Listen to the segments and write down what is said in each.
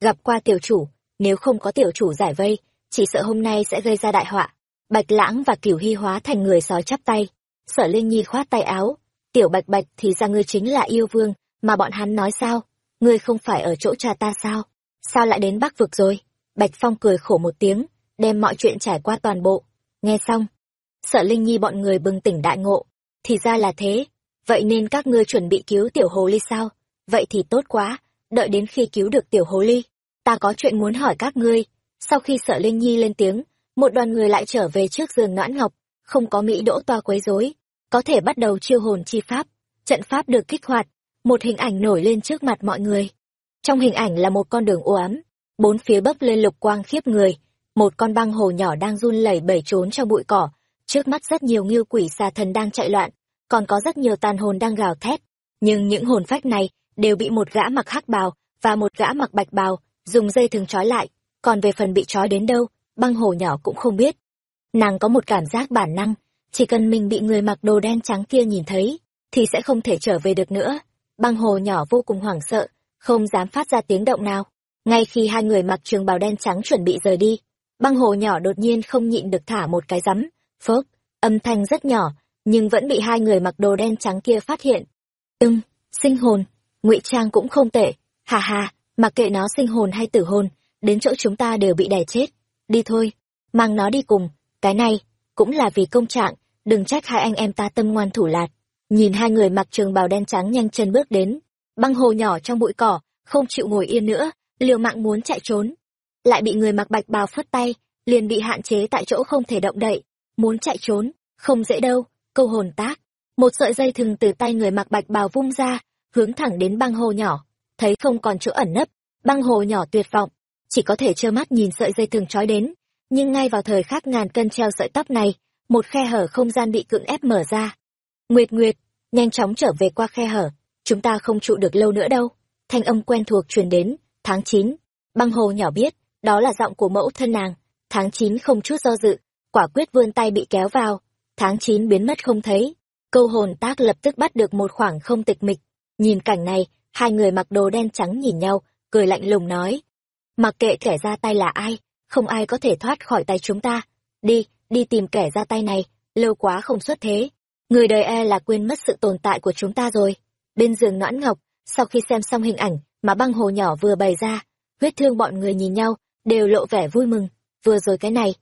gặp qua tiểu chủ, nếu không có tiểu chủ giải vây, chỉ sợ hôm nay sẽ gây ra đại họa. Bạch lãng và cửu hy hóa thành người sói chắp tay. Sở linh nhi khoát tay áo. Tiểu bạch bạch thì ra ngươi chính là yêu vương, mà bọn hắn nói sao? Ngươi không phải ở chỗ cha ta sao? Sao lại đến bắc vực rồi? Bạch phong cười khổ một tiếng, đem mọi chuyện trải qua toàn bộ. Nghe xong sợ linh nhi bọn người bừng tỉnh đại ngộ. Thì ra là thế. Vậy nên các ngươi chuẩn bị cứu tiểu hồ ly sao? Vậy thì tốt quá, đợi đến khi cứu được tiểu hồ ly ta có chuyện muốn hỏi các ngươi. Sau khi sợ linh nhi lên tiếng, một đoàn người lại trở về trước giường noãn ngọc, không có mỹ đỗ toa quấy rối, có thể bắt đầu chiêu hồn chi pháp. Trận pháp được kích hoạt, một hình ảnh nổi lên trước mặt mọi người. Trong hình ảnh là một con đường u ám, bốn phía bốc lên lục quang khiếp người, một con băng hồ nhỏ đang run lẩy bẩy trốn trong bụi cỏ. Trước mắt rất nhiều ngưu quỷ xà thần đang chạy loạn, còn có rất nhiều tàn hồn đang gào thét. Nhưng những hồn phách này đều bị một gã mặc hắc bào và một gã mặc bạch bào dùng dây thừng trói lại còn về phần bị trói đến đâu băng hồ nhỏ cũng không biết. Nàng có một cảm giác bản năng chỉ cần mình bị người mặc đồ đen trắng kia nhìn thấy thì sẽ không thể trở về được nữa. Băng hồ nhỏ vô cùng hoảng sợ không dám phát ra tiếng động nào. Ngay khi hai người mặc trường bào đen trắng chuẩn bị rời đi băng hồ nhỏ đột nhiên không nhịn được thả một cái rắm. Phớp, âm thanh rất nhỏ nhưng vẫn bị hai người mặc đồ đen trắng kia phát hiện. Ưng sinh hồn ngụy trang cũng không tệ hà hà mặc kệ nó sinh hồn hay tử hồn, đến chỗ chúng ta đều bị đè chết. Đi thôi, mang nó đi cùng. Cái này cũng là vì công trạng, đừng trách hai anh em ta tâm ngoan thủ lạt. Nhìn hai người mặc trường bào đen trắng nhanh chân bước đến, băng hồ nhỏ trong bụi cỏ, không chịu ngồi yên nữa, liều mạng muốn chạy trốn. Lại bị người mặc bạch bào phất tay, liền bị hạn chế tại chỗ không thể động đậy. Muốn chạy trốn, không dễ đâu, câu hồn tác. Một sợi dây thừng từ tay người mặc bạch bào vung ra, hướng thẳng đến băng hồ nhỏ thấy không còn chỗ ẩn nấp, băng hồ nhỏ tuyệt vọng, chỉ có thể trơ mắt nhìn sợi dây thừng trói đến. Nhưng ngay vào thời khắc ngàn cân treo sợi tóc này, một khe hở không gian bị cưỡng ép mở ra. Nguyệt nguyệt, nhanh chóng trở về qua khe hở, chúng ta không trụ được lâu nữa đâu. Thanh âm quen thuộc truyền đến, tháng chín. Băng hồ nhỏ biết, đó là giọng của mẫu thân nàng. Tháng chín không chút do dự, quả quyết vươn tay bị kéo vào. Tháng chín biến mất không thấy. Câu hồn tác lập tức bắt được một khoảng không tịch mịch. Nhìn cảnh này hai người mặc đồ đen trắng nhìn nhau, cười lạnh lùng nói. Mặc kệ kẻ ra tay là ai, không ai có thể thoát khỏi tay chúng ta. Đi đi tìm kẻ ra tay này, lâu quá không xuất thế. Người đời e là quên mất sự tồn tại của chúng ta rồi. Bên giường noãn ngọc, sau khi xem xong hình ảnh mà băng hồ nhỏ vừa bày ra, huyết thương bọn người nhìn nhau đều lộ vẻ vui mừng. Vừa rồi cái này,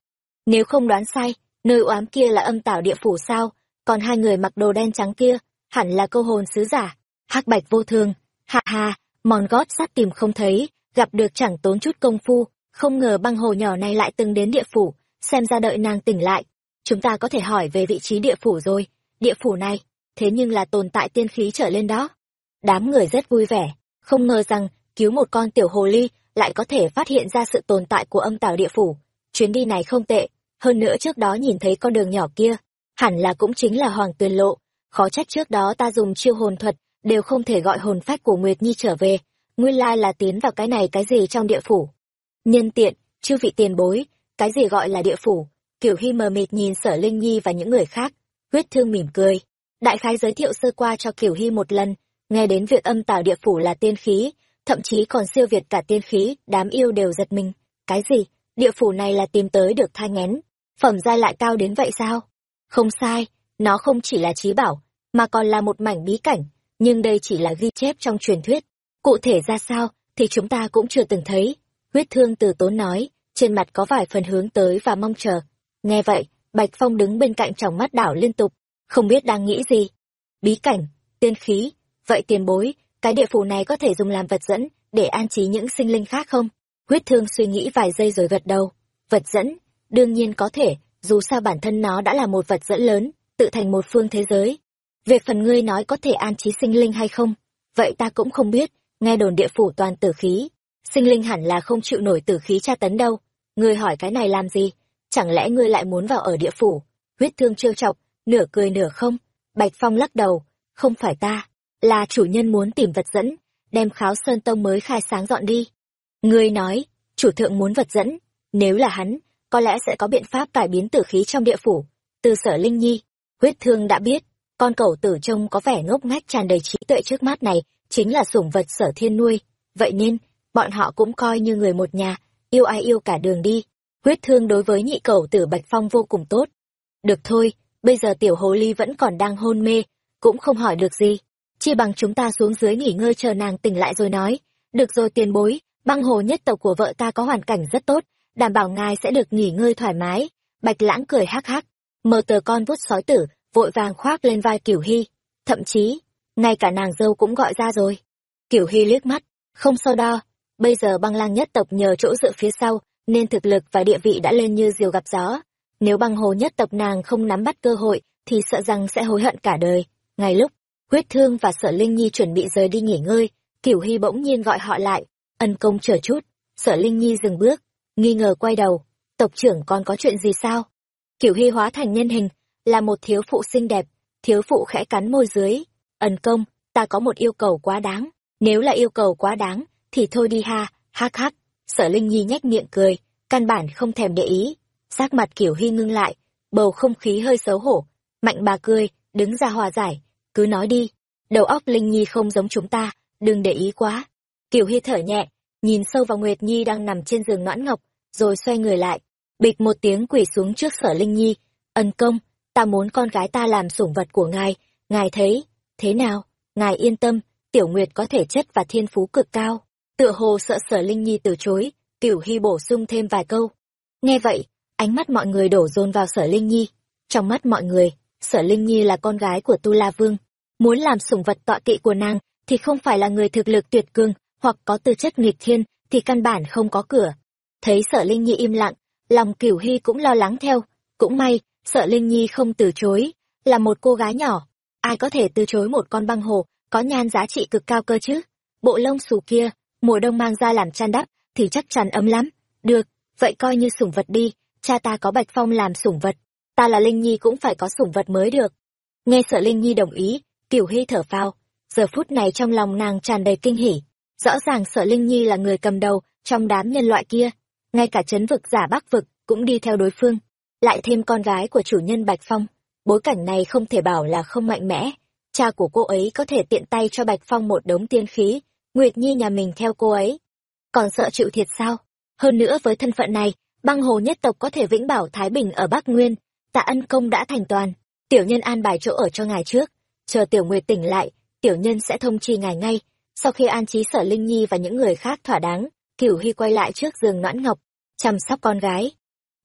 nếu không đoán sai, nơi oám kia là âm tảo địa phủ sao? Còn hai người mặc đồ đen trắng kia, hẳn là câu hồn sứ giả. Hắc bạch vô thường hạ hà mòn gót sắt tìm không thấy, gặp được chẳng tốn chút công phu, không ngờ băng hồ nhỏ này lại từng đến địa phủ, xem ra đợi nàng tỉnh lại. Chúng ta có thể hỏi về vị trí địa phủ rồi. Địa phủ này, thế nhưng là tồn tại tiên khí trở lên đó. Đám người rất vui vẻ, không ngờ rằng cứu một con tiểu hồ ly lại có thể phát hiện ra sự tồn tại của âm tảo địa phủ. Chuyến đi này không tệ, hơn nữa trước đó nhìn thấy con đường nhỏ kia, hẳn là cũng chính là hoàng tuyền lộ. Khó trách trước đó ta dùng chiêu hồn thuật đều không thể gọi hồn phách của nguyệt nhi trở về. Nguyên lai là tiến vào cái này cái gì trong địa phủ? Nhân tiện, chư vị tiền bối, cái gì gọi là địa phủ? Kiểu hy mờ mịt nhìn sở linh nhi và những người khác, huyết thương mỉm cười. Đại khái giới thiệu sơ qua cho kiểu hy một lần. Nghe đến việc âm tào địa phủ là tiên khí, thậm chí còn siêu việt cả tiên khí, đám yêu đều giật mình. Cái gì? Địa phủ này là tìm tới được thai ngén phẩm giai lại cao đến vậy sao? Không sai, nó không chỉ là trí bảo, mà còn là một mảnh bí cảnh nhưng đây chỉ là ghi chép trong truyền thuyết. Cụ thể ra sao thì chúng ta cũng chưa từng thấy. Huyết thương từ tốn nói, trên mặt có vài phần hướng tới và mong chờ. Nghe vậy, bạch phong đứng bên cạnh tròng mắt đảo liên tục, không biết đang nghĩ gì. Bí cảnh, tiên khí, vậy tiền bối, cái địa phủ này có thể dùng làm vật dẫn để an trí những sinh linh khác không? Huyết thương suy nghĩ vài giây rồi gật đầu. Vật dẫn, đương nhiên có thể, dù sao bản thân nó đã là một vật dẫn lớn, tự thành một phương thế giới về phần ngươi nói có thể an trí sinh linh hay không, vậy ta cũng không biết, nghe đồn địa phủ toàn tử khí. Sinh linh hẳn là không chịu nổi tử khí tra tấn đâu. Ngươi hỏi cái này làm gì? Chẳng lẽ ngươi lại muốn vào ở địa phủ? Huyết thương trêu chọc, nửa cười nửa không. Bạch phong lắc đầu, không phải ta, là chủ nhân muốn tìm vật dẫn, đem kháo sơn tông mới khai sáng dọn đi. Ngươi nói, chủ thượng muốn vật dẫn, nếu là hắn, có lẽ sẽ có biện pháp cải biến tử khí trong địa phủ. Từ sở linh nhi, huyết thương đã biết con cẩu tử trông có vẻ ngốc ngách tràn đầy trí tuệ trước mắt này chính là sủng vật sở thiên nuôi vậy nên bọn họ cũng coi như người một nhà, yêu ai yêu cả đường đi. Huyết thương đối với nhị cầu tử Bạch Phong vô cùng tốt. Được thôi, bây giờ tiểu hồ ly vẫn còn đang hôn mê, cũng không hỏi được gì. Chi bằng chúng ta xuống dưới nghỉ ngơi chờ nàng tỉnh lại rồi nói. Được rồi tiền bối, băng hồ nhất tộc của vợ ta có hoàn cảnh rất tốt, đảm bảo ngài sẽ được nghỉ ngơi thoải mái. Bạch lãng cười hắc hắc, mờ tờ con vuốt sói tử, vội vàng khoác lên vai Kiểu Hy. Thậm chí, ngay cả nàng dâu cũng gọi ra rồi. Kiểu Hy liếc mắt, không so đo. Bây giờ băng lang nhất tộc nhờ chỗ dựa phía sau, nên thực lực và địa vị đã lên như diều gặp gió. Nếu băng hồ nhất tộc nàng không nắm bắt cơ hội, thì sợ rằng sẽ hối hận cả đời. Ngay lúc, huyết thương và sở Linh Nhi chuẩn bị rời đi nghỉ ngơi, Kiểu Hy bỗng nhiên gọi họ lại, ân công chờ chút. Sở Linh Nhi dừng bước, nghi ngờ quay đầu, tộc trưởng còn có chuyện gì sao? Kiểu Hy hóa thành nhân hình, là một thiếu phụ xinh đẹp, thiếu phụ khẽ cắn môi dưới. Ân công, ta có một yêu cầu quá đáng, nếu là yêu cầu quá đáng, thì thôi đi ha, hắc hắc. Sở Linh Nhi nhếch miệng cười, căn bản không thèm để ý. Sắc mặt Kiểu Hy ngưng lại, bầu không khí hơi xấu hổ. Mạnh bà cười, đứng ra hòa giải, cứ nói đi. Đầu óc Linh Nhi không giống chúng ta, đừng để ý quá. Kiểu Hy thở nhẹ, nhìn sâu vào Nguyệt Nhi đang nằm trên giường noãn ngọc, rồi xoay người lại. Bịch một tiếng quỳ xuống trước sở Linh Nhi. Ân công, ta muốn con gái ta làm sủng vật của ngài, ngài thấy, thế nào, ngài yên tâm, tiểu nguyệt có thể chất và thiên phú cực cao. Tựa hồ sợ sở Linh Nhi từ chối, cửu hy bổ sung thêm vài câu. Nghe vậy, ánh mắt mọi người đổ dồn vào sở Linh Nhi. Trong mắt mọi người, sở Linh Nhi là con gái của Tu La Vương. Muốn làm sủng vật tọa kỵ của nàng thì không phải là người thực lực tuyệt cường hoặc có tư chất nghịch thiên thì căn bản không có cửa. Thấy sở Linh Nhi im lặng, lòng cửu hy cũng lo lắng theo. Cũng may, sợ Linh Nhi không từ chối, là một cô gái nhỏ, ai có thể từ chối một con băng hồ có nhan giá trị cực cao cơ chứ? Bộ lông xù kia, mùa đông mang ra làm chăn đắp thì chắc chắn ấm lắm. Được, vậy coi như sủng vật đi, cha ta có Bạch Phong làm sủng vật, ta là Linh Nhi cũng phải có sủng vật mới được. Nghe sợ Linh Nhi đồng ý, Tiểu Hy thở phào, giờ phút này trong lòng nàng tràn đầy kinh hỉ. Rõ ràng sợ Linh Nhi là người cầm đầu trong đám nhân loại kia, ngay cả chấn vực giả bắc vực cũng đi theo đối phương lại thêm con gái của chủ nhân Bạch Phong. Bối cảnh này không thể bảo là không mạnh mẽ. Cha của cô ấy có thể tiện tay cho Bạch Phong một đống tiên khí, Nguyệt Nhi nhà mình theo cô ấy. Còn sợ chịu thiệt sao? Hơn nữa với thân phận này, băng hồ nhất tộc có thể vĩnh bảo Thái Bình ở Bắc Nguyên. Tạ ân công đã thành toàn. Tiểu nhân an bài chỗ ở cho ngài trước. Chờ Tiểu Nguyệt tỉnh lại, tiểu nhân sẽ thông chi ngài ngay. Sau khi an trí sở Linh Nhi và những người khác thỏa đáng, Cửu Hy quay lại trước giường noãn ngọc, chăm sóc con gái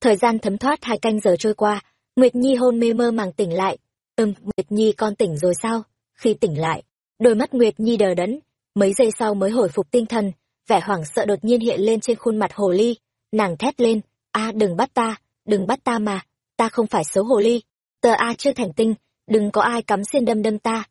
Thời gian thấm thoát hai canh giờ trôi qua, Nguyệt Nhi hôn mê mơ màng tỉnh lại. Ừm, Nguyệt Nhi con tỉnh rồi sao? Khi tỉnh lại, đôi mắt Nguyệt Nhi đờ đẫn, mấy giây sau mới hồi phục tinh thần, vẻ hoảng sợ đột nhiên hiện lên trên khuôn mặt hồ ly. Nàng thét lên, a đừng bắt ta, đừng bắt ta mà, ta không phải xấu hồ ly. Tờ A chưa thành tinh, đừng có ai cắm xiên đâm đâm ta.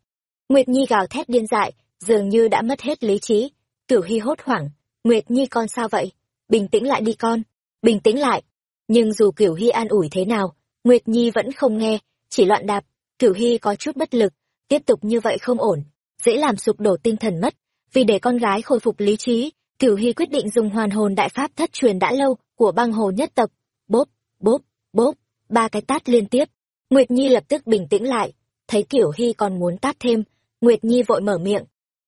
Nguyệt Nhi gào thét điên dại, dường như đã mất hết lý trí. Cửu Hy hốt hoảng, Nguyệt Nhi con sao vậy? Bình tĩnh lại đi con, bình tĩnh lại, nhưng dù Kiểu Hy an ủi thế nào, Nguyệt Nhi vẫn không nghe, chỉ loạn đạp, Kiểu Hy có chút bất lực, tiếp tục như vậy không ổn, dễ làm sụp đổ tinh thần mất. Vì để con gái khôi phục lý trí, Kiểu Hy quyết định dùng hoàn hồn đại pháp thất truyền đã lâu của băng hồ nhất tộc. Bốp, bốp, bốp, ba cái tát liên tiếp. Nguyệt Nhi lập tức bình tĩnh lại, thấy Kiểu Hy còn muốn tát thêm, Nguyệt Nhi vội mở miệng.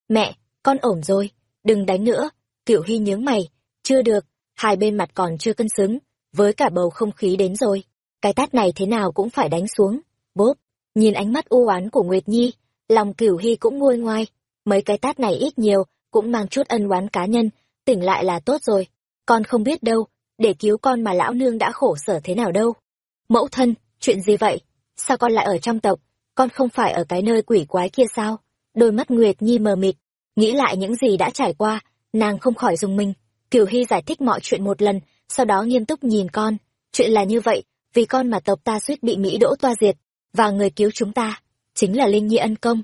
Mẹ, con ổn rồi, đừng đánh nữa. Kiểu Hy nhướng mày, chưa được, hai bên mặt còn chưa cân xứng, với cả bầu không khí đến rồi, cái tát này thế nào cũng phải đánh xuống. Bốp, nhìn ánh mắt u oán của nguyệt nhi, lòng cửu hy cũng nguôi ngoai. Mấy cái tát này ít nhiều, cũng mang chút ân oán cá nhân, tỉnh lại là tốt rồi. Con không biết đâu, để cứu con mà lão nương đã khổ sở thế nào đâu. Mẫu thân, chuyện gì vậy? Sao con lại ở trong tộc? Con không phải ở cái nơi quỷ quái kia sao? Đôi mắt nguyệt nhi mờ mịt, nghĩ lại những gì đã trải qua, nàng không khỏi dùng mình. Kiều hy giải thích mọi chuyện một lần sau đó nghiêm túc nhìn con. Chuyện là như vậy, vì con mà tộc ta suýt bị Mỹ đỗ toa diệt, và người cứu chúng ta, chính là Linh Nhi ân công.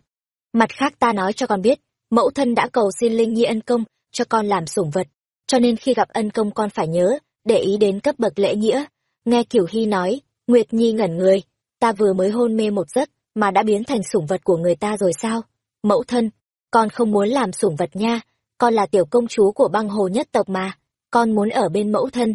Mặt khác ta nói cho con biết, mẫu thân đã cầu xin Linh Nhi ân công cho con làm sủng vật, cho nên khi gặp ân công con phải nhớ, để ý đến cấp bậc lễ nghĩa. Nghe Kiểu Hy nói, Nguyệt Nhi ngẩn người, ta vừa mới hôn mê một giấc, mà đã biến thành sủng vật của người ta rồi sao? Mẫu thân, con không muốn làm sủng vật nha, con là tiểu công chúa của băng hồ nhất tộc mà con muốn ở bên mẫu thân.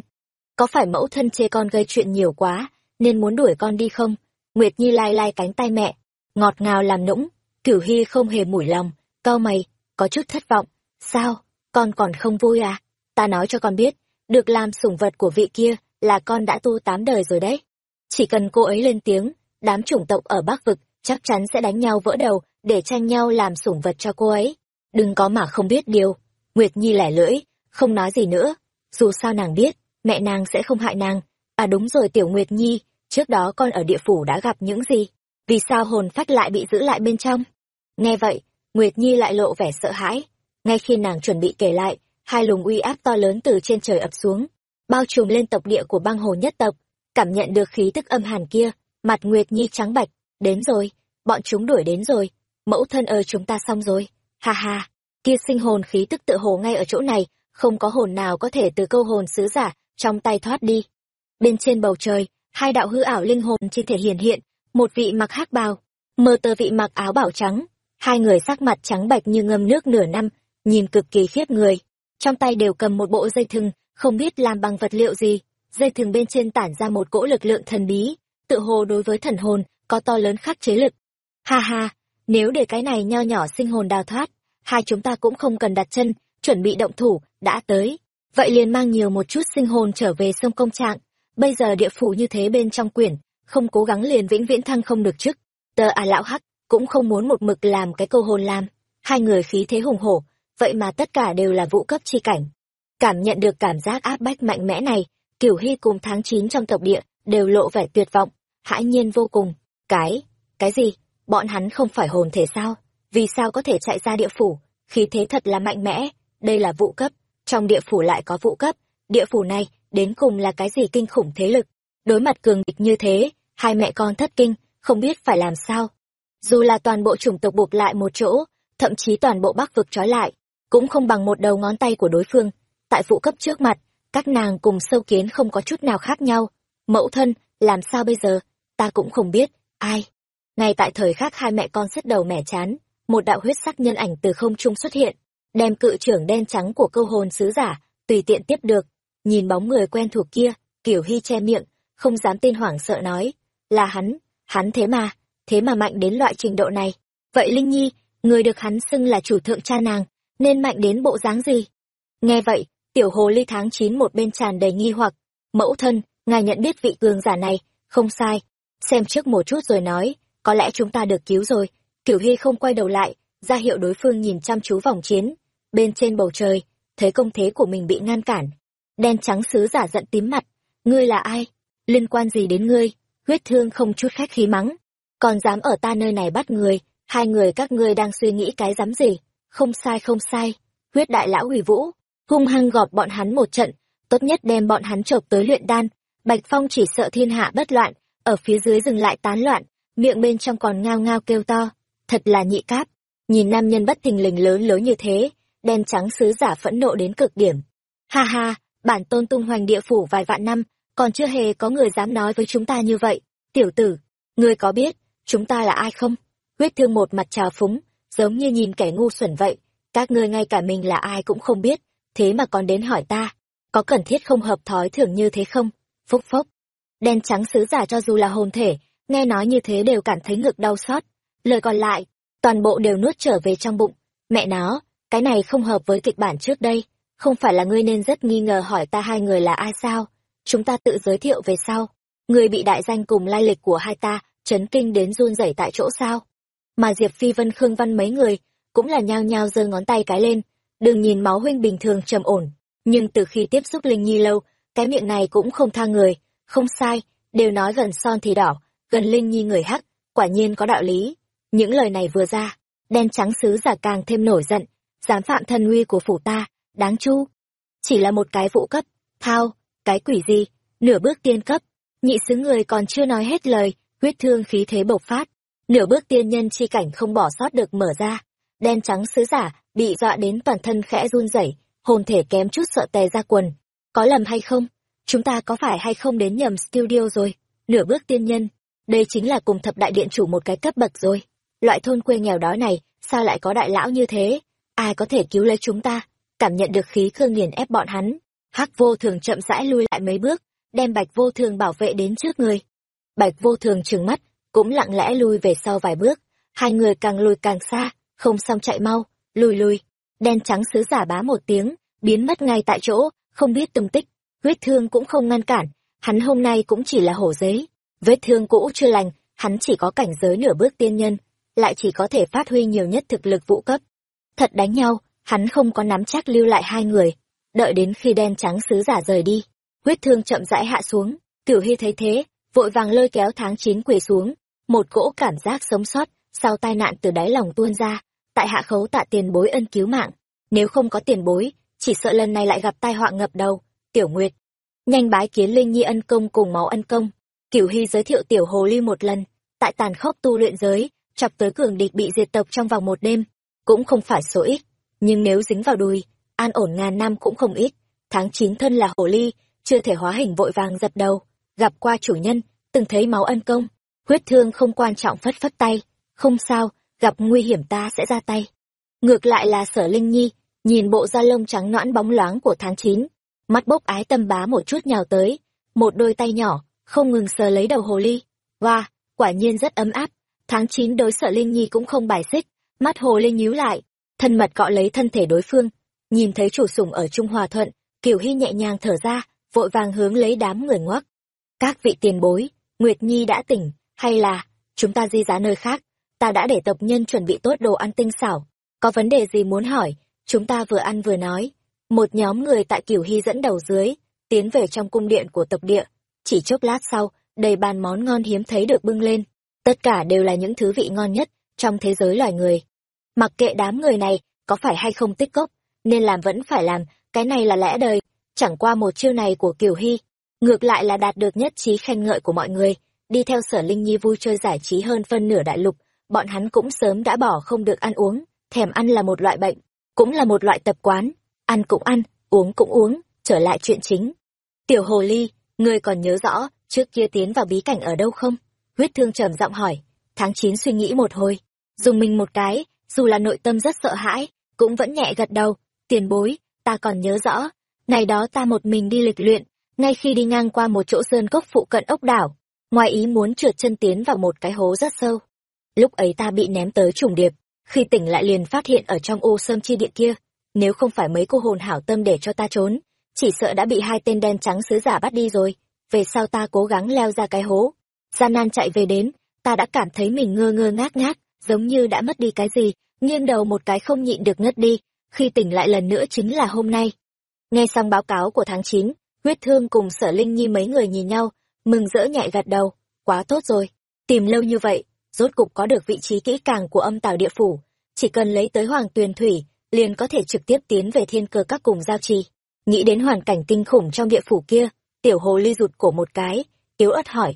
Có phải mẫu thân chê con gây chuyện nhiều quá, nên muốn đuổi con đi không? Nguyệt Nhi lai lai cánh tay mẹ, ngọt ngào làm nũng, Cửu Hy không hề mủi lòng, cau mày, có chút thất vọng. Sao? con còn không vui à? Ta nói cho con biết, được làm sủng vật của vị kia là con đã tu tám đời rồi đấy. Chỉ cần cô ấy lên tiếng, đám chủng tộc ở Bắc Vực chắc chắn sẽ đánh nhau vỡ đầu để tranh nhau làm sủng vật cho cô ấy. Đừng có mà không biết điều. Nguyệt Nhi lẻ lưỡi, không nói gì nữa. Dù sao nàng biết, mẹ nàng sẽ không hại nàng. À đúng rồi Tiểu Nguyệt Nhi, trước đó con ở địa phủ đã gặp những gì? Vì sao hồn phách lại bị giữ lại bên trong? Nghe vậy, Nguyệt Nhi lại lộ vẻ sợ hãi. Ngay khi nàng chuẩn bị kể lại, hai lùng uy áp to lớn từ trên trời ập xuống, bao trùm lên tộc địa của băng hồ nhất tộc. Cảm nhận được khí tức âm hàn kia, mặt Nguyệt Nhi trắng bạch. Đến rồi, bọn chúng đuổi đến rồi. Mẫu thân ơi chúng ta xong rồi. Ha ha, kia sinh hồn khí tức tự hồ ngay ở chỗ này, không có hồn nào có thể từ câu hồn sứ giả trong tay thoát đi. Bên trên bầu trời, hai đạo hư ảo linh hồn chi thể hiển hiện, một vị mặc hắc bào, mơ tơ vị mặc áo bảo trắng, hai người sắc mặt trắng bạch như ngâm nước nửa năm, nhìn cực kỳ khiếp người. Trong tay đều cầm một bộ dây thừng, không biết làm bằng vật liệu gì, dây thừng bên trên tản ra một cỗ lực lượng thần bí, tự hồ đối với thần hồn có to lớn khắc chế lực. Ha ha, nếu để cái này nho nhỏ sinh hồn đào thoát, hai chúng ta cũng không cần đặt chân, chuẩn bị động thủ, đã tới. Vậy liền mang nhiều một chút sinh hồn trở về sông công trạng. Bây giờ địa phủ như thế bên trong quyển, không cố gắng liền vĩnh viễn thăng không được chức. Tờ à lão hắc, cũng không muốn một mực làm cái câu hồn làm. Hai người khí thế hùng hổ, vậy mà tất cả đều là vũ cấp chi cảnh. Cảm nhận được cảm giác áp bách mạnh mẽ này, Kiểu Hy cùng tháng chín trong tộc địa đều lộ vẻ tuyệt vọng, hãi nhiên vô cùng. Cái, cái gì? Bọn hắn không phải hồn thể sao? Vì sao có thể chạy ra địa phủ? Khí thế thật là mạnh mẽ, đây là vụ cấp, trong địa phủ lại có vụ cấp, địa phủ này đến cùng là cái gì kinh khủng thế lực? Đối mặt cường địch như thế, hai mẹ con thất kinh, không biết phải làm sao. Dù là toàn bộ chủng tộc buộc lại một chỗ, thậm chí toàn bộ bắc vực trói lại, cũng không bằng một đầu ngón tay của đối phương. Tại vụ cấp trước mặt, các nàng cùng sâu kiến không có chút nào khác nhau. Mẫu thân, làm sao bây giờ? Ta cũng không biết, ai? Ngay tại thời khắc hai mẹ con xứt đầu mẻ chán, một đạo huyết sắc nhân ảnh từ không trung xuất hiện, đem cự trưởng đen trắng của câu hồn sứ giả, tùy tiện tiếp được. Nhìn bóng người quen thuộc kia, kiểu hy che miệng, không dám tin hoảng sợ nói, là hắn, hắn thế mà, thế mà mạnh đến loại trình độ này. Vậy Linh Nhi, người được hắn xưng là chủ thượng cha nàng, nên mạnh đến bộ dáng gì? Nghe vậy, tiểu hồ ly tháng chín một bên tràn đầy nghi hoặc, mẫu thân, ngài nhận biết vị cường giả này, không sai, xem trước một chút rồi nói, có lẽ chúng ta được cứu rồi. Kiểu Hy không quay đầu lại, ra hiệu đối phương nhìn chăm chú vòng chiến. Bên trên bầu trời, thấy công thế của mình bị ngăn cản. Đen trắng sứ giả giận tím mặt. Ngươi là ai? Liên quan gì đến ngươi? Huyết thương không chút khách khí mắng. Còn dám ở ta nơi này bắt người, hai người các ngươi đang suy nghĩ cái dám gì? Không sai không sai. Huyết đại lão hủy vũ, hung hăng gọt bọn hắn một trận, tốt nhất đem bọn hắn chộp tới luyện đan. Bạch Phong chỉ sợ thiên hạ bất loạn, ở phía dưới dừng lại tán loạn, miệng bên trong còn ngao ngao kêu to, thật là nhị cáp. Nhìn nam nhân bất thình lình lớn lớn như thế, đen trắng sứ giả phẫn nộ đến cực điểm. Ha ha, bản tôn tung hoành địa phủ vài vạn năm, còn chưa hề có người dám nói với chúng ta như vậy. Tiểu tử, ngươi có biết, chúng ta là ai không? Huyết thương một mặt trào phúng, giống như nhìn kẻ ngu xuẩn vậy. Các ngươi ngay cả mình là ai cũng không biết, thế mà còn đến hỏi ta, có cần thiết không hợp thói thường như thế không? Phúc phốc. Đen trắng sứ giả cho dù là hồn thể, nghe nói như thế đều cảm thấy ngực đau xót. Lời còn lại, toàn bộ đều nuốt trở về trong bụng. Mẹ nó, cái này không hợp với kịch bản trước đây. Không phải là ngươi nên rất nghi ngờ hỏi ta hai người là ai sao? Chúng ta tự giới thiệu về sau. Người bị đại danh cùng lai lịch của hai ta, chấn kinh đến run rẩy tại chỗ sao? Mà Diệp Phi Vân Khương Văn mấy người, cũng là nhao nhao giơ ngón tay cái lên. Đừng nhìn máu huynh bình thường trầm ổn, nhưng từ khi tiếp xúc Linh Nhi lâu, cái miệng này cũng không tha người. Không sai, đều nói gần son thì đỏ, gần linh nhi người hắc, quả nhiên có đạo lý. Những lời này vừa ra, đen trắng sứ giả càng thêm nổi giận, dám phạm thần uy của phủ ta, đáng chu. Chỉ là một cái vụ cấp, thao, cái quỷ gì, nửa bước tiên cấp, nhị sứ người còn chưa nói hết lời, huyết thương khí thế bộc phát, nửa bước tiên nhân chi cảnh không bỏ sót được mở ra, đen trắng sứ giả bị dọa đến toàn thân khẽ run rẩy, hồn thể kém chút sợ tè ra quần. Có lầm hay không? Chúng ta có phải hay không đến nhầm studio rồi? Nửa bước tiên nhân, đây chính là cùng thập đại điện chủ một cái cấp bậc rồi. Loại thôn quê nghèo đói này, sao lại có đại lão như thế? Ai có thể cứu lấy chúng ta? Cảm nhận được khí khương nghiền ép bọn hắn. hắc vô thường chậm rãi lui lại mấy bước, đem bạch vô thường bảo vệ đến trước người. Bạch vô thường trừng mắt, cũng lặng lẽ lui về sau vài bước. Hai người càng lùi càng xa, không xong chạy mau, lùi lùi. đen trắng sứ giả bá một tiếng biến mất ngay tại chỗ không biết tung tích huyết thương cũng không ngăn cản hắn hôm nay cũng chỉ là hổ giấy vết thương cũ chưa lành hắn chỉ có cảnh giới nửa bước tiên nhân lại chỉ có thể phát huy nhiều nhất thực lực vũ cấp thật đánh nhau, hắn không có nắm chắc lưu lại hai người. Đợi đến khi đen trắng sứ giả rời đi, huyết thương chậm rãi hạ xuống cửu hy thấy thế, vội vàng lôi kéo tháng chín quỳ xuống. Một cỗ cảm giác sống sót sau tai nạn từ đáy lòng tuôn ra, tại hạ khấu tạ tiền bối ân cứu mạng. Nếu không có tiền bối, chỉ sợ lần này lại gặp tai họa ngập đầu. Tiểu nguyệt, nhanh bái kiến linh nhi ân công cùng máu ân công. Cửu hy giới thiệu tiểu hồ ly một lần, tại tàn khốc tu luyện giới, chọc tới cường địch bị diệt tộc trong vòng một đêm cũng không phải số ít, nhưng nếu dính vào đùi, an ổn ngàn năm cũng không ít. Tháng chín thân là hồ ly, chưa thể hóa hình vội vàng dập đầu. Gặp qua chủ nhân, từng thấy máu ân công. Huyết thương không quan trọng phất phất tay. Không sao, gặp nguy hiểm ta sẽ ra tay. Ngược lại là sở linh nhi, nhìn bộ da lông trắng nõn bóng loáng của tháng chín. Mắt bốc ái tâm bá một chút nhào tới. Một đôi tay nhỏ, không ngừng sờ lấy đầu hồ ly. Và, quả nhiên rất ấm áp. Tháng chín đối sở linh nhi cũng không bài xích mắt hồ lên nhíu lại, thân mật cọ lấy thân thể đối phương, nhìn thấy chủ sủng ở trung hòa thuận, kiều hy nhẹ nhàng thở ra, vội vàng hướng lấy đám người ngoắc. Các vị tiền bối, nguyệt nhi đã tỉnh, hay là chúng ta di giá nơi khác, ta đã để tộc nhân chuẩn bị tốt đồ ăn tinh xảo. Có vấn đề gì muốn hỏi, chúng ta vừa ăn vừa nói. Một nhóm người tại kiểu hy dẫn đầu dưới, tiến về trong cung điện của tộc địa. Chỉ chốc lát sau, đầy bàn món ngon hiếm thấy được bưng lên. Tất cả đều là những thứ vị ngon nhất trong thế giới loài người. Mặc kệ đám người này có phải hay không tích cốc nên làm vẫn phải làm, cái này là lẽ đời. Chẳng qua một chiêu này của kiều hy, ngược lại là đạt được nhất trí khen ngợi của mọi người. Đi theo sở linh nhi vui chơi giải trí hơn phân nửa đại lục, bọn hắn cũng sớm đã bỏ không được ăn uống. Thèm ăn là một loại bệnh, cũng là một loại tập quán. Ăn cũng ăn, uống cũng uống, trở lại chuyện chính. Tiểu hồ ly, ngươi còn nhớ rõ trước kia tiến vào bí cảnh ở đâu không? Huyết thương trầm giọng hỏi, tháng chín suy nghĩ một hồi dùng mình một cái, dù là nội tâm rất sợ hãi, cũng vẫn nhẹ gật đầu. Tiền bối, ta còn nhớ rõ. Ngày đó ta một mình đi lịch luyện, ngay khi đi ngang qua một chỗ sơn cốc phụ cận ốc đảo. Ngoài ý muốn trượt chân tiến vào một cái hố rất sâu. Lúc ấy ta bị ném tới trùng điệp, khi tỉnh lại liền phát hiện ở trong ô sâm chi địa kia. Nếu không phải mấy cô hồn hảo tâm để cho ta trốn, chỉ sợ đã bị hai tên đen trắng sứ giả bắt đi rồi. Về sau ta cố gắng leo ra cái hố. Gian nan chạy về đến, ta đã cảm thấy mình ngơ ngơ ngác ngác giống như đã mất đi cái gì, nghiêng đầu một cái không nhịn được ngất đi, khi tỉnh lại lần nữa chính là hôm nay. Nghe xong báo cáo của tháng chín, huyết thương cùng sở linh nhi mấy người nhìn nhau, mừng rỡ nhẹ gật đầu, quá tốt rồi. Tìm lâu như vậy, rốt cục có được vị trí kỹ càng của âm tào địa phủ, chỉ cần lấy tới hoàng tuyền thủy, liền có thể trực tiếp tiến về thiên cơ các cùng giao trì. Nghĩ đến hoàn cảnh kinh khủng trong địa phủ kia, tiểu hồ ly rụt cổ một cái, yếu ớt hỏi.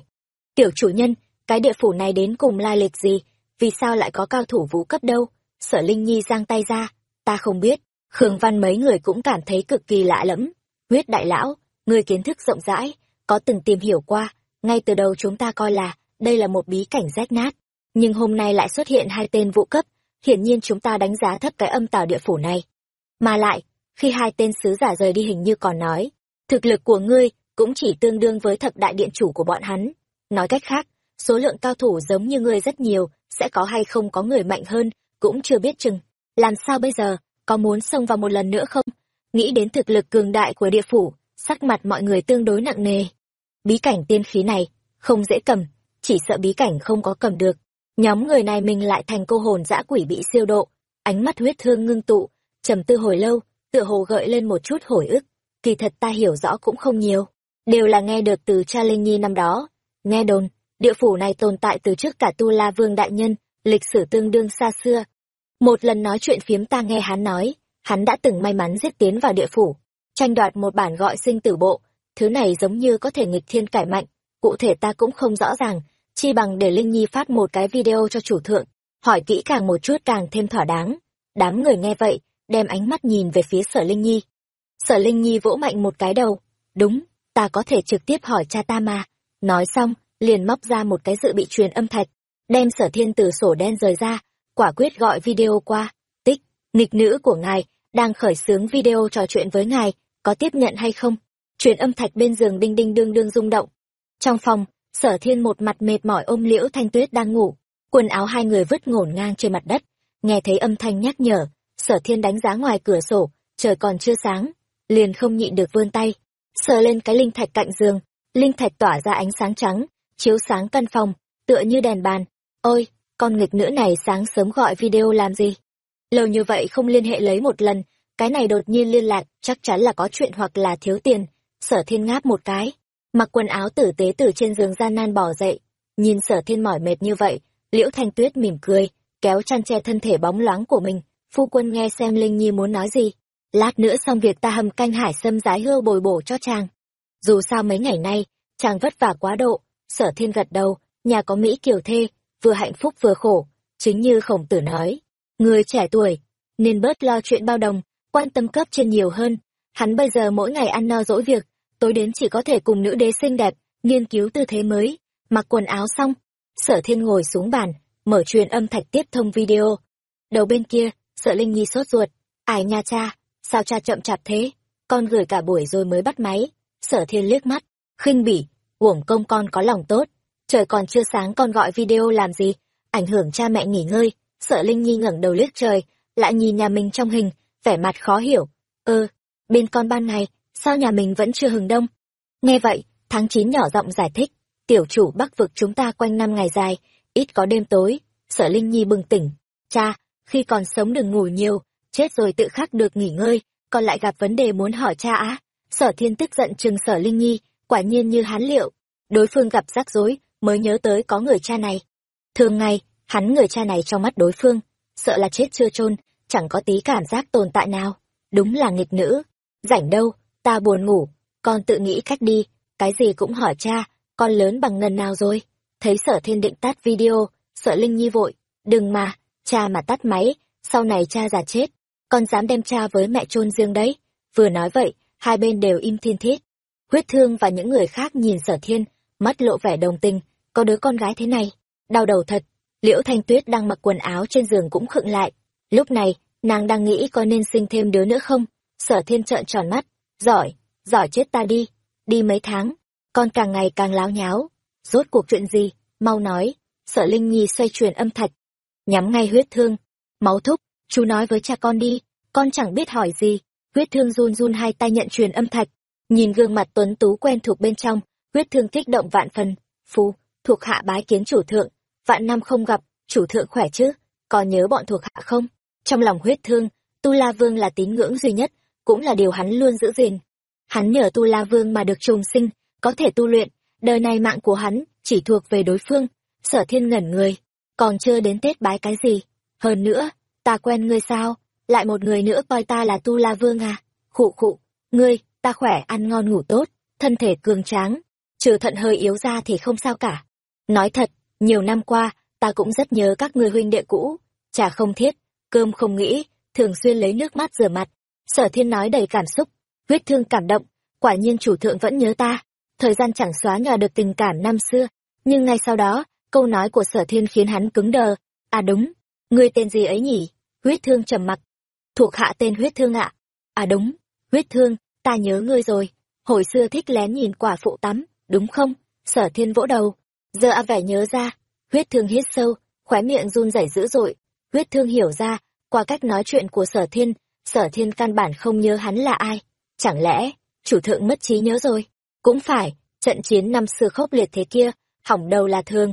Tiểu chủ nhân, cái địa phủ này đến cùng lai lịch gì? Vì sao lại có cao thủ vũ cấp đâu? Sở linh nhi giang tay ra. Ta không biết. Khương văn mấy người cũng cảm thấy cực kỳ lạ lẫm. Huyết đại lão, người kiến thức rộng rãi, có từng tìm hiểu qua. Ngay từ đầu chúng ta coi là đây là một bí cảnh rách nát. Nhưng hôm nay lại xuất hiện hai tên vũ cấp. Hiển nhiên chúng ta đánh giá thấp cái âm tào địa phủ này. Mà lại, khi hai tên sứ giả rời đi hình như còn nói, thực lực của ngươi cũng chỉ tương đương với thập đại điện chủ của bọn hắn. Nói cách khác, số lượng cao thủ giống như ngươi rất nhiều sẽ có hay không có người mạnh hơn, cũng chưa biết chừng. Làm sao bây giờ, có muốn xông vào một lần nữa không? Nghĩ đến thực lực cường đại của địa phủ, sắc mặt mọi người tương đối nặng nề. Bí cảnh tiên khí này, không dễ cầm, chỉ sợ bí cảnh không có cầm được. Nhóm người này mình lại thành cô hồn dã quỷ bị siêu độ, ánh mắt huyết thương ngưng tụ, trầm tư hồi lâu, tựa hồ gợi lên một chút hồi ức. Kỳ thật ta hiểu rõ cũng không nhiều. Đều là nghe được từ cha linh nhi năm đó. Nghe đồn địa phủ này tồn tại từ trước cả tu la vương đại nhân, lịch sử tương đương xa xưa. Một lần nói chuyện phiếm ta nghe hắn nói, hắn đã từng may mắn giết tiến vào địa phủ, tranh đoạt một bản gọi sinh tử bộ. Thứ này giống như có thể nghịch thiên cải mạnh, cụ thể ta cũng không rõ ràng, chi bằng để linh nhi phát một cái video cho chủ thượng, hỏi kỹ càng một chút càng thêm thỏa đáng. Đám người nghe vậy, đem ánh mắt nhìn về phía sở linh nhi. Sở linh nhi vỗ mạnh một cái đầu, đúng, ta có thể trực tiếp hỏi cha ta mà. Nói xong liền móc ra một cái dự bị truyền âm thạch, đem sở thiên từ sổ đen rời ra, quả quyết gọi video qua. Tích, nghịch nữ của ngài, đang khởi xướng video trò chuyện với ngài, có tiếp nhận hay không? Truyền âm thạch bên giường đinh đinh đương đương rung động. Trong phòng, sở thiên một mặt mệt mỏi ôm liễu thanh tuyết đang ngủ, quần áo hai người vứt ngổn ngang trên mặt đất, nghe thấy âm thanh nhắc nhở, sở thiên đánh giá ngoài cửa sổ, trời còn chưa sáng, liền không nhịn được vươn tay, sờ lên cái linh thạch cạnh giường, linh thạch tỏa ra ánh sáng trắng chiếu sáng căn phòng, tựa như đèn bàn. Ôi, con nghịch nữ này sáng sớm gọi video làm gì? Lâu như vậy không liên hệ lấy một lần, cái này đột nhiên liên lạc, chắc chắn là có chuyện hoặc là thiếu tiền. Sở thiên ngáp một cái, mặc quần áo tử tế từ trên giường gian nan bỏ dậy. Nhìn sở thiên mỏi mệt như vậy, liễu thanh tuyết mỉm cười, kéo chăn che thân thể bóng loáng của mình. Phu quân nghe xem linh nhi muốn nói gì. Lát nữa xong việc ta hầm canh hải sâm rái hươu bồi bổ cho chàng. Dù sao mấy ngày nay, chàng vất vả quá độ sở thiên gật đầu, nhà có mỹ kiều thê, vừa hạnh phúc vừa khổ, chính như khổng tử nói. Người trẻ tuổi, nên bớt lo chuyện bao đồng, quan tâm cấp trên nhiều hơn. Hắn bây giờ mỗi ngày ăn no dỗi việc, tối đến chỉ có thể cùng nữ đế xinh đẹp, nghiên cứu tư thế mới, mặc quần áo xong. Sở thiên ngồi xuống bàn, mở truyền âm thạch tiếp thông video. Đầu bên kia, sợ linh nhi sốt ruột. Ải nha cha, sao cha chậm chạp thế? Con gửi cả buổi rồi mới bắt máy. Sở thiên liếc mắt, khinh bỉ uổng công con có lòng tốt. Trời còn chưa sáng con gọi video làm gì? Ảnh hưởng cha mẹ nghỉ ngơi. Sợ linh nhi ngẩng đầu liếc trời, lại nhìn nhà mình trong hình, vẻ mặt khó hiểu. Ơ, bên con ban ngày, sao nhà mình vẫn chưa hừng đông? Nghe vậy, tháng chín nhỏ giọng giải thích, tiểu chủ bắc vực chúng ta quanh năm ngày dài, ít có đêm tối. Sợ linh nhi bừng tỉnh, cha, khi còn sống đừng ngủ nhiều, chết rồi tự khắc được nghỉ ngơi còn lại gặp vấn đề muốn hỏi cha á. Sở thiên tức giận chừng sở linh nhi quả nhiên như hắn liệu, đối phương gặp rắc rối, mới nhớ tới có người cha này. Thường ngày, hắn người cha này trong mắt đối phương, sợ là chết chưa chôn, chẳng có tí cảm giác tồn tại nào. Đúng là nghịch nữ. Rảnh đâu, ta buồn ngủ, con tự nghĩ cách đi, cái gì cũng hỏi cha, con lớn bằng ngần nào rồi. Thấy sở thiên định tắt video, sợ linh nhi vội, đừng mà, cha mà tắt máy, sau này cha già chết, con dám đem cha với mẹ chôn riêng đấy. Vừa nói vậy, hai bên đều im thiên thiết huyết thương và những người khác nhìn sở thiên, mắt lộ vẻ đồng tình, có đứa con gái thế này, đau đầu thật. Liễu thanh tuyết đang mặc quần áo trên giường cũng khựng lại. Lúc này, nàng đang nghĩ có nên sinh thêm đứa nữa không? Sở thiên trợn tròn mắt, giỏi giỏi chết ta đi đi mấy tháng, con càng ngày càng láo nháo. Rốt cuộc chuyện gì? Mau nói. Sở linh nhi xoay chuyển âm thạch, nhắm ngay huyết thương, máu thúc, chú nói với cha con đi, con chẳng biết hỏi gì. Huyết thương run run hai tay nhận truyền âm thạch nhìn gương mặt tuấn tú quen thuộc bên trong, huyết thương kích động vạn phần. Phu thuộc hạ bái kiến chủ thượng. Vạn năm không gặp, chủ thượng khỏe chứ? Còn nhớ bọn thuộc hạ không? Trong lòng huyết thương, tu la vương là tín ngưỡng duy nhất, cũng là điều hắn luôn giữ gìn. Hắn nhờ tu la vương mà được trùng sinh, có thể tu luyện. Đời này mạng của hắn chỉ thuộc về đối phương, sở thiên ngẩn người. Còn chưa đến tết bái cái gì? Hơn nữa, ta quen ngươi sao? Lại một người nữa coi ta là tu la vương à? Khụ khụ, ngươi ta khỏe, ăn ngon ngủ tốt, thân thể cường tráng, trừ thận hơi yếu ra thì không sao cả. Nói thật, nhiều năm qua, ta cũng rất nhớ các ngươi huynh đệ cũ. Chả không thiết, cơm không nghĩ, thường xuyên lấy nước mắt rửa mặt. Sở thiên nói đầy cảm xúc, huyết thương cảm động, quả nhiên chủ thượng vẫn nhớ ta. Thời gian chẳng xóa nhòa được tình cảm năm xưa, nhưng ngay sau đó, câu nói của sở thiên khiến hắn cứng đờ. À đúng, ngươi tên gì ấy nhỉ? Huyết thương trầm mặc. Thuộc hạ tên huyết thương ạ. À đúng, huyết thương ta nhớ ngươi rồi. Hồi xưa thích lén nhìn quả phụ tắm, đúng không? Sở thiên vỗ đầu. Giờ a vẻ nhớ ra. Huyết thương hít sâu, khóe miệng run rẩy dữ dội. Huyết thương hiểu ra, qua cách nói chuyện của sở thiên sở thiên căn bản không nhớ hắn là ai. Chẳng lẽ, chủ thượng mất trí nhớ rồi? Cũng phải, trận chiến năm xưa khốc liệt thế kia, hỏng đầu là thương.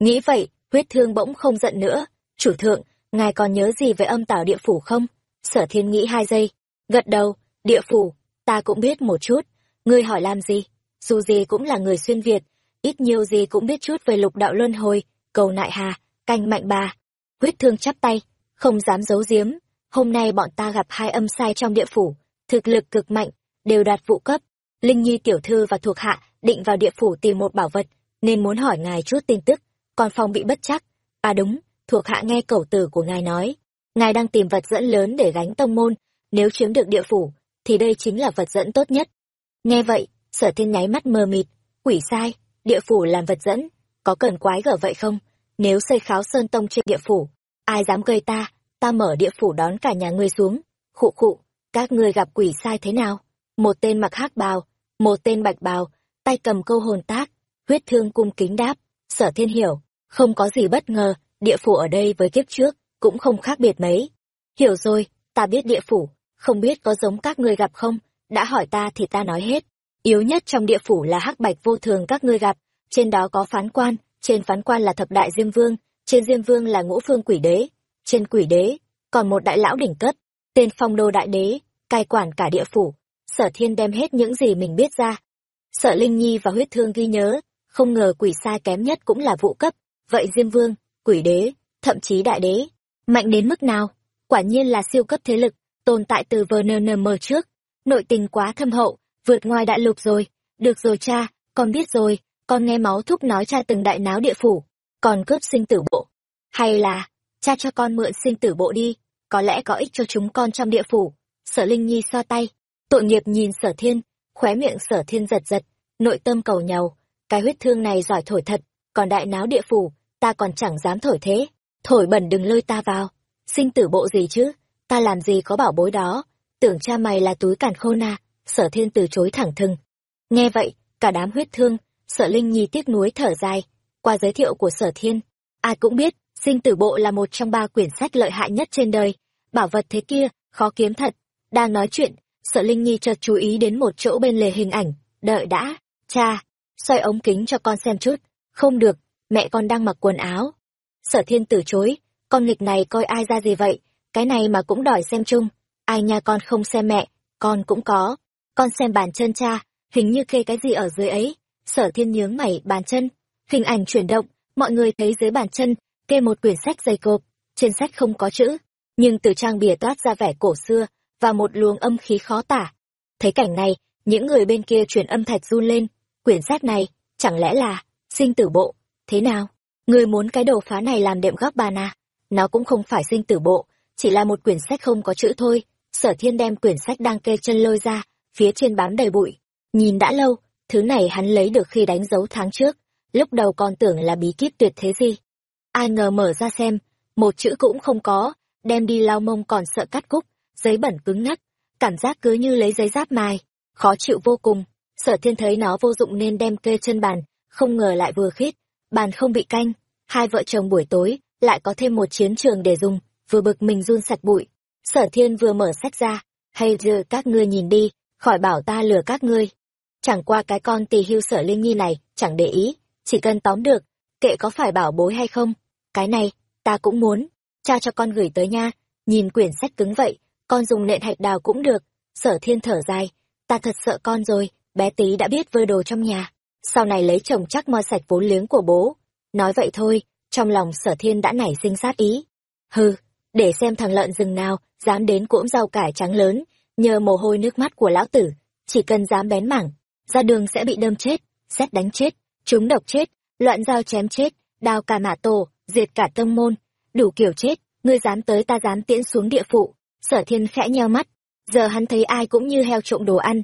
Nghĩ vậy, huyết thương bỗng không giận nữa. Chủ thượng, ngài còn nhớ gì về âm tảo địa phủ không? Sở thiên nghĩ hai giây. Gật đầu, địa phủ ta cũng biết một chút. Ngươi hỏi làm gì? Dù gì cũng là người xuyên việt. Ít nhiều gì cũng biết chút về lục đạo luân hồi. Cầu nại hà, canh mạnh bà. Huyết thương chắp tay, không dám giấu giếm. Hôm nay bọn ta gặp hai âm sai trong địa phủ. Thực lực cực mạnh, đều đạt vụ cấp. Linh nhi tiểu thư và thuộc hạ định vào địa phủ tìm một bảo vật, nên muốn hỏi ngài chút tin tức. Còn phòng bị bất chắc. À đúng, thuộc hạ nghe cẩu tử của ngài nói. Ngài đang tìm vật dẫn lớn để gánh tông môn. Nếu chiếm được địa phủ thì đây chính là vật dẫn tốt nhất. Nghe vậy sở thiên nháy mắt mờ mịt. Quỷ sai địa phủ làm vật dẫn có cần quái gở vậy không? Nếu xây kháo sơn tông trên địa phủ ai dám gây ta? Ta mở địa phủ đón cả nhà ngươi xuống. Khụ khụ các ngươi gặp quỷ sai thế nào? Một tên mặc hắc bào một tên bạch bào tay cầm câu hồn tác huyết thương cung kính đáp. Sở thiên hiểu không có gì bất ngờ địa phủ ở đây với kiếp trước cũng không khác biệt mấy. Hiểu rồi ta biết địa phủ, không biết có giống các ngươi gặp không, đã hỏi ta thì ta nói hết. Yếu nhất trong địa phủ là hắc bạch vô thường các ngươi gặp, trên đó có phán quan, trên phán quan là thập đại diêm vương, trên diêm vương là ngũ phương quỷ đế, trên quỷ đế, còn một đại lão đỉnh cất, tên phong đô đại đế, cai quản cả địa phủ. Sở thiên đem hết những gì mình biết ra. Sở Linh Nhi và huyết thương ghi nhớ, không ngờ quỷ sai kém nhất cũng là vụ cấp, vậy diêm vương, quỷ đế, thậm chí đại đế, mạnh đến mức nào? Quả nhiên là siêu cấp thế lực, tồn tại từ VNNM trước. Nội tình quá thâm hậu, vượt ngoài đại lục rồi. Được rồi cha, con biết rồi, con nghe máu thúc nói cha từng đại náo địa phủ, còn cướp sinh tử bộ. Hay là, cha cho con mượn sinh tử bộ đi, có lẽ có ích cho chúng con trong địa phủ. Sở Linh Nhi xoa tay, tội nghiệp nhìn sở thiên, khóe miệng sở thiên giật giật, nội tâm cầu nhau cái huyết thương này giỏi thổi thật, còn đại náo địa phủ, ta còn chẳng dám thổi thế, thổi bẩn đừng lôi ta vào, sinh tử bộ gì chứ, ta làm gì có bảo bối đó, tưởng cha mày là túi càn khôn à, sở thiên từ chối thẳng thừng. Nghe vậy, cả đám huyết thương, sở linh nhi tiếc nuối thở dài, qua giới thiệu của sở thiên, ai cũng biết, sinh tử bộ là một trong ba quyển sách lợi hại nhất trên đời, bảo vật thế kia, khó kiếm thật, đang nói chuyện, sở linh nhi chợt chú ý đến một chỗ bên lề hình ảnh, đợi đã, cha, xoay ống kính cho con xem chút, không được, mẹ con đang mặc quần áo. Sở thiên từ chối, con nghịch này coi ai ra gì vậy, cái này mà cũng đòi xem chung, ai nha con không xem mẹ, con cũng có, con xem bàn chân cha, hình như kê cái gì ở dưới ấy, sở thiên nhướng mày bàn chân, hình ảnh chuyển động, mọi người thấy dưới bàn chân, kê một quyển sách dày cộp, trên sách không có chữ, nhưng từ trang bìa toát ra vẻ cổ xưa, và một luồng âm khí khó tả. Thấy cảnh này, những người bên kia chuyển âm thạch run lên, quyển sách này, chẳng lẽ là, sinh tử bộ, thế nào? Người muốn cái đồ phá này làm đệm góc bàn à? Nó cũng không phải sinh tử bộ, chỉ là một quyển sách không có chữ thôi. Sở thiên đem quyển sách đang kê chân lôi ra, phía trên bám đầy bụi. Nhìn đã lâu, thứ này hắn lấy được khi đánh dấu tháng trước, lúc đầu còn tưởng là bí kíp tuyệt thế gì. Ai ngờ mở ra xem, một chữ cũng không có, đem đi lau mông còn sợ cắt cúc, giấy bẩn cứng ngắc, cảm giác cứ như lấy giấy giáp mài, khó chịu vô cùng. Sở thiên thấy nó vô dụng nên đem kê chân bàn, không ngờ lại vừa khít, bàn không bị canh, hai vợ chồng buổi tối lại có thêm một chiến trường để dùng, vừa bực mình run sạch bụi. Sở thiên vừa mở sách ra, hay giờ các ngươi nhìn đi, khỏi bảo ta lừa các ngươi. Chẳng qua cái con tỳ hưu sở linh nhi này, chẳng để ý, chỉ cần tóm được, kệ có phải bảo bối hay không. Cái này, ta cũng muốn, cha cho con gửi tới nha, nhìn quyển sách cứng vậy, con dùng nện hạch đào cũng được. Sở thiên thở dài, ta thật sợ con rồi, bé tí đã biết vơ đồ trong nhà, sau này lấy chồng chắc moi sạch vốn liếng của bố. Nói vậy thôi, trong lòng sở thiên đã nảy sinh sát ý. Hừ, để xem thằng lợn rừng nào, dám đến cỗm rau cải trắng lớn, nhờ mồ hôi nước mắt của lão tử, chỉ cần dám bén mảng, ra đường sẽ bị đâm chết, xét đánh chết, trúng độc chết, loạn dao chém chết, đao cả mạ tổ, diệt cả tông môn, đủ kiểu chết, ngươi dám tới ta dám tiễn xuống địa phụ. Sở thiên khẽ nheo mắt, giờ hắn thấy ai cũng như heo trộm đồ ăn.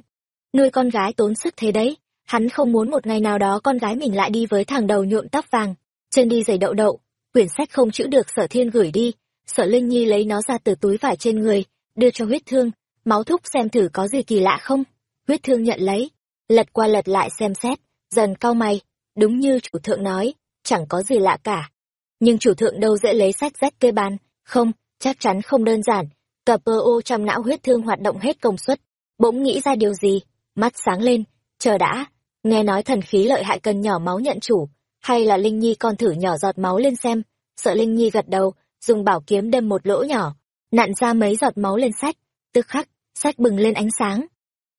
Nuôi con gái tốn sức thế đấy, hắn không muốn một ngày nào đó con gái mình lại đi với thằng đầu nhuộm tóc vàng, chân đi giày đậu đậu, quyển sách không chữ được sở thiên gửi đi, sợ linh nhi lấy nó ra từ túi vải trên người, đưa cho huyết thương, máu thúc xem thử có gì kỳ lạ không. Huyết thương nhận lấy, lật qua lật lại xem xét, dần cau mày, đúng như chủ thượng nói, chẳng có gì lạ cả. Nhưng chủ thượng đâu dễ lấy sách rách kê bàn, không, chắc chắn không đơn giản, cặp pơ ô trong não huyết thương hoạt động hết công suất, bỗng nghĩ ra điều gì, mắt sáng lên, chờ đã, nghe nói thần khí lợi hại cần nhỏ máu nhận chủ, hay là Linh Nhi con thử nhỏ giọt máu lên xem, sợ Linh Nhi gật đầu, dùng bảo kiếm đâm một lỗ nhỏ, nặn ra mấy giọt máu lên sách, tức khắc, sách bừng lên ánh sáng.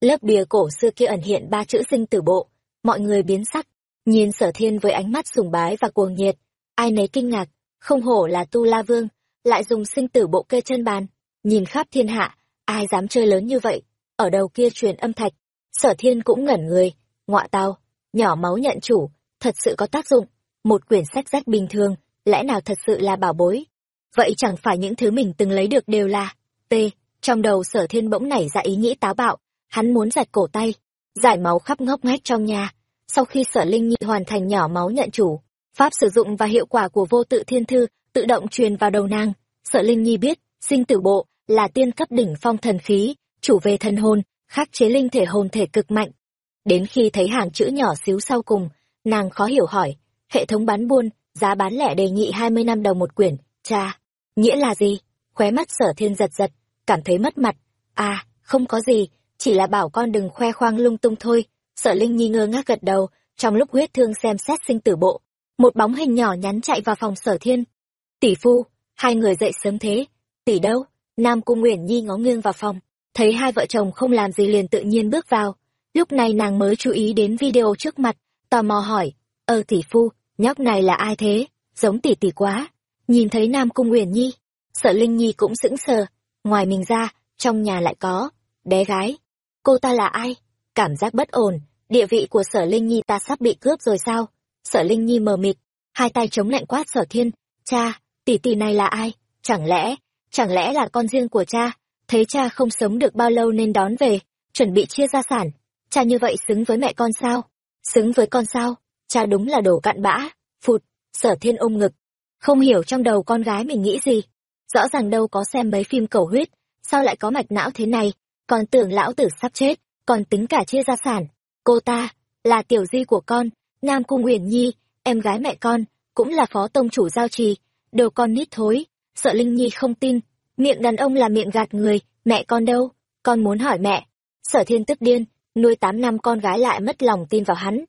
Lớp bìa cổ xưa kia ẩn hiện ba chữ sinh tử bộ, mọi người biến sắc, nhìn sở thiên với ánh mắt sùng bái và cuồng nhiệt, ai nấy kinh ngạc, không hổ là tu la vương, lại dùng sinh tử bộ kê chân bàn, nhìn khắp thiên hạ, ai dám chơi lớn như vậy, ở đầu kia truyền âm thạch, sở thiên cũng ngẩn người, ngọa tao, nhỏ máu nhận chủ, thật sự có tác dụng, một quyển sách rách bình thường, lẽ nào thật sự là bảo bối. Vậy chẳng phải những thứ mình từng lấy được đều là, t, trong đầu sở thiên bỗng nảy ra ý nghĩ táo bạo, hắn muốn rạch cổ tay, giải máu khắp ngóc ngách trong nhà. Sau khi sở linh nhị hoàn thành nhỏ máu nhận chủ, pháp sử dụng và hiệu quả của vô tự thiên thư tự động truyền vào đầu nàng. Sở linh nhi biết, sinh tử bộ là tiên cấp đỉnh phong thần khí, chủ về thân hồn, khắc chế linh thể hồn thể cực mạnh. Đến khi thấy hàng chữ nhỏ xíu sau cùng, nàng khó hiểu hỏi, hệ thống bán buôn, giá bán lẻ đề nghị hai mươi năm đồng một quyển, cha, nghĩa là gì? Khóe mắt sở thiên giật giật, cảm thấy mất mặt. À, không có gì, chỉ là bảo con đừng khoe khoang lung tung thôi. Sở Linh Nhi ngơ ngác gật đầu, trong lúc huyết thương xem xét sinh tử bộ. Một bóng hình nhỏ nhắn chạy vào phòng sở thiên. Tỷ phu, hai người dậy sớm thế. Tỷ đâu? Nam Cung Nguyễn Nhi ngó nghiêng vào phòng, thấy hai vợ chồng không làm gì liền tự nhiên bước vào. Lúc này nàng mới chú ý đến video trước mặt, tò mò hỏi, ơ tỷ phu, nhóc này là ai thế? Giống tỷ tỷ quá. Nhìn thấy Nam Cung uyển Nhi, sợ Linh Nhi cũng sững sờ, ngoài mình ra, trong nhà lại có, bé gái. Cô ta là ai? Cảm giác bất ổn, địa vị của sở Linh Nhi ta sắp bị cướp rồi sao? Sở Linh Nhi mờ mịt, hai tay chống lạnh quát sở thiên, cha, tỷ tỷ này là ai? Chẳng lẽ, chẳng lẽ là con riêng của cha? Thấy cha không sống được bao lâu nên đón về, chuẩn bị chia gia sản. Cha như vậy xứng với mẹ con sao? Xứng với con sao? Cha đúng là đồ cặn bã, phụt, sở thiên ôm ngực. Không hiểu trong đầu con gái mình nghĩ gì. Rõ ràng đâu có xem mấy phim cầu huyết, sao lại có mạch não thế này? Còn tưởng lão tử sắp chết, còn tính cả chia gia sản. Cô ta, là tiểu di của con, Nam Cung Uyển Nhi, em gái mẹ con, cũng là phó tông chủ giao trì, đồ con nít thối. Sợ Linh Nhi không tin, miệng đàn ông là miệng gạt người, mẹ con đâu? Con muốn hỏi mẹ. Sở thiên tức điên, nuôi tám năm con gái lại mất lòng tin vào hắn.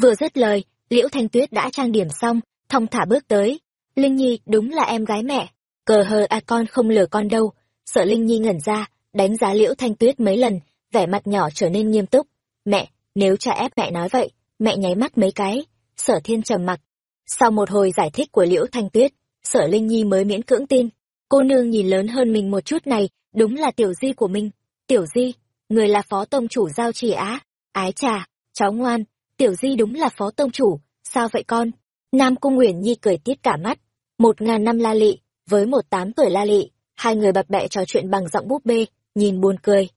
Vừa dứt lời, Liễu Thanh Tuyết đã trang điểm xong, thong thả bước tới. Linh Nhi đúng là em gái mẹ, cờ hờ à con không lừa con đâu. Sợ Linh Nhi ngẩn ra, đánh giá Liễu Thanh Tuyết mấy lần, vẻ mặt nhỏ trở nên nghiêm túc. Mẹ, nếu cha ép mẹ nói vậy, mẹ nháy mắt mấy cái. Sở thiên trầm mặc. Sau một hồi giải thích của Liễu Thanh Tuyết, sở Linh Nhi mới miễn cưỡng tin. Cô nương nhìn lớn hơn mình một chút này, đúng là tiểu di của mình. Tiểu di, người là phó tông chủ giao trì á. Ái trà, cháu ngoan, tiểu di đúng là phó tông chủ, sao vậy con? Nam Cung Nguyễn Nhi cười tiết cả mắt. Một ngàn năm la lị, với một tám tuổi la lị, hai người bập bẹ trò chuyện bằng giọng búp bê, nhìn buồn cười.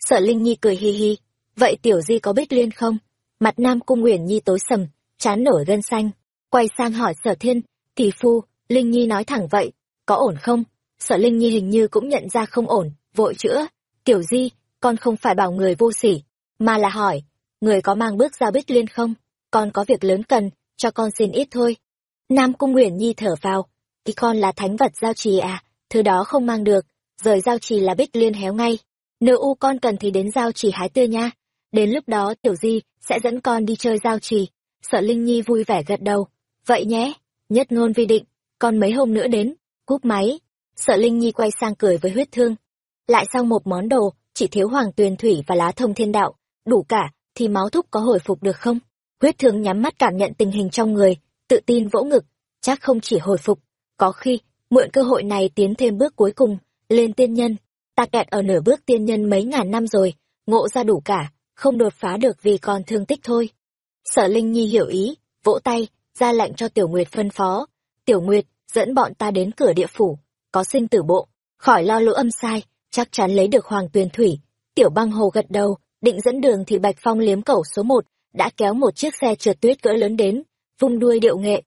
Sợ Linh Nhi cười hi hi, vậy tiểu di có biết liên không? Mặt Nam Cung Nguyễn Nhi tối sầm, chán nổi gân xanh, quay sang hỏi sở thiên, tỷ phu, Linh Nhi nói thẳng vậy, có ổn không? Sở Linh Nhi hình như cũng nhận ra không ổn, vội chữa, tiểu di, con không phải bảo người vô sỉ, mà là hỏi, người có mang bước ra bích liên không? Con có việc lớn cần, cho con xin ít thôi. Nam Cung Nguyễn Nhi thở vào, thì con là thánh vật giao trì à, thứ đó không mang được, rời giao trì là bích liên héo ngay. Nếu u con cần thì đến giao trì hái tươi nha. Đến lúc đó tiểu di sẽ dẫn con đi chơi giao trì. Sợ Linh Nhi vui vẻ gật đầu. Vậy nhé, nhất ngôn vi định, con mấy hôm nữa đến, cúp máy. Sợ Linh Nhi quay sang cười với huyết thương. Lại xong một món đồ, chỉ thiếu hoàng tuyền thủy và lá thông thiên đạo, đủ cả, thì máu thúc có hồi phục được không? Huyết thương nhắm mắt cảm nhận tình hình trong người, tự tin vỗ ngực, chắc không chỉ hồi phục, có khi, mượn cơ hội này tiến thêm bước cuối cùng, lên tiên nhân. Ta kẹt ở nửa bước tiên nhân mấy ngàn năm rồi, ngộ ra đủ cả, không đột phá được vì còn thương tích thôi. Sở Linh Nhi hiểu ý, vỗ tay, ra lệnh cho Tiểu Nguyệt phân phó. Tiểu Nguyệt, dẫn bọn ta đến cửa địa phủ, có sinh tử bộ, khỏi lo lỗ âm sai, chắc chắn lấy được hoàng tuyền thủy. Tiểu băng hồ gật đầu, định dẫn đường thì Bạch Phong liếm cẩu số một đã kéo một chiếc xe trượt tuyết cỡ lớn đến, vung đuôi điệu nghệ.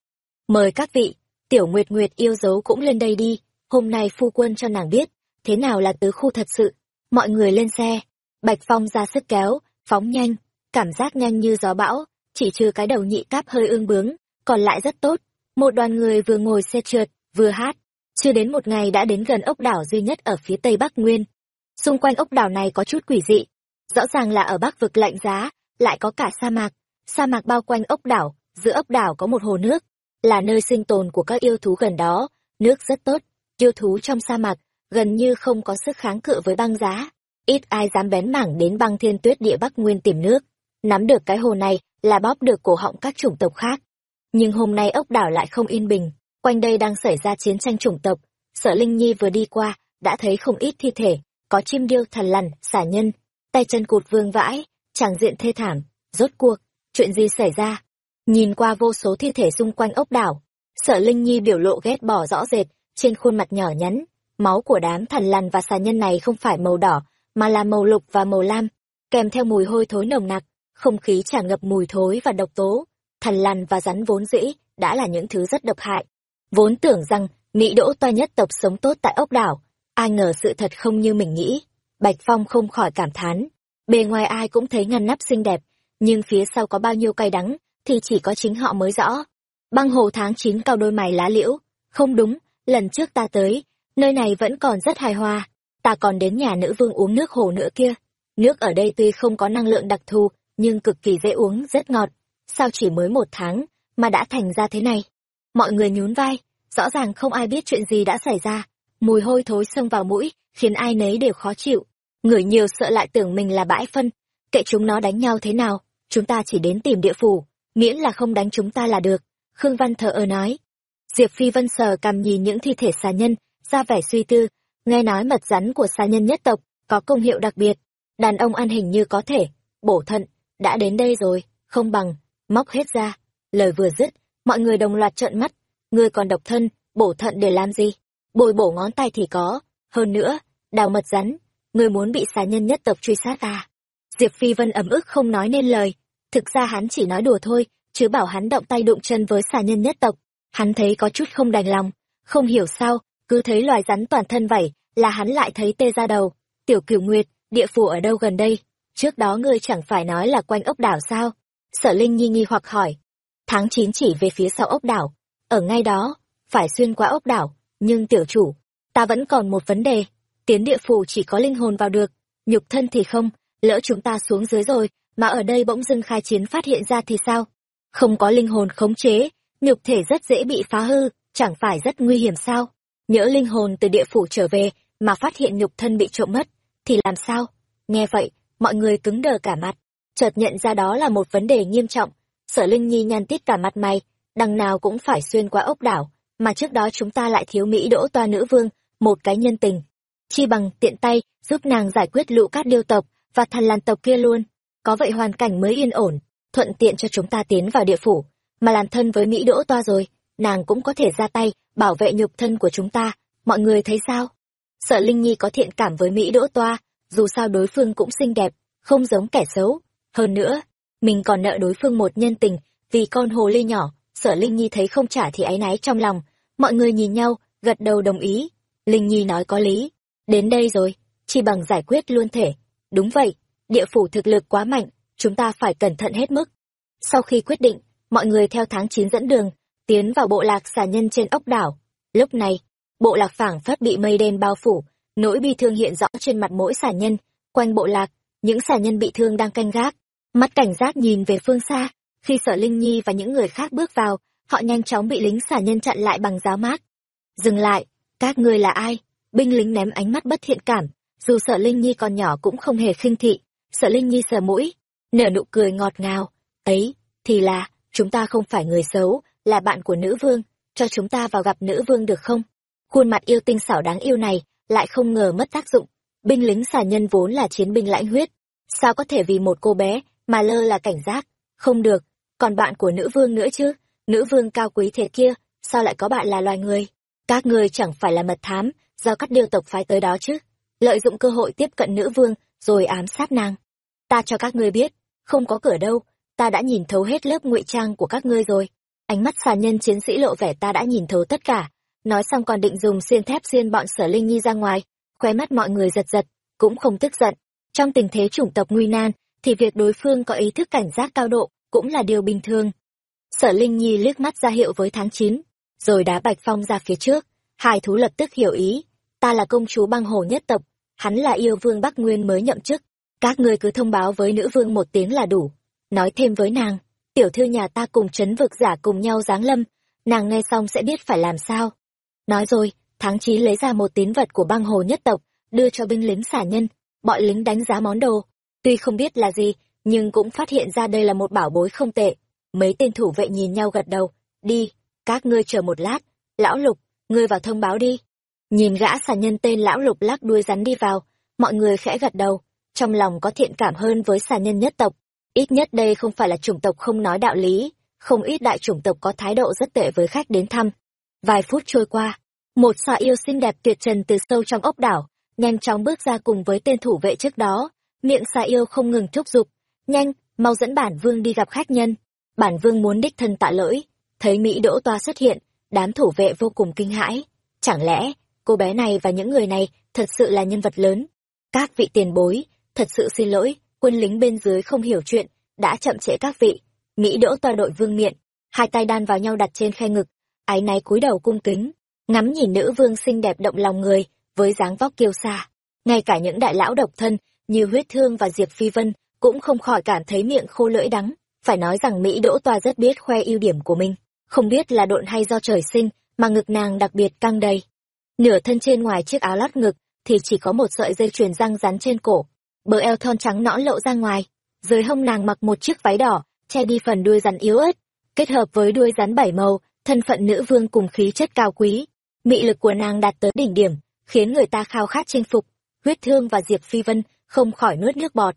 Mời các vị, Tiểu Nguyệt Nguyệt yêu dấu cũng lên đây đi, hôm nay phu quân cho nàng biết, thế nào là tứ khu thật sự. Mọi người lên xe, Bạch Phong ra sức kéo, phóng nhanh, cảm giác nhanh như gió bão, chỉ trừ cái đầu nhị cáp hơi ương bướng, còn lại rất tốt. Một đoàn người vừa ngồi xe trượt, vừa hát, chưa đến một ngày đã đến gần ốc đảo duy nhất ở phía tây Bắc Nguyên. Xung quanh ốc đảo này có chút quỷ dị, rõ ràng là ở Bắc vực lạnh giá, lại có cả sa mạc, sa mạc bao quanh ốc đảo, giữa ốc đảo có một hồ nước, là nơi sinh tồn của các yêu thú gần đó, nước rất tốt, yêu thú trong sa mạc gần như không có sức kháng cự với băng giá, ít ai dám bén mảng đến băng thiên tuyết địa Bắc Nguyên tìm nước. Nắm được cái hồ này là bóp được cổ họng các chủng tộc khác. Nhưng hôm nay ốc đảo lại không yên bình, quanh đây đang xảy ra chiến tranh chủng tộc. Sở Linh Nhi vừa đi qua, đã thấy không ít thi thể, có chim điêu thần lằn, xả nhân, tay chân cụt vương vãi, tràng diện thê thảm. Rốt cuộc, chuyện gì xảy ra? Nhìn qua vô số thi thể xung quanh ốc đảo, sở Linh Nhi biểu lộ ghét bỏ rõ rệt, trên khuôn mặt nhỏ nhắn. Máu của đám thần lằn và xà nhân này không phải màu đỏ, mà là màu lục và màu lam, kèm theo mùi hôi thối nồng nặc, không khí tràn ngập mùi thối và độc tố. Thần lằn và rắn vốn dĩ đã là những thứ rất độc hại. Vốn tưởng rằng Mỹ đỗ toa nhất tộc sống tốt tại ốc đảo, ai ngờ sự thật không như mình nghĩ. Bạch Phong không khỏi cảm thán. Bề ngoài ai cũng thấy ngăn nắp xinh đẹp, nhưng phía sau có bao nhiêu cay đắng, thì chỉ có chính họ mới rõ. Băng hồ tháng 9 cao đôi mày lá liễu. Không đúng, lần trước ta tới, nơi này vẫn còn rất hài hòa. ta còn đến nhà nữ vương uống nước hồ nữa kia. Nước ở đây tuy không có năng lượng đặc thù, nhưng cực kỳ dễ uống, rất ngọt. Sao chỉ mới một tháng, mà đã thành ra thế này? Mọi người nhún vai, rõ ràng không ai biết chuyện gì đã xảy ra. Mùi hôi thối xông vào mũi, khiến ai nấy đều khó chịu. Người nhiều sợ lại tưởng mình là bãi phân. Kệ chúng nó đánh nhau thế nào, chúng ta chỉ đến tìm địa phủ, miễn là không đánh chúng ta là được. Khương Văn thờ ơ nói. Diệp Phi Vân sờ cầm nhìn những thi thể xà nhân, ra vẻ suy tư, nghe nói mật rắn của xà nhân nhất tộc có công hiệu đặc biệt. Đàn ông ăn hình như có thể, bổ thận, đã đến đây rồi, không bằng, móc hết ra. Lời vừa dứt, mọi người đồng loạt trợn mắt, ngươi còn độc thân, bổ thận để làm gì? Bồi bổ ngón tay thì có, hơn nữa, đào mật rắn, ngươi muốn bị xà nhân nhất tộc truy sát à? Diệp Phi Vân ấm ức không nói nên lời, thực ra hắn chỉ nói đùa thôi, chứ bảo hắn động tay đụng chân với xà nhân nhất tộc, hắn thấy có chút không đành lòng, không hiểu sao, cứ thấy loài rắn toàn thân vảy, là hắn lại thấy tê ra đầu. Tiểu Cửu Nguyệt, địa phủ ở đâu gần đây? Trước đó ngươi chẳng phải nói là quanh ốc đảo sao? Sở Linh Nhi nghi hoặc hỏi. Tháng 9 chỉ về phía sau ốc đảo, ở ngay đó, phải xuyên qua ốc đảo, nhưng tiểu chủ, ta vẫn còn một vấn đề, tiến địa phủ chỉ có linh hồn vào được, nhục thân thì không, lỡ chúng ta xuống dưới rồi, mà ở đây bỗng dưng khai chiến phát hiện ra thì sao? Không có linh hồn khống chế, nhục thể rất dễ bị phá hư, chẳng phải rất nguy hiểm sao? Nhỡ linh hồn từ địa phủ trở về, mà phát hiện nhục thân bị trộm mất, thì làm sao? Nghe vậy, mọi người cứng đờ cả mặt, chợt nhận ra đó là một vấn đề nghiêm trọng. Sở Linh Nhi nhăn tít cả mặt mày, đằng nào cũng phải xuyên qua ốc đảo, mà trước đó chúng ta lại thiếu Mỹ đỗ toa nữ vương, một cái nhân tình. Chi bằng tiện tay, giúp nàng giải quyết lũ cát điêu tộc, và thần làn tộc kia luôn. Có vậy hoàn cảnh mới yên ổn, thuận tiện cho chúng ta tiến vào địa phủ, mà làm thân với Mỹ đỗ toa rồi, nàng cũng có thể ra tay, bảo vệ nhục thân của chúng ta, mọi người thấy sao? Sợ Linh Nhi có thiện cảm với Mỹ đỗ toa, dù sao đối phương cũng xinh đẹp, không giống kẻ xấu. Hơn nữa, mình còn nợ đối phương một nhân tình, vì con hồ ly nhỏ, sợ Linh Nhi thấy không trả thì áy náy trong lòng. Mọi người nhìn nhau, gật đầu đồng ý. Linh Nhi nói có lý. Đến đây rồi, chỉ bằng giải quyết luôn thể. Đúng vậy, địa phủ thực lực quá mạnh, chúng ta phải cẩn thận hết mức. Sau khi quyết định, mọi người theo tháng 9 dẫn đường, tiến vào bộ lạc xà nhân trên ốc đảo. Lúc này, bộ lạc phảng phất bị mây đen bao phủ, nỗi bi thương hiện rõ trên mặt mỗi xà nhân. Quanh bộ lạc, những xà nhân bị thương đang canh gác, mắt cảnh giác nhìn về phương xa. Khi sở Linh Nhi và những người khác bước vào, họ nhanh chóng bị lính xà nhân chặn lại bằng giáo mát. Dừng lại, các ngươi là ai? Binh lính ném ánh mắt bất thiện cảm, dù sợ Linh Nhi còn nhỏ cũng không hề khinh thị. Sợ Linh Nhi sờ mũi, nở nụ cười ngọt ngào. Ấy, thì là, chúng ta không phải người xấu, là bạn của nữ vương, cho chúng ta vào gặp nữ vương được không? Khuôn mặt yêu tinh xảo đáng yêu này, lại không ngờ mất tác dụng. Binh lính xà nhân vốn là chiến binh lãnh huyết. Sao có thể vì một cô bé, mà lơ là cảnh giác? Không được, còn bạn của nữ vương nữa chứ? Nữ vương cao quý thế kia, sao lại có bạn là loài người? Các ngươi chẳng phải là mật thám, do các điêu tộc phái tới đó chứ? Lợi dụng cơ hội tiếp cận nữ vương, rồi ám sát nàng. Ta cho các ngươi biết, không có cửa đâu, ta đã nhìn thấu hết lớp ngụy trang của các ngươi rồi. Ánh mắt xà nhân chiến sĩ lộ vẻ ta đã nhìn thấu tất cả. Nói xong còn định dùng xiên thép xiên bọn sở linh nhi ra ngoài, khóe mắt mọi người giật giật, cũng không tức giận. Trong tình thế chủng tộc nguy nan, thì việc đối phương có ý thức cảnh giác cao độ cũng là điều bình thường. Sở Linh Nhi liếc mắt ra hiệu với tháng 9, rồi đá Bạch Phong ra phía trước. Hai thú lập tức hiểu ý, ta là công chúa băng hồ nhất tộc, hắn là yêu vương Bắc Nguyên mới nhậm chức. Các ngươi cứ thông báo với nữ vương một tiếng là đủ. Nói thêm với nàng, tiểu thư nhà ta cùng chấn vực giả cùng nhau giáng lâm, nàng nghe xong sẽ biết phải làm sao. Nói rồi, tháng chín lấy ra một tín vật của băng hồ nhất tộc, đưa cho binh lính xả nhân, bọn lính đánh giá món đồ. Tuy không biết là gì, nhưng cũng phát hiện ra đây là một bảo bối không tệ. Mấy tên thủ vệ nhìn nhau gật đầu, đi, các ngươi chờ một lát, lão lục, ngươi vào thông báo đi. Nhìn gã xà nhân tên lão lục lắc đuôi rắn đi vào, mọi người khẽ gật đầu, trong lòng có thiện cảm hơn với xà nhân nhất tộc. Ít nhất đây không phải là chủng tộc không nói đạo lý, không ít đại chủng tộc có thái độ rất tệ với khách đến thăm. Vài phút trôi qua, một xà yêu xinh đẹp tuyệt trần từ sâu trong ốc đảo, nhanh chóng bước ra cùng với tên thủ vệ trước đó, miệng xà yêu không ngừng thúc giục, nhanh, mau dẫn bản vương đi gặp khách nhân. Bản vương muốn đích thân tạ lỗi, thấy Mỹ Đỗ Toa xuất hiện, đám thủ vệ vô cùng kinh hãi. Chẳng lẽ, cô bé này và những người này thật sự là nhân vật lớn? Các vị tiền bối, thật sự xin lỗi, quân lính bên dưới không hiểu chuyện, đã chậm trễ các vị. Mỹ Đỗ Toa đội vương miện, hai tay đan vào nhau đặt trên khe ngực, ái náy cúi đầu cung kính, ngắm nhìn nữ vương xinh đẹp động lòng người, với dáng vóc kiêu xa. ngay cả những đại lão độc thân như huyết thương và diệp phi vân cũng không khỏi cảm thấy miệng khô lưỡi đắng phải nói rằng mỹ đỗ toa rất biết khoe ưu điểm của mình không biết là độn hay do trời sinh mà ngực nàng đặc biệt căng đầy nửa thân trên ngoài chiếc áo lót ngực thì chỉ có một sợi dây chuyền răng rắn trên cổ. Bờ eo thon trắng nõn lộ ra ngoài. Dưới hông nàng mặc một chiếc váy đỏ, che đi phần đuôi rắn yếu ớt. Kết hợp với đuôi rắn bảy màu, thân phận nữ vương cùng khí chất cao quý. Mị lực của nàng đạt tới đỉnh điểm, khiến người ta khao khát chinh phục. Huyết thương và diệp phi vân không khỏi nuốt nước bọt.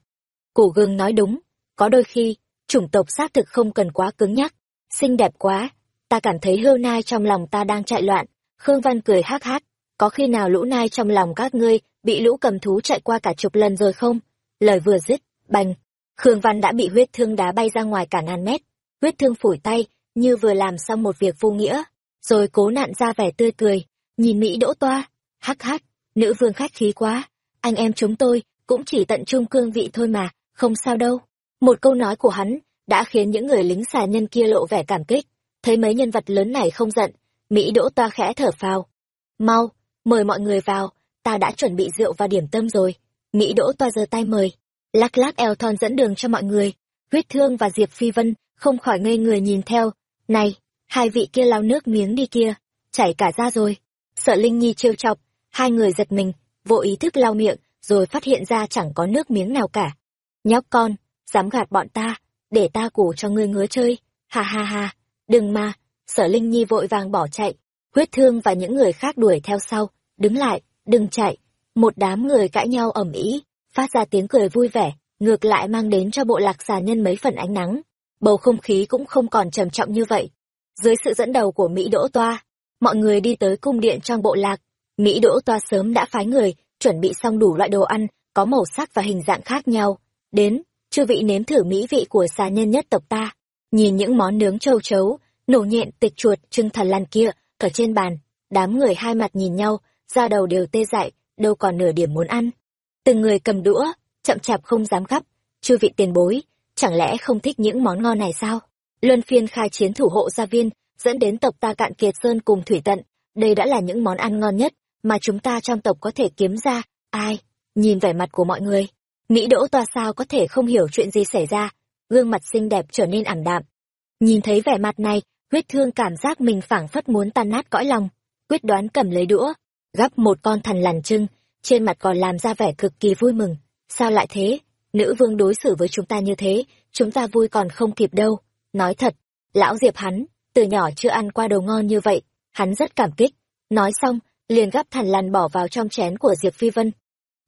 Cổ gương nói đúng, có đôi khi, chủng tộc xác thực không cần quá cứng nhắc. Xinh đẹp quá, ta cảm thấy hươu nai trong lòng ta đang chạy loạn. Khương văn cười hắc hắc có khi nào lũ nai trong lòng các ngươi bị lũ cầm thú chạy qua cả chục lần rồi không? Lời vừa dứt, bành, khương văn đã bị huyết thương đá bay ra ngoài cả ngàn mét. Huyết thương phủi tay, như vừa làm xong một việc vô nghĩa, rồi cố nạn ra vẻ tươi cười, nhìn mỹ đỗ toa. Hắc hắc, nữ vương khách khí quá, anh em chúng tôi cũng chỉ tận trung cương vị thôi mà, không sao đâu. Một câu nói của hắn đã khiến những người lính xà nhân kia lộ vẻ cảm kích. Thấy mấy nhân vật lớn này không giận, mỹ đỗ toa khẽ thở phào. Mau mời mọi người vào, ta đã chuẩn bị rượu và điểm tâm rồi. Mỹ đỗ toa giơ tay mời. Lắc lắc eo thon dẫn đường cho mọi người. Huyết thương và diệp phi vân không khỏi ngây người nhìn theo. Này, hai vị kia lau nước miếng đi kia. Chảy cả ra rồi. Sợ linh nhi trêu chọc. Hai người giật mình, vô ý thức lau miệng, rồi phát hiện ra chẳng có nước miếng nào cả. Nhóc con, dám gạt bọn ta, để ta củ cho ngươi ngứa chơi. Ha ha ha, đừng mà. Sở linh nhi vội vàng bỏ chạy huyết thương và những người khác đuổi theo sau. Đứng lại, đừng chạy. Một đám người cãi nhau ầm ĩ, phát ra tiếng cười vui vẻ, ngược lại mang đến cho bộ lạc xà nhân mấy phần ánh nắng. Bầu không khí cũng không còn trầm trọng như vậy. Dưới sự dẫn đầu của mỹ đỗ toa, mọi người đi tới cung điện trong bộ lạc. Mỹ đỗ toa sớm đã phái người, chuẩn bị xong đủ loại đồ ăn, có màu sắc và hình dạng khác nhau. Đến, chư vị nếm thử mỹ vị của xà nhân nhất tộc ta. Nhìn những món nướng châu chấu, nổ nhện, tịch chuột, trưng thần lan kia ở trên bàn, đám người hai mặt nhìn nhau, da đầu đều tê dại, đâu còn nửa điểm muốn ăn. Từng người cầm đũa, chậm chạp không dám gắp. Chư vị tiền bối, chẳng lẽ không thích những món ngon này sao? Luân phiên khai chiến thủ hộ gia viên, dẫn đến tộc ta cạn kiệt sơn cùng thủy tận. Đây đã là những món ăn ngon nhất mà chúng ta trong tộc có thể kiếm ra. Ai? Nhìn vẻ mặt của mọi người. Mỹ đỗ toa sao có thể không hiểu chuyện gì xảy ra. Gương mặt xinh đẹp trở nên ảm đạm. Nhìn thấy vẻ mặt này huyết thương cảm giác mình phảng phất muốn tan nát cõi lòng. Quyết đoán cầm lấy đũa, gắp một con thần lằn trưng, trên mặt còn làm ra vẻ cực kỳ vui mừng. Sao lại thế? Nữ vương đối xử với chúng ta như thế, chúng ta vui còn không kịp đâu. Nói thật, lão diệp hắn, từ nhỏ chưa ăn qua đồ ngon như vậy, hắn rất cảm kích. Nói xong, liền gắp thằn lằn bỏ vào trong chén của diệp phi vân.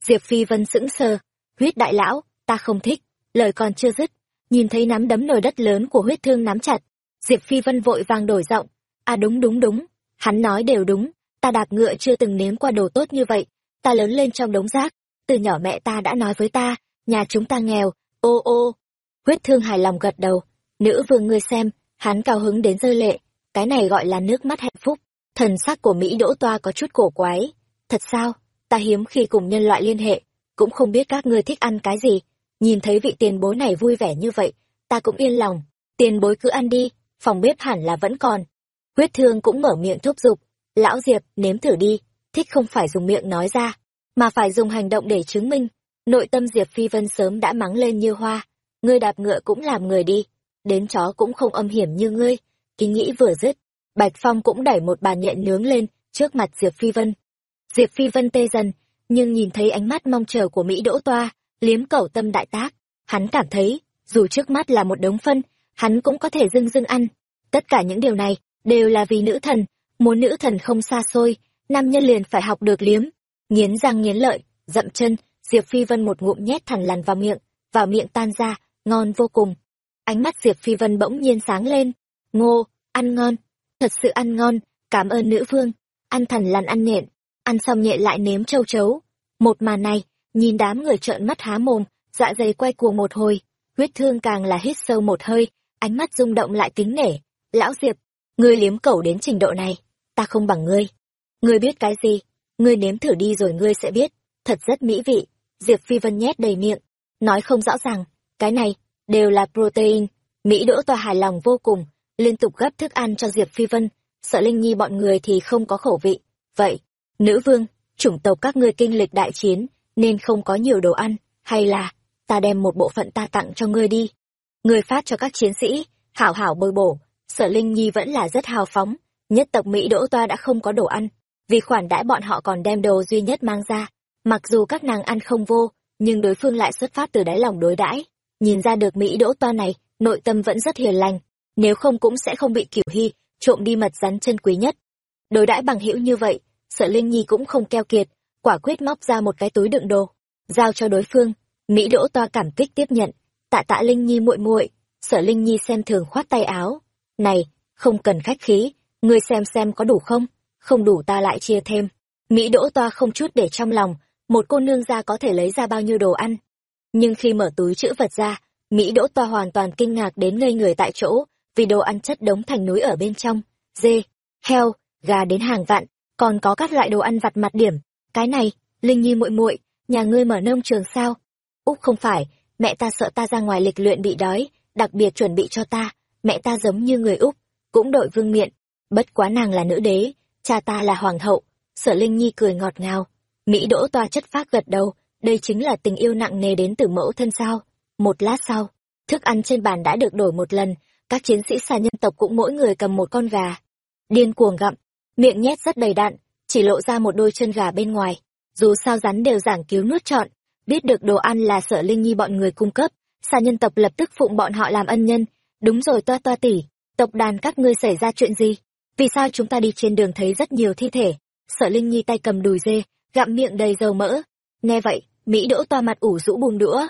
Diệp phi vân sững sờ. Huyết đại lão, ta không thích. Lời còn chưa dứt, nhìn thấy nắm đấm nồi đất lớn của huyết thương nắm chặt diệp phi vân vội vàng đổi giọng. À đúng đúng đúng. Hắn nói đều đúng. Ta đạp ngựa chưa từng nếm qua đồ tốt như vậy. Ta lớn lên trong đống rác. Từ nhỏ mẹ ta đã nói với ta, nhà chúng ta nghèo. Ô ô. Huyết thương hài lòng gật đầu. Nữ vương ngươi xem, hắn cao hứng đến rơi lệ. Cái này gọi là nước mắt hạnh phúc. Thần sắc của mỹ đỗ toa có chút cổ quái. Thật sao? Ta hiếm khi cùng nhân loại liên hệ. Cũng không biết các ngươi thích ăn cái gì. Nhìn thấy vị tiền bối này vui vẻ như vậy, ta cũng yên lòng. Tiền bối cứ ăn đi phòng bếp hẳn là vẫn còn. Huyết thương cũng mở miệng thúc giục. Lão diệp, nếm thử đi. Thích không phải dùng miệng nói ra, mà phải dùng hành động để chứng minh. Nội tâm diệp phi vân sớm đã mắng lên như hoa. Ngươi đạp ngựa cũng làm người đi. Đến chó cũng không âm hiểm như ngươi. Ý nghĩ vừa dứt, bạch phong cũng đẩy một bàn nhện nướng lên trước mặt diệp phi vân. Diệp phi vân tê dần, nhưng nhìn thấy ánh mắt mong chờ của mỹ đỗ toa, liếm cẩu tâm đại tác. Hắn cảm thấy, dù trước mắt là một đống phân hắn cũng có thể dưng dưng ăn. Tất cả những điều này đều là vì nữ thần, muốn nữ thần không xa xôi, nam nhân liền phải học được liếm. Nghiến răng nghiến lợi, dậm chân, diệp phi vân một ngụm nhét thẳng lằn vào miệng vào miệng tan ra, ngon vô cùng. Ánh mắt diệp phi vân bỗng nhiên sáng lên. Ngô, ăn ngon, thật sự ăn ngon, cảm ơn nữ vương. Ăn thằn lằn ăn nhện, ăn xong nhện lại nếm châu chấu. Một màn này, nhìn đám người trợn mắt há mồm dạ dày quay cuồng một hồi. Huyết thương càng là hít sâu một hơi ánh mắt rung động lại kính nể. Lão diệp ngươi liếm cẩu đến trình độ này ta không bằng ngươi. Ngươi biết cái gì? Ngươi nếm thử đi rồi ngươi sẽ biết. Thật rất mỹ vị. Diệp phi vân nhét đầy miệng. Nói không rõ ràng. Cái này đều là protein. Mỹ đỗ tòa hài lòng vô cùng liên tục gấp thức ăn cho diệp phi vân. Sợ linh nhi bọn người thì không có khẩu vị. Vậy nữ vương chủng tộc các ngươi kinh lịch đại chiến nên không có nhiều đồ ăn, hay là, ta đem một bộ phận ta tặng cho ngươi đi người phát cho các chiến sĩ, hảo hảo bồi bổ, sở Linh Nhi vẫn là rất hào phóng, nhất tộc Mỹ Đỗ Toa đã không có đồ ăn, vì khoản đãi bọn họ còn đem đồ duy nhất mang ra. Mặc dù các nàng ăn không vô, nhưng đối phương lại xuất phát từ đáy lòng đối đãi nhìn ra được Mỹ Đỗ Toa này, nội tâm vẫn rất hiền lành, nếu không cũng sẽ không bị kiểu Hy trộm đi mật rắn chân quý nhất. Đối đãi bằng hữu như vậy, Sở Linh Nhi cũng không keo kiệt, quả quyết móc ra một cái túi đựng đồ, giao cho đối phương. Mỹ Đỗ Toa cảm kích tiếp nhận, tạ tạ Linh Nhi muội muội, Sở Linh Nhi xem thường khoát tay áo, "Này, không cần khách khí, ngươi xem xem có đủ không? Không đủ ta lại chia thêm." Mỹ Đỗ Toa không chút để trong lòng, một cô nương gia có thể lấy ra bao nhiêu đồ ăn. Nhưng khi mở túi chữ vật ra, Mỹ Đỗ Toa hoàn toàn kinh ngạc đến ngây người tại chỗ, vì đồ ăn chất đống thành núi ở bên trong, dê, heo, gà đến hàng vạn, còn có các loại đồ ăn vặt mặt điểm. Cái này, Linh Nhi muội muội, nhà ngươi mở nông trường sao? Úc không phải, mẹ ta sợ ta ra ngoài lịch luyện bị đói, đặc biệt chuẩn bị cho ta, mẹ ta giống như người Úc, cũng đội vương miện, bất quá nàng là nữ đế, cha ta là hoàng hậu. Sở Linh Nhi cười ngọt ngào, Mỹ Đỗ Toa chất phác gật đầu, đây chính là tình yêu nặng nề đến từ mẫu thân sao? Một lát sau, thức ăn trên bàn đã được đổi một lần, các chiến sĩ xà nhân tộc cũng mỗi người cầm một con gà. Điên cuồng gặm, miệng nhét rất đầy đạn, chỉ lộ ra một đôi chân gà bên ngoài. Dù sao rắn đều giảng cứu nuốt trọn, biết được đồ ăn là sở linh nhi bọn người cung cấp, xa nhân tộc lập tức phụng bọn họ làm ân nhân. Đúng rồi toa toa tỷ, tộc đàn các ngươi xảy ra chuyện gì? Vì sao chúng ta đi trên đường thấy rất nhiều thi thể? Sở linh nhi tay cầm đùi dê, gặm miệng đầy dầu mỡ. Nghe vậy, Mỹ đỗ toa mặt ủ rũ bùm đũa.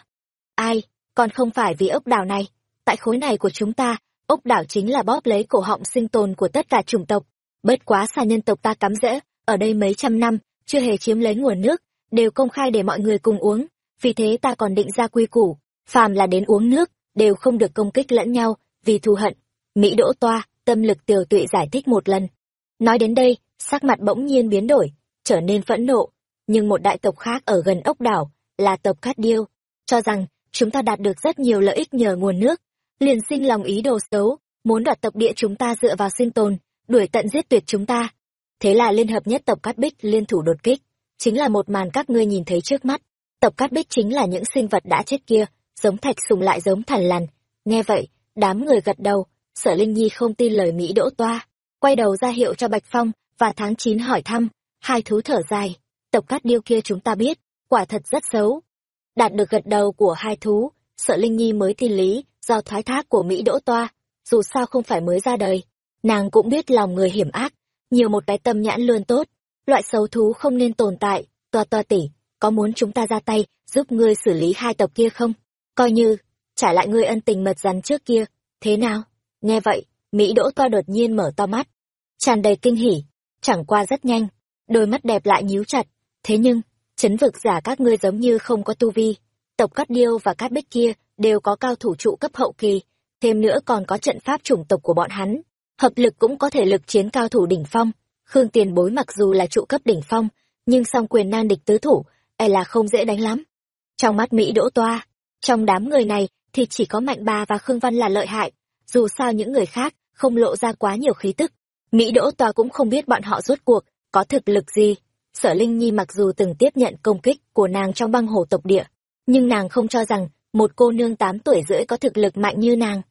Ai, còn không phải vì ốc đảo này. Tại khối này của chúng ta, ốc đảo chính là bóp lấy cổ họng sinh tồn của tất cả chủng tộc. Bất quá xa nhân tộc ta cắm rễ, ở đây mấy trăm năm, chưa hề chiếm lấy nguồn nước, đều công khai để mọi người cùng uống. Vì thế ta còn định ra quy củ, phàm là đến uống nước, đều không được công kích lẫn nhau, vì thù hận. Mỹ đỗ toa, tâm lực tiểu tụy giải thích một lần. Nói đến đây, sắc mặt bỗng nhiên biến đổi, trở nên phẫn nộ. Nhưng một đại tộc khác ở gần ốc đảo, là tộc Cát Điêu, cho rằng chúng ta đạt được rất nhiều lợi ích nhờ nguồn nước, liền sinh lòng ý đồ xấu, muốn đoạt tộc địa chúng ta dựa vào sinh tồn, đuổi tận giết tuyệt chúng ta. Thế là liên hợp nhất tộc Cát Bích liên thủ đột kích, chính là một màn các ngươi nhìn thấy trước mắt. Tộc Cát Bích chính là những sinh vật đã chết kia, giống thạch sùng lại giống thằn lằn. Nghe vậy, đám người gật đầu, Sở Linh Nhi không tin lời Mỹ đỗ toa, quay đầu ra hiệu cho Bạch Phong và tháng Chín hỏi thăm, hai thú thở dài, tộc Cát Điêu kia chúng ta biết, quả thật rất xấu. Đạt được gật đầu của hai thú, Sở Linh Nhi mới tin lý, do thoái thác của Mỹ Đỗ Toa, dù sao không phải mới ra đời, nàng cũng biết lòng người hiểm ác, nhiều một cái tâm nhãn luôn tốt, loại xấu thú không nên tồn tại, Toa Toa tỷ, có muốn chúng ta ra tay giúp ngươi xử lý hai tộc kia không? Coi như trả lại ngươi ân tình mật rắn trước kia, thế nào? Nghe vậy, Mỹ Đỗ Toa đột nhiên mở to mắt, tràn đầy kinh hỉ, chẳng qua rất nhanh, đôi mắt đẹp lại nhíu chặt, thế nhưng, chấn vực giả các ngươi giống như không có tu vi, tộc Cát Điêu và Cát Bích kia đều có cao thủ trụ cấp hậu kỳ, thêm nữa còn có trận pháp chủng tộc của bọn hắn, hợp lực cũng có thể lực chiến cao thủ đỉnh phong. Khương Tiền Bối mặc dù là trụ cấp đỉnh phong, nhưng song quyền nan địch tứ thủ, e là không dễ đánh lắm. Trong mắt Mỹ Đỗ Toa, trong đám người này thì chỉ có Mạnh Ba và Khương Văn là lợi hại, dù sao những người khác không lộ ra quá nhiều khí tức. Mỹ Đỗ Toa cũng không biết bọn họ rốt cuộc có thực lực gì. Sở Linh Nhi mặc dù từng tiếp nhận công kích của nàng trong băng hồ tộc địa, nhưng nàng không cho rằng một cô nương tám tuổi rưỡi có thực lực mạnh như nàng.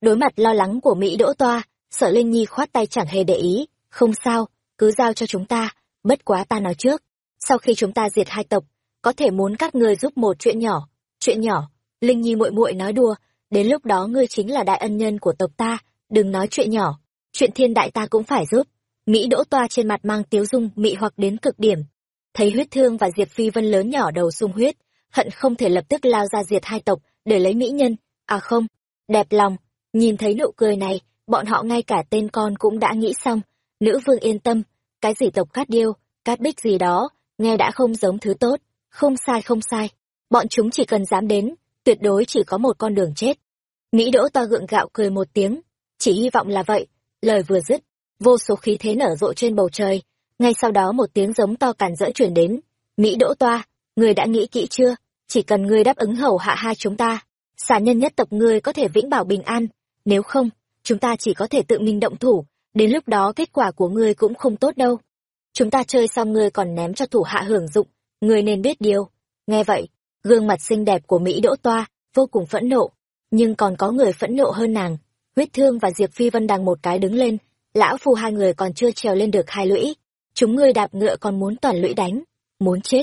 Đối mặt lo lắng của Mỹ Đỗ Toa, Sở Linh Nhi khoát tay chẳng hề để ý, không sao, cứ giao cho chúng ta, bất quá ta nói trước, sau khi chúng ta diệt hai tộc, có thể muốn các ngươi giúp một chuyện nhỏ, chuyện nhỏ, Linh Nhi muội muội nói đùa, đến lúc đó ngươi chính là đại ân nhân của tộc ta, đừng nói chuyện nhỏ, chuyện thiên đại ta cũng phải giúp. Mỹ Đỗ Toa trên mặt mang tiếu dung mị hoặc đến cực điểm. Thấy huyết thương và Diệp Phi Vân lớn nhỏ đầu sung huyết, hận không thể lập tức lao ra diệt hai tộc để lấy mỹ nhân à không đẹp lòng nhìn thấy nụ cười này bọn họ ngay cả tên con cũng đã nghĩ xong nữ vương yên tâm cái gì tộc cát điêu, cát bích gì đó, nghe đã không giống thứ tốt. Không sai không sai. Bọn chúng chỉ cần dám đến, tuyệt đối chỉ có một con đường chết. Nghĩ đỗ to gượng gạo cười một tiếng. Chỉ hy vọng là vậy. Lời vừa dứt, vô số khí thế nở rộ trên bầu trời. Ngay sau đó một tiếng giống to càn rỡ chuyển đến. Mỹ đỗ toa, người đã nghĩ kỹ chưa? Chỉ cần ngươi đáp ứng hầu hạ hai chúng ta xà nhân nhất tộc ngươi có thể vĩnh bảo bình an. Nếu không, chúng ta chỉ có thể tự mình động thủ đến lúc đó kết quả của ngươi cũng không tốt đâu. Chúng ta chơi xong ngươi còn ném cho thủ hạ hưởng dụng, ngươi nên biết điều. Nghe vậy, gương mặt xinh đẹp của mỹ đỗ toa vô cùng phẫn nộ, nhưng còn có người phẫn nộ hơn nàng, huyết thương và diệp phi vân đang một cái đứng lên, lão phu hai người còn chưa trèo lên được hai lũy. Chúng ngươi đạp ngựa còn muốn toàn lũy đánh, muốn chết.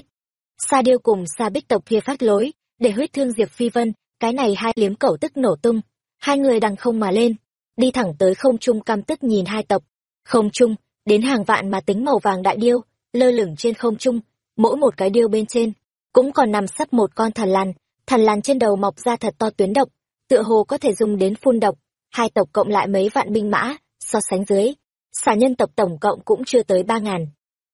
Sa điêu cùng sa bích tộc kia phát lối, để huyết thương diệp phi vân, cái này hai liếm cẩu tức nổ tung. Hai người đằng không mà lên đi thẳng tới không trung căm tức nhìn hai tộc. Không trung, đến hàng vạn mà tính màu vàng đại điêu, lơ lửng trên không trung, mỗi một cái điêu bên trên cũng còn nằm sắp một con thần lằn. Thần lằn trên đầu mọc ra thật to tuyến độc, tựa hồ có thể dùng đến phun độc. Hai tộc cộng lại mấy vạn binh mã, so sánh dưới, xà nhân tộc tổng cộng cũng chưa tới ba ngàn.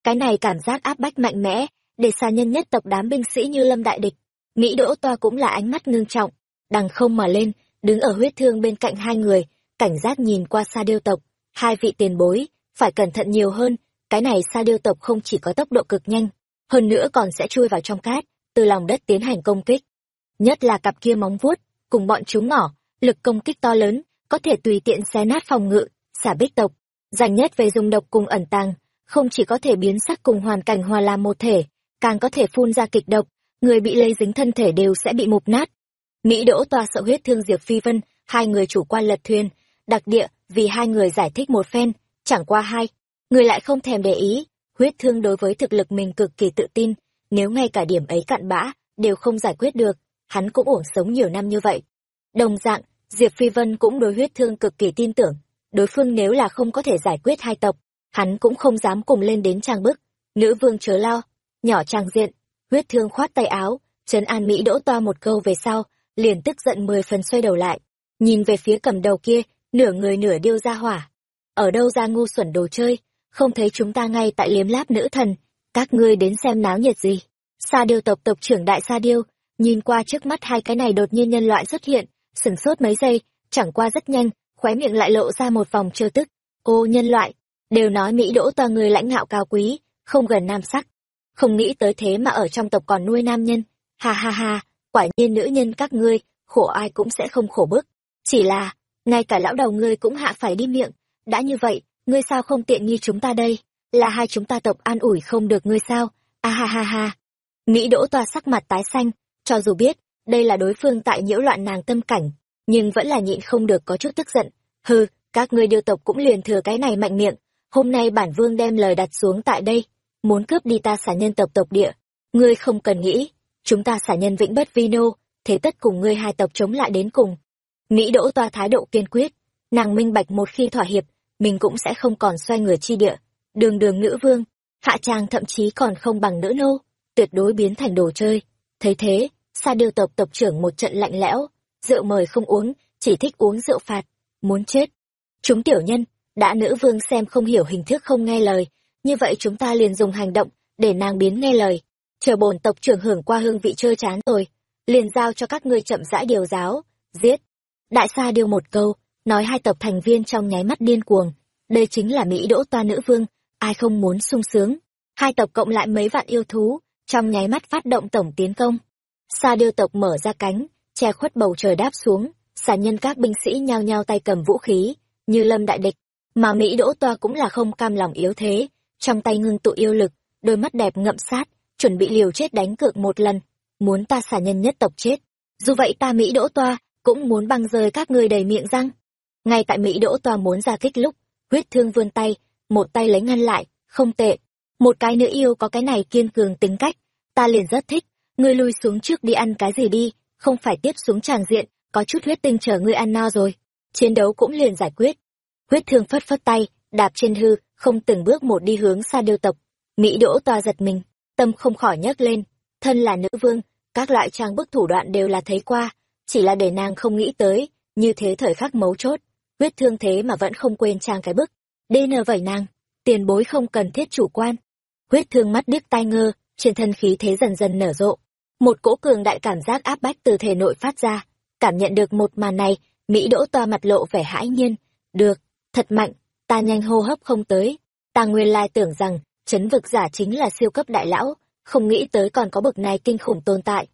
Cái này cảm giác áp bách mạnh mẽ, để xà nhân nhất tộc đám binh sĩ như lâm đại địch, mỹ đỗ toa cũng là ánh mắt ngưng trọng, đằng không mà lên, đứng ở huyết thương bên cạnh hai người cảnh giác nhìn qua xa điêu tộc, hai vị tiền bối, phải cẩn thận nhiều hơn, cái này xa điêu tộc không chỉ có tốc độ cực nhanh, hơn nữa còn sẽ chui vào trong cát, từ lòng đất tiến hành công kích. Nhất là cặp kia móng vuốt, cùng bọn chúng ngỏ, lực công kích to lớn, có thể tùy tiện xé nát phòng ngự, xả bích tộc. Dành nhất về dùng độc cùng ẩn tàng, không chỉ có thể biến sắc cùng hoàn cảnh hòa làm một thể, càng có thể phun ra kịch độc, người bị lây dính thân thể đều sẽ bị mục nát. Mỹ đỗ toa sợ huyết thương diệp phi vân, hai người chủ quan lật thuyền đặc địa vì hai người giải thích một phen, chẳng qua hai, người lại không thèm để ý. Huyết thương đối với thực lực mình cực kỳ tự tin, nếu ngay cả điểm ấy cặn bã, đều không giải quyết được, hắn cũng ổn sống nhiều năm như vậy. Đồng dạng, diệp phi vân cũng đối huyết thương cực kỳ tin tưởng, đối phương nếu là không có thể giải quyết hai tộc, hắn cũng không dám cùng lên đến trang bức. Nữ vương chớ lo, nhỏ trang diện, huyết thương khoát tay áo, trấn an mỹ đỗ toa một câu về sau, liền tức giận mười phần xoay đầu lại, nhìn về phía cầm đầu kia nửa người nửa điêu ra hỏa. Ở đâu ra ngu xuẩn đồ chơi? Không thấy chúng ta ngay tại liếm láp nữ thần. Các ngươi đến xem náo nhiệt gì? Sa điêu tộc tộc trưởng đại sa điêu. Nhìn qua trước mắt hai cái này đột nhiên nhân loại xuất hiện. Sửng sốt mấy giây, chẳng qua rất nhanh, khóe miệng lại lộ ra một vòng trơ tức. Ô, nhân loại, đều nói mỹ đỗ toa người lãnh ngạo cao quý, không gần nam sắc. Không nghĩ tới thế mà ở trong tộc còn nuôi nam nhân. Ha ha ha, quả nhiên nữ nhân các ngươi, khổ ai cũng sẽ không khổ bức. Chỉ là ngay cả lão đầu ngươi cũng hạ phải đi miệng. Đã như vậy, ngươi sao không tiện nghi chúng ta đây? Là hai chúng ta tộc an ủi không được ngươi sao? A ha ha ha. Nghĩ đỗ toa sắc mặt tái xanh, cho dù biết, đây là đối phương tại nhiễu loạn nàng tâm cảnh, nhưng vẫn là nhịn không được có chút tức giận. Hừ, các ngươi điêu tộc cũng liền thừa cái này mạnh miệng, hôm nay bản vương đem lời đặt xuống tại đây, muốn cướp đi ta xả nhân tộc tộc địa. Ngươi không cần nghĩ, chúng ta xả nhân vĩnh bất vi nô, thế tất cùng ngươi hai tộc chống lại đến cùng mỹ đỗ toa thái độ kiên quyết. Nàng minh bạch một khi thỏa hiệp, mình cũng sẽ không còn xoay người chi địa. Đường đường nữ vương, hạ trang thậm chí còn không bằng nữ nô, tuyệt đối biến thành đồ chơi. Thấy thế, sa điêu tộc tộc trưởng một trận lạnh lẽo, rượu mời không uống, chỉ thích uống rượu phạt, muốn chết. Chúng tiểu nhân, đã nữ vương xem không hiểu hình thức không nghe lời, như vậy chúng ta liền dùng hành động để nàng biến nghe lời. Chờ bồn tộc trưởng hưởng qua hương vị chơi chán rồi, liền giao cho các ngươi chậm rãi điều giáo, giết đại sa điêu một câu, nói hai tộc thành viên trong nháy mắt điên cuồng. Đây chính là mỹ đỗ toa nữ vương, ai không muốn sung sướng. Hai tộc cộng lại mấy vạn yêu thú, trong nháy mắt phát động tổng tiến công. Sa điêu tộc mở ra cánh, che khuất bầu trời đáp xuống. Xà nhân các binh sĩ nhao nhao tay cầm vũ khí, như lâm đại địch. Mà mỹ đỗ toa cũng là không cam lòng yếu thế, trong tay ngưng tụ yêu lực, đôi mắt đẹp ngậm sát, chuẩn bị liều chết đánh cược một lần. Muốn ta xả nhân nhất tộc chết. Dù vậy ta mỹ đỗ toa cũng muốn băng rơi các ngươi đầy miệng răng. Ngay tại mỹ đỗ toa muốn ra kích lúc, huyết thương vươn tay, một tay lấy ngăn lại, không tệ. Một cái nữ yêu có cái này kiên cường tính cách, ta liền rất thích. Ngươi lui xuống trước đi ăn cái gì đi, không phải tiếp xuống tràng diện, có chút huyết tinh chờ ngươi ăn no rồi. Chiến đấu cũng liền giải quyết. Huyết thương phất phất tay, đạp trên hư, không từng bước một đi hướng xa điêu tộc. Mỹ đỗ toa giật mình, tâm không khỏi nhấc lên. Thân là nữ vương, các loại trang bức thủ đoạn đều là thấy qua chỉ là để nàng không nghĩ tới, như thế thời khắc mấu chốt huyết thương thế mà vẫn không quên trang cái bức. Đê nờ vẩy nàng, tiền bối không cần thiết chủ quan. Huyết thương mắt điếc tai ngơ, trên thân khí thế dần dần nở rộ. Một cỗ cường đại cảm giác áp bách từ thể nội phát ra, cảm nhận được một màn này, mỹ đỗ toa mặt lộ vẻ hãi nhiên. Được, thật mạnh, ta nhanh hô hấp không tới. Ta nguyên lai tưởng rằng, chấn vực giả chính là siêu cấp đại lão, không nghĩ tới còn có bậc này kinh khủng tồn tại.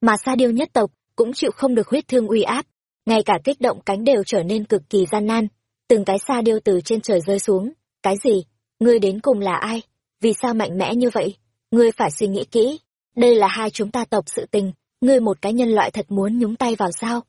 Mà xa điêu nhất tộc cũng chịu không được huyết thương uy áp ngay cả kích động cánh đều trở nên cực kỳ gian nan. Từng cái sa điêu từ trên trời rơi xuống cái gì? Ngươi đến cùng là ai? Vì sao mạnh mẽ như vậy? Ngươi phải suy nghĩ kỹ. Đây là hai chúng ta tộc sự tình, ngươi một cái nhân loại thật muốn nhúng tay vào sao?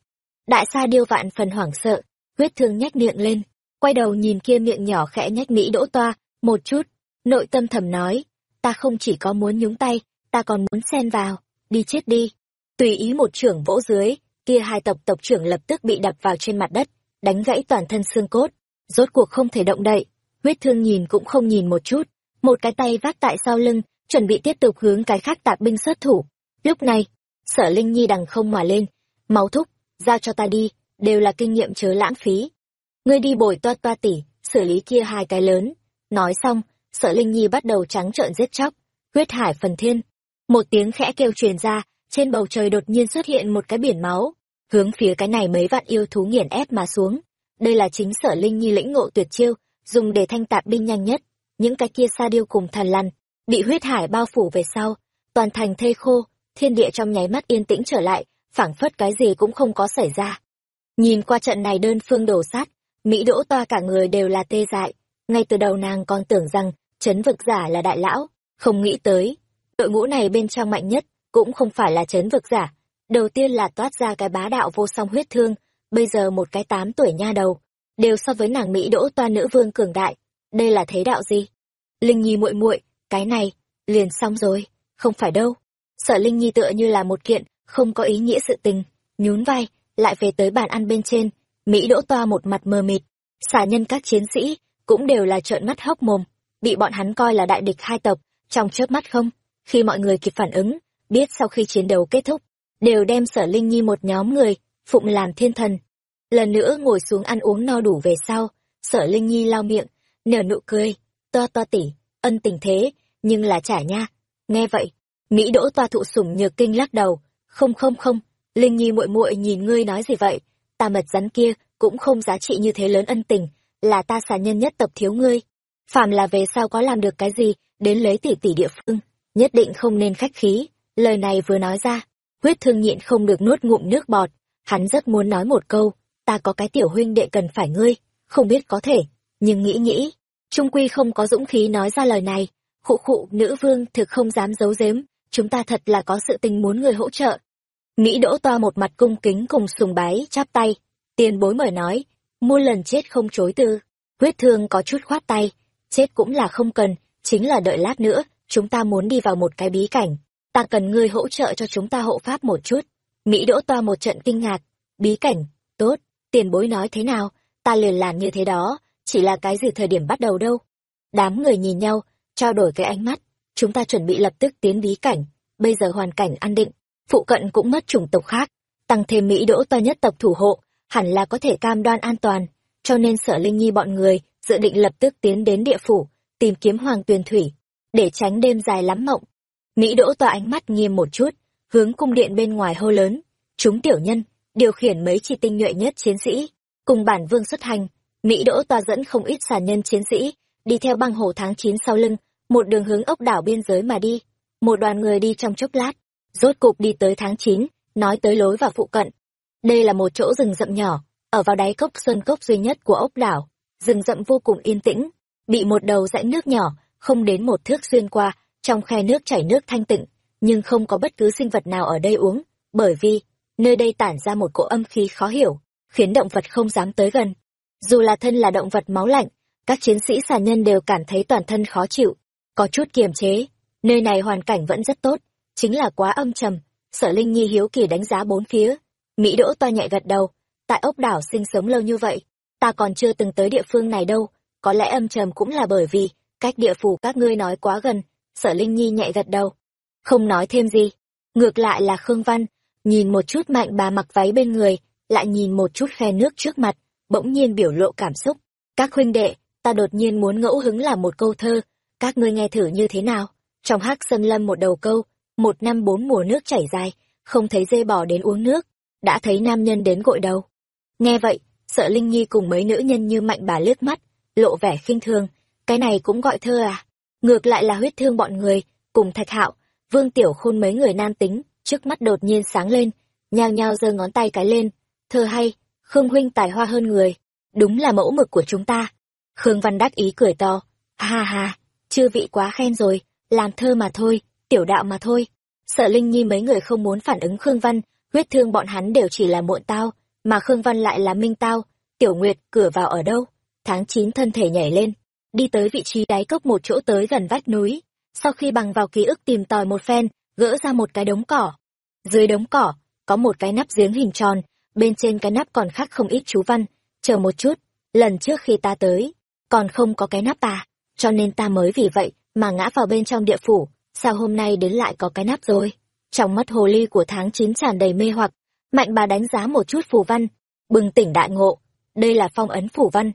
Đại sa điêu vạn phần hoảng sợ, huyết thương nhếch miệng lên, quay đầu nhìn kia miệng nhỏ khẽ nhếch Mỹ đỗ toa, một chút, nội tâm thầm nói, ta không chỉ có muốn nhúng tay, ta còn muốn xen vào, đi chết đi. Tùy ý một trưởng vỗ dưới, kia hai tộc tộc trưởng lập tức bị đập vào trên mặt đất, đánh gãy toàn thân xương cốt, rốt cuộc không thể động đậy, huyết thương nhìn cũng không nhìn một chút, một cái tay vác tại sau lưng, chuẩn bị tiếp tục hướng cái khác tạp binh xuất thủ. Lúc này, sở Linh Nhi đằng không mà lên, máu thúc, giao cho ta đi, đều là kinh nghiệm chớ lãng phí. Ngươi đi bồi toa toa tỉ, xử lý kia hai cái lớn. Nói xong, sở Linh Nhi bắt đầu trắng trợn giết chóc, huyết hải phần thiên. Một tiếng khẽ kêu truyền ra, trên bầu trời đột nhiên xuất hiện một cái biển máu, hướng phía cái này mấy vạn yêu thú nghiền ép mà xuống. Đây là chính sở Linh Nhi lĩnh ngộ tuyệt chiêu, dùng để thanh tạp binh nhanh nhất. Những cái kia sa điêu cùng thần lăn bị huyết hải bao phủ về sau, toàn thành thê khô, thiên địa trong nháy mắt yên tĩnh trở lại, phảng phất cái gì cũng không có xảy ra. Nhìn qua trận này đơn phương đổ sát, Mỹ đỗ toa cả người đều là tê dại, ngay từ đầu nàng còn tưởng rằng chấn vực giả là đại lão, không nghĩ tới. Đội ngũ này bên trong mạnh nhất, cũng không phải là chấn vực giả. Đầu tiên là toát ra cái bá đạo vô song huyết thương, bây giờ một cái tám tuổi nha đầu, đều so với nàng Mỹ đỗ toa nữ vương cường đại. Đây là thế đạo gì? Linh Nhi muội muội, cái này, liền xong rồi, không phải đâu. Sợ Linh Nhi tựa như là một kiện, không có ý nghĩa sự tình, nhún vai, lại về tới bàn ăn bên trên, Mỹ đỗ toa một mặt mờ mịt, xả nhân các chiến sĩ, cũng đều là trợn mắt hốc mồm, bị bọn hắn coi là đại địch hai tộc, trong chớp mắt không, khi mọi người kịp phản ứng, biết sau khi chiến đấu kết thúc, đều đem sở Linh Nhi một nhóm người, phụng làm thiên thần. Lần nữa ngồi xuống ăn uống no đủ về sau, sở Linh Nhi lau miệng, nở nụ cười, toa toa tỉ, ân tình thế, nhưng là trả nha. Nghe vậy, Mỹ đỗ toa thụ sủng nhược kinh lắc đầu, không không không, Linh Nhi muội muội nhìn ngươi nói gì vậy, ta mật rắn kia cũng không giá trị như thế lớn ân tình, là ta xà nhân nhất tập thiếu ngươi. Phàm là về sau có làm được cái gì, đến lấy tỷ tỷ địa phương, nhất định không nên khách khí. Lời này vừa nói ra, huyết thương nhịn không được nuốt ngụm nước bọt, hắn rất muốn nói một câu, ta có cái tiểu huynh đệ cần phải ngươi, không biết có thể, nhưng nghĩ nghĩ, trung quy không có dũng khí nói ra lời này. Khụ khụ, nữ vương thực không dám giấu giếm, chúng ta thật là có sự tình muốn người hỗ trợ. Mỹ đỗ toa một mặt cung kính cùng sùng bái, chắp tay, tiền bối mời nói, mua lần chết không chối từ. Huyết thương có chút khoát tay, chết cũng là không cần, chính là đợi lát nữa, chúng ta muốn đi vào một cái bí cảnh. Ta cần ngươi hỗ trợ cho chúng ta hộ pháp một chút. Mỹ đỗ toa một trận kinh ngạc, bí cảnh, tốt, tiền bối nói thế nào, ta liền làm như thế đó, chỉ là cái gì thời điểm bắt đầu đâu. Đám người nhìn nhau, trao đổi cái ánh mắt, chúng ta chuẩn bị lập tức tiến bí cảnh, bây giờ hoàn cảnh an định, phụ cận cũng mất chủng tộc khác, tăng thêm Mỹ đỗ toa nhất tộc thủ hộ, hẳn là có thể cam đoan an toàn, cho nên sở Linh Nhi bọn người dự định lập tức tiến đến địa phủ, tìm kiếm Hoàng Tuyền Thủy, để tránh đêm dài lắm mộng. Mỹ đỗ tỏa ánh mắt nghiêm một chút, hướng cung điện bên ngoài hô lớn, chúng tiểu nhân, điều khiển mấy chi tinh nhuệ nhất chiến sĩ, cùng bản vương xuất hành, Mỹ đỗ tòa dẫn không ít xà nhân chiến sĩ, đi theo băng hồ tháng 9 sau lưng, một đường hướng ốc đảo biên giới mà đi. Một đoàn người đi trong chốc lát, rốt cục đi tới tháng 9, nói tới lối vào phụ cận. Đây là một chỗ rừng rậm nhỏ, ở vào đáy cốc sơn cốc duy nhất của ốc đảo. Rừng rậm vô cùng yên tĩnh, bị một đầu dãy nước nhỏ, không đến một thước xuyên qua, trong khe nước chảy nước thanh tịnh, nhưng không có bất cứ sinh vật nào ở đây uống, bởi vì, nơi đây tản ra một cỗ âm khí khó hiểu, khiến động vật không dám tới gần. Dù là thân là động vật máu lạnh, các chiến sĩ xà nhân đều cảm thấy toàn thân khó chịu, có chút kiềm chế. Nơi này hoàn cảnh vẫn rất tốt, chính là quá âm trầm. Sở Linh Nhi hiếu kỳ đánh giá bốn phía. Mỹ Đỗ to nhẹ gật đầu, tại ốc đảo sinh sống lâu như vậy, ta còn chưa từng tới địa phương này đâu, có lẽ âm trầm cũng là bởi vì, cách địa phủ các ngươi nói quá gần, sở Linh Nhi nhẹ gật đầu. Không nói thêm gì, ngược lại là Khương Văn, nhìn một chút mạnh bà mặc váy bên người, lại nhìn một chút khe nước trước mặt, bỗng nhiên biểu lộ cảm xúc. Các huynh đệ, ta đột nhiên muốn ngẫu hứng là một câu thơ, các ngươi nghe thử như thế nào? Trong hắc sơn lâm một đầu câu, một năm bốn mùa nước chảy dài, không thấy dê bò đến uống nước, đã thấy nam nhân đến gội đầu. Nghe vậy, sợ Linh Nhi cùng mấy nữ nhân như mạnh bà liếc mắt, lộ vẻ khinh thường, cái này cũng gọi thơ à? Ngược lại là huyết thương bọn người, cùng thạch hạo, vương tiểu khôn mấy người nam tính, trước mắt đột nhiên sáng lên, nhao nhao giơ ngón tay cái lên, thơ hay, Khương huynh tài hoa hơn người, đúng là mẫu mực của chúng ta. Khương Văn đắc ý cười to, ha ha, chư vị quá khen rồi, làm thơ mà thôi, tiểu đạo mà thôi. Sợ Linh Nhi mấy người không muốn phản ứng Khương Văn, huyết thương bọn hắn đều chỉ là muộn tao, mà Khương Văn lại là minh tao. Tiểu Nguyệt, cửa vào ở đâu? Tháng chín thân thể nhảy lên, đi tới vị trí đáy cốc một chỗ tới gần vách núi. Sau khi bằng vào ký ức tìm tòi một phen, gỡ ra một cái đống cỏ. Dưới đống cỏ, có một cái nắp giếng hình tròn, bên trên cái nắp còn khắc không ít chú văn. Chờ một chút, lần trước khi ta tới, còn không có cái nắp ta, cho nên ta mới vì vậy mà ngã vào bên trong địa phủ, sao hôm nay đến lại có cái nắp rồi? Trong mắt hồ ly của tháng chín tràn đầy mê hoặc, mạnh bà đánh giá một chút phù văn, bừng tỉnh đại ngộ, đây là phong ấn phủ văn,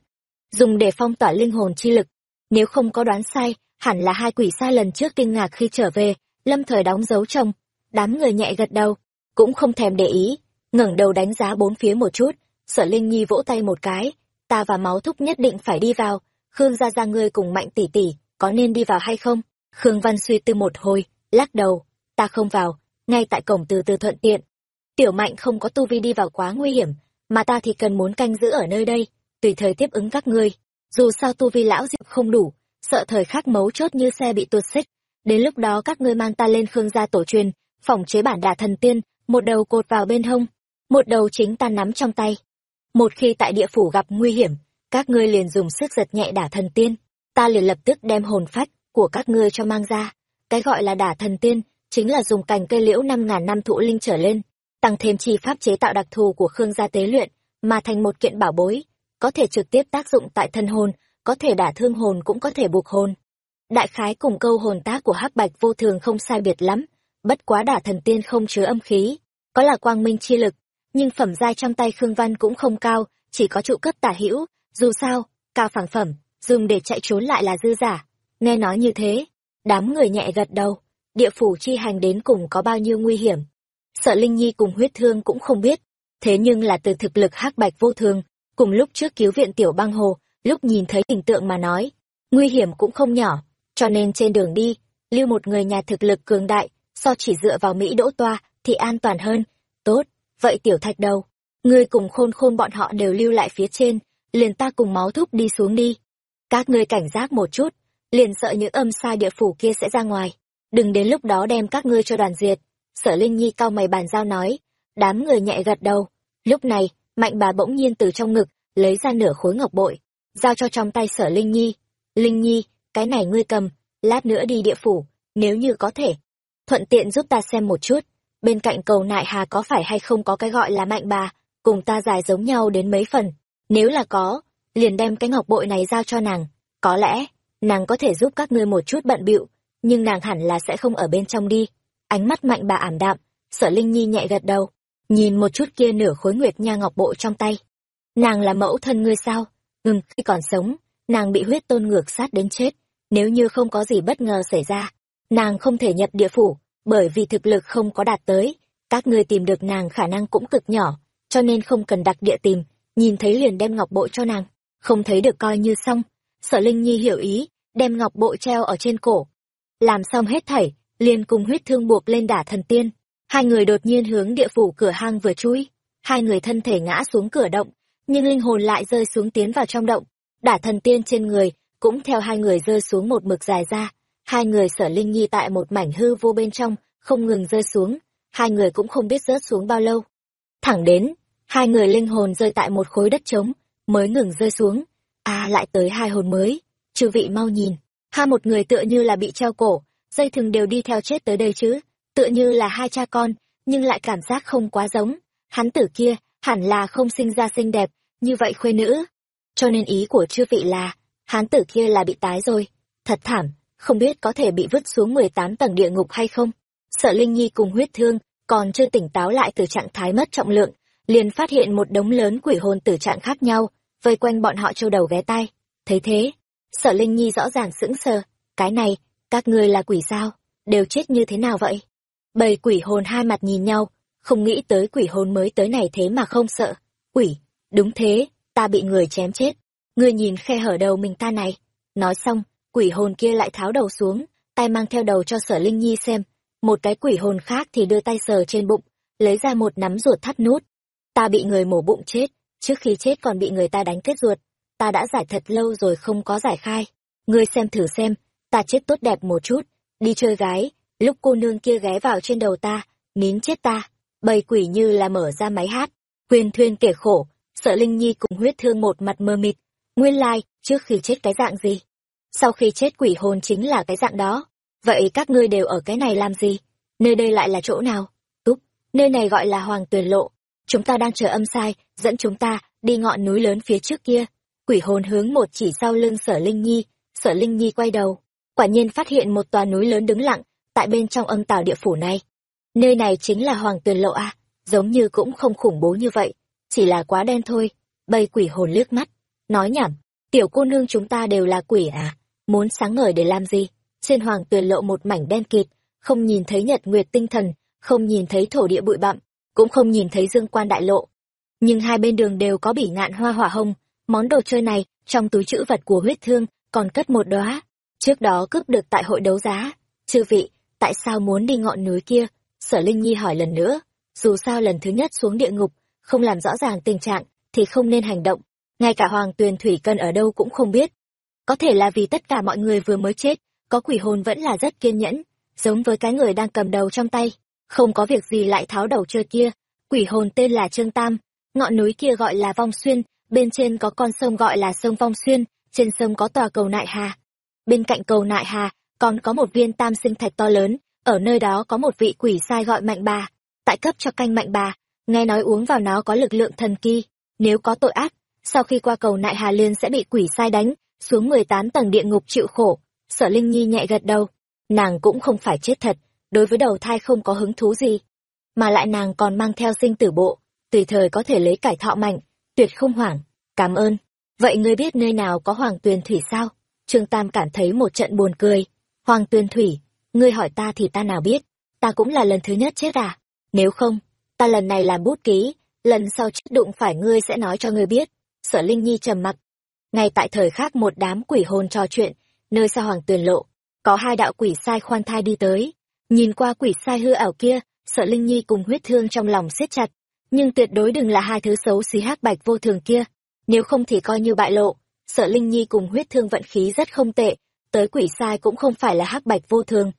dùng để phong tỏa linh hồn chi lực. Nếu không có đoán sai, hẳn là hai quỷ sai lần trước kinh ngạc khi trở về, lâm thời đóng dấu chồng. Đám người nhẹ gật đầu, cũng không thèm để ý, ngẩng đầu đánh giá bốn phía một chút, sở Linh Nhi vỗ tay một cái, ta và máu thúc nhất định phải đi vào, Khương gia gia ngươi cùng mạnh tỷ tỷ, có nên đi vào hay không? Khương Văn suy tư một hồi, lắc đầu, ta không vào, ngay tại cổng từ từ thuận tiện. Tiểu mạnh không có tu vi đi vào quá nguy hiểm, mà ta thì cần muốn canh giữ ở nơi đây, tùy thời tiếp ứng các ngươi. Dù sao tu vi lão diệp không đủ, sợ thời khắc mấu chốt như xe bị tuột xích. Đến lúc đó các ngươi mang ta lên Khương gia tổ truyền, phòng chế bản đả thần tiên, một đầu cột vào bên hông, một đầu chính ta nắm trong tay. Một khi tại địa phủ gặp nguy hiểm, các ngươi liền dùng sức giật nhẹ đả thần tiên, ta liền lập tức đem hồn phách của các ngươi cho mang ra. Cái gọi là đả thần tiên, chính là dùng cành cây liễu năm ngàn năm thụ linh trở lên, tăng thêm chi pháp chế tạo đặc thù của Khương gia tế luyện, mà thành một kiện bảo bối, có thể trực tiếp tác dụng tại thân hồn, có thể đả thương hồn cũng có thể buộc hồn. Đại khái cùng câu hồn tác của hắc bạch vô thường không sai biệt lắm, bất quá đả thần tiên không chứa âm khí, có là quang minh chi lực, nhưng phẩm giai trong tay Khương Văn cũng không cao, chỉ có trụ cấp tả hữu, dù sao, cao phẳng phẩm, dùng để chạy trốn lại là dư giả. Nghe nói như thế, đám người nhẹ gật đầu, địa phủ chi hành đến cùng có bao nhiêu nguy hiểm. Sợ Linh Nhi cùng huyết thương cũng không biết, thế nhưng là từ thực lực hắc bạch vô thường, cùng lúc trước cứu viện tiểu băng hồ, lúc nhìn thấy hình tượng mà nói, nguy hiểm cũng không nhỏ, cho nên trên đường đi, lưu một người nhà thực lực cường đại, so chỉ dựa vào Mỹ đỗ toa, thì an toàn hơn. Tốt, vậy tiểu thạch đâu? Ngươi cùng khôn khôn bọn họ đều lưu lại phía trên, liền ta cùng máu thúc đi xuống đi. Các ngươi cảnh giác một chút, liền sợ những âm sai địa phủ kia sẽ ra ngoài. Đừng đến lúc đó đem các ngươi cho đoàn diệt. Sở Linh Nhi cao mày bàn giao nói, đám người nhẹ gật đầu. Lúc này, mạnh bà bỗng nhiên từ trong ngực, lấy ra nửa khối ngọc bội, giao cho trong tay sở Linh Nhi. Linh Nhi, cái này ngươi cầm, lát nữa đi địa phủ, nếu như có thể. Thuận tiện giúp ta xem một chút, bên cạnh cầu nại hà có phải hay không có cái gọi là mạnh bà, cùng ta dài giống nhau đến mấy phần. Nếu là có, liền đem cái ngọc bội này giao cho nàng. Có lẽ, nàng có thể giúp các ngươi một chút bận bịu nhưng nàng hẳn là sẽ không ở bên trong đi. Ánh mắt mạnh bà ảm đạm, sở Linh Nhi nhẹ gật đầu, nhìn một chút kia nửa khối nguyệt nha ngọc bộ trong tay. Nàng là mẫu thân ngươi sao? Ừm, khi còn sống, nàng bị huyết tôn ngược sát đến chết. Nếu như không có gì bất ngờ xảy ra, nàng không thể nhập địa phủ, bởi vì thực lực không có đạt tới. Các ngươi tìm được nàng khả năng cũng cực nhỏ, cho nên không cần đặc địa tìm, nhìn thấy liền đem ngọc bội cho nàng, không thấy được coi như xong. Sở Linh Nhi hiểu ý, đem ngọc bội treo ở trên cổ. Làm xong hết thảy, liền cùng huyết thương buộc lên đả thần tiên. Hai người đột nhiên hướng địa phủ cửa hang vừa chui, hai người thân thể ngã xuống cửa động, nhưng linh hồn lại rơi xuống tiến vào trong động. Đả thần tiên trên người cũng theo hai người rơi xuống một mực dài ra. Hai người sở linh nhi tại một mảnh hư vô bên trong, không ngừng rơi xuống. Hai người cũng không biết rớt xuống bao lâu. Thẳng đến, hai người linh hồn rơi tại một khối đất trống, mới ngừng rơi xuống. À lại tới hai hồn mới. Chư vị mau nhìn, hai một người tựa như là bị treo cổ, dây thừng đều đi theo chết tới đây chứ. Tựa như là hai cha con, nhưng lại cảm giác không quá giống. Hắn tử kia, hẳn là không sinh ra xinh đẹp, như vậy khuê nữ. Cho nên ý của chư vị là, hán tử kia là bị tái rồi. Thật thảm, không biết có thể bị vứt xuống 18 tầng địa ngục hay không. Sợ Linh Nhi cùng huyết thương, còn chưa tỉnh táo lại từ trạng thái mất trọng lượng, liền phát hiện một đống lớn quỷ hồn tử trạng khác nhau, vây quanh bọn họ châu đầu ghé tai. Thấy thế, sợ Linh Nhi rõ ràng sững sờ, cái này, các ngươi là quỷ sao, đều chết như thế nào vậy? Bầy quỷ hồn hai mặt nhìn nhau, không nghĩ tới quỷ hồn mới tới này thế mà không sợ. Quỷ, đúng thế, ta bị người chém chết. Ngươi nhìn khe hở đầu mình ta này. Nói xong, quỷ hồn kia lại tháo đầu xuống, tay mang theo đầu cho sở Linh Nhi xem. Một cái quỷ hồn khác thì đưa tay sờ trên bụng, lấy ra một nắm ruột thắt nút. Ta bị người mổ bụng chết, trước khi chết còn bị người ta đánh kết ruột. Ta đã giải thật lâu rồi không có giải khai. Ngươi xem thử xem, ta chết tốt đẹp một chút, đi chơi gái, lúc cô nương kia ghé vào trên đầu ta, nín chết ta, bầy quỷ như là mở ra máy hát, huyền thuyên kể khổ, sợ Linh Nhi cùng huyết thương một mặt mơ mịt, nguyên lai, trước khi chết cái dạng gì? Sau khi chết quỷ hồn chính là cái dạng đó. Vậy các ngươi đều ở cái này làm gì? Nơi đây lại là chỗ nào? Túc, nơi này gọi là Hoàng Tuyền Lộ. Chúng ta đang chờ âm sai, dẫn chúng ta đi ngọn núi lớn phía trước kia. Quỷ hồn hướng một chỉ sau lưng sở Linh Nhi, sở Linh Nhi quay đầu. Quả nhiên phát hiện một tòa núi lớn đứng lặng, tại bên trong âm tào địa phủ này. Nơi này chính là Hoàng Tuyền Lộ à, giống như cũng không khủng bố như vậy, chỉ là quá đen thôi. Bầy quỷ hồn lướt mắt, nói nhảm, tiểu cô nương chúng ta đều là quỷ à, muốn sáng ngời để làm gì? Trên Hoàng Tuyền Lộ một mảnh đen kịt, không nhìn thấy nhật nguyệt tinh thần, không nhìn thấy thổ địa bụi bặm, cũng không nhìn thấy dương quan đại lộ. Nhưng hai bên đường đều có bỉ ngạn hoa hỏa hồng, món đồ chơi này, trong túi chữ vật của huyết thương, còn cất một đóa Trước đó cướp được tại hội đấu giá. Chư vị, tại sao muốn đi ngọn núi kia? Sở Linh Nhi hỏi lần nữa. Dù sao lần thứ nhất xuống địa ngục, không làm rõ ràng tình trạng, thì không nên hành động. Ngay cả Hoàng Tuyền Thủy Cân ở đâu cũng không biết. Có thể là vì tất cả mọi người vừa mới chết, có quỷ hồn vẫn là rất kiên nhẫn, giống với cái người đang cầm đầu trong tay. Không có việc gì lại tháo đầu chơi kia. Quỷ hồn tên là Trương Tam, ngọn núi kia gọi là Vong Xuyên, bên trên có con sông gọi là sông Vong Xuyên, trên sông có tòa cầu Nại Hà. Bên cạnh cầu Nại Hà, còn có một viên tam sinh thạch to lớn, ở nơi đó có một vị quỷ sai gọi Mạnh Bà, tại cấp cho canh Mạnh Bà, nghe nói uống vào nó có lực lượng thần kỳ, nếu có tội ác, sau khi qua cầu Nại Hà Liên sẽ bị quỷ sai đánh, xuống mười tám tầng địa ngục chịu khổ. Sở Linh Nhi nhẹ gật đầu, nàng cũng không phải chết thật, đối với đầu thai không có hứng thú gì, mà lại nàng còn mang theo sinh tử bộ, tùy thời có thể lấy cải thọ mạnh, tuyệt không hoảng. Cảm ơn. Vậy ngươi biết nơi nào có Hoàng Tuyền Thủy sao? Trương Tam cảm thấy một trận buồn cười. Hoàng Tuyền Thủy, ngươi hỏi ta thì ta nào biết, ta cũng là lần thứ nhất chết à? Nếu không, ta lần này làm bút ký, lần sau chết đụng phải ngươi sẽ nói cho ngươi biết. Sở Linh Nhi trầm mặc. Ngay tại thời khắc một đám quỷ hồn trò chuyện, nơi xa Hoàng Tuyền Lộ, có hai đạo quỷ sai khoan thai đi tới. Nhìn qua quỷ sai hư ảo kia, Sở Linh Nhi cùng huyết thương trong lòng siết chặt, nhưng tuyệt đối đừng là hai thứ xấu xí hắc bạch vô thường kia, nếu không thì coi như bại lộ sợ linh nhi cùng huyết thương vận khí rất không tệ tới quỷ sai cũng không phải là hắc bạch vô thường.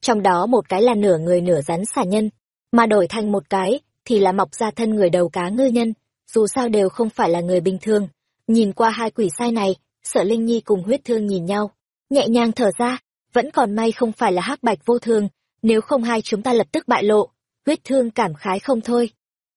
Trong đó một cái là nửa người nửa rắn xả nhân, mà đổi thành một cái thì là mọc ra thân người đầu cá ngư nhân. Dù sao đều không phải là người bình thường. Nhìn qua hai quỷ sai này sợ linh nhi cùng huyết thương nhìn nhau, nhẹ nhàng thở ra, vẫn còn may không phải là hắc bạch vô thường, nếu không hai chúng ta lập tức bại lộ, huyết thương cảm khái không thôi.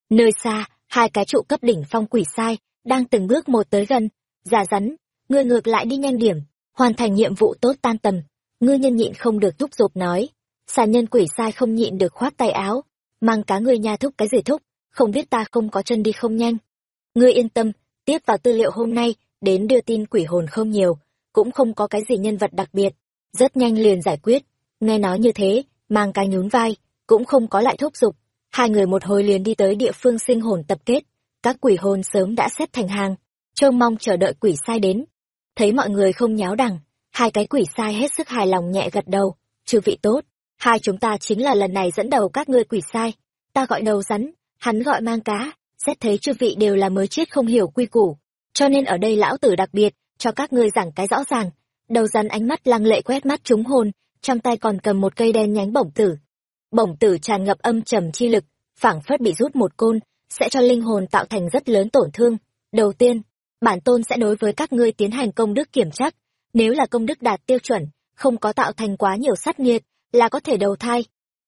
Nơi xa, hai cái trụ cấp đỉnh phong quỷ sai đang từng bước một tới gần giả rắn, ngươi ngược lại đi nhanh điểm hoàn thành nhiệm vụ tốt tan tầm. Ngư nhân nhịn không được thúc giục nói. Xà nhân quỷ sai không nhịn được khoát tay áo. Mang cá ngươi nha thúc cái gì thúc? Không biết ta không có chân đi không nhanh. Ngươi yên tâm, tiếp vào tư liệu hôm nay, đến đưa tin quỷ hồn không nhiều, cũng không có cái gì nhân vật đặc biệt. Rất nhanh liền giải quyết. Nghe nói như thế, mang cá nhún vai, cũng không có lại thúc giục. Hai người một hồi liền đi tới địa phương sinh hồn tập kết. Các quỷ hồn sớm đã xếp thành hàng. Trông mong chờ đợi quỷ sai đến thấy mọi người không nháo đằng hai cái quỷ sai hết sức hài lòng nhẹ gật đầu. Chư vị tốt, hai chúng ta chính là lần này dẫn đầu các ngươi quỷ sai. Ta gọi đầu rắn, hắn gọi mang cá. Xét thấy chư vị đều là mới chết không hiểu quy củ. Cho nên ở đây lão tử đặc biệt, cho các ngươi giảng cái rõ ràng. Đầu rắn ánh mắt lăng lệ quét mắt trúng hồn, trong tay còn cầm một cây đen nhánh bổng tử. Bổng tử tràn ngập âm trầm chi lực, phảng phất bị rút một côn, sẽ cho linh hồn tạo thành rất lớn tổn thương. Đầu tiên bản tôn sẽ đối với các ngươi tiến hành công đức kiểm chắc. Nếu là công đức đạt tiêu chuẩn, không có tạo thành quá nhiều sát nghiệt, là có thể đầu thai.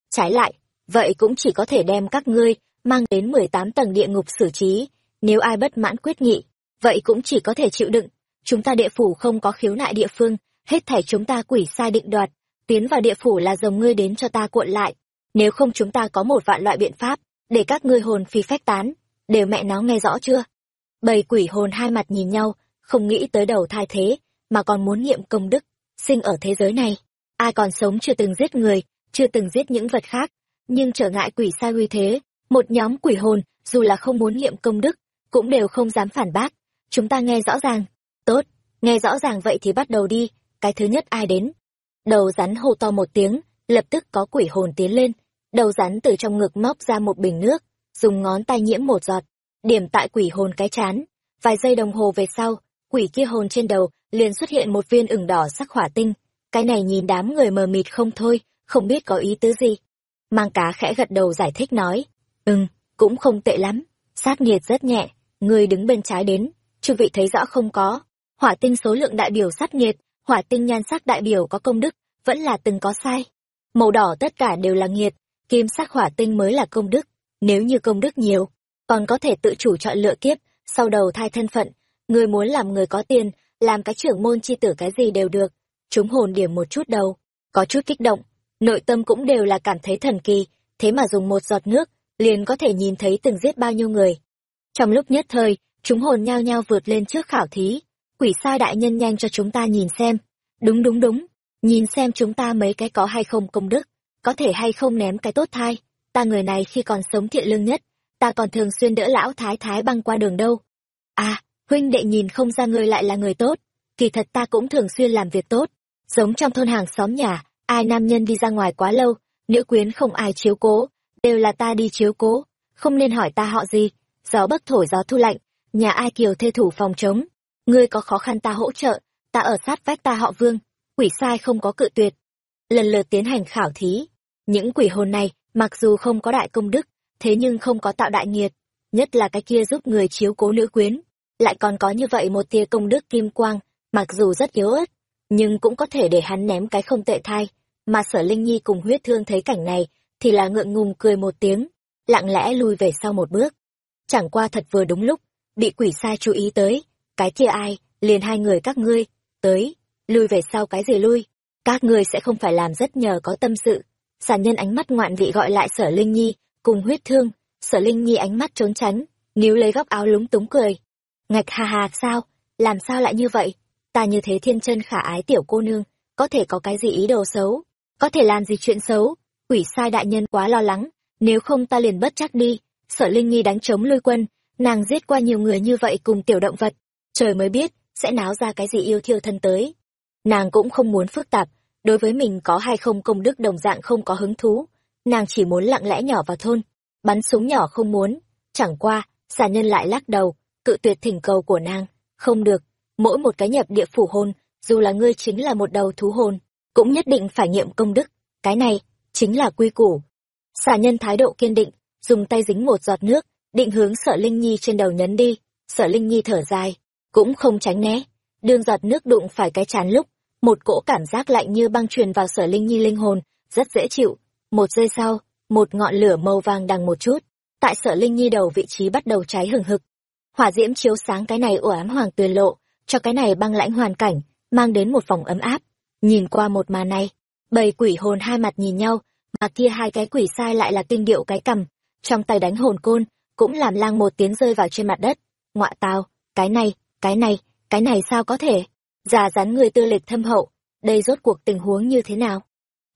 Trái lại, vậy cũng chỉ có thể đem các ngươi mang đến mười tám tầng địa ngục xử trí. Nếu ai bất mãn quyết nghị vậy cũng chỉ có thể chịu đựng. Chúng ta địa phủ không có khiếu nại địa phương, hết thảy chúng ta quỷ sai định đoạt. Tiến vào địa phủ là dòng ngươi đến cho ta cuộn lại. Nếu không chúng ta có một vạn loại biện pháp để các ngươi hồn phi phách tán. Đều mẹ nó nghe rõ chưa? Bầy quỷ hồn hai mặt nhìn nhau, không nghĩ tới đầu thai thế, mà còn muốn nghiệm công đức, sinh ở thế giới này. Ai còn sống chưa từng giết người, chưa từng giết những vật khác, nhưng trở ngại quỷ sai uy thế, một nhóm quỷ hồn, dù là không muốn nghiệm công đức, cũng đều không dám phản bác. Chúng ta nghe rõ ràng. Tốt, nghe rõ ràng vậy thì bắt đầu đi, cái thứ nhất ai đến? Đầu rắn hô to một tiếng, lập tức có quỷ hồn tiến lên, đầu rắn từ trong ngực móc ra một bình nước, dùng ngón tay nhiễm một giọt điểm tại quỷ hồn cái chán vài giây đồng hồ về sau quỷ kia hồn trên đầu liền xuất hiện một viên ửng đỏ sắc hỏa tinh cái này nhìn đám người mờ mịt không thôi không biết có ý tứ gì. Mang cá khẽ gật đầu giải thích nói, ừm, cũng không tệ lắm, sát nghiệt rất nhẹ, người đứng bên trái đến, chư vị thấy rõ không có. Hỏa tinh số lượng đại biểu sát nghiệt, hỏa tinh nhan sắc đại biểu có công đức, vẫn là từng có sai. Màu đỏ tất cả đều là nghiệt, kim sắc hỏa tinh mới là công đức. Nếu như công đức nhiều, còn có thể tự chủ chọn lựa kiếp, sau đầu thai thân phận. Người muốn làm người có tiền, làm cái trưởng môn chi tử cái gì đều được. Chúng hồn điểm một chút đầu, có chút kích động. Nội tâm cũng đều là cảm thấy thần kỳ, thế mà dùng một giọt nước, liền có thể nhìn thấy từng giết bao nhiêu người. Trong lúc nhất thời, chúng hồn nhao nhao vượt lên trước khảo thí. Quỷ sai đại nhân nhanh cho chúng ta nhìn xem. Đúng đúng đúng, nhìn xem chúng ta mấy cái có hay không công đức, có thể hay không ném cái tốt thai. Ta người này khi còn sống thiện lương nhất, ta còn thường xuyên đỡ lão thái thái băng qua đường đâu. À, huynh đệ nhìn không ra ngươi lại là người tốt, kỳ thật ta cũng thường xuyên làm việc tốt. Giống trong thôn hàng xóm nhà, ai nam nhân đi ra ngoài quá lâu, nữ quyến không ai chiếu cố, đều là ta đi chiếu cố, không nên hỏi ta họ gì, gió bất thổi gió thu lạnh, nhà ai kiều thê thủ phòng chống, ngươi có khó khăn ta hỗ trợ, ta ở sát vách ta họ vương, quỷ sai không có cự tuyệt. Lần lượt tiến hành khảo thí, những quỷ hồn này, mặc dù không có đại công đức, thế nhưng không có tạo đại nghiệt, nhất là cái kia giúp người chiếu cố nữ quyến, lại còn có như vậy một tia công đức kim quang, mặc dù rất yếu ớt, nhưng cũng có thể để hắn ném cái không tệ thai, mà sở Linh Nhi cùng huyết thương thấy cảnh này, thì là ngượng ngùng cười một tiếng, lặng lẽ lui về sau một bước. Chẳng qua thật vừa đúng lúc, bị quỷ sai chú ý tới, cái kia ai, liền hai người các ngươi, tới, lui về sau cái gì lui, các ngươi sẽ không phải làm rất nhờ có tâm sự. Sản nhân ánh mắt ngoạn vị gọi lại sở Linh Nhi, cùng huyết thương, sở Linh Nhi ánh mắt trốn tránh, níu lấy góc áo lúng túng cười. Ngạch hà hà sao, làm sao lại như vậy? Ta như thế thiên chân khả ái tiểu cô nương, có thể có cái gì ý đồ xấu, có thể làm gì chuyện xấu, quỷ sai đại nhân quá lo lắng, nếu không ta liền bất chắc đi. Sở Linh Nhi đánh chống lui quân, nàng giết qua nhiều người như vậy cùng tiểu động vật, trời mới biết, sẽ náo ra cái gì yêu thiêu thân tới. Nàng cũng không muốn phức tạp, đối với mình có hay không công đức đồng dạng không có hứng thú, nàng chỉ muốn lặng lẽ nhỏ vào thôn, bắn súng nhỏ không muốn, chẳng qua, xà nhân lại lắc đầu, cự tuyệt thỉnh cầu của nàng, không được, mỗi một cái nhập địa phủ hồn, dù là ngươi chính là một đầu thú hồn, cũng nhất định phải nghiệm công đức, cái này, chính là quy củ. Xà nhân thái độ kiên định, dùng tay dính một giọt nước, định hướng sợ Linh Nhi trên đầu nhấn đi, sợ Linh Nhi thở dài, cũng không tránh né. Đương giọt nước đụng phải cái chán lúc, một cỗ cảm giác lạnh như băng truyền vào sở Linh Nhi linh hồn, rất dễ chịu. Một giây sau, một ngọn lửa màu vàng đằng một chút, tại sở Linh Nhi đầu vị trí bắt đầu cháy hừng hực. Hỏa diễm chiếu sáng cái này ủ ám hoàng tuyền lộ, cho cái này băng lãnh hoàn cảnh, mang đến một phòng ấm áp. Nhìn qua một màn này, bầy quỷ hồn hai mặt nhìn nhau, mà kia hai cái quỷ sai lại là tinh điệu cái cầm, trong tay đánh hồn côn, cũng làm lang một tiếng rơi vào trên mặt đất. Ngọa tào cái này, cái này, cái này sao có thể? Già rắn người tư lịch thâm hậu, đây rốt cuộc tình huống như thế nào?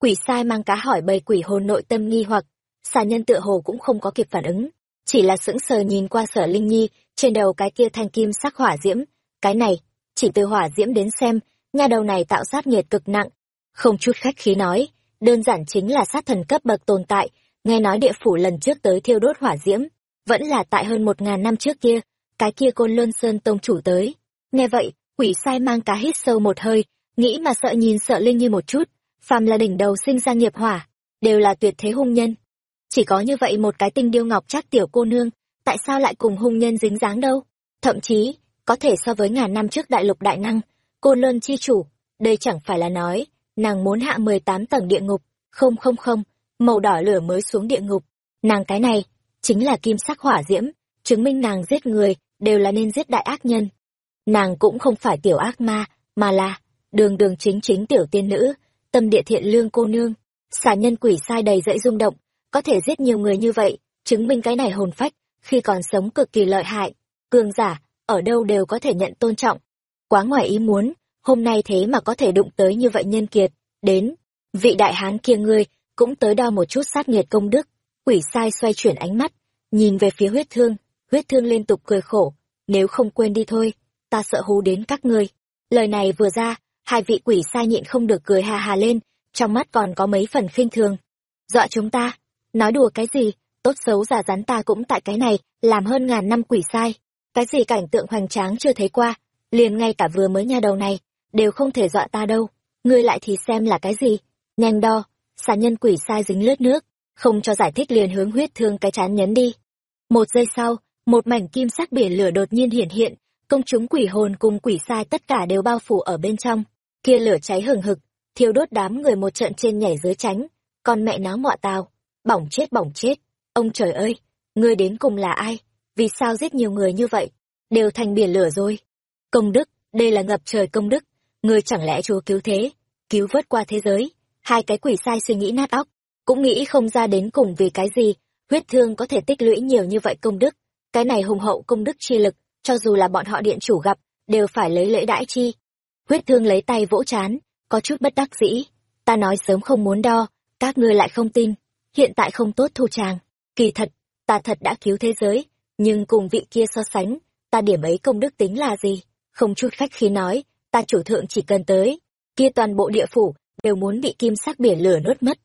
Quỷ sai mang cá hỏi bầy quỷ hồn nội tâm nghi hoặc, xà nhân tựa hồ cũng không có kịp phản ứng, chỉ là sững sờ nhìn qua sở linh nhi, trên đầu cái kia thanh kim sắc hỏa diễm, cái này, chỉ từ hỏa diễm đến xem, nha đầu này tạo sát nhiệt cực nặng, không chút khách khí nói, đơn giản chính là sát thần cấp bậc tồn tại, nghe nói địa phủ lần trước tới thiêu đốt hỏa diễm, vẫn là tại hơn một ngàn năm trước kia, cái kia côn luân sơn tông chủ tới. Nghe vậy, quỷ sai mang cá hít sâu một hơi, nghĩ mà sợ nhìn sợ linh nhi một chút, phàm là đỉnh đầu sinh ra nghiệp hỏa, đều là tuyệt thế hung nhân. Chỉ có như vậy một cái tinh điêu ngọc trác tiểu cô nương, tại sao lại cùng hung nhân dính dáng đâu? Thậm chí, có thể so với ngàn năm trước đại lục đại năng, côn lơn chi chủ, đây chẳng phải là nói, nàng muốn hạ mười tám tầng địa ngục, không không không, màu đỏ lửa mới xuống địa ngục. Nàng cái này, chính là kim sắc hỏa diễm, chứng minh nàng giết người, đều là nên giết đại ác nhân. Nàng cũng không phải tiểu ác ma, mà là, đường đường chính chính tiểu tiên nữ, tâm địa thiện lương cô nương. Xả nhân quỷ sai đầy dẫy rung động, có thể giết nhiều người như vậy, chứng minh cái này hồn phách, khi còn sống cực kỳ lợi hại. Cường giả, ở đâu đều có thể nhận tôn trọng. Quá ngoài ý muốn, hôm nay thế mà có thể đụng tới như vậy nhân kiệt, đến, vị đại hán kia ngươi, cũng tới đo một chút sát nghiệt công đức, quỷ sai xoay chuyển ánh mắt, nhìn về phía huyết thương, huyết thương liên tục cười khổ, nếu không quên đi thôi, ta sợ hú đến các ngươi. Lời này vừa ra, hai vị quỷ sai nhịn không được cười hà hà lên, trong mắt còn có mấy phần khinh thường. Dọa chúng ta, nói đùa cái gì, tốt xấu giả rắn ta cũng tại cái này, làm hơn ngàn năm quỷ sai. Cái gì cảnh tượng hoành tráng chưa thấy qua, liền ngay cả vừa mới nha đầu này, đều không thể dọa ta đâu. Ngươi lại thì xem là cái gì? Nhanh đo, xà nhân quỷ sai dính lướt nước không cho giải thích liền hướng huyết thương cái chán nhấn đi một giây sau một mảnh kim sắc biển lửa đột nhiên hiển hiện công chúng quỷ hồn cùng quỷ sai tất cả đều bao phủ ở bên trong kia lửa cháy hừng hực, thiêu đốt đám người một trận trên nhảy dưới tránh. Con mẹ nó mọa tao, bỏng chết bỏng chết. Ông trời ơi, ngươi đến cùng là ai? Vì sao giết nhiều người như vậy? Đều thành biển lửa rồi. Công đức, đây là ngập trời công đức. Ngươi chẳng lẽ chúa cứu thế? Cứu vớt qua thế giới. Hai cái quỷ sai suy nghĩ nát óc. Cũng nghĩ không ra đến cùng vì cái gì. Huyết thương có thể tích lũy nhiều như vậy công đức. Cái này hùng hậu công đức chi lực. Cho dù là bọn họ điện chủ gặp, đều phải lấy lễ đãi chi huyết thương lấy tay vỗ chán, có chút bất đắc dĩ. Ta nói sớm không muốn đo, các ngươi lại không tin. Hiện tại không tốt thu tràng kỳ thật, ta thật đã cứu thế giới, nhưng cùng vị kia so sánh, ta điểm ấy công đức tính là gì? Không chút khách khí nói, ta chủ thượng chỉ cần tới. Kia toàn bộ địa phủ đều muốn bị kim sắc biển lửa nuốt mất.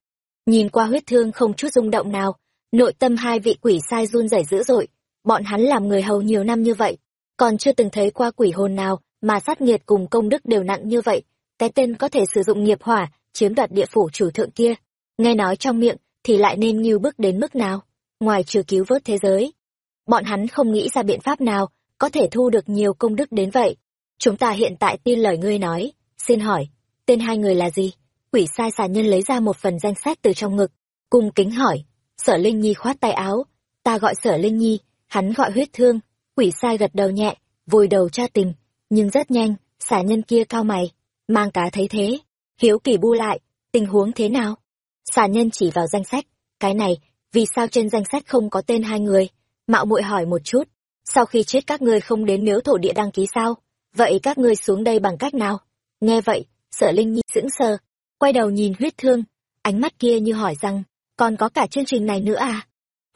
Nhìn qua huyết thương không chút rung động nào, nội tâm hai vị quỷ sai run rẩy dữ dội. Bọn hắn làm người hầu nhiều năm như vậy, còn chưa từng thấy qua quỷ hồn nào mà sát nghiệt cùng công đức đều nặng như vậy, cái tên có thể sử dụng nghiệp hỏa, chiếm đoạt địa phủ chủ thượng kia. Nghe nói trong miệng, thì lại nên nghiêu bước đến mức nào? Ngoài trừ cứu vớt thế giới. Bọn hắn không nghĩ ra biện pháp nào có thể thu được nhiều công đức đến vậy. Chúng ta hiện tại tin lời ngươi nói. Xin hỏi, tên hai người là gì? Quỷ sai xà nhân lấy ra một phần danh sách từ trong ngực, cung kính hỏi, sở linh nhi khoát tay áo. Ta gọi sở linh nhi. Hắn gọi huyết thương. Quỷ sai gật đầu nhẹ, vùi đầu tra tình nhưng rất nhanh xà nhân kia cao mày, mang cá thấy thế, hiếu kỳ bu lại, tình huống thế nào? Xà nhân chỉ vào danh sách, cái này, vì sao trên danh sách không có tên hai người? Mạo muội hỏi một chút, sau khi chết các ngươi không đến miếu thổ địa đăng ký sao? Vậy các ngươi xuống đây bằng cách nào? Nghe vậy sở linh nhi sững sờ, quay đầu nhìn huyết thương, ánh mắt kia như hỏi rằng, còn có cả chương trình này nữa à?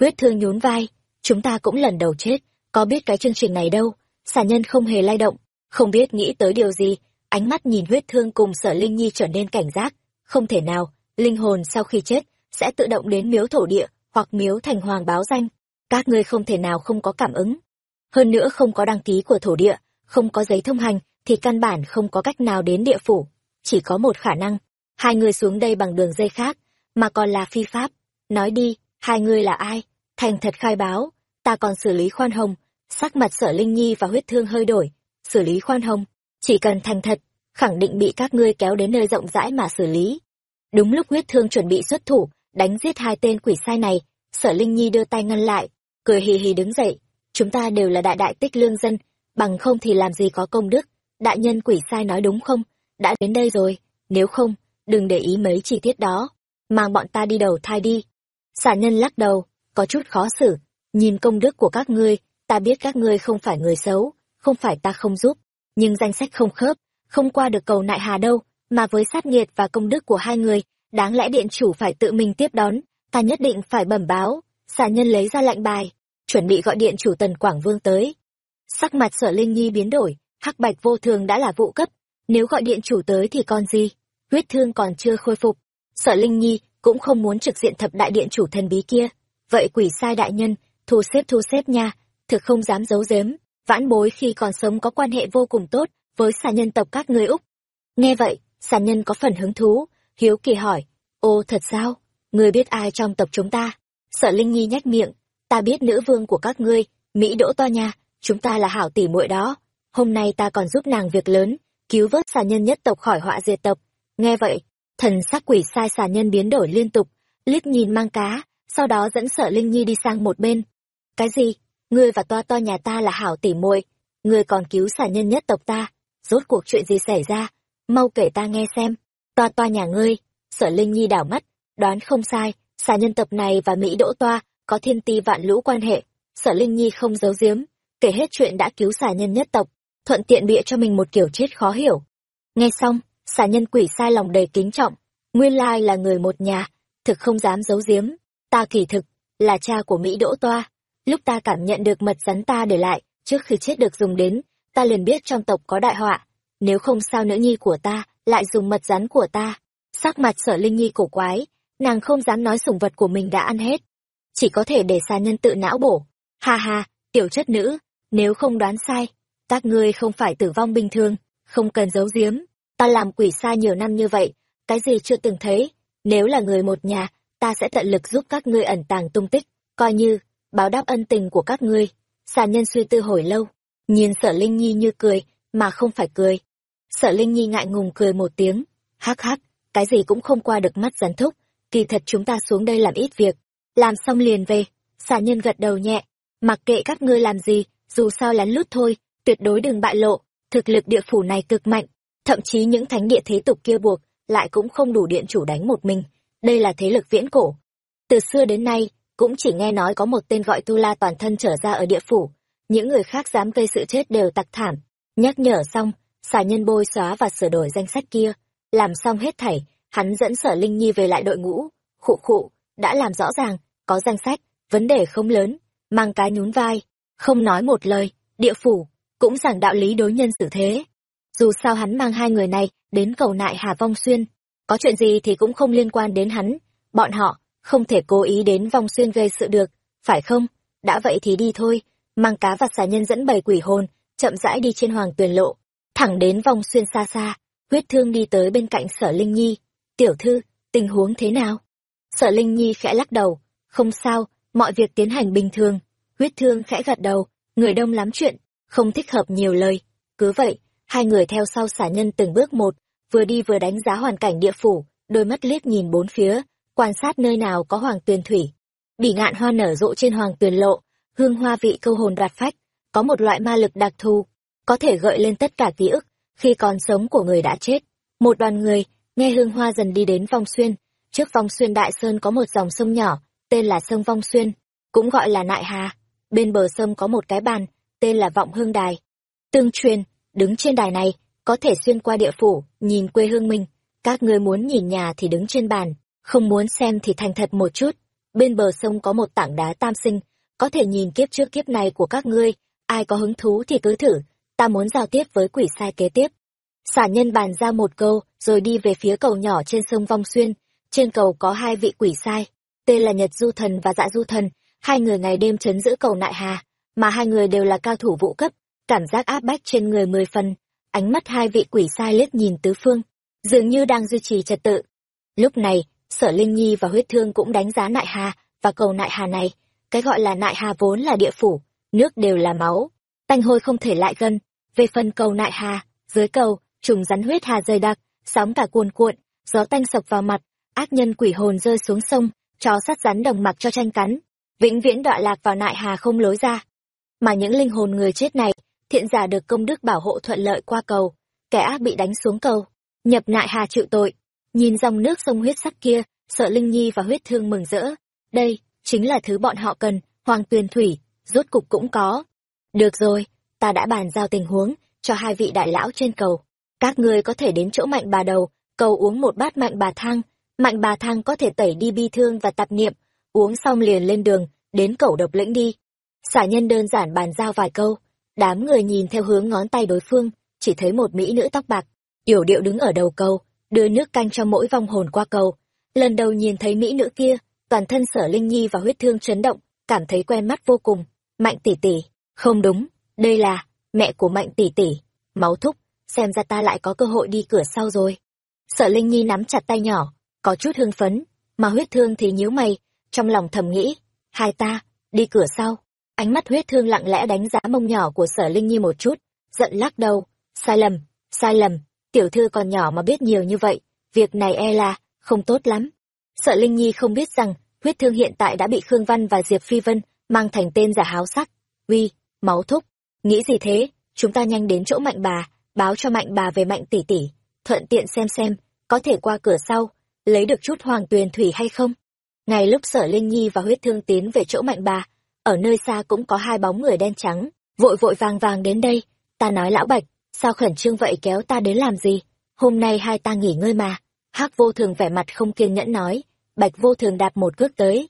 Huyết thương nhún vai, chúng ta cũng lần đầu chết, có biết cái chương trình này đâu xà nhân không hề lay động không biết nghĩ tới điều gì, ánh mắt nhìn huyết thương cùng sở linh nhi trở nên cảnh giác. Không thể nào, linh hồn sau khi chết sẽ tự động đến miếu thổ địa hoặc miếu thành hoàng báo danh. Các ngươi không thể nào không có cảm ứng. Hơn nữa không có đăng ký của thổ địa, không có giấy thông hành, thì căn bản không có cách nào đến địa phủ. Chỉ có một khả năng, hai người xuống đây bằng đường dây khác, mà còn là phi pháp. Nói đi, hai người là ai? Thành thật khai báo, ta còn xử lý khoan hồng. Sắc mặt sở linh nhi và huyết thương hơi đổi xử lý khoan hồng. Chỉ cần thành thật, khẳng định bị các ngươi kéo đến nơi rộng rãi mà xử lý. Đúng lúc huyết thương chuẩn bị xuất thủ, đánh giết hai tên quỷ sai này, sở linh nhi đưa tay ngăn lại, cười hì hì đứng dậy. Chúng ta đều là đại đại tích lương dân, bằng không thì làm gì có công đức. Đại nhân quỷ sai nói đúng không? Đã đến đây rồi, nếu không, đừng để ý mấy chi tiết đó. Mang bọn ta đi đầu thai đi. Xả nhân lắc đầu, có chút khó xử. Nhìn công đức của các ngươi, ta biết các ngươi không phải người xấu không phải ta không giúp, nhưng danh sách không khớp, không qua được cầu nại hà đâu, mà với sát nghiệt và công đức của hai người, đáng lẽ điện chủ phải tự mình tiếp đón, ta nhất định phải bẩm báo, xà nhân lấy ra lệnh bài, chuẩn bị gọi điện chủ tần quảng vương tới. Sắc mặt sở linh nhi biến đổi, hắc bạch vô thường đã là vụ cấp, nếu gọi điện chủ tới thì còn gì, huyết thương còn chưa khôi phục. Sở linh nhi cũng không muốn trực diện thập đại điện chủ thần bí kia, vậy quỷ sai đại nhân, thu xếp thu xếp nha, thực không dám giấu giếm vãn bối khi còn sống có quan hệ vô cùng tốt với xà nhân tộc các ngươi úc. Nghe vậy, xà nhân có phần hứng thú, hiếu kỳ hỏi, ô, thật sao? Ngươi biết ai trong tộc chúng ta? Sở linh nhi nhách miệng, ta biết nữ vương của các ngươi, mỹ đỗ to nha, chúng ta là hảo tỷ muội đó. Hôm nay ta còn giúp nàng việc lớn, cứu vớt xà nhân nhất tộc khỏi họa diệt tộc. Nghe vậy, thần sắc quỷ sai xà nhân biến đổi liên tục, liếc nhìn mang cá, sau đó dẫn sở linh nhi đi sang một bên. Cái gì? Ngươi và toa toa nhà ta là hảo tỷ muội, ngươi còn cứu xà nhân nhất tộc ta. Rốt cuộc chuyện gì xảy ra? Mau kể ta nghe xem. Toa toa nhà ngươi, sở linh nhi đảo mắt, đoán không sai xà nhân tộc này và mỹ đỗ toa có thiên ti vạn lũ quan hệ. Sở linh nhi không giấu giếm, kể hết chuyện đã cứu xà nhân nhất tộc, thuận tiện bịa cho mình một kiểu chết khó hiểu. Nghe xong xà nhân quỷ sai lòng đầy kính trọng. Nguyên lai là người một nhà, thực không dám giấu giếm. Ta kỳ thực là cha của mỹ đỗ toa lúc ta cảm nhận được mật rắn ta để lại trước khi chết được dùng đến ta liền biết trong tộc có đại họa. Nếu không sao nữ nhi của ta lại dùng mật rắn của ta. Sắc mặt sở linh nhi cổ quái nàng không dám nói sủng vật của mình đã ăn hết. Chỉ có thể để xa nhân tự não bổ. Ha ha tiểu chất nữ nếu không đoán sai các ngươi không phải tử vong bình thường không cần giấu giếm. Ta làm quỷ xa nhiều năm như vậy cái gì chưa từng thấy. Nếu là người một nhà, ta sẽ tận lực giúp các ngươi ẩn tàng tung tích, coi như báo đáp ân tình của các ngươi. Xà nhân suy tư hồi lâu, nhìn sở Linh Nhi như cười, mà không phải cười. Sở Linh Nhi ngại ngùng cười một tiếng, hắc hắc, cái gì cũng không qua được mắt rắn thúc, kỳ thật chúng ta xuống đây làm ít việc, làm xong liền về. Xà nhân gật đầu nhẹ, mặc kệ các ngươi làm gì, dù sao lén lút thôi, tuyệt đối đừng bại lộ, thực lực địa phủ này cực mạnh, thậm chí những thánh địa thế tục kia buộc, lại cũng không đủ điện chủ đánh một mình, đây là thế lực viễn cổ. Từ xưa đến nay, cũng chỉ nghe nói có một tên gọi Tu La toàn thân trở ra ở địa phủ, những người khác dám gây sự chết đều tặc thảm. Nhắc nhở xong, xà nhân bôi xóa và sửa đổi danh sách kia, làm xong hết thảy, hắn dẫn sở Linh Nhi về lại đội ngũ, khụ khụ, đã làm rõ ràng, có danh sách, vấn đề không lớn, mang cái nhún vai, không nói một lời, địa phủ, cũng giảng đạo lý đối nhân xử thế. Dù sao hắn mang hai người này đến cầu nại Hà Vong Xuyên, có chuyện gì thì cũng không liên quan đến hắn, bọn họ không thể cố ý đến Vong Xuyên gây sự được, phải không? Đã vậy thì đi thôi, mang cá và xà nhân dẫn bầy quỷ hồn, chậm rãi đi trên hoàng tuyền lộ, thẳng đến Vong Xuyên xa xa, huyết thương đi tới bên cạnh sở Linh Nhi. Tiểu thư, tình huống thế nào? Sở Linh Nhi khẽ lắc đầu, không sao, mọi việc tiến hành bình thường. Huyết thương khẽ gật đầu, người đông lắm chuyện, không thích hợp nhiều lời. Cứ vậy, hai người theo sau xả nhân từng bước một, vừa đi vừa đánh giá hoàn cảnh địa phủ, đôi mắt liếc nhìn bốn phía, quan sát nơi nào có hoàng tuyền thủy. Bỉ ngạn hoa nở rộ trên hoàng tuyền lộ, hương hoa vị câu hồn đoạt phách, có một loại ma lực đặc thù, có thể gợi lên tất cả ký ức khi còn sống của người đã chết. Một đoàn người, nghe hương hoa dần đi đến vong xuyên, trước vong xuyên đại sơn có một dòng sông nhỏ, tên là sông vong xuyên, cũng gọi là nại hà. Bên bờ sông có một cái bàn, tên là vọng hương đài. Tương truyền, đứng trên đài này, có thể xuyên qua địa phủ, nhìn quê hương mình. Các ngươi muốn nhìn nhà thì đứng trên bàn, không muốn xem thì thành thật một chút. Bên bờ sông có một tảng đá tam sinh, có thể nhìn kiếp trước kiếp này của các ngươi. Ai có hứng thú thì cứ thử, ta muốn giao tiếp với quỷ sai kế tiếp. Xả nhân bàn ra một câu, rồi đi về phía cầu nhỏ trên sông Vong Xuyên. Trên cầu có hai vị quỷ sai, tên là Nhật Du Thần và Dạ Du Thần. Hai người ngày đêm chấn giữ cầu Nại Hà, mà hai người đều là cao thủ vũ cấp, cảm giác áp bách trên người mười phần. Ánh mắt hai vị quỷ sai liếc nhìn tứ phương, dường như đang duy trì trật tự. Lúc này, Sở Linh Nhi và Huyết Thương cũng đánh giá Nại Hà và cầu Nại Hà này. Cái gọi là Nại Hà vốn là địa phủ, nước đều là máu, tanh hôi không thể lại gần. Về phần cầu Nại Hà, dưới cầu, trùng rắn huyết hà dày đặc, sóng cả cuồn cuộn, gió tanh sộc vào mặt, ác nhân quỷ hồn rơi xuống sông, chó sắt rắn đồng mặc cho tranh cắn, vĩnh viễn đọa lạc vào nại hà không lối ra. Mà những linh hồn người chết này thiện giả được công đức bảo hộ thuận lợi qua cầu. Kẻ ác bị đánh xuống cầu nhập nại hà chịu tội nhìn dòng nước sông huyết sắc kia, sợ linh nhi và huyết thương mừng rỡ. Đây, chính là thứ bọn họ cần, hoàng tuyền thủy, rốt cục cũng có. Được rồi, ta đã bàn giao tình huống cho hai vị đại lão trên cầu. Các ngươi có thể đến chỗ mạnh bà đầu, cầu uống một bát mạnh bà thang. Mạnh bà thang có thể tẩy đi bi thương và tạp niệm, uống xong liền lên đường, đến cầu độc lĩnh đi. Xả nhân đơn giản bàn giao vài câu, đám người nhìn theo hướng ngón tay đối phương, chỉ thấy một mỹ nữ tóc bạc, yểu điệu đứng ở đầu cầu đưa nước canh cho mỗi vong hồn qua cầu. Lần đầu nhìn thấy mỹ nữ kia, toàn thân sở linh nhi và huyết thương chấn động, cảm thấy quen mắt vô cùng. Mạnh tỷ tỷ. Không đúng, đây là mẹ của mạnh tỷ tỷ. Máu thúc, xem ra ta lại có cơ hội đi cửa sau rồi. Sở linh nhi nắm chặt tay nhỏ, có chút hưng phấn, mà huyết thương thì nhíu mày, trong lòng thầm nghĩ, hai ta, đi cửa sau. Ánh mắt huyết thương lặng lẽ đánh giá mông nhỏ của sở linh nhi một chút, giận lắc đầu, sai lầm sai lầm tiểu thư còn nhỏ mà biết nhiều như vậy, việc này e là không tốt lắm. Sợ linh nhi không biết rằng, huyết thương hiện tại đã bị khương văn và diệp phi vân mang thành tên giả háo sắc. Uy, máu thúc, nghĩ gì thế? Chúng ta nhanh đến chỗ mạnh bà, báo cho mạnh bà về mạnh tỷ tỷ, thuận tiện xem xem, có thể qua cửa sau, lấy được chút hoàng tuyền thủy hay không? Ngay lúc sở linh nhi và huyết thương tiến về chỗ mạnh bà, ở nơi xa cũng có hai bóng người đen trắng, vội vội vàng vàng đến đây, ta nói lão bạch sao khẩn trương vậy kéo ta đến làm gì? Hôm nay hai ta nghỉ ngơi mà. Hắc vô thường vẻ mặt không kiên nhẫn nói. Bạch vô thường đạp một cước tới.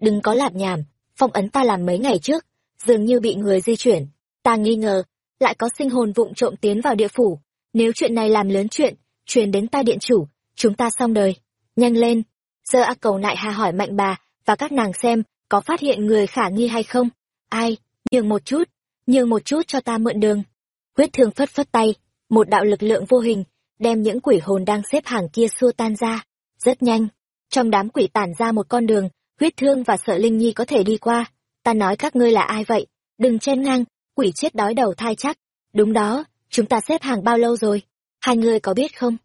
Đừng có lạp nhảm phong ấn ta làm mấy ngày trước dường như bị người di chuyển. Ta nghi ngờ lại có sinh hồn vụng trộm tiến vào địa phủ. Nếu chuyện này làm lớn chuyện truyền đến ta điện chủ chúng ta xong đời. Nhanh lên. Giờ a cầu nại hà hỏi mạnh bà và các nàng xem có phát hiện người khả nghi hay không. Ai, nhường một chút, nhường một chút cho ta mượn đường. Huyết thương phất phất tay, một đạo lực lượng vô hình, đem những quỷ hồn đang xếp hàng kia xua tan ra. Rất nhanh, trong đám quỷ tản ra một con đường huyết thương và sợ linh nhi có thể đi qua. Ta nói các ngươi là ai vậy? Đừng chen ngang quỷ chết đói đầu thai chắc. Đúng đó chúng ta xếp hàng bao lâu rồi? Hai người có biết không?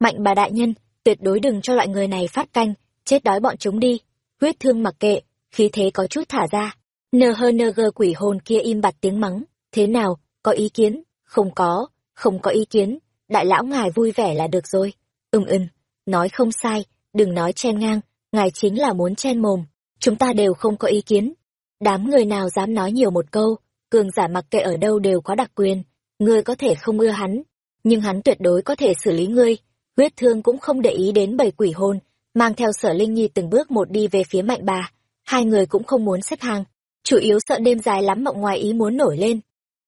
Mạnh bà đại nhân tuyệt đối đừng cho loại người này phát canh chết đói bọn chúng đi. Huyết thương mặc kệ khí thế có chút thả ra. Nờ hơ nờ gơ quỷ hồn kia im bặt tiếng mắng thế nào có ý kiến? Không có không có ý kiến. Đại lão ngài vui vẻ là được rồi. Ừm ừm nói không sai, đừng nói chen ngang, ngài chính là muốn chen mồm. Chúng ta đều không có ý kiến. Đám người nào dám nói nhiều một câu, cường giả mặc kệ ở đâu đều có đặc quyền. Ngươi có thể không ưa hắn, nhưng hắn tuyệt đối có thể xử lý ngươi. Huyết thương cũng không để ý đến bầy quỷ hồn, mang theo sở linh nhi từng bước một đi về phía mạnh bà. Hai người cũng không muốn xếp hàng. Chủ yếu sợ đêm dài lắm mộng ngoài ý muốn nổi lên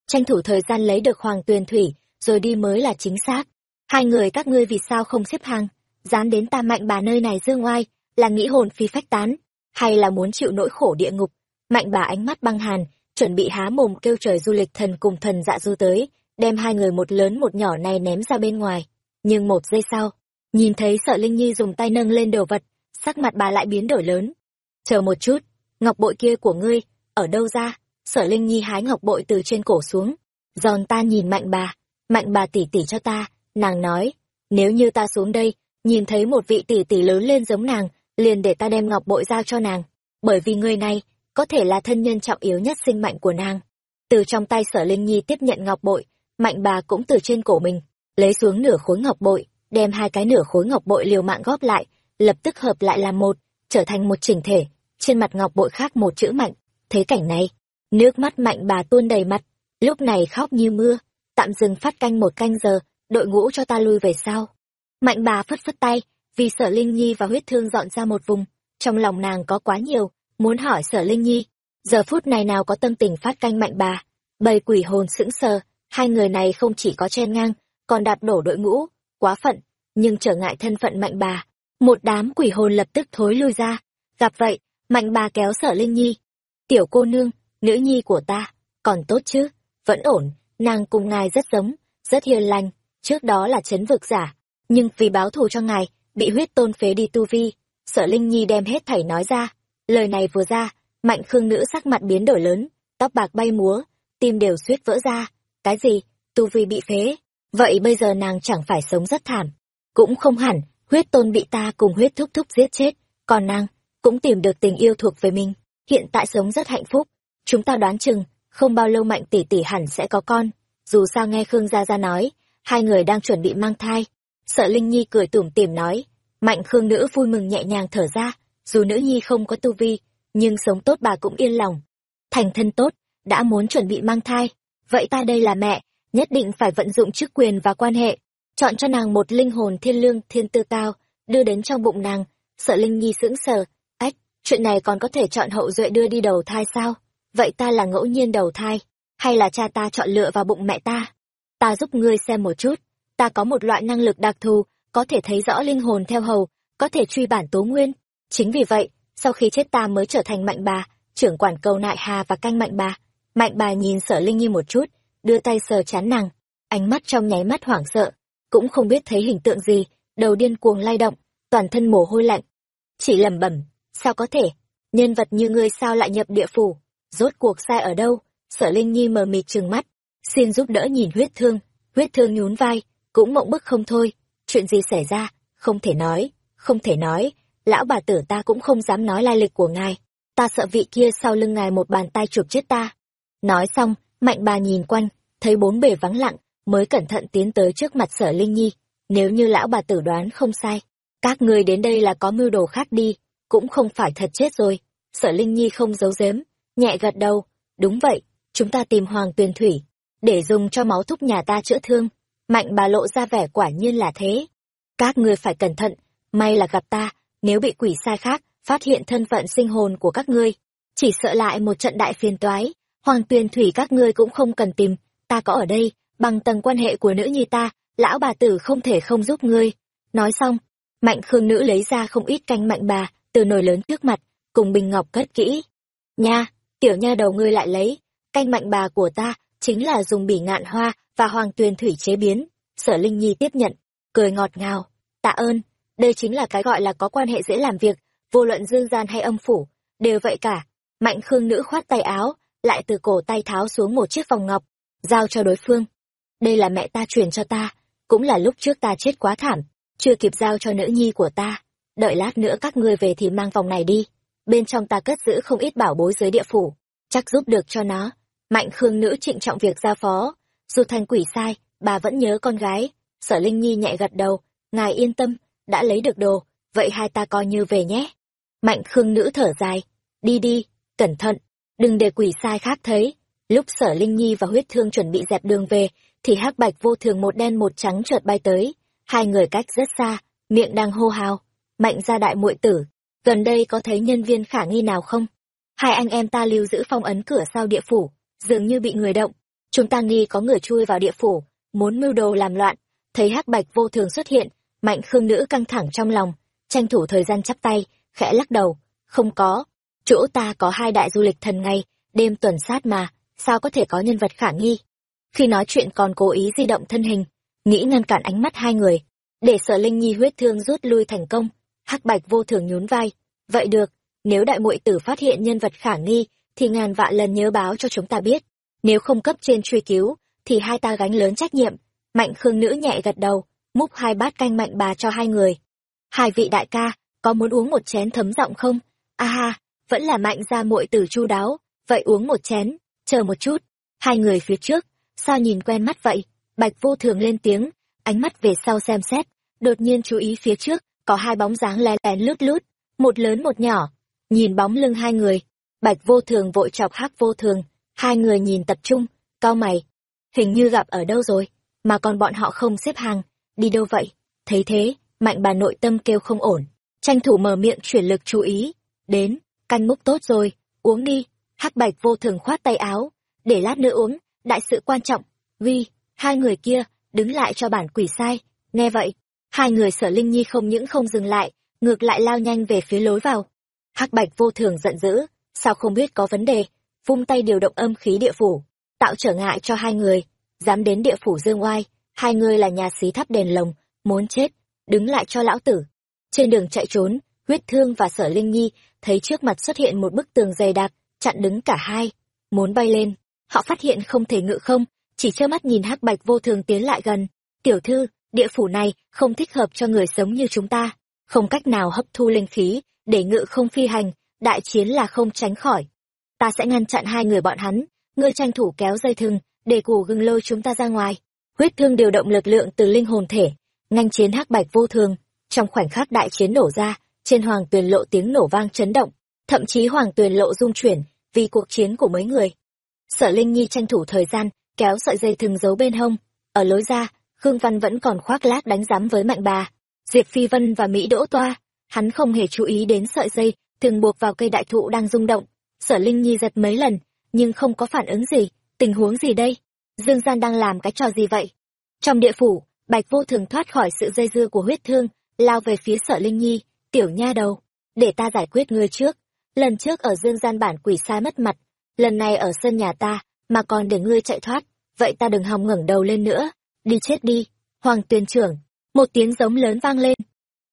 tranh thủ thời gian lấy được hoàng tuyền thủy, rồi đi mới là chính xác. Hai người, các ngươi vì sao không xếp hàng? Dám đến ta mạnh bà nơi này dương oai là nghĩ hồn phi phách tán, hay là muốn chịu nỗi khổ địa ngục? Mạnh bà ánh mắt băng hàn, chuẩn bị há mồm kêu trời du lịch thần cùng thần dạ du tới, đem hai người một lớn một nhỏ này ném ra bên ngoài. Nhưng một giây sau, nhìn thấy sợ linh nhi dùng tay nâng lên đồ vật, sắc mặt bà lại biến đổi lớn. Chờ một chút, ngọc bội kia của ngươi ở đâu ra? Sở linh nhi hái ngọc bội từ trên cổ xuống. Giòn ta nhìn mạnh bà. Mạnh bà tỉ tỉ cho ta. Nàng nói, nếu như ta xuống đây, nhìn thấy một vị tỷ tỷ lớn lên giống nàng, liền để ta đem ngọc bội giao cho nàng. Bởi vì người này có thể là thân nhân trọng yếu nhất sinh mạnh của nàng. Từ trong tay sở linh nhi tiếp nhận ngọc bội, mạnh bà cũng từ trên cổ mình, lấy xuống nửa khối ngọc bội, đem hai cái nửa khối ngọc bội liều mạng góp lại, lập tức hợp lại làm một, trở thành một chỉnh thể, trên mặt ngọc bội khác một chữ mạnh. Thấy cảnh này nước mắt mạnh bà tuôn đầy mặt. Lúc này khóc như mưa. Tạm dừng phát canh một canh giờ. Đội ngũ cho ta lui về sau. Mạnh bà phất phất tay, vì sở linh nhi và huyết thương dọn ra một vùng. Trong lòng nàng có quá nhiều, muốn hỏi sở linh nhi. Giờ phút này nào có tâm tình phát canh mạnh bà. Bầy quỷ hồn sững sờ, hai người này không chỉ có chen ngang, còn đạp đổ đội ngũ. Quá phận, nhưng trở ngại thân phận mạnh bà. Một đám quỷ hồn lập tức thối lui ra. Gặp vậy, mạnh bà kéo sở linh nhi. Tiểu cô nương nữ nhi của ta, còn tốt chứ? Vẫn ổn, nàng cùng ngài rất giống, rất hiền lành, trước đó là chấn vực giả, nhưng vì báo thù cho ngài, bị huyết tôn phế đi tu vi, sở linh nhi đem hết thảy nói ra. Lời này vừa ra, mạnh khương nữ sắc mặt biến đổi lớn, tóc bạc bay múa, tim đều suýt vỡ ra. Cái gì? Tu vi bị phế? Vậy bây giờ nàng chẳng phải sống rất thảm. Cũng không hẳn, huyết tôn bị ta cùng huyết thúc thúc giết chết, còn nàng cũng tìm được tình yêu thuộc về mình. Hiện tại sống rất hạnh phúc chúng ta đoán chừng, không bao lâu mạnh tỷ tỷ hẳn sẽ có con. Dù sao nghe khương gia gia nói, hai người đang chuẩn bị mang thai. Sợ linh nhi cười tủm tỉm nói. Mạnh khương nữ vui mừng nhẹ nhàng thở ra. Dù nữ nhi không có tu vi, nhưng sống tốt bà cũng yên lòng. Thành thân tốt, đã muốn chuẩn bị mang thai. Vậy ta đây là mẹ, nhất định phải vận dụng chức quyền và quan hệ. Chọn cho nàng một linh hồn thiên lương, thiên tư cao, đưa đến trong bụng nàng. Sợ linh nhi sững sờ. Ách, chuyện này còn có thể chọn hậu duệ đưa đi đầu thai sao? Vậy ta là ngẫu nhiên đầu thai, hay là cha ta chọn lựa vào bụng mẹ ta? Ta giúp ngươi xem một chút. Ta có một loại năng lực đặc thù, có thể thấy rõ linh hồn theo hầu, có thể truy bản tố nguyên. Chính vì vậy, sau khi chết ta mới trở thành mạnh bà, trưởng quản cầu nại hà và canh mạnh bà. Mạnh bà nhìn sở linh nhi một chút, đưa tay sờ chán nàng. Ánh mắt trong nháy mắt hoảng sợ, cũng không biết thấy hình tượng gì, đầu điên cuồng lay động, toàn thân mồ hôi lạnh. Chỉ lẩm bẩm, sao có thể? Nhân vật như ngươi sao lại nhập địa phủ? Rốt cuộc sai ở đâu? Sở linh nhi mờ mịt trừng mắt. Xin giúp đỡ nhìn huyết thương. Huyết thương nhún vai, cũng mộng bức không thôi. Chuyện gì xảy ra? Không thể nói, không thể nói. Lão bà tử ta cũng không dám nói lai lịch của ngài. Ta sợ vị kia sau lưng ngài một bàn tay chụp chết ta. Nói xong, mạnh bà nhìn quanh, thấy bốn bề vắng lặng, mới cẩn thận tiến tới trước mặt sở linh nhi. Nếu như lão bà tử đoán không sai, các người đến đây là có mưu đồ khác đi, cũng không phải thật chết rồi. Sở linh nhi không giấu giếm nhẹ gật đầu. Đúng vậy, chúng ta tìm hoàng tuyền thủy, để dùng cho máu thúc nhà ta chữa thương. Mạnh bà lộ ra vẻ quả nhiên là thế. Các ngươi phải cẩn thận, may là gặp ta, nếu bị quỷ sai khác, phát hiện thân phận sinh hồn của các ngươi. Chỉ sợ lại một trận đại phiền toái, hoàng tuyền thủy các ngươi cũng không cần tìm. Ta có ở đây, bằng tầng quan hệ của nữ nhi ta, lão bà tử không thể không giúp ngươi. Nói xong, mạnh khương nữ lấy ra không ít canh mạnh bà, từ nồi lớn trước mặt, cùng bình ngọc cất kỹ. Nha tiểu nha đầu ngươi lại lấy. Canh mạnh bà của ta chính là dùng bỉ ngạn hoa và hoàng tuyền thủy chế biến. Sở linh nhi tiếp nhận, cười ngọt ngào. Tạ ơn, đây chính là cái gọi là có quan hệ dễ làm việc, vô luận dương gian hay âm phủ, đều vậy cả. Mạnh khương nữ khoát tay áo, lại từ cổ tay tháo xuống một chiếc vòng ngọc, giao cho đối phương. Đây là mẹ ta truyền cho ta, cũng là lúc trước ta chết quá thảm, chưa kịp giao cho nữ nhi của ta. Đợi lát nữa các ngươi về thì mang vòng này đi bên trong ta cất giữ không ít bảo bối dưới địa phủ, chắc giúp được cho nó. Mạnh khương nữ trịnh trọng việc giao phó. Dù thành quỷ sai, bà vẫn nhớ con gái. Sở linh nhi nhẹ gật đầu, ngài yên tâm, đã lấy được đồ, vậy hai ta coi như về nhé. Mạnh khương nữ thở dài, đi đi, cẩn thận, đừng để quỷ sai khác thấy. Lúc sở linh nhi và huyết thương chuẩn bị dẹp đường về, thì hắc bạch vô thường một đen một trắng chợt bay tới. Hai người cách rất xa, miệng đang hô hào. Mạnh ra đại muội tử gần đây có thấy nhân viên khả nghi nào không? Hai anh em ta lưu giữ phong ấn cửa sau địa phủ, dường như bị người động. Chúng ta nghi có người chui vào địa phủ, muốn mưu đồ làm loạn. Thấy hắc bạch vô thường xuất hiện, mạnh khương nữ căng thẳng trong lòng. Tranh thủ thời gian chắp tay, khẽ lắc đầu. Không có. Chỗ ta có hai đại du lịch thần ngày đêm tuần sát mà. Sao có thể có nhân vật khả nghi? Khi nói chuyện còn cố ý di động thân hình, nghĩ ngăn cản ánh mắt hai người. Để sở linh nhi huyết thương rút lui thành công hắc bạch vô thường nhún vai. Vậy được, nếu đại muội tử phát hiện nhân vật khả nghi, thì ngàn vạn lần nhớ báo cho chúng ta biết. Nếu không cấp trên truy cứu, thì hai ta gánh lớn trách nhiệm. Mạnh khương nữ nhẹ gật đầu, múc hai bát canh mạnh bà cho hai người. Hai vị đại ca, có muốn uống một chén thấm giọng không? A ha, vẫn là mạnh ra muội tử chu đáo, vậy uống một chén, chờ một chút. Hai người phía trước, sao nhìn quen mắt vậy? Bạch vô thường lên tiếng, ánh mắt về sau xem xét, đột nhiên chú ý phía trước có hai bóng dáng lén lén lút lút một lớn một nhỏ, nhìn bóng lưng hai người. Bạch vô thường vội chọc hắc vô thường, hai người nhìn tập trung, cau mày. Hình như gặp ở đâu rồi, mà còn bọn họ không xếp hàng, đi đâu vậy? Thấy thế, mạnh bà nội tâm kêu không ổn. Tranh thủ mở miệng chuyển lực chú ý. Đến canh múc tốt rồi, uống đi. Hắc bạch vô thường khoát tay áo, để lát nữa uống, đại sự quan trọng. Vi hai người kia, đứng lại cho bản quỷ sai, nghe vậy hai người sở linh nhi không những không dừng lại, ngược lại lao nhanh về phía lối vào. Hắc bạch vô thường giận dữ, sao không biết có vấn đề, vung tay điều động âm khí địa phủ, tạo trở ngại cho hai người, dám đến địa phủ dương oai, hai người là nhà xí thắp đèn lồng, muốn chết, đứng lại cho lão tử. Trên đường chạy trốn, huyết thương và sở linh nhi thấy trước mặt xuất hiện một bức tường dày đặc, chặn đứng cả hai, muốn bay lên. Họ phát hiện không thể ngự không, chỉ trơ mắt nhìn hắc bạch vô thường tiến lại gần. Tiểu thư địa phủ này không thích hợp cho người sống như chúng ta. Không cách nào hấp thu linh khí, để ngự không phi hành, đại chiến là không tránh khỏi. Ta sẽ ngăn chặn hai người bọn hắn. Ngươi tranh thủ kéo dây thừng, để củ gừng lôi chúng ta ra ngoài. Huyết thương điều động lực lượng từ linh hồn thể nganh chiến hắc bạch vô thường. Trong khoảnh khắc đại chiến nổ ra, trên hoàng tuyền lộ tiếng nổ vang chấn động. Thậm chí hoàng tuyền lộ rung chuyển, vì cuộc chiến của mấy người. Sở linh nhi tranh thủ thời gian, kéo sợi dây thừng giấu bên hông. Ở lối ra khương văn vẫn còn khoác lác đánh giám với mạnh bà. Diệp phi vân và mỹ đỗ toa, hắn không hề chú ý đến sợi dây, thường buộc vào cây đại thụ đang rung động. Sở linh nhi giật mấy lần, nhưng không có phản ứng gì. Tình huống gì đây? Dương gian đang làm cái trò gì vậy? Trong địa phủ, bạch vô thường thoát khỏi sự dây dưa của huyết thương, lao về phía sở linh nhi, tiểu nha đầu, để ta giải quyết ngươi trước. Lần trước ở dương gian bản quỷ sai mất mặt, lần này ở sân nhà ta, mà còn để ngươi chạy thoát, vậy ta đừng hòng ngẩng đầu lên nữa đi chết đi. Hoàng tuyên trưởng, một tiếng giống lớn vang lên.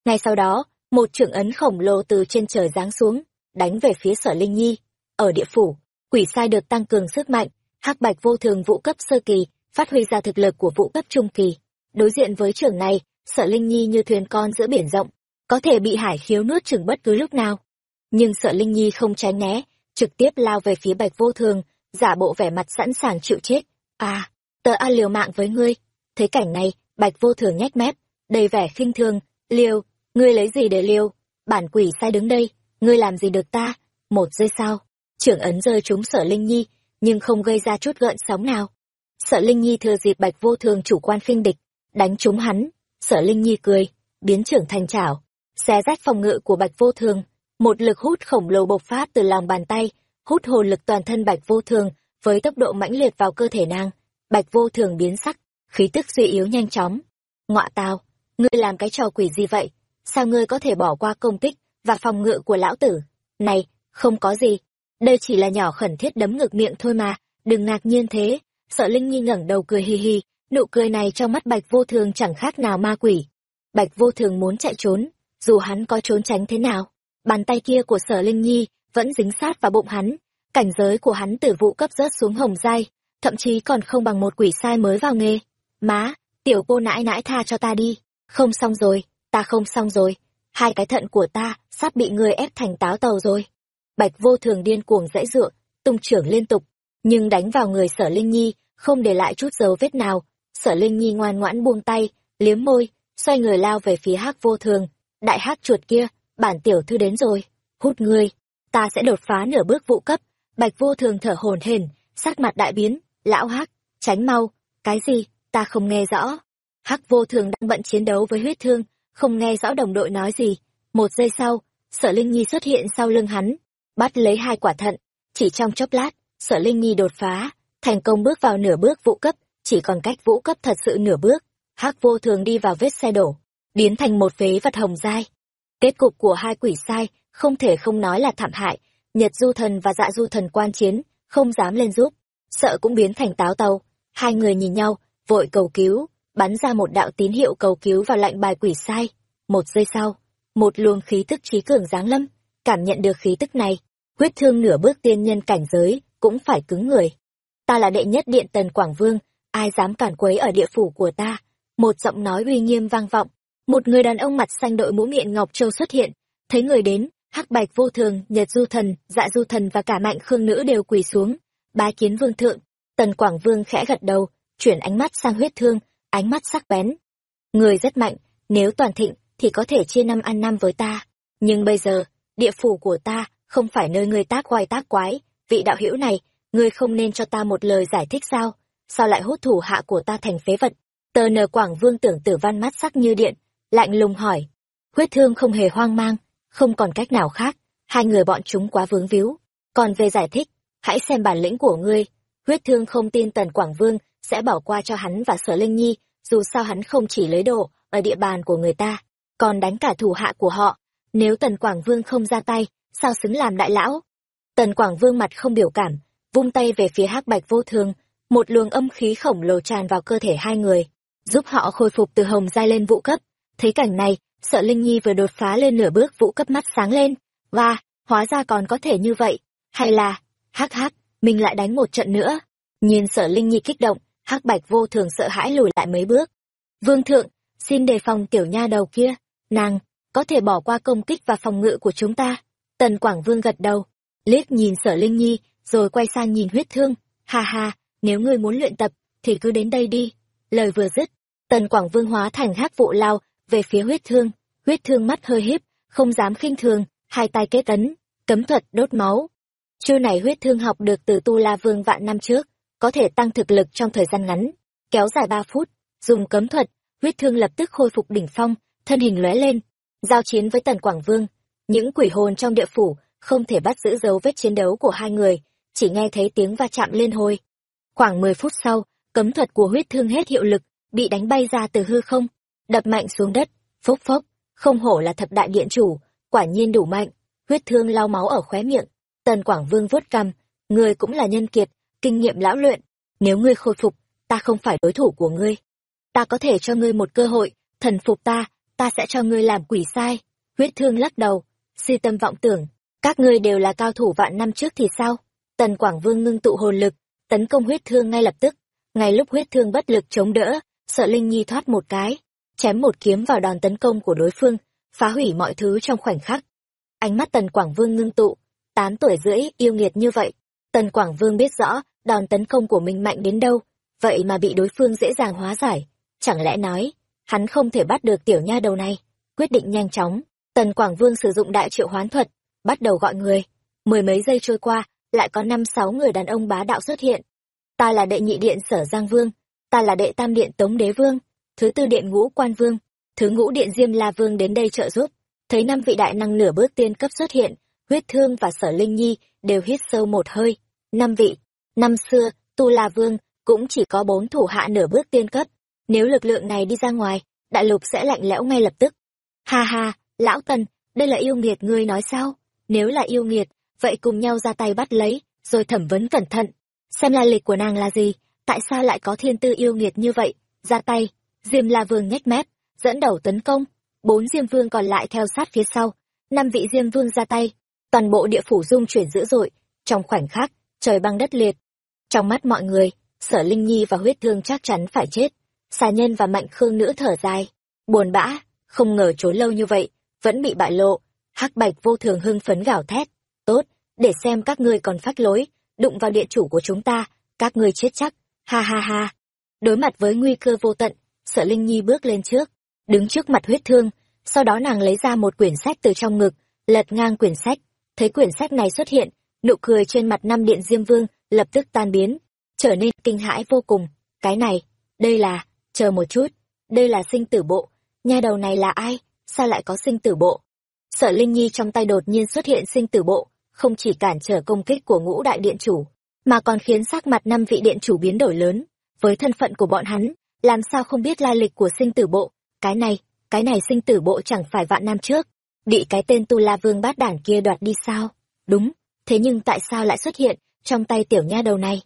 Ngay sau đó, một trưởng ấn khổng lồ từ trên trời giáng xuống, đánh về phía sở linh nhi. Ở địa phủ, quỷ sai được tăng cường sức mạnh, hắc bạch vô thường vũ cấp sơ kỳ phát huy ra thực lực của vũ cấp trung kỳ. Đối diện với trưởng này, sở linh nhi như thuyền con giữa biển rộng, có thể bị hải khiếu nuốt chừng bất cứ lúc nào. Nhưng sợ linh nhi không tránh né, trực tiếp lao về phía bạch vô thường, giả bộ vẻ mặt sẵn sàng chịu chết. À tớ a liều mạng với ngươi thấy cảnh này, bạch vô thường nhếch mép, đầy vẻ khinh thường liều ngươi lấy gì để liều bản quỷ sai đứng đây, ngươi làm gì được ta? Một giây sau, trưởng ấn rơi trúng sở linh nhi, nhưng không gây ra chút gợn sóng nào. Sở linh nhi thừa dịp bạch vô thường chủ quan khinh địch, đánh trúng hắn. Sở linh nhi cười, biến trưởng thành chảo. Xé rách phòng ngự của bạch vô thường, một lực hút khổng lồ bộc phát từ lòng bàn tay, hút hồn lực toàn thân bạch vô thường, với tốc độ mãnh liệt vào cơ thể nàng. Bạch vô thường biến sắc khí tức suy yếu nhanh chóng. Ngọa tào ngươi làm cái trò quỷ gì vậy? Sao ngươi có thể bỏ qua công tích và phòng ngự của lão tử? Này không có gì. Đây chỉ là nhỏ khẩn thiết đấm ngực miệng thôi mà. Đừng ngạc nhiên thế. Sợ linh nhi ngẩng đầu cười hì hì nụ cười này trong mắt bạch vô thường chẳng khác nào ma quỷ. Bạch vô thường muốn chạy trốn, dù hắn có trốn tránh thế nào. Bàn tay kia của sở Linh Nhi vẫn dính sát vào bụng hắn. Cảnh giới của hắn từ vụ cấp rớt xuống hồng giai, thậm chí còn không bằng một quỷ sai mới vào nghề. Má, tiểu cô nãi nãi tha cho ta đi. Không xong rồi, ta không xong rồi. Hai cái thận của ta sắp bị người ép thành táo tàu rồi. Bạch vô thường điên cuồng dãy dựa, tung trưởng liên tục, nhưng đánh vào người sở Linh Nhi, không để lại chút dấu vết nào. Sở Linh Nhi ngoan ngoãn buông tay, liếm môi, xoay người lao về phía hắc vô thường. Đại hắc chuột kia, bản tiểu thư đến rồi. Hút ngươi, ta sẽ đột phá nửa bước vụ cấp. Bạch vô thường thở hổn hển, sắc mặt đại biến, lão hắc, tránh mau, cái gì, ta không nghe rõ. Hắc vô thường đang bận chiến đấu với huyết thương, không nghe rõ đồng đội nói gì. Một giây sau, sở Linh Nhi xuất hiện sau lưng hắn, bắt lấy hai quả thận. Chỉ trong chốc lát, sở Linh Nhi đột phá, thành công bước vào nửa bước vũ cấp, chỉ còn cách vũ cấp thật sự nửa bước. Hắc vô thường đi vào vết xe đổ, biến thành một phế vật hồng dai. Kết cục của hai quỷ sai, không thể không nói là thảm hại. Nhật du thần và dạ du thần quan chiến, không dám lên giúp, sợ cũng biến thành táo tàu. Hai người nhìn nhau, vội cầu cứu, bắn ra một đạo tín hiệu cầu cứu vào lạnh bài quỷ sai. Một giây sau, một luồng khí tức trí cường giáng lâm, cảm nhận được khí tức này, huyết thương nửa bước tiên nhân cảnh giới, cũng phải cứng người. Ta là đệ nhất điện tần Quảng Vương, ai dám cản quấy ở địa phủ của ta? Một giọng nói uy nghiêm vang vọng, một người đàn ông mặt xanh đội mũ miệng ngọc châu xuất hiện, thấy người đến, hắc bạch vô thường, nhật du thần, dạ du thần và cả mạnh khương nữ đều quỳ xuống, bái kiến vương thượng. Tần Quảng Vương khẽ gật đầu, chuyển ánh mắt sang huyết thương, ánh mắt sắc bén. Người rất mạnh, nếu toàn thịnh thì có thể chia năm ăn năm với ta. Nhưng bây giờ, địa phủ của ta không phải nơi người tác hoài tác quái. Vị đạo hữu này, ngươi không nên cho ta một lời giải thích sao? Sao lại hút thủ hạ của ta thành phế vật? Tờ nờ Quảng Vương tưởng tử văn mắt sắc như điện, lạnh lùng hỏi. Huyết thương không hề hoang mang, không còn cách nào khác, hai người bọn chúng quá vướng víu. Còn về giải thích, hãy xem bản lĩnh của ngươi. Huyết thương không tin Tần Quảng Vương sẽ bỏ qua cho hắn và Sở Linh Nhi, dù sao hắn không chỉ lấy đồ ở địa bàn của người ta, còn đánh cả thủ hạ của họ. Nếu Tần Quảng Vương không ra tay, sao xứng làm đại lão? Tần Quảng Vương mặt không biểu cảm, vung tay về phía hắc bạch vô thường, một luồng âm khí khổng lồ tràn vào cơ thể hai người, giúp họ khôi phục từ hồng giai lên vũ cấp. Thấy cảnh này, sợ Linh Nhi vừa đột phá lên nửa bước vũ cấp mắt sáng lên, và, hóa ra còn có thể như vậy, hay là, hắc hắc, mình lại đánh một trận nữa. Nhìn sợ Linh Nhi kích động, hắc bạch vô thường sợ hãi lùi lại mấy bước. Vương thượng, xin đề phòng tiểu nha đầu kia, nàng, có thể bỏ qua công kích và phòng ngự của chúng ta. Tần Quảng Vương gật đầu, liếc nhìn sở Linh Nhi, rồi quay sang nhìn huyết thương. Ha ha, nếu ngươi muốn luyện tập, thì cứ đến đây đi. Lời vừa dứt, Tần Quảng Vương hóa thành hắc vụ lao về phía huyết thương. Huyết thương mắt hơi híp, không dám khinh thường, hai tay kết ấn, cấm thuật đốt máu. Chiêu này huyết thương học được từ Tu La Vương vạn năm trước, có thể tăng thực lực trong thời gian ngắn, kéo dài ba phút, dùng cấm thuật, huyết thương lập tức khôi phục đỉnh phong, thân hình lóe lên, giao chiến với Tần Quảng Vương. Những quỷ hồn trong địa phủ không thể bắt giữ dấu vết chiến đấu của hai người, chỉ nghe thấy tiếng va chạm lên hồi. Khoảng mười phút sau, cấm thuật của huyết thương hết hiệu lực, bị đánh bay ra từ hư không, đập mạnh xuống đất, phốc phốc, không hổ là thập đại điện chủ, quả nhiên đủ mạnh, huyết thương lau máu ở khóe miệng. Tần Quảng Vương vuốt cằm, người cũng là nhân kiệt, kinh nghiệm lão luyện, nếu ngươi khôi phục, ta không phải đối thủ của ngươi. Ta có thể cho ngươi một cơ hội, thần phục ta, ta sẽ cho ngươi làm quỷ sai. Huyết thương lắc đầu, si tâm vọng tưởng, các ngươi đều là cao thủ vạn năm trước thì sao? Tần Quảng Vương ngưng tụ hồn lực, tấn công huyết thương ngay lập tức. Ngay lúc huyết thương bất lực chống đỡ, sợ Linh Nhi thoát một cái, chém một kiếm vào đòn tấn công của đối phương, phá hủy mọi thứ trong khoảnh khắc. Ánh mắt Tần Quảng Vương ngưng tụ, tám tuổi rưỡi yêu nghiệt như vậy. Tần Quảng Vương biết rõ, đòn tấn công của mình mạnh đến đâu, vậy mà bị đối phương dễ dàng hóa giải. Chẳng lẽ nói, hắn không thể bắt được tiểu nha đầu này? Quyết định nhanh chóng, Tần Quảng Vương sử dụng đại triệu hoán thuật, bắt đầu gọi người. Mười mấy giây trôi qua, lại có năm sáu người đàn ông bá đạo xuất hiện. Ta là đệ nhị điện sở Giang Vương, ta là đệ tam điện Tống Đế Vương, thứ tư điện ngũ quan vương, thứ ngũ điện Diêm La Vương đến đây trợ giúp. Thấy năm vị đại năng nửa bước tiên cấp xuất hiện, huyết thương và sở Linh Nhi đều hít sâu một hơi. Năm vị, năm xưa, Tu La Vương cũng chỉ có bốn thủ hạ nửa bước tiên cấp. Nếu lực lượng này đi ra ngoài, đại lục sẽ lạnh lẽo ngay lập tức. Ha ha, lão Tần, đây là yêu nghiệt ngươi nói sao? Nếu là yêu nghiệt, vậy cùng nhau ra tay bắt lấy, rồi thẩm vấn cẩn thận. Xem la lịch của nàng là gì, tại sao lại có thiên tư yêu nghiệt như vậy? Ra tay, Diêm La Vương nhếch mép, dẫn đầu tấn công bốn diêm vương còn lại theo sát phía sau năm vị diêm vương ra tay toàn bộ địa phủ dung chuyển dữ dội trong khoảnh khắc trời băng đất liệt trong mắt mọi người, sở linh nhi và huyết thương chắc chắn phải chết. Xà nhân và mạnh khương nữ thở dài. Buồn bã, không ngờ trốn lâu như vậy, vẫn bị bại lộ. Hắc bạch vô thường hưng phấn gào thét. Tốt, để xem các ngươi còn phát lối, đụng vào địa chủ của chúng ta, các ngươi chết chắc. Ha ha ha. Đối mặt với nguy cơ vô tận, sở linh nhi bước lên trước. Đứng trước mặt huyết thương, sau đó nàng lấy ra một quyển sách từ trong ngực, lật ngang quyển sách. Thấy quyển sách này xuất hiện, nụ cười trên mặt năm điện diêm vương lập tức tan biến, trở nên kinh hãi vô cùng. Cái này, đây là, chờ một chút, đây là sinh tử bộ. Nha đầu này là ai? Sao lại có sinh tử bộ? Sợ linh nhi trong tay đột nhiên xuất hiện sinh tử bộ, không chỉ cản trở công kích của ngũ đại điện chủ, mà còn khiến sắc mặt năm vị điện chủ biến đổi lớn. Với thân phận của bọn hắn, làm sao không biết lai lịch của sinh tử bộ? Cái này cái này sinh tử bộ chẳng phải vạn năm trước. Bị cái tên tu la vương bát đản kia đoạt đi sao? Đúng, thế nhưng tại sao lại xuất hiện? Trong tay tiểu nha đầu này.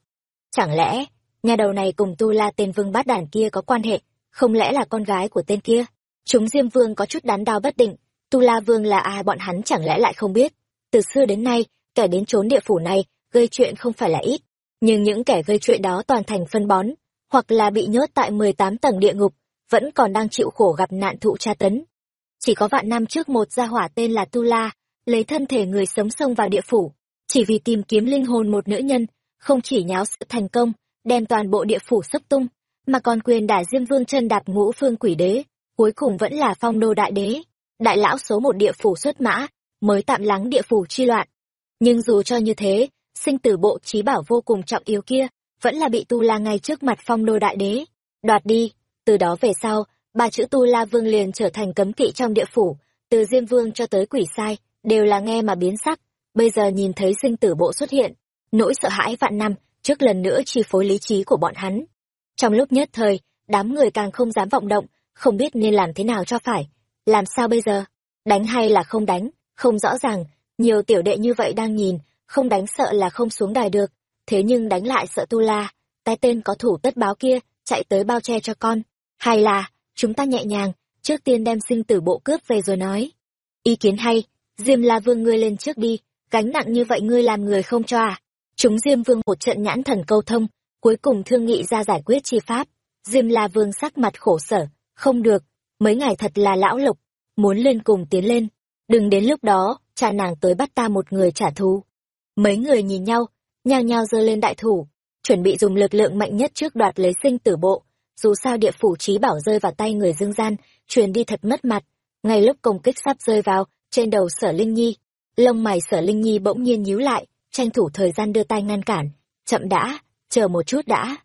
Chẳng lẽ, nha đầu này cùng tu la tên vương bát đản kia có quan hệ, không lẽ là con gái của tên kia? Chúng diêm vương có chút đắn đo bất định, tu la vương là ai bọn hắn chẳng lẽ lại không biết? Từ xưa đến nay, kẻ đến trốn địa phủ này gây chuyện không phải là ít, nhưng những kẻ gây chuyện đó toàn thành phân bón, hoặc là bị nhốt tại mười tám tầng địa ngục, vẫn còn đang chịu khổ gặp nạn thụ tra tấn. Chỉ có vạn năm trước một gia hỏa tên là tu la, lấy thân thể người sống xông vào địa phủ chỉ vì tìm kiếm linh hồn một nữ nhân, không chỉ nháo sự thành công, đem toàn bộ địa phủ sấp tung, mà còn quyền đả diêm vương chân đạp ngũ phương quỷ đế, cuối cùng vẫn là phong đô đại đế. Đại lão số một địa phủ xuất mã, mới tạm lắng địa phủ chi loạn. Nhưng dù cho như thế, sinh tử bộ trí bảo vô cùng trọng yếu kia, vẫn là bị tu la ngay trước mặt phong đô đại đế. Đoạt đi, từ đó về sau, ba chữ tu la vương liền trở thành cấm kỵ trong địa phủ, từ diêm vương cho tới quỷ sai, đều là nghe mà biến sắc bây giờ nhìn thấy sinh tử bộ xuất hiện, nỗi sợ hãi vạn năm trước lần nữa chi phối lý trí của bọn hắn. Trong lúc nhất thời, đám người càng không dám vọng động, không biết nên làm thế nào cho phải. Làm sao bây giờ? Đánh hay là không đánh? Không rõ ràng, nhiều tiểu đệ như vậy đang nhìn, không đánh sợ là không xuống đài được. Thế nhưng đánh lại sợ tu la, cái tên có thủ tất báo kia, chạy tới bao che cho con. Hay là, chúng ta nhẹ nhàng, trước tiên đem sinh tử bộ cướp về rồi nói. Ý kiến hay, diêm la vương ngươi lên trước đi gánh nặng như vậy ngươi làm người không cho à? Chúng diêm vương một trận nhãn thần câu thông, cuối cùng thương nghị ra giải quyết chi pháp. Diêm la vương sắc mặt khổ sở, không được, mấy ngày thật là lão lục, muốn lên cùng tiến lên. Đừng đến lúc đó, cha nàng tới bắt ta một người trả thù. Mấy người nhìn nhau, nhao nhao giơ lên đại thủ, chuẩn bị dùng lực lượng mạnh nhất trước đoạt lấy sinh tử bộ. Dù sao địa phủ trí bảo rơi vào tay người dương gian, truyền đi thật mất mặt. Ngay lúc công kích sắp rơi vào, trên đầu sở linh nhi lông mày sở linh nhi bỗng nhiên nhíu lại, tranh thủ thời gian đưa tay ngăn cản. Chậm đã, chờ một chút đã.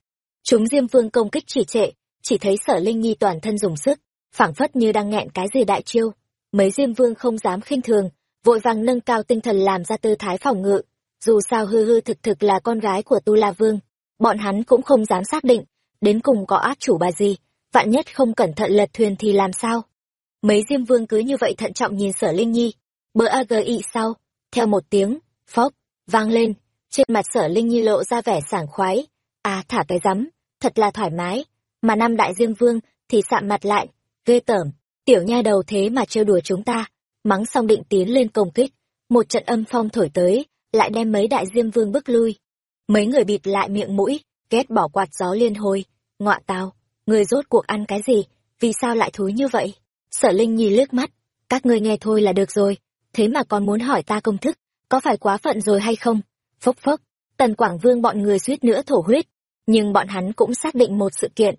Chúng diêm vương công kích trì trệ, chỉ thấy sở linh nhi toàn thân dùng sức, phảng phất như đang nghẹn cái gì đại chiêu. Mấy diêm vương không dám khinh thường, vội vàng nâng cao tinh thần làm ra tư thái phòng ngự. Dù sao hư hư thực thực là con gái của tu la vương, bọn hắn cũng không dám xác định, đến cùng có át chủ bà gì, vạn nhất không cẩn thận lật thuyền thì làm sao? Mấy diêm vương cứ như vậy thận trọng nhìn sở linh nhi bờ agi sau, theo một tiếng, phốc, vang lên, trên mặt sở linh nhi lộ ra vẻ sảng khoái. À thả cái rắm, thật là thoải mái, mà năm đại diêm vương thì sạm mặt lại, ghê tởm. Tiểu nha đầu thế mà trêu đùa chúng ta, mắng xong định tiến lên công kích, một trận âm phong thổi tới, lại đem mấy đại diêm vương bước lui. Mấy người bịt lại miệng mũi, ghét bỏ quạt gió liên hồi, ngọa tao người rốt cuộc ăn cái gì, vì sao lại thúi như vậy? Sở linh nhi lướt mắt, các ngươi nghe thôi là được rồi thế mà còn muốn hỏi ta công thức, có phải quá phận rồi hay không? Phốc phốc, tần quảng vương bọn người suýt nữa thổ huyết, nhưng bọn hắn cũng xác định một sự kiện.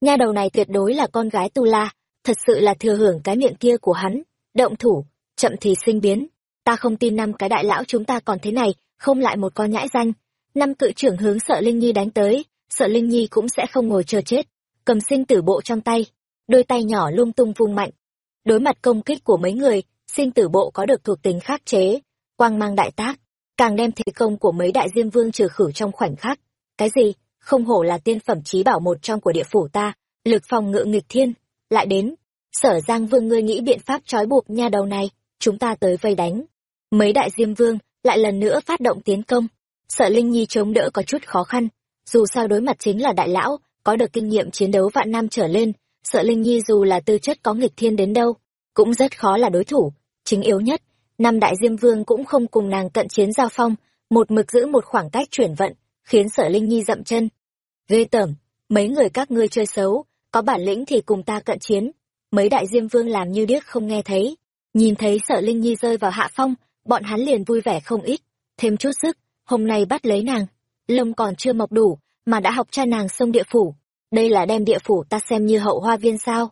Nha đầu này tuyệt đối là con gái tu la, thật sự là thừa hưởng cái miệng kia của hắn. Động thủ, chậm thì sinh biến. Ta không tin năm cái đại lão chúng ta còn thế này, không lại một con nhãi danh. Năm cự trưởng hướng sợ linh nhi đánh tới, sợ linh nhi cũng sẽ không ngồi chờ chết, cầm sinh tử bộ trong tay, đôi tay nhỏ lung tung vung mạnh. Đối mặt công kích của mấy người sinh tử bộ có được thuộc tính khắc chế quang mang đại tác càng đem thế công của mấy đại diêm vương trừ khử trong khoảnh khắc. Cái gì? Không hổ là tiên phẩm trí bảo một trong của địa phủ ta lực phòng ngự nghịch thiên. Lại đến sở giang vương ngươi nghĩ biện pháp trói buộc nha đầu này chúng ta tới vây đánh. Mấy đại diêm vương lại lần nữa phát động tiến công. Sợ linh nhi chống đỡ có chút khó khăn dù sao đối mặt chính là đại lão có được kinh nghiệm chiến đấu vạn năm trở lên sợ Linh Nhi dù là tư chất có nghịch thiên đến đâu, cũng rất khó là đối thủ. Chính yếu nhất, năm đại diêm vương cũng không cùng nàng cận chiến giao phong, một mực giữ một khoảng cách chuyển vận, khiến sợ Linh Nhi dậm chân. Ghê tởm, mấy người các ngươi chơi xấu, có bản lĩnh thì cùng ta cận chiến. Mấy đại diêm vương làm như điếc không nghe thấy. Nhìn thấy sợ Linh Nhi rơi vào hạ phong, bọn hắn liền vui vẻ không ít. Thêm chút sức, hôm nay bắt lấy nàng. Lông còn chưa mọc đủ, mà đã học cha nàng sông địa phủ. Đây là đem địa phủ ta xem như hậu hoa viên sao.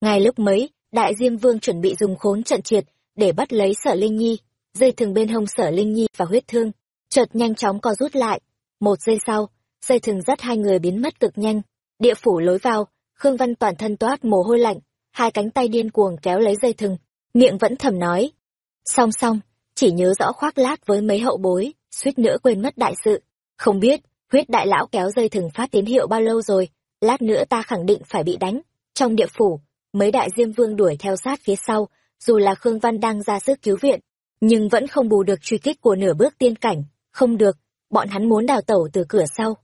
Ngay lúc mấy, đại diêm vương chuẩn bị dùng khốn trận triệt, để bắt lấy sở Linh Nhi. Dây thừng bên hông sở Linh Nhi và huyết thương, chợt nhanh chóng co rút lại. Một giây sau, dây thừng dắt hai người biến mất cực nhanh. Địa phủ lối vào, Khương Văn toàn thân toát mồ hôi lạnh, hai cánh tay điên cuồng kéo lấy dây thừng, miệng vẫn thầm nói. Song song, chỉ nhớ rõ khoác lác với mấy hậu bối, suýt nữa quên mất đại sự. Không biết, huyết đại lão kéo dây thừng phát tín hiệu bao lâu rồi, lát nữa ta khẳng định phải bị đánh. Trong địa phủ, mấy đại diêm vương đuổi theo sát phía sau, dù là Khương Văn đang ra sức cứu viện, nhưng vẫn không bù được truy kích của nửa bước tiên cảnh. Không được, bọn hắn muốn đào tẩu từ cửa sau.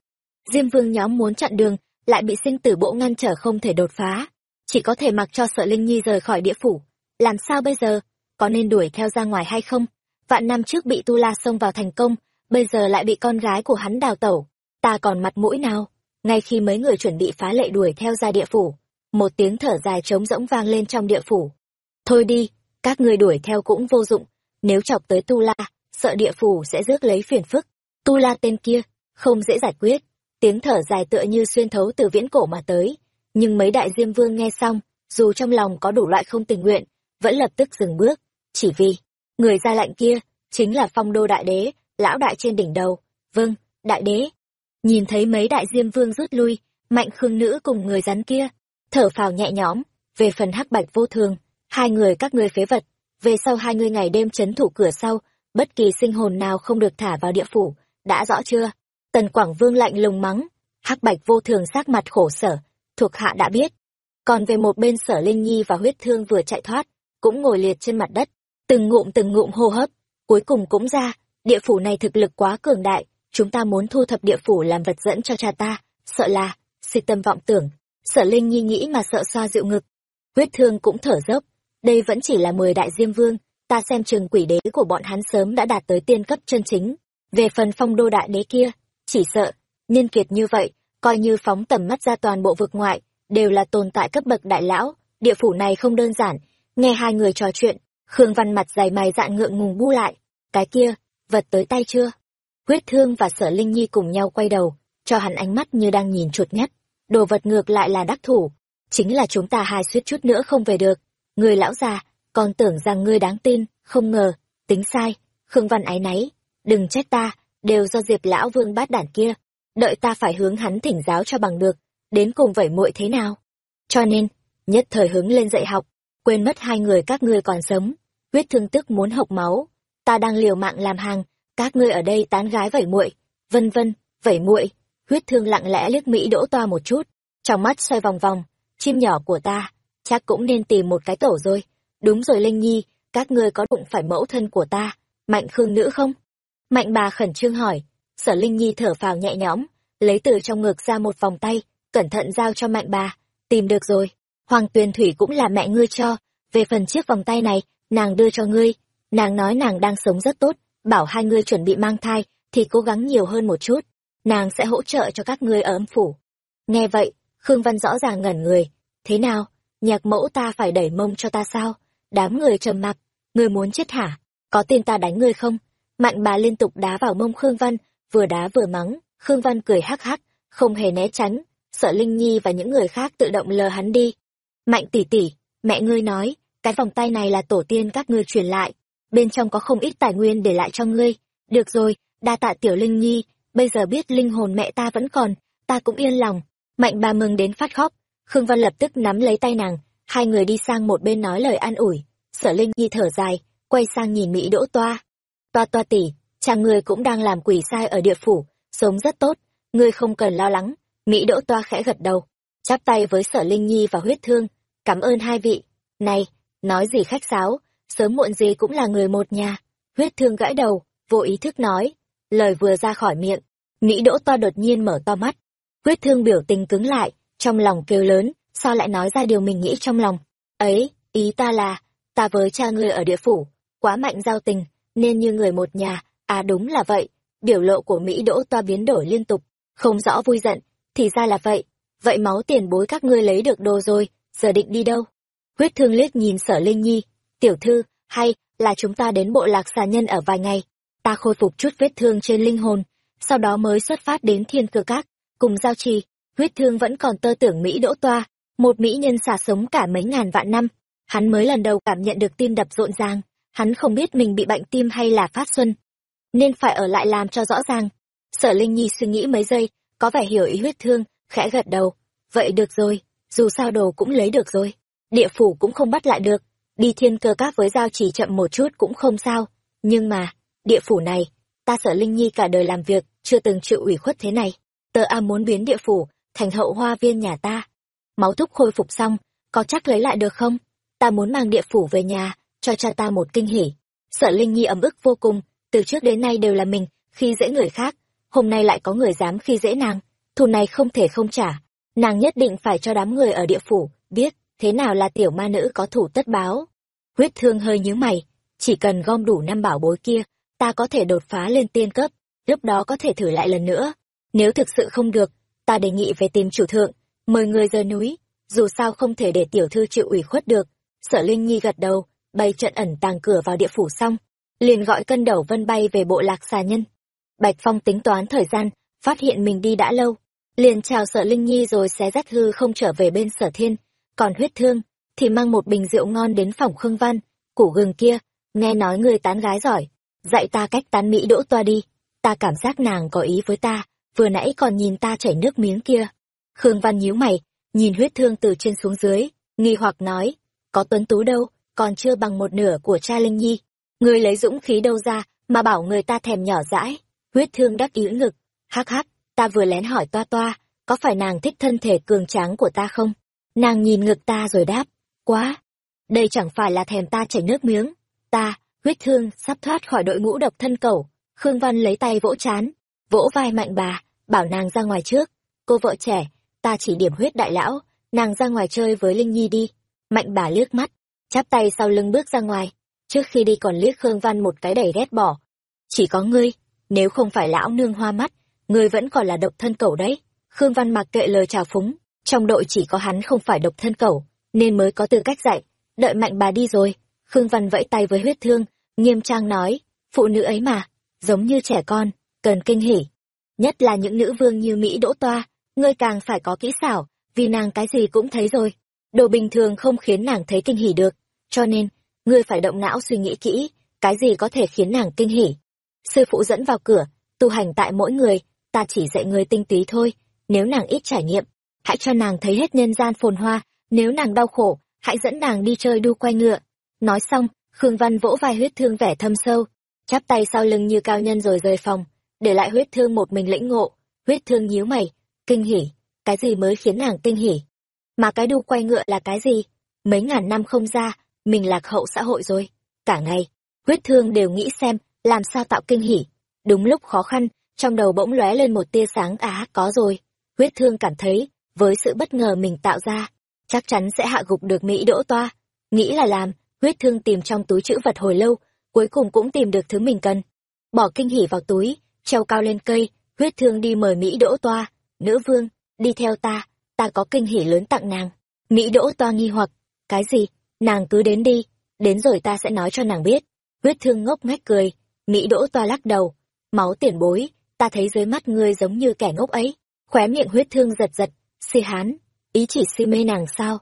Diêm vương nhóm muốn chặn đường, lại bị sinh tử bộ ngăn trở không thể đột phá. Chỉ có thể mặc cho sợ Linh Nhi rời khỏi địa phủ. Làm sao bây giờ? Có nên đuổi theo ra ngoài hay không? Vạn năm trước bị Tu La xông vào thành công, bây giờ lại bị con gái của hắn đào tẩu. Ta còn mặt mũi nào? Ngay khi mấy người chuẩn bị phá lệ đuổi theo ra địa phủ, một tiếng thở dài trống rỗng vang lên trong địa phủ. Thôi đi, các người đuổi theo cũng vô dụng, nếu chọc tới Tu La, sợ địa phủ sẽ rước lấy phiền phức. Tu La tên kia, không dễ giải quyết. Tiếng thở dài tựa như xuyên thấu từ viễn cổ mà tới. Nhưng mấy đại diêm vương nghe xong, dù trong lòng có đủ loại không tình nguyện, vẫn lập tức dừng bước, chỉ vì, người ra lạnh kia, chính là phong đô đại đế, lão đại trên đỉnh đầu. Vâng, đại đế. Nhìn thấy mấy đại diêm vương rút lui, mạnh khương nữ cùng người rắn kia, thở phào nhẹ nhõm, về phần hắc bạch vô thường, hai người các ngươi phế vật, về sau hai ngươi ngày đêm chấn thủ cửa sau, bất kỳ sinh hồn nào không được thả vào địa phủ, đã rõ chưa? Tần Quảng Vương lạnh lùng mắng, hắc bạch vô thường sắc mặt khổ sở, thuộc hạ đã biết. Còn về một bên sở Linh Nhi và huyết thương vừa chạy thoát, cũng ngồi liệt trên mặt đất, từng ngụm từng ngụm hô hấp, cuối cùng cũng ra, địa phủ này thực lực quá cường đại, chúng ta muốn thu thập địa phủ làm vật dẫn cho cha ta, sợ là, si tâm vọng tưởng, sở Linh Nhi nghĩ mà sợ xoa dịu ngực. Huyết thương cũng thở dốc, đây vẫn chỉ là mười đại diêm vương, ta xem trường quỷ đế của bọn hắn sớm đã đạt tới tiên cấp chân chính. Về phần phong đô đại đế kia, chỉ sợ, nhân kiệt như vậy, coi như phóng tầm mắt ra toàn bộ vực ngoại, đều là tồn tại cấp bậc đại lão, địa phủ này không đơn giản. Nghe hai người trò chuyện, Khương Văn mặt dày mày dạn ngượng ngùng bu lại. Cái kia, vật tới tay chưa? Huyết Thương và Sở Linh Nhi cùng nhau quay đầu, cho hắn ánh mắt như đang nhìn chuột nhất. Đồ vật ngược lại là đắc thủ. Chính là chúng ta hai suýt chút nữa không về được. Người lão già, còn tưởng rằng ngươi đáng tin, không ngờ, tính sai. Khương Văn ái náy, đừng trách ta, đều do diệp lão vương bát đản kia đợi ta phải hướng hắn thỉnh giáo cho bằng được đến cùng vẩy muội thế nào cho nên nhất thời hứng lên dạy học quên mất hai người các ngươi còn sống huyết thương tức muốn hộc máu ta đang liều mạng làm hàng các ngươi ở đây tán gái vẩy muội vân vân vẩy muội huyết thương lặng lẽ liếc mỹ đỗ toa một chút trong mắt xoay vòng vòng chim nhỏ của ta chắc cũng nên tìm một cái tổ rồi. Đúng rồi linh nhi các ngươi có đụng phải mẫu thân của ta mạnh khương nữ không? Mạnh bà khẩn trương hỏi, sở Linh Nhi thở phào nhẹ nhõm, lấy từ trong ngực ra một vòng tay, cẩn thận giao cho mạnh bà, tìm được rồi, Hoàng Tuyền Thủy cũng là mẹ ngươi cho, về phần chiếc vòng tay này, nàng đưa cho ngươi, nàng nói nàng đang sống rất tốt, bảo hai ngươi chuẩn bị mang thai, thì cố gắng nhiều hơn một chút, nàng sẽ hỗ trợ cho các ngươi ở âm phủ. Nghe vậy, Khương Văn rõ ràng ngẩn người, thế nào, nhạc mẫu ta phải đẩy mông cho ta sao? Đám người trầm mặc, ngươi muốn chết hả? Có tin ta đánh ngươi không? Mạnh bà liên tục đá vào mông Khương Văn, vừa đá vừa mắng, Khương Văn cười hắc hắc, không hề né tránh, sợ Linh Nhi và những người khác tự động lờ hắn đi. Mạnh tỷ tỷ, mẹ ngươi nói, cái vòng tay này là tổ tiên các ngươi truyền lại, bên trong có không ít tài nguyên để lại cho ngươi. Được rồi, đa tạ tiểu Linh Nhi, bây giờ biết linh hồn mẹ ta vẫn còn, ta cũng yên lòng. Mạnh bà mừng đến phát khóc, Khương Văn lập tức nắm lấy tay nàng, hai người đi sang một bên nói lời an ủi. Sở Linh Nhi thở dài, quay sang nhìn Mỹ Đỗ Toa, Toa toa tỷ, chàng người cũng đang làm quỷ sai ở địa phủ, sống rất tốt, ngươi không cần lo lắng. Mỹ đỗ toa khẽ gật đầu, chắp tay với sở Linh Nhi và huyết thương, cảm ơn hai vị. Này, nói gì khách sáo, sớm muộn gì cũng là người một nhà. Huyết thương gãi đầu, vô ý thức nói, lời vừa ra khỏi miệng, Mỹ đỗ toa đột nhiên mở to mắt. Huyết thương biểu tình cứng lại, trong lòng kêu lớn, sao lại nói ra điều mình nghĩ trong lòng? Ấy ý ta là ta với cha ngươi ở địa phủ quá mạnh giao tình nên như người một nhà. À đúng là vậy biểu lộ của mỹ đỗ toa biến đổi liên tục không rõ vui giận thì ra là vậy. Vậy máu tiền bối các ngươi lấy được đồ rồi giờ định đi đâu? Huyết thương liếc nhìn sở linh nhi tiểu thư hay là chúng ta đến bộ lạc xà nhân ở vài ngày? Ta khôi phục chút vết thương trên linh hồn sau đó mới xuất phát đến thiên cơ các cùng giao trì huyết thương vẫn còn tơ tưởng mỹ đỗ toa, một mỹ nhân xả sống cả mấy ngàn vạn năm. Hắn mới lần đầu cảm nhận được tim đập rộn ràng, hắn không biết mình bị bệnh tim hay là phát xuân. Nên phải ở lại làm cho rõ ràng. Sở linh nhi suy nghĩ mấy giây, có vẻ hiểu ý huyết thương, khẽ gật đầu. Vậy được rồi, dù sao đồ cũng lấy được rồi. Địa phủ cũng không bắt lại được. Đi thiên cơ các với giao chỉ chậm một chút cũng không sao. Nhưng mà, địa phủ này, ta Sở linh nhi cả đời làm việc, chưa từng chịu ủy khuất thế này. Tờ a muốn biến địa phủ thành hậu hoa viên nhà ta. Máu thúc khôi phục xong, có chắc lấy lại được không? Ta muốn mang địa phủ về nhà, cho cha ta một kinh hỉ. Sợ linh nhi ấm ức vô cùng, từ trước đến nay đều là mình, khi dễ người khác, hôm nay lại có người dám khi dễ nàng, thù này không thể không trả. Nàng nhất định phải cho đám người ở địa phủ, biết thế nào là tiểu ma nữ có thủ tất báo. Huyết thương hơi nhíu mày, chỉ cần gom đủ năm bảo bối kia, ta có thể đột phá lên tiên cấp, lúc đó có thể thử lại lần nữa. Nếu thực sự không được ta đề nghị về tìm chủ thượng, mời người rời núi, dù sao không thể để tiểu thư chịu ủy khuất được. Sở linh nhi gật đầu bày trận ẩn tàng cửa vào địa phủ xong, liền gọi cân đầu vân bay về bộ lạc xà nhân. Bạch phong tính toán thời gian, phát hiện mình đi đã lâu, liền chào sở linh nhi rồi xé rách hư không trở về bên sở thiên. Còn huyết thương, thì mang một bình rượu ngon đến phòng khương văn, củ gừng kia, nghe nói người tán gái giỏi, dạy ta cách tán mỹ đỗ toa đi, ta cảm giác nàng có ý với ta vừa nãy còn nhìn ta chảy nước miếng kia. Khương văn nhíu mày, nhìn huyết thương từ trên xuống dưới, nghi hoặc nói, có tuấn tú đâu, còn chưa bằng một nửa của cha linh nhi. Người lấy dũng khí đâu ra mà bảo người ta thèm nhỏ dãi. Huyết thương đắc ý ngực, hắc hắc, ta vừa lén hỏi toa toa, có phải nàng thích thân thể cường tráng của ta không? Nàng nhìn ngực ta rồi đáp, quá, đây chẳng phải là thèm ta chảy nước miếng. Ta, huyết thương sắp thoát khỏi đội ngũ độc thân cẩu khương văn lấy tay vỗ chán, vỗ vai mạnh bà bảo nàng ra ngoài trước. Cô vợ trẻ, ta chỉ điểm huyết đại lão, nàng ra ngoài chơi với linh nhi đi. Mạnh bà liếc mắt, chắp tay sau lưng bước ra ngoài. Trước khi đi còn liếc khương văn một cái đầy ghét bỏ. Chỉ có ngươi, nếu không phải lão nương hoa mắt, ngươi vẫn còn là độc thân cẩu đấy. Khương văn mặc kệ lời chào phúng, trong đội chỉ có hắn không phải độc thân cẩu, nên mới có tư cách dạy. Đợi mạnh bà đi rồi, khương văn vẫy tay với huyết thương, nghiêm trang nói, phụ nữ ấy mà, giống như trẻ con, cần kinh hỉ nhất là những nữ vương như mỹ đỗ toa, ngươi càng phải có kỹ xảo, vì nàng cái gì cũng thấy rồi. Đồ bình thường không khiến nàng thấy kinh hỉ được, cho nên, ngươi phải động não suy nghĩ kỹ, cái gì có thể khiến nàng kinh hỉ. Sư phụ dẫn vào cửa, tu hành tại mỗi người, ta chỉ dạy ngươi tinh túy thôi, nếu nàng ít trải nghiệm, hãy cho nàng thấy hết nhân gian phồn hoa, nếu nàng đau khổ, hãy dẫn nàng đi chơi đu quay ngựa. Nói xong, khương văn vỗ vai huyết thương vẻ thâm sâu, chắp tay sau lưng như cao nhân rồi rời phòng để lại huyết thương một mình lĩnh ngộ. Huyết thương nhíu mày, kinh hỉ, cái gì mới khiến nàng kinh hỉ? Mà cái đu quay ngựa là cái gì? Mấy ngàn năm không ra, mình lạc hậu xã hội rồi. Cả ngày, huyết thương đều nghĩ xem, làm sao tạo kinh hỉ? Đúng lúc khó khăn, trong đầu bỗng lóe lên một tia sáng, á, có rồi. Huyết thương cảm thấy, với sự bất ngờ mình tạo ra, chắc chắn sẽ hạ gục được mỹ đỗ toa. Nghĩ là làm, huyết thương tìm trong túi chữ vật hồi lâu, cuối cùng cũng tìm được thứ mình cần. Bỏ kinh hỉ vào túi treo cao lên cây, huyết thương đi mời mỹ đỗ toa, nữ vương, đi theo ta ta có kinh hỉ lớn tặng nàng. Mỹ đỗ toa nghi hoặc, cái gì? Nàng cứ đến đi, đến rồi ta sẽ nói cho nàng biết. Huyết thương ngốc ngách cười, mỹ đỗ toa lắc đầu, máu tiền bối, ta thấy dưới mắt ngươi giống như kẻ ngốc ấy. Khóe miệng huyết thương giật giật, si hán, ý chỉ si mê nàng sao?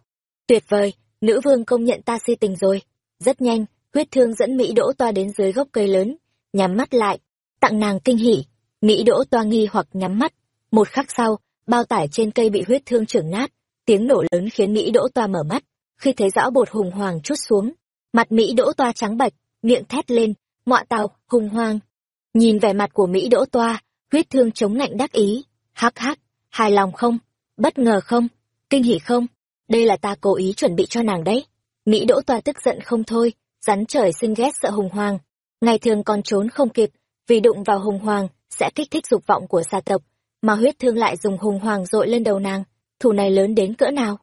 Tuyệt vời, nữ vương công nhận ta si tình rồi. Rất nhanh, huyết thương dẫn mỹ đỗ toa đến dưới gốc cây lớn, nhắm mắt lại tặng nàng kinh hỉ. Mỹ đỗ toa nghi hoặc nhắm mắt. Một khắc sau, bao tải trên cây bị huyết thương trưởng nát. Tiếng nổ lớn khiến mỹ đỗ toa mở mắt. Khi thấy rõ bột hùng hoàng chút xuống, mặt mỹ đỗ toa trắng bạch, miệng thét lên ngọa tàu hùng hoàng. Nhìn vẻ mặt của mỹ đỗ toa, huyết thương chống lạnh đắc ý. Hắc hắc, hài lòng không? Bất ngờ không? Kinh hỉ không? Đây là ta cố ý chuẩn bị cho nàng đấy. Mỹ đỗ toa tức giận không thôi, rắn trời sinh ghét sợ hùng hoàng. Ngày thường còn trốn không kịp vì đụng vào hùng hoàng, sẽ kích thích dục vọng của xa tộc, mà huyết thương lại dùng hùng hoàng dội lên đầu nàng. Thù này lớn đến cỡ nào?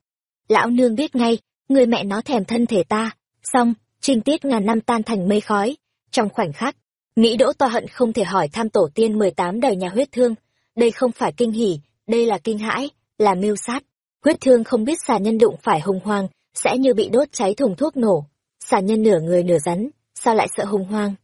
Lão nương biết ngay, người mẹ nó thèm thân thể ta. Xong, trinh tiết ngàn năm tan thành mây khói. Trong khoảnh khắc, mỹ đỗ to hận không thể hỏi thăm tổ tiên mười tám đời nhà huyết thương. Đây không phải kinh hỉ, đây là kinh hãi, là mưu sát. Huyết thương không biết xà nhân đụng phải hùng hoang sẽ như bị đốt cháy thùng thuốc nổ. Xà nhân nửa người nửa rắn, sao lại sợ hùng hoang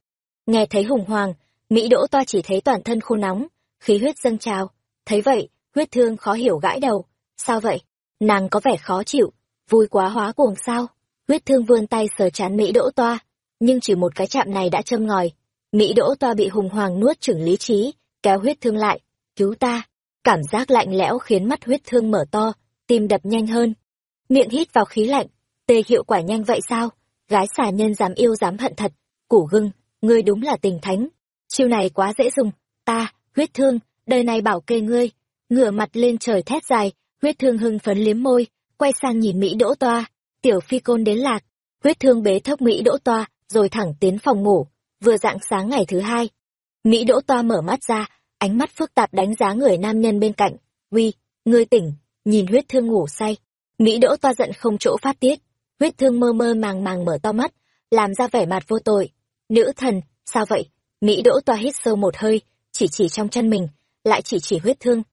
nghe thấy hùng hoang mỹ đỗ toa chỉ thấy toàn thân khô nóng, khí huyết dâng trào. Thấy vậy, huyết thương khó hiểu gãi đầu. Sao vậy? Nàng có vẻ khó chịu. Vui quá hóa cuồng sao? Huyết thương vươn tay sờ chán mỹ đỗ toa. Nhưng chỉ một cái chạm này đã châm ngòi. Mỹ đỗ toa bị hùng hoàng nuốt chửng lý trí, kéo huyết thương lại. Cứu ta. Cảm giác lạnh lẽo khiến mắt huyết thương mở to, tim đập nhanh hơn. Miệng hít vào khí lạnh. Tê hiệu quả nhanh vậy sao? Gái xà nhân dám yêu dám hận thật. Củ gưng, ngươi đúng là tình thánh chiêu này quá dễ dùng. Ta, huyết thương, đời này bảo kê ngươi. Ngửa mặt lên trời thét dài, huyết thương hưng phấn liếm môi, quay sang nhìn mỹ đỗ toa. Tiểu phi côn đến lạc. Huyết thương bế thốc mỹ đỗ toa, rồi thẳng tiến phòng ngủ. Vừa dạng sáng ngày thứ hai, mỹ đỗ toa mở mắt ra, ánh mắt phức tạp đánh giá người nam nhân bên cạnh. Uy, ngươi tỉnh, nhìn huyết thương ngủ say. Mỹ đỗ toa giận không chỗ phát tiết. Huyết thương mơ mơ màng màng mở to mắt, làm ra vẻ mặt vô tội. Nữ thần, sao vậy? Mỹ đỗ toa hít sâu một hơi, chỉ chỉ trong chân mình, lại chỉ chỉ huyết thương.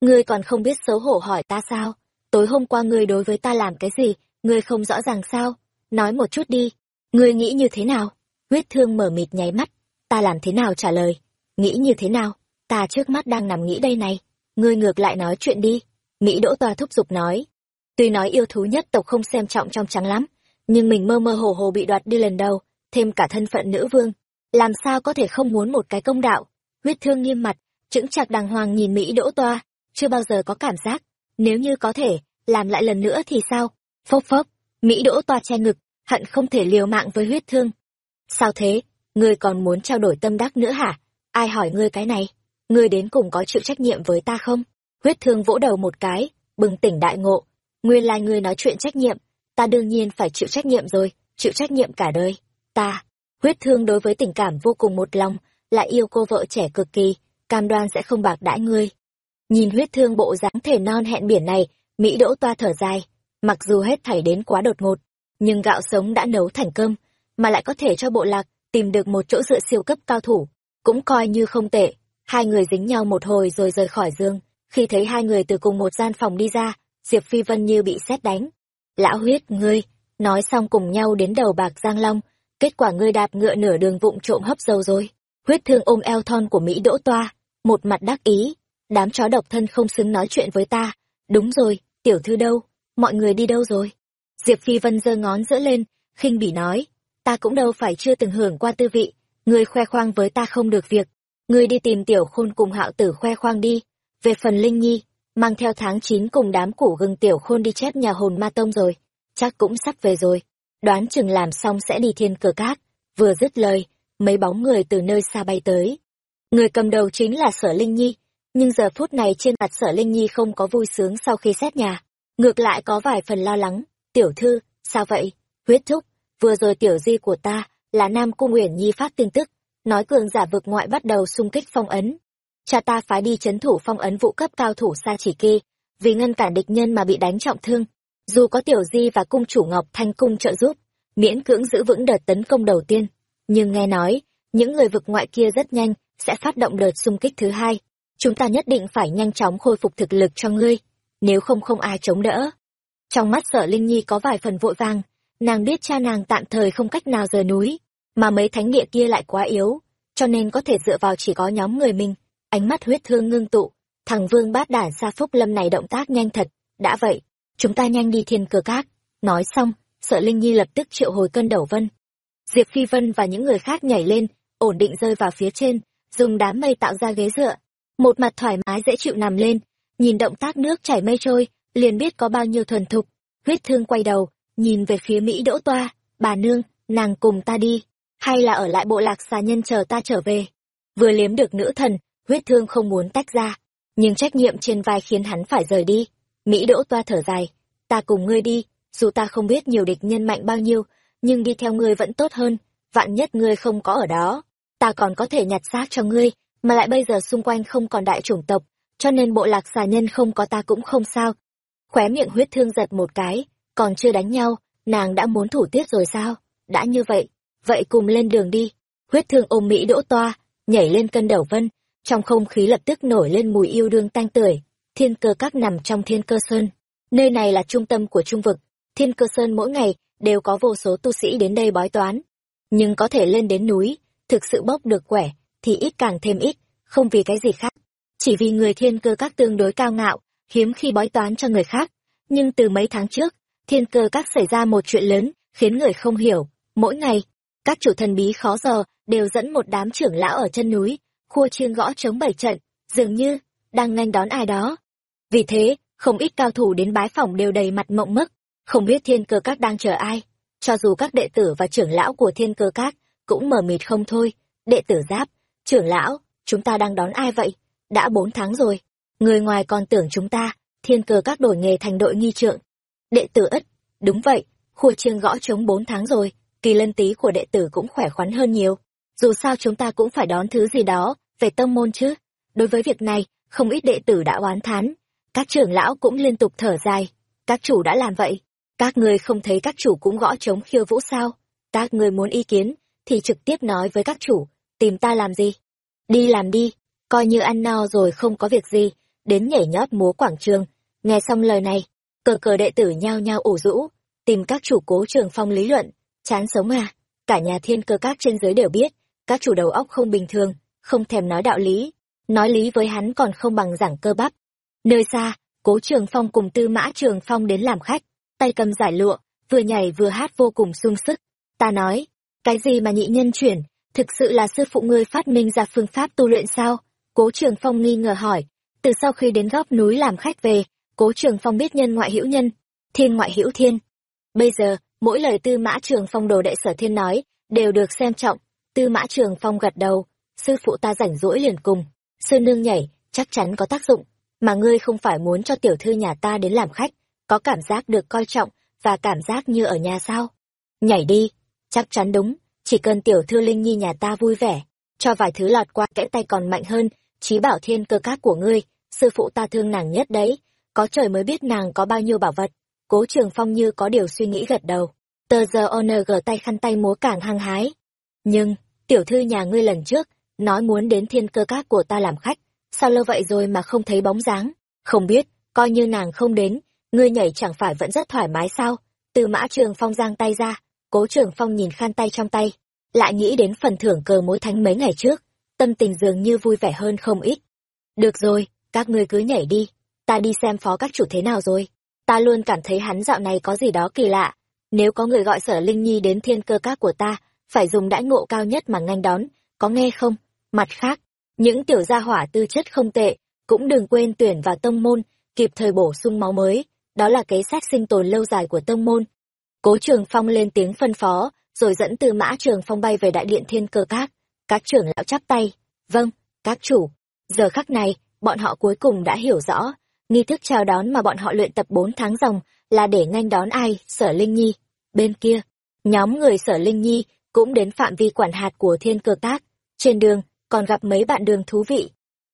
Ngươi còn không biết xấu hổ hỏi ta sao? Tối hôm qua ngươi đối với ta làm cái gì? Ngươi không rõ ràng sao? Nói một chút đi. Ngươi nghĩ như thế nào? Huyết thương mở mịt nháy mắt. Ta làm thế nào trả lời? Nghĩ như thế nào? Ta trước mắt đang nằm nghĩ đây này. Ngươi ngược lại nói chuyện đi. Mỹ đỗ toa thúc giục nói. Tuy nói yêu thú nhất tộc không xem trọng trong trắng lắm, nhưng mình mơ mơ hồ hồ bị đoạt đi lần đầu, thêm cả thân phận nữ vương làm sao có thể không muốn một cái công đạo? Huyết thương nghiêm mặt, chững chạc đàng hoàng nhìn mỹ đỗ toa, chưa bao giờ có cảm giác. Nếu như có thể, làm lại lần nữa thì sao? Phốc phốc, mỹ đỗ toa che ngực, hận không thể liều mạng với huyết thương. Sao thế? Ngươi còn muốn trao đổi tâm đắc nữa hả? Ai hỏi ngươi cái này? Ngươi đến cùng có chịu trách nhiệm với ta không? Huyết thương vỗ đầu một cái, bừng tỉnh đại ngộ. Nguyên lai ngươi nói chuyện trách nhiệm, ta đương nhiên phải chịu trách nhiệm rồi, chịu trách nhiệm cả đời. Ta huyết thương đối với tình cảm vô cùng một lòng, lại yêu cô vợ trẻ cực kỳ, cam đoan sẽ không bạc đãi ngươi. Nhìn huyết thương bộ dáng thể non hẹn biển này, mỹ đỗ toa thở dài. Mặc dù hết thảy đến quá đột ngột, nhưng gạo sống đã nấu thành cơm, mà lại có thể cho bộ lạc tìm được một chỗ dựa siêu cấp cao thủ, cũng coi như không tệ. Hai người dính nhau một hồi rồi rời khỏi giường. Khi thấy hai người từ cùng một gian phòng đi ra, diệp phi vân như bị sét đánh. Lão huyết, ngươi, nói xong cùng nhau đến đầu bạc giang long kết quả ngươi đạp ngựa nửa đường vụng trộm hấp dầu rồi. Huyết thương ôm eo thon của mỹ đỗ toa, một mặt đắc ý. Đám chó độc thân không xứng nói chuyện với ta. Đúng rồi, tiểu thư đâu? Mọi người đi đâu rồi? Diệp phi vân giơ ngón giữa lên, khinh bỉ nói. Ta cũng đâu phải chưa từng hưởng qua tư vị. Ngươi khoe khoang với ta không được việc. Ngươi đi tìm tiểu khôn cùng hạo tử khoe khoang đi. Về phần linh nhi, mang theo tháng chín cùng đám củ gừng tiểu khôn đi chép nhà hồn ma tông rồi. Chắc cũng sắp về rồi đoán chừng làm xong sẽ đi thiên cửa cát vừa dứt lời, mấy bóng người từ nơi xa bay tới. Người cầm đầu chính là sở linh nhi, nhưng giờ phút này trên mặt sở linh nhi không có vui sướng sau khi xét nhà. Ngược lại có vài phần lo lắng. Tiểu thư, sao vậy? Huyết thúc, vừa rồi tiểu di của ta là nam cung uyển nhi phát tin tức, nói cường giả vực ngoại bắt đầu xung kích phong ấn. Cha ta phái đi chấn thủ phong ấn vụ cấp cao thủ xa chỉ kê, vì ngăn cản địch nhân mà bị đánh trọng thương dù có tiểu di và cung chủ ngọc thanh cung trợ giúp, miễn cưỡng giữ vững đợt tấn công đầu tiên. Nhưng nghe nói, những người vực ngoại kia rất nhanh sẽ phát động đợt xung kích thứ hai. Chúng ta nhất định phải nhanh chóng khôi phục thực lực cho ngươi, nếu không không ai chống đỡ. Trong mắt sở linh nhi có vài phần vội vàng, nàng biết cha nàng tạm thời không cách nào rời núi, mà mấy thánh địa kia lại quá yếu, cho nên có thể dựa vào chỉ có nhóm người mình. Ánh mắt huyết thương ngưng tụ, thằng vương bát đản xa phúc lâm này động tác nhanh thật, đã vậy chúng ta nhanh đi thiên cơ các. Nói xong, sợ linh nhi lập tức triệu hồi cân đầu vân. Diệp phi vân và những người khác nhảy lên, ổn định rơi vào phía trên, dùng đám mây tạo ra ghế dựa. Một mặt thoải mái dễ chịu nằm lên, nhìn động tác nước chảy mây trôi, liền biết có bao nhiêu thuần thục. Huyết thương quay đầu, nhìn về phía mỹ đỗ toa, bà nương, nàng cùng ta đi, hay là ở lại bộ lạc xà nhân chờ ta trở về? Vừa liếm được nữ thần, huyết thương không muốn tách ra, nhưng trách nhiệm trên vai khiến hắn phải rời đi mỹ đỗ toa thở dài ta cùng ngươi đi dù ta không biết nhiều địch nhân mạnh bao nhiêu nhưng đi theo ngươi vẫn tốt hơn vạn nhất ngươi không có ở đó ta còn có thể nhặt xác cho ngươi mà lại bây giờ xung quanh không còn đại chủng tộc cho nên bộ lạc xà nhân không có ta cũng không sao khóe miệng huyết thương giật một cái còn chưa đánh nhau, nàng đã muốn thủ tiết rồi sao? Đã như vậy, vậy cùng lên đường đi. Huyết thương ôm Mỹ đỗ toa, nhảy lên cân đầu vân, trong không khí lập tức nổi lên mùi yêu đương tanh tưởi. Thiên cơ các nằm trong thiên cơ sơn. Nơi này là trung tâm của trung vực. Thiên cơ sơn mỗi ngày đều có vô số tu sĩ đến đây bói toán. Nhưng có thể lên đến núi, thực sự bốc được quẻ, thì ít càng thêm ít, không vì cái gì khác. Chỉ vì người thiên cơ các tương đối cao ngạo, hiếm khi bói toán cho người khác. Nhưng từ mấy tháng trước, thiên cơ các xảy ra một chuyện lớn, khiến người không hiểu. Mỗi ngày, các chủ thần bí khó giờ đều dẫn một đám trưởng lão ở chân núi, khua chiêng gõ chống bảy trận, dường như đang nghênh đón ai đó. Vì thế, không ít cao thủ đến bái phỏng đều đầy mặt mộng mức, không biết thiên cơ các đang chờ ai. Cho dù các đệ tử và trưởng lão của thiên cơ các cũng mờ mịt không thôi. Đệ tử giáp, trưởng lão, chúng ta đang đón ai vậy? Đã bốn tháng rồi. Người ngoài còn tưởng chúng ta, thiên cơ các đổi nghề thành đội nghi trượng. Đệ tử ất, đúng vậy, khua chiêng gõ chống bốn tháng rồi, kỳ lân tý của đệ tử cũng khỏe khoắn hơn nhiều. Dù sao chúng ta cũng phải đón thứ gì đó, về tông môn chứ. Đối với việc này, không ít đệ tử đã oán thán. Các trưởng lão cũng liên tục thở dài. Các chủ đã làm vậy. Các người không thấy các chủ cũng gõ chống khiêu vũ sao? Các người muốn ý kiến, thì trực tiếp nói với các chủ, tìm ta làm gì? Đi làm đi, coi như ăn no rồi không có việc gì, đến nhảy nhót múa quảng trường. Nghe xong lời này, cờ cờ đệ tử nhao nhao ủ rũ, tìm các chủ cố trường phong lý luận, chán sống à, cả nhà thiên cơ các trên dưới đều biết, các chủ đầu óc không bình thường, không thèm nói đạo lý, nói lý với hắn còn không bằng giảng cơ bắp. Nơi xa, cố trường phong cùng tư mã trường phong đến làm khách, tay cầm giải lụa, vừa nhảy vừa hát vô cùng sung sức. Ta nói, cái gì mà nhị nhân chuyển, thực sự là sư phụ ngươi phát minh ra phương pháp tu luyện sao? Cố Trường Phong nghi ngờ hỏi, từ sau khi đến góc núi làm khách về, Cố Trường Phong biết nhân ngoại hữu nhân, thiên ngoại hữu thiên. Bây giờ, mỗi lời Tư Mã Trường Phong đồ đệ sở thiên nói, đều được xem trọng. Tư Mã Trường Phong gật đầu, sư phụ ta rảnh rỗi liền cùng, sư nương nhảy, chắc chắn có tác dụng, mà ngươi không phải muốn cho tiểu thư nhà ta đến làm khách, có cảm giác được coi trọng và cảm giác như ở nhà sao? Nhảy đi, chắc chắn đúng, chỉ cần tiểu thư Linh Nhi nhà ta vui vẻ, cho vài thứ lọt qua kẽ tay còn mạnh hơn, trí bảo thiên cơ các của ngươi, sư phụ ta thương nàng nhất đấy, có trời mới biết nàng có bao nhiêu bảo vật. Cố Trường Phong như có điều suy nghĩ gật đầu, tờ giờ ONG tay khăn tay múa càng hăng hái. Nhưng, tiểu thư nhà ngươi lần trước, nói muốn đến thiên cơ các của ta làm khách, sao lâu vậy rồi mà không thấy bóng dáng, không biết, coi như nàng không đến, ngươi nhảy chẳng phải vẫn rất thoải mái sao? Từ mã trường phong giang tay ra, cố trường phong nhìn khăn tay trong tay, lại nghĩ đến phần thưởng cờ mối thánh mấy ngày trước, tâm tình dường như vui vẻ hơn không ít. Được rồi, các ngươi cứ nhảy đi, ta đi xem phó các chủ thế nào rồi. Ta luôn cảm thấy hắn dạo này có gì đó kỳ lạ. Nếu có người gọi sở Linh Nhi đến thiên cơ các của ta, phải dùng đãi ngộ cao nhất mà nganh đón, có nghe không? Mặt khác, những tiểu gia hỏa tư chất không tệ, cũng đừng quên tuyển vào tông môn, kịp thời bổ sung máu mới, đó là kế sách sinh tồn lâu dài của tông môn. Cố Trường Phong lên tiếng phân phó, rồi dẫn từ mã Trường Phong bay về đại điện thiên cơ các. Các trưởng lão chắp tay. Vâng, các chủ. Giờ khắc này, bọn họ cuối cùng đã hiểu rõ. Nghi thức chào đón mà bọn họ luyện tập bốn tháng ròng là để nghênh đón ai, sở Linh Nhi. Bên kia, nhóm người sở Linh Nhi cũng đến phạm vi quản hạt của thiên cơ các. Trên đường, còn gặp mấy bạn đường thú vị.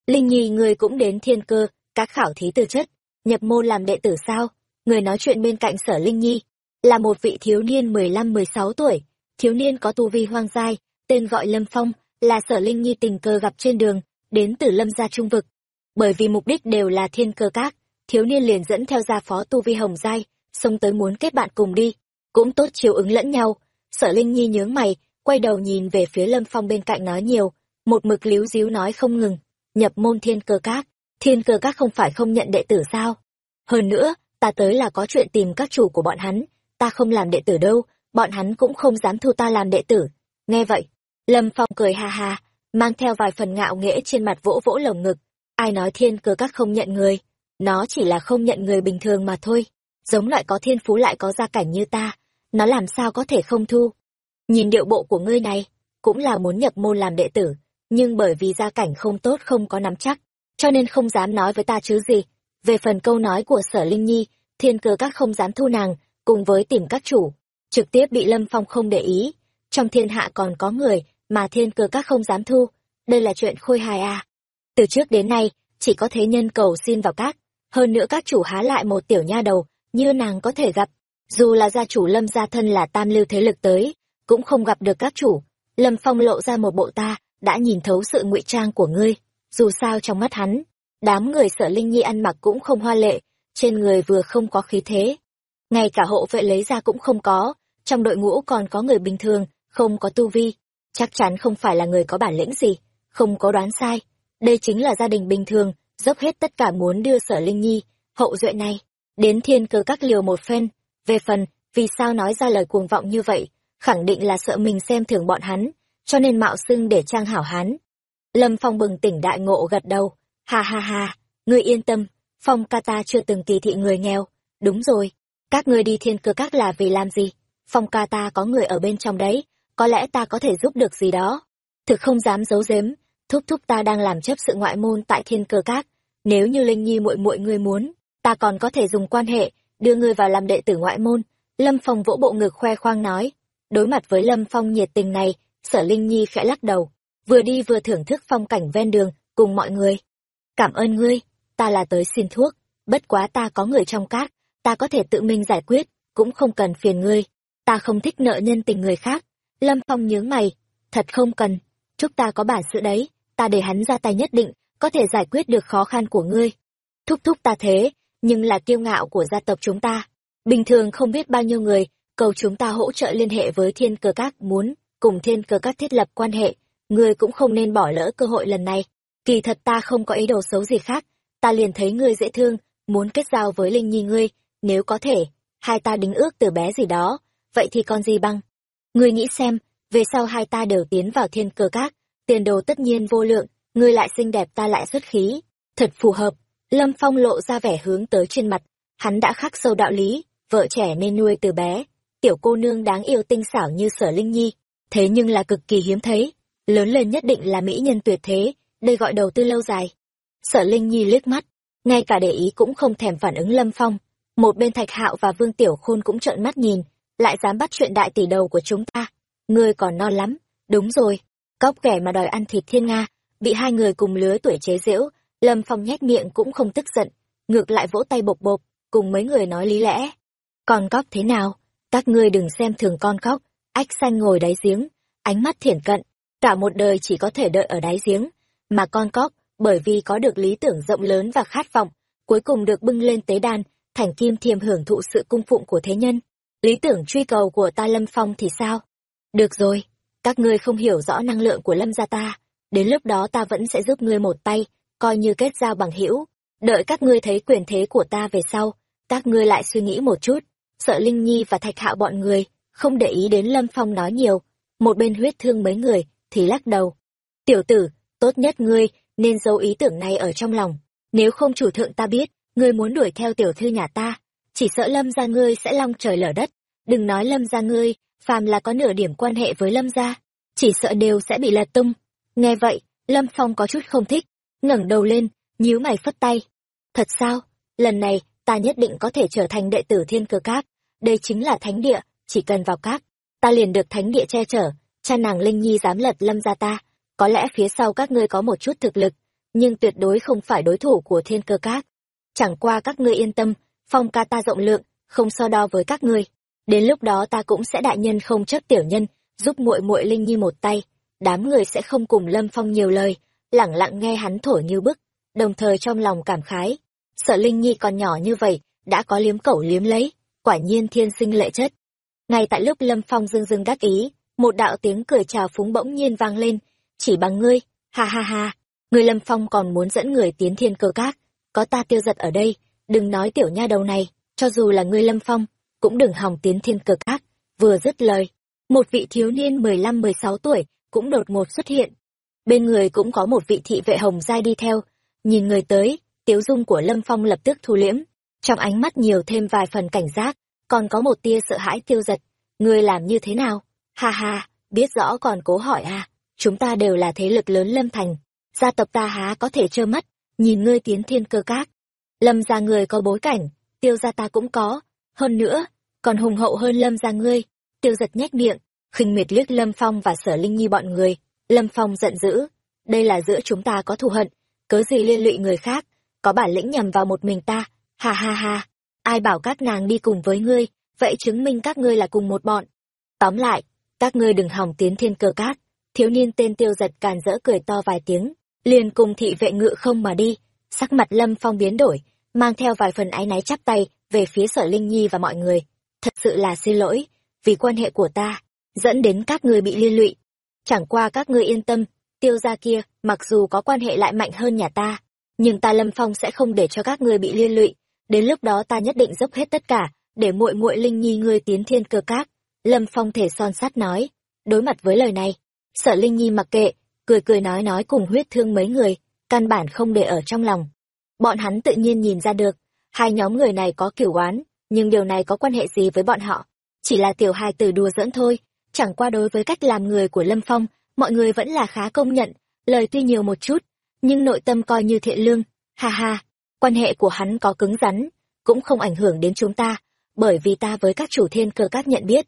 Linh Nhi người cũng đến thiên cơ, các khảo thí tư chất, nhập môn làm đệ tử sao? Người nói chuyện bên cạnh sở Linh Nhi, là một vị thiếu niên mười lăm mười sáu tuổi, thiếu niên có tu vi hoang dai, tên gọi Lâm Phong, là sở Linh Nhi tình cờ gặp trên đường, đến từ Lâm gia trung vực. Bởi vì mục đích đều là thiên cơ các, thiếu niên liền dẫn theo gia phó tu vi hồng giai, xông tới muốn kết bạn cùng đi, cũng tốt chiều ứng lẫn nhau. Sở Linh Nhi nhướng mày, quay đầu nhìn về phía Lâm Phong bên cạnh nói nhiều, một mực líu díu nói không ngừng, nhập môn thiên cơ các, thiên cơ các không phải không nhận đệ tử sao? Hơn nữa, ta tới là có chuyện tìm các chủ của bọn hắn, ta không làm đệ tử đâu, bọn hắn cũng không dám thu ta làm đệ tử. Nghe vậy, Lâm Phong cười ha ha, mang theo vài phần ngạo nghễ trên mặt vỗ vỗ lồng ngực. Ai nói thiên cơ các không nhận người, nó chỉ là không nhận người bình thường mà thôi. Giống loại có thiên phú lại có gia cảnh như ta, nó làm sao có thể không thu. Nhìn điệu bộ của ngươi này, cũng là muốn nhập môn làm đệ tử, nhưng bởi vì gia cảnh không tốt không có nắm chắc, cho nên không dám nói với ta chứ gì. Về phần câu nói của sở Linh Nhi, thiên cơ các không dám thu nàng, cùng với tìm các chủ, trực tiếp bị Lâm Phong không để ý. Trong thiên hạ còn có người mà thiên cơ các không dám thu, đây là chuyện khôi hài à. Từ trước đến nay, chỉ có thế nhân cầu xin vào các, hơn nữa các chủ há lại một tiểu nha đầu, như nàng có thể gặp. dù là gia chủ lâm gia thân là tam lưu thế lực tới cũng không gặp được các chủ lâm phong lộ ra một bộ ta đã nhìn thấu sự ngụy trang của ngươi. Dù sao trong mắt hắn, đám người sợ linh nhi ăn mặc cũng không hoa lệ, trên người vừa không có khí thế. Ngay cả hộ vệ lấy ra cũng không có, trong đội ngũ còn có người bình thường, không có tu vi. Chắc chắn không phải là người có bản lĩnh gì, không có đoán sai. Đây chính là gia đình bình thường, dốc hết tất cả muốn đưa sở linh nhi, hậu duệ này, đến thiên cơ các liều một phen. Về phần, vì sao nói ra lời cuồng vọng như vậy, khẳng định là sợ mình xem thường bọn hắn cho nên mạo xưng để trang hảo hán. Lâm phong bừng tỉnh đại ngộ gật đầu. Ha ha ha, ngươi yên tâm, phong ca ta chưa từng kỳ thị người nghèo. Đúng rồi, các ngươi đi thiên cơ các là vì làm gì? Phong ca ta có người ở bên trong đấy, có lẽ ta có thể giúp được gì đó. Thực không dám giấu giếm, thúc thúc ta đang làm chấp sự ngoại môn tại thiên cơ các. Nếu như linh nhi muội muội ngươi muốn, ta còn có thể dùng quan hệ, đưa ngươi vào làm đệ tử ngoại môn. Lâm phong vỗ bộ ngực khoe khoang nói. Đối mặt với lâm phong nhiệt tình này sở linh nhi khẽ lắc đầu, vừa đi vừa thưởng thức phong cảnh ven đường, cùng mọi người. Cảm ơn ngươi, ta là tới xin thuốc, bất quá ta có người trong cát, ta có thể tự mình giải quyết, cũng không cần phiền ngươi. Ta không thích nợ nhân tình người khác. Lâm phong nhướng mày, thật không cần. Chúc ta có bản sự đấy, ta để hắn ra tay nhất định, có thể giải quyết được khó khăn của ngươi. Thúc thúc ta thế, nhưng là kiêu ngạo của gia tộc chúng ta. Bình thường không biết bao nhiêu người, cầu chúng ta hỗ trợ liên hệ với thiên cơ các muốn cùng thiên cơ các thiết lập quan hệ, ngươi cũng không nên bỏ lỡ cơ hội lần này. Kỳ thật ta không có ý đồ xấu gì khác, ta liền thấy ngươi dễ thương, muốn kết giao với linh nhi ngươi, nếu có thể, hai ta đính ước từ bé gì đó, vậy thì còn gì bằng? Ngươi nghĩ xem, về sau hai ta đều tiến vào thiên cơ các, tiền đồ tất nhiên vô lượng, ngươi lại xinh đẹp ta lại xuất khí. Thật phù hợp, lâm phong lộ ra vẻ hướng tới trên mặt, hắn đã khắc sâu đạo lý, vợ trẻ nên nuôi từ bé, tiểu cô nương đáng yêu tinh xảo như sở linh nhi thế nhưng là cực kỳ hiếm thấy. Lớn lên nhất định là mỹ nhân tuyệt thế, đây gọi đầu tư lâu dài. Sở linh nhi liếc mắt, ngay cả để ý cũng không thèm phản ứng lâm phong. Một bên thạch hạo và vương tiểu khôn cũng trợn mắt nhìn, lại dám bắt chuyện đại tỷ đầu của chúng ta. Ngươi còn non lắm. Đúng rồi. Cóc kẻ mà đòi ăn thịt thiên nga, bị hai người cùng lứa tuổi chế giễu, lâm phong nhét miệng cũng không tức giận, ngược lại vỗ tay bộc bộc cùng mấy người nói lý lẽ. Con cóc thế nào? Các ngươi đừng xem thường con cóc ách xanh ngồi đáy giếng, ánh mắt thiển cận, cả một đời chỉ có thể đợi ở đáy giếng, mà con cóc, bởi vì có được lý tưởng rộng lớn và khát vọng, cuối cùng được bưng lên tế đàn thành kim thiềm hưởng thụ sự cung phụng của thế nhân. Lý tưởng truy cầu của ta lâm phong thì sao? Được rồi, các ngươi không hiểu rõ năng lượng của lâm gia ta, đến lúc đó ta vẫn sẽ giúp ngươi một tay, coi như kết giao bằng hữu. Đợi các ngươi thấy quyền thế của ta về sau, các ngươi lại suy nghĩ một chút, sợ linh nhi và thạch hạo bọn người không để ý đến lâm phong nói nhiều. Một bên huyết thương mấy người thì lắc đầu. Tiểu tử, tốt nhất ngươi nên giấu ý tưởng này ở trong lòng. Nếu không chủ thượng ta biết, ngươi muốn đuổi theo tiểu thư nhà ta, chỉ sợ lâm gia ngươi sẽ long trời lở đất. Đừng nói lâm gia ngươi, phàm là có nửa điểm quan hệ với lâm gia, chỉ sợ đều sẽ bị lật tung. Nghe vậy, lâm phong có chút không thích, ngẩng đầu lên, nhíu mày phất tay. Thật sao? Lần này, ta nhất định có thể trở thành đệ tử thiên cơ cát đây chính là thánh địa chỉ cần vào cát ta liền được thánh địa che chở, cha nàng linh nhi dám lật lâm ra ta. Có lẽ phía sau các ngươi có một chút thực lực, nhưng tuyệt đối không phải đối thủ của thiên cơ cát chẳng qua các ngươi yên tâm, phong ca ta rộng lượng, không so đo với các ngươi. Đến lúc đó ta cũng sẽ đại nhân không chấp tiểu nhân, giúp muội muội linh nhi một tay. Đám người sẽ không cùng lâm phong nhiều lời, lẳng lặng nghe hắn thổi như bức, đồng thời trong lòng cảm khái. Sợ linh nhi còn nhỏ như vậy, đã có liếm cẩu liếm lấy, quả nhiên thiên sinh lệ chất ngay tại lúc lâm phong dưng dưng đắc ý, một đạo tiếng cười chào phúng bỗng nhiên vang lên. Chỉ bằng ngươi, ha ha ha người lâm phong còn muốn dẫn người tiến thiên cơ các, có ta tiêu giật ở đây, đừng nói tiểu nha đầu này, cho dù là ngươi lâm phong, cũng đừng hòng tiến thiên cơ các, vừa dứt lời, một vị thiếu niên mười lăm, mười sáu tuổi cũng đột ngột xuất hiện. Bên người cũng có một vị thị vệ hồng giai đi theo, nhìn người tới, tiếu dung của lâm phong lập tức thu liễm, trong ánh mắt nhiều thêm vài phần cảnh giác còn có một tia sợ hãi tiêu giật. Ngươi làm như thế nào? Ha ha, biết rõ còn cố hỏi à? Chúng ta đều là thế lực lớn lâm thành. Gia tộc ta há có thể trơ mắt? Nhìn ngươi tiến thiên cơ các. Lâm gia người có bối cảnh, tiêu gia ta cũng có. Hơn nữa, còn hùng hậu hơn lâm gia ngươi. Tiêu giật nhếch miệng, khinh miệt liếc lâm phong và sở linh nhi bọn người. Lâm phong giận dữ, đây là giữa chúng ta có thù hận, cớ gì liên lụy người khác? Có bản lĩnh nhằm vào một mình ta. Ha ha ha ai bảo các nàng đi cùng với ngươi vậy chứng minh các ngươi là cùng một bọn. Tóm lại, các ngươi đừng hỏng tiến thiên cơ cát. Thiếu niên tên tiêu giật càn rỡ cười to vài tiếng, liền cùng thị vệ ngự không mà đi. Sắc mặt Lâm Phong biến đổi, mang theo vài phần ái náy chắp tay về phía sở Linh Nhi và mọi người. Thật sự là xin lỗi, vì quan hệ của ta, dẫn đến các ngươi bị liên lụy. Chẳng qua các ngươi yên tâm, tiêu gia kia, mặc dù có quan hệ lại mạnh hơn nhà ta, nhưng ta Lâm Phong sẽ không để cho các ngươi bị liên lụy. Đến lúc đó ta nhất định dốc hết tất cả, để muội muội Linh Nhi ngươi tiến thiên cơ các. Lâm Phong thể son sắt nói. Đối mặt với lời này, sở Linh Nhi mặc kệ, cười cười nói nói cùng huyết thương mấy người, căn bản không để ở trong lòng. Bọn hắn tự nhiên nhìn ra được, hai nhóm người này có kiểu oán, nhưng điều này có quan hệ gì với bọn họ? Chỉ là tiểu hài từ đùa giỡn thôi, chẳng qua đối với cách làm người của Lâm Phong, mọi người vẫn là khá công nhận, lời tuy nhiều một chút, nhưng nội tâm coi như thiện lương, ha ha, quan hệ của hắn có cứng rắn, cũng không ảnh hưởng đến chúng ta, bởi vì ta với các chủ thiên cơ các nhận biết.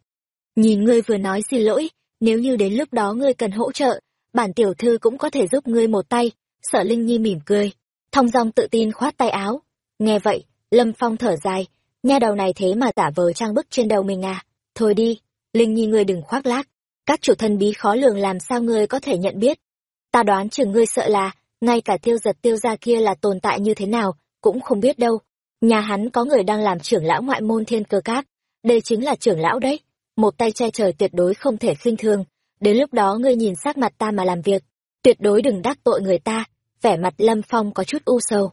Nhìn ngươi vừa nói xin lỗi, nếu như đến lúc đó ngươi cần hỗ trợ, bản tiểu thư cũng có thể giúp ngươi một tay, sở Linh Nhi mỉm cười, thong dong tự tin khoát tay áo. Nghe vậy, Lâm Phong thở dài, nha đầu này thế mà tả vờ trang bức trên đầu mình à, thôi đi, Linh Nhi ngươi đừng khoác lác, các chủ thần bí khó lường làm sao ngươi có thể nhận biết. Ta đoán chừng ngươi sợ là, ngay cả tiêu giật tiêu gia kia là tồn tại như thế nào, cũng không biết đâu. Nhà hắn có người đang làm trưởng lão ngoại môn thiên cơ cát, đây chính là trưởng lão đấy, một tay che trời tuyệt đối không thể khinh thường, đến lúc đó ngươi nhìn sắc mặt ta mà làm việc, tuyệt đối đừng đắc tội người ta, vẻ mặt Lâm Phong có chút u sầu.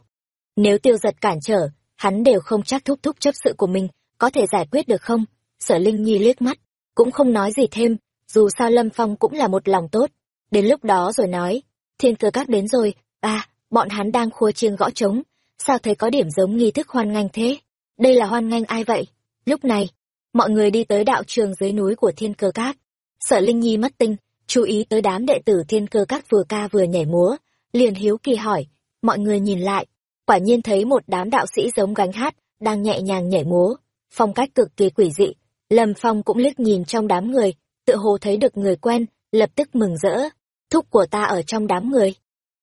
Nếu tiêu giật cản trở, hắn đều không chắc thúc thúc chấp sự của mình, có thể giải quyết được không? Sở Linh Nhi liếc mắt, cũng không nói gì thêm, dù sao Lâm Phong cũng là một lòng tốt. Đến lúc đó rồi nói, thiên cơ các đến rồi, à, bọn hắn đang khua chiêng gõ trống, sao thấy có điểm giống nghi thức hoan nghênh thế? Đây là hoan nghênh ai vậy? Lúc này, mọi người đi tới đạo trường dưới núi của thiên cơ các. Sở Linh Nhi mất tinh, chú ý tới đám đệ tử thiên cơ các vừa ca vừa nhảy múa, liền hiếu kỳ hỏi, mọi người nhìn lại, quả nhiên thấy một đám đạo sĩ giống gánh hát, đang nhẹ nhàng nhảy múa, phong cách cực kỳ quỷ dị. Lâm Phong cũng liếc nhìn trong đám người, tự hồ thấy được người quen, lập tức mừng rỡ. Thúc của ta ở trong đám người.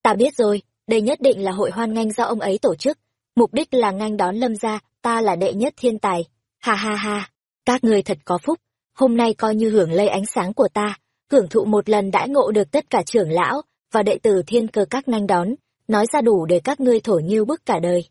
Ta biết rồi, đây nhất định là hội hoan nghênh do ông ấy tổ chức. Mục đích là nghênh đón Lâm gia, ta là đệ nhất thiên tài. Ha ha ha, các người thật có phúc, hôm nay coi như hưởng lây ánh sáng của ta, hưởng thụ một lần đãi ngộ được tất cả trưởng lão và đệ tử thiên cơ các nghênh đón, nói ra đủ để các ngươi thổi nhiêu bức cả đời.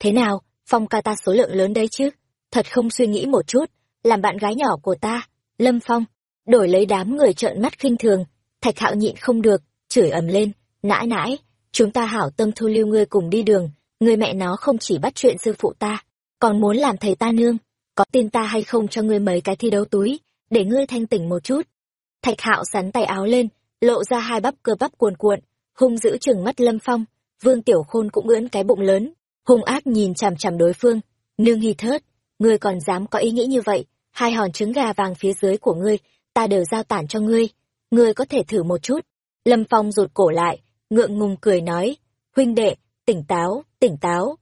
Thế nào, phong ca ta số lượng lớn đấy chứ? Thật không suy nghĩ một chút, làm bạn gái nhỏ của ta, Lâm Phong, đổi lấy đám người trợn mắt khinh thường, Thạch Hạo nhịn không được, chửi ầm lên, nãi nãi, chúng ta hảo tâm thu lưu ngươi cùng đi đường, người mẹ nó không chỉ bắt chuyện sư phụ ta, còn muốn làm thầy ta nương, có tin ta hay không cho ngươi mấy cái thi đấu túi, để ngươi thanh tỉnh một chút. Thạch Hạo sắn tay áo lên, lộ ra hai bắp cơ bắp cuồn cuộn, hung dữ chừng mắt Lâm Phong, Vương Tiểu Khôn cũng ưỡn cái bụng lớn, hung ác nhìn chằm chằm đối phương, nương hy thớt, ngươi còn dám có ý nghĩ như vậy, hai hòn trứng gà vàng phía dưới của ngươi, ta đều giao tản cho ngươi, ngươi có thể thử một chút. Lâm Phong rụt cổ lại, ngượng ngùng cười nói, huynh đệ, tỉnh táo, tỉnh táo.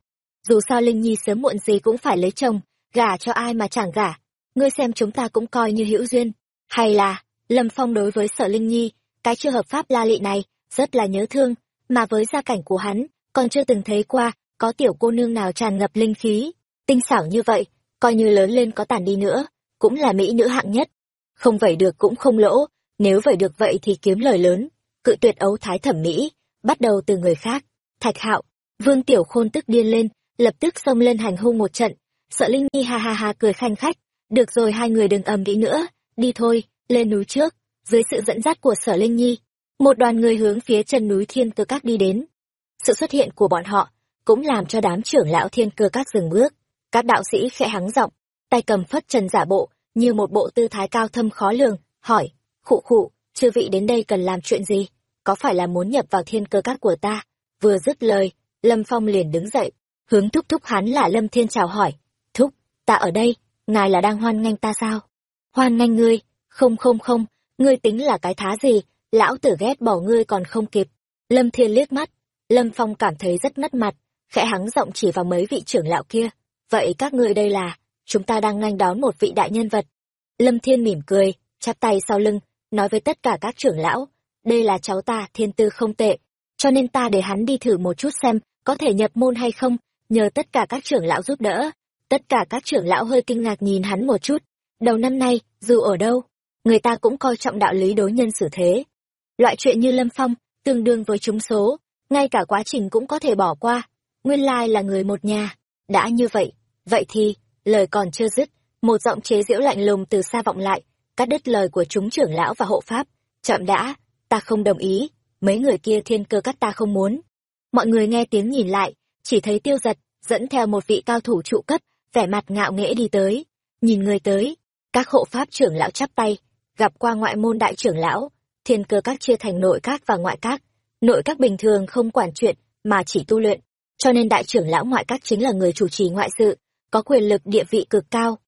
Dù sao Linh Nhi sớm muộn gì cũng phải lấy chồng, gả cho ai mà chẳng gả, ngươi xem chúng ta cũng coi như hữu duyên. Hay là, Lâm Phong đối với sở Linh Nhi, cái chưa hợp pháp la lị này, rất là nhớ thương, mà với gia cảnh của hắn, còn chưa từng thấy qua, có tiểu cô nương nào tràn ngập linh khí, tinh xảo như vậy, coi như lớn lên có tàn đi nữa, cũng là mỹ nữ hạng nhất. Không vậy được cũng không lỗ, nếu vậy được vậy thì kiếm lời lớn, cự tuyệt ấu thái thẩm mỹ, bắt đầu từ người khác. Thạch hạo, vương tiểu khôn tức điên lên, lập tức xông lên hành hung một trận, sợ Linh Nhi ha ha ha cười khanh khách, được rồi hai người đừng ầm ĩ nữa, đi thôi, lên núi trước, dưới sự dẫn dắt của sở Linh Nhi. Một đoàn người hướng phía chân núi thiên cơ các đi đến. Sự xuất hiện của bọn họ cũng làm cho đám trưởng lão thiên cơ các dừng bước. Các đạo sĩ khẽ hắng giọng, tay cầm phất trần giả bộ, như một bộ tư thái cao thâm khó lường, hỏi, khụ khụ, chư vị đến đây cần làm chuyện gì? Có phải là muốn nhập vào thiên cơ các của ta? Vừa dứt lời, Lâm Phong liền đứng dậy, hướng thúc thúc hắn là Lâm Thiên chào hỏi. Thúc, ta ở đây, ngài là đang hoan nghênh ta sao? Hoan nghênh ngươi, không không không, ngươi tính là cái thá gì, lão tử ghét bỏ ngươi còn không kịp. Lâm Thiên liếc mắt, Lâm Phong cảm thấy rất mất mặt, khẽ hắng giọng chỉ vào mấy vị trưởng lão kia. Vậy các ngươi đây là, chúng ta đang nghênh đón một vị đại nhân vật. Lâm Thiên mỉm cười, chắp tay sau lưng, nói với tất cả các trưởng lão, đây là cháu ta thiên tư không tệ, cho nên ta để hắn đi thử một chút xem có thể nhập môn hay không, nhờ tất cả các trưởng lão giúp đỡ. Tất cả các trưởng lão hơi kinh ngạc nhìn hắn một chút, đầu năm nay dù ở đâu người ta cũng coi trọng đạo lý đối nhân xử thế. Loại chuyện như lâm phong tương đương với chúng số. Ngay cả quá trình cũng có thể bỏ qua. Nguyên lai là người một nhà. Đã như vậy vậy thì lời còn chưa dứt một giọng chế giễu lạnh lùng từ xa vọng lại cắt đứt lời của chúng trưởng lão và hộ pháp. Chậm đã ta không đồng ý, mấy người kia thiên cơ các ta không muốn. Mọi người nghe tiếng nhìn lại, chỉ thấy tiêu giật, dẫn theo một vị cao thủ trụ cấp, vẻ mặt ngạo nghễ đi tới. Nhìn người tới, các hộ pháp trưởng lão chắp tay, gặp qua ngoại môn đại trưởng lão, thiên cơ các chia thành nội các và ngoại các. Nội các bình thường không quản chuyện, mà chỉ tu luyện. Cho nên đại trưởng lão ngoại các chính là người chủ trì ngoại sự, có quyền lực địa vị cực cao.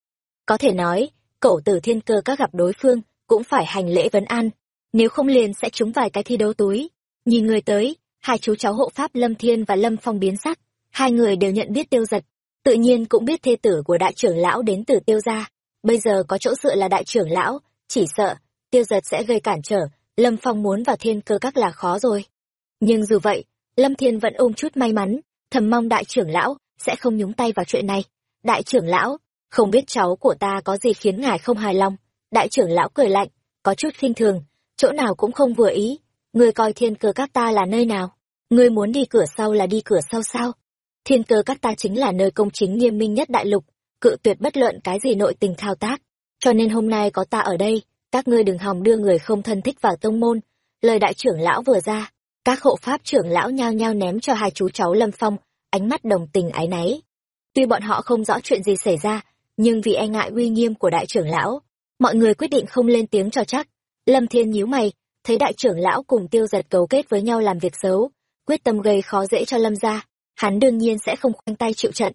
Có thể nói, cậu tử thiên cơ các gặp đối phương, cũng phải hành lễ vấn an nếu không liền sẽ trúng vài cái thi đấu túi. Nhìn người tới, hai chú cháu hộ pháp lâm thiên và lâm phong biến sắc. Hai người đều nhận biết tiêu giật tự nhiên cũng biết thê tử của đại trưởng lão đến từ tiêu gia. Bây giờ có chỗ dựa là đại trưởng lão. Chỉ sợ, tiêu giật sẽ gây cản trở. Lâm phong muốn vào thiên cơ các là khó rồi. Nhưng dù vậy, lâm thiên vẫn ôm chút may mắn. Thầm mong đại trưởng lão sẽ không nhúng tay vào chuyện này. Đại trưởng lão, không biết cháu của ta có gì khiến ngài không hài lòng. Đại trưởng lão cười lạnh, có chút khinh thường chỗ nào cũng không vừa ý. Ngươi coi thiên cơ các ta là nơi nào? Ngươi muốn đi cửa sau là đi cửa sau sao? Thiên cơ các ta chính là nơi công chính nghiêm minh nhất đại lục, cự tuyệt bất luận cái gì nội tình thao tác. Cho nên hôm nay có ta ở đây, các ngươi đừng hòng đưa người không thân thích vào tông môn. Lời đại trưởng lão vừa ra, các hộ pháp trưởng lão nhao nhao ném cho hai chú cháu lâm phong, ánh mắt đồng tình ái náy. Tuy bọn họ không rõ chuyện gì xảy ra, nhưng vì e ngại uy nghiêm của đại trưởng lão, mọi người quyết định không lên tiếng cho chắc lâm thiên nhíu mày, thấy đại trưởng lão cùng tiêu giật cấu kết với nhau làm việc xấu, quyết tâm gây khó dễ cho lâm gia, hắn đương nhiên sẽ không khoanh tay chịu trận.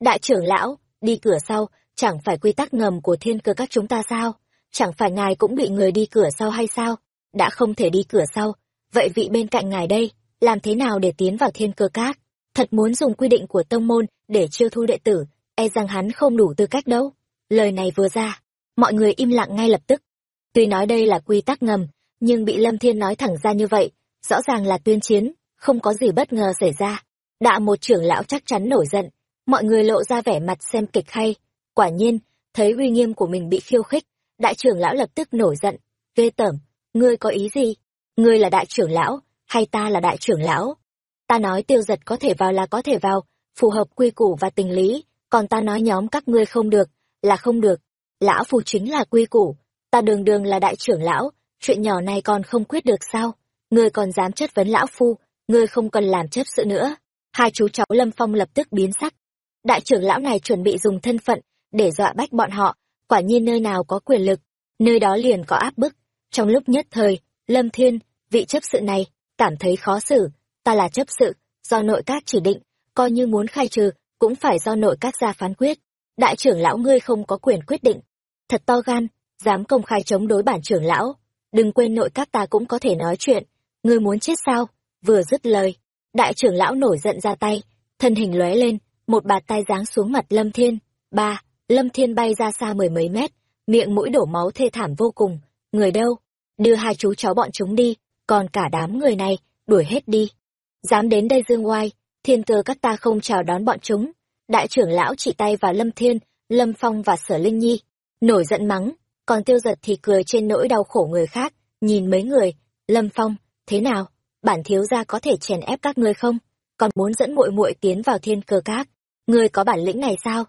Đại trưởng lão, đi cửa sau, chẳng phải quy tắc ngầm của thiên cơ các chúng ta sao? Chẳng phải ngài cũng bị người đi cửa sau hay sao? Đã không thể đi cửa sau, vậy vị bên cạnh ngài đây, làm thế nào để tiến vào thiên cơ các? Thật muốn dùng quy định của tông môn để chiêu thu đệ tử e rằng hắn không đủ tư cách đâu. Lời này vừa ra, mọi người im lặng ngay lập tức tuy nói đây là quy tắc ngầm, nhưng bị lâm thiên nói thẳng ra như vậy, rõ ràng là tuyên chiến, không có gì bất ngờ xảy ra. Đạ một trưởng lão chắc chắn nổi giận, mọi người lộ ra vẻ mặt xem kịch hay. Quả nhiên, thấy uy nghiêm của mình bị khiêu khích, đại trưởng lão lập tức nổi giận. Ghê tởm, ngươi có ý gì? Ngươi là đại trưởng lão, hay ta là đại trưởng lão? Ta nói tiêu giật có thể vào là có thể vào, phù hợp quy củ và tình lý, còn ta nói nhóm các ngươi không được, là không được. Lão phù chính là quy củ ta đường đường là đại trưởng lão, chuyện nhỏ này còn không quyết được sao? Ngươi còn dám chất vấn lão phu, ngươi không cần làm chấp sự nữa. Hai chú cháu lâm phong lập tức biến sắc. Đại trưởng lão này chuẩn bị dùng thân phận để dọa bách bọn họ, quả nhiên nơi nào có quyền lực, nơi đó liền có áp bức. Trong lúc nhất thời, lâm thiên, vị chấp sự này, cảm thấy khó xử. Ta là chấp sự, do nội các chỉ định, coi như muốn khai trừ, cũng phải do nội các ra phán quyết. Đại trưởng lão ngươi không có quyền quyết định. Thật to gan dám công khai chống đối bản trưởng lão. Đừng quên nội các ta cũng có thể nói chuyện. Ngươi muốn chết sao? Vừa dứt lời, đại trưởng lão nổi giận ra tay, thân hình lóe lên, một bạt tay giáng xuống mặt lâm thiên. Ba, lâm thiên bay ra xa mười mấy mét, miệng mũi đổ máu thê thảm vô cùng. Người đâu? Đưa hai chú cháu bọn chúng đi, còn cả đám người này, đuổi hết đi. Dám đến đây dương oai, thiên cơ các ta không chào đón bọn chúng. Đại trưởng lão chỉ tay vào lâm thiên, lâm phong và sở linh nhi, nổi giận mắng còn tiêu giật thì cười trên nỗi đau khổ người khác, nhìn mấy người, lâm phong, thế nào? Bản thiếu gia có thể chèn ép các ngươi không? Còn muốn dẫn muội muội tiến vào thiên cơ các? Ngươi có bản lĩnh này sao?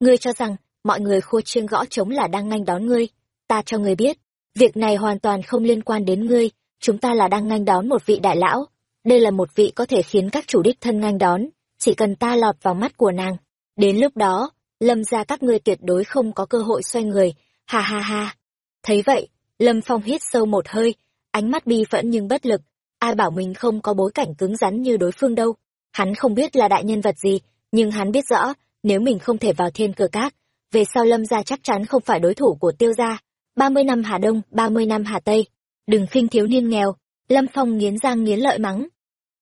Ngươi cho rằng mọi người khua chiêng gõ trống là đang nganh đón ngươi? Ta cho ngươi biết, việc này hoàn toàn không liên quan đến ngươi, chúng ta là đang nganh đón một vị đại lão. Đây là một vị có thể khiến các chủ đích thân nganh đón, chỉ cần ta lọt vào mắt của nàng. Đến lúc đó, lâm ra các ngươi tuyệt đối không có cơ hội xoay người ha ha ha. Thấy vậy, lâm phong hít sâu một hơi, ánh mắt bi phẫn nhưng bất lực. Ai bảo mình không có bối cảnh cứng rắn như đối phương đâu. Hắn không biết là đại nhân vật gì, nhưng hắn biết rõ, nếu mình không thể vào thiên cửa cát về sau lâm gia chắc chắn không phải đối thủ của tiêu gia. Ba mươi năm hà đông, ba mươi năm hà tây. Đừng khinh thiếu niên nghèo. Lâm phong nghiến răng nghiến lợi mắng.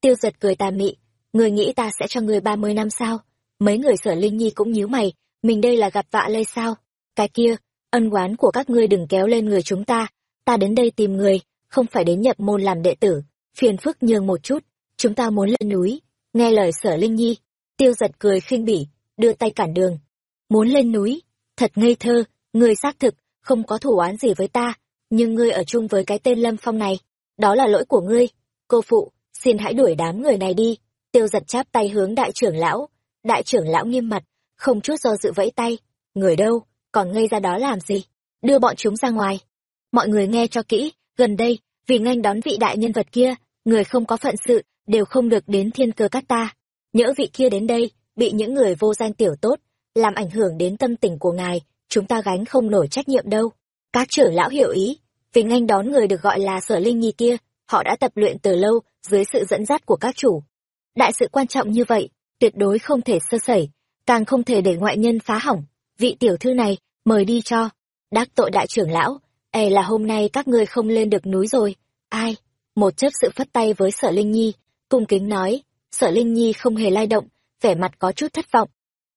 Tiêu giật cười tà mị. Người nghĩ ta sẽ cho người ba mươi năm sao? Mấy người sở linh nhi cũng nhíu mày. Mình đây là gặp vạ lây sao? Cái kia ân oán của các ngươi đừng kéo lên người chúng ta ta đến đây tìm người không phải đến nhập môn làm đệ tử phiền phức nhường một chút chúng ta muốn lên núi nghe lời sở linh nhi tiêu giật cười khinh bỉ đưa tay cản đường muốn lên núi thật ngây thơ Ngươi xác thực không có thủ oán gì với ta, nhưng ngươi ở chung với cái tên Lâm Phong này, đó là lỗi của ngươi. Cô phụ, xin hãy đuổi đám người này đi. Tiêu giật chắp tay hướng đại trưởng lão. Đại trưởng lão nghiêm mặt, không chút do dự vẫy tay. Người đâu, còn ngây ra đó làm gì? Đưa bọn chúng ra ngoài. Mọi người nghe cho kỹ, gần đây, vì nghênh đón vị đại nhân vật kia, người không có phận sự, đều không được đến thiên cơ các ta. Nhỡ vị kia đến đây, bị những người vô danh tiểu tốt, làm ảnh hưởng đến tâm tình của ngài, chúng ta gánh không nổi trách nhiệm đâu. Các trưởng lão hiểu ý, vì nghênh đón người được gọi là sở linh nhi kia, họ đã tập luyện từ lâu dưới sự dẫn dắt của các chủ. Đại sự quan trọng như vậy, tuyệt đối không thể sơ sẩy, càng không thể để ngoại nhân phá hỏng. Vị tiểu thư này, mời đi cho. Đắc tội đại trưởng lão, e là hôm nay các ngươi không lên được núi rồi. Ai? Một chấp sự phất tay với sở Linh Nhi, cung kính nói, sở Linh Nhi không hề lay động, vẻ mặt có chút thất vọng.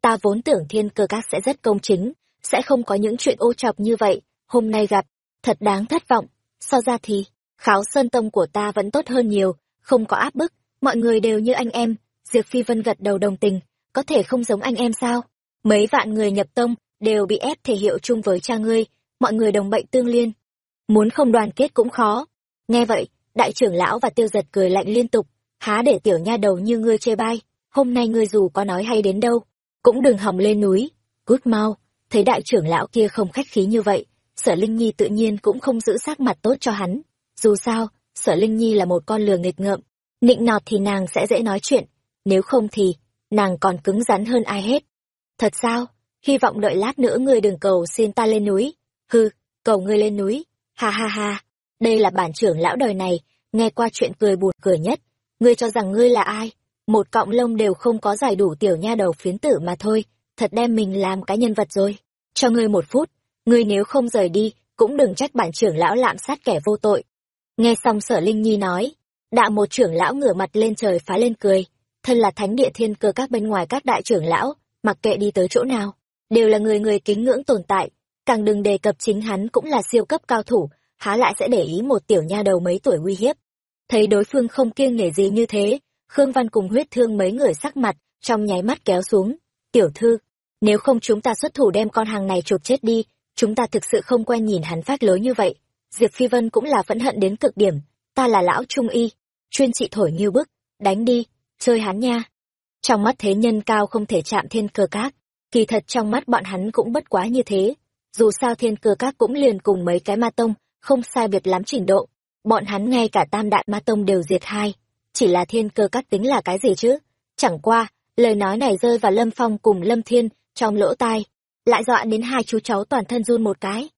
Ta vốn tưởng thiên cơ các sẽ rất công chính, sẽ không có những chuyện ô chọc như vậy, hôm nay gặp, thật đáng thất vọng. So ra thì, kháo sơn tông của ta vẫn tốt hơn nhiều, không có áp bức, mọi người đều như anh em. Diệp Phi Vân gật đầu đồng tình, có thể không giống anh em sao? Mấy vạn người nhập tông, đều bị ép thể hiệu chung với cha ngươi, mọi người đồng bệnh tương liên. Muốn không đoàn kết cũng khó. Nghe vậy, đại trưởng lão và tiêu giật cười lạnh liên tục, há để tiểu nha đầu như ngươi chê bai, hôm nay ngươi dù có nói hay đến đâu, cũng đừng hòng lên núi. Cút mau, thấy đại trưởng lão kia không khách khí như vậy, sở Linh Nhi tự nhiên cũng không giữ sắc mặt tốt cho hắn. Dù sao, sở Linh Nhi là một con lừa nghịch ngợm, nịnh nọt thì nàng sẽ dễ nói chuyện, nếu không thì, nàng còn cứng rắn hơn ai hết. Thật sao? Hy vọng đợi lát nữa ngươi đừng cầu xin ta lên núi. Hừ, cầu ngươi lên núi. Ha ha ha, đây là bản trưởng lão đời này, nghe qua chuyện cười buồn cười nhất. Ngươi cho rằng ngươi là ai? Một cọng lông đều không có giải đủ tiểu nha đầu phiến tử mà thôi, thật đem mình làm cái nhân vật rồi. Cho ngươi một phút, ngươi nếu không rời đi, cũng đừng trách bản trưởng lão lạm sát kẻ vô tội. Nghe xong sở Linh Nhi nói, đạo một trưởng lão ngửa mặt lên trời phá lên cười, thân là thánh địa thiên cơ các bên ngoài các đại trưởng lão, mặc kệ đi tới chỗ nào, đều là người người kính ngưỡng tồn tại, càng đừng đề cập chính hắn cũng là siêu cấp cao thủ, há lại sẽ để ý một tiểu nha đầu mấy tuổi uy hiếp. Thấy đối phương không kiêng nể gì như thế, Khương Văn cùng huyết thương mấy người sắc mặt, trong nháy mắt kéo xuống. Tiểu thư, nếu không chúng ta xuất thủ đem con hàng này chụp chết đi, chúng ta thực sự không quen nhìn hắn phát lối như vậy. Diệp Phi Vân cũng là phẫn hận đến cực điểm, ta là lão trung y, chuyên trị thổi như bức, đánh đi, chơi hắn nha. Trong mắt thế nhân cao không thể chạm thiên cơ các, kỳ thật trong mắt bọn hắn cũng bất quá như thế. Dù sao thiên cơ các cũng liền cùng mấy cái ma tông, không sai biệt lắm trình độ. Bọn hắn ngay cả tam đại ma tông đều diệt hai. Chỉ là thiên cơ các tính là cái gì chứ? Chẳng qua, lời nói này rơi vào Lâm Phong cùng Lâm Thiên, trong lỗ tai, lại dọa đến hai chú cháu toàn thân run một cái.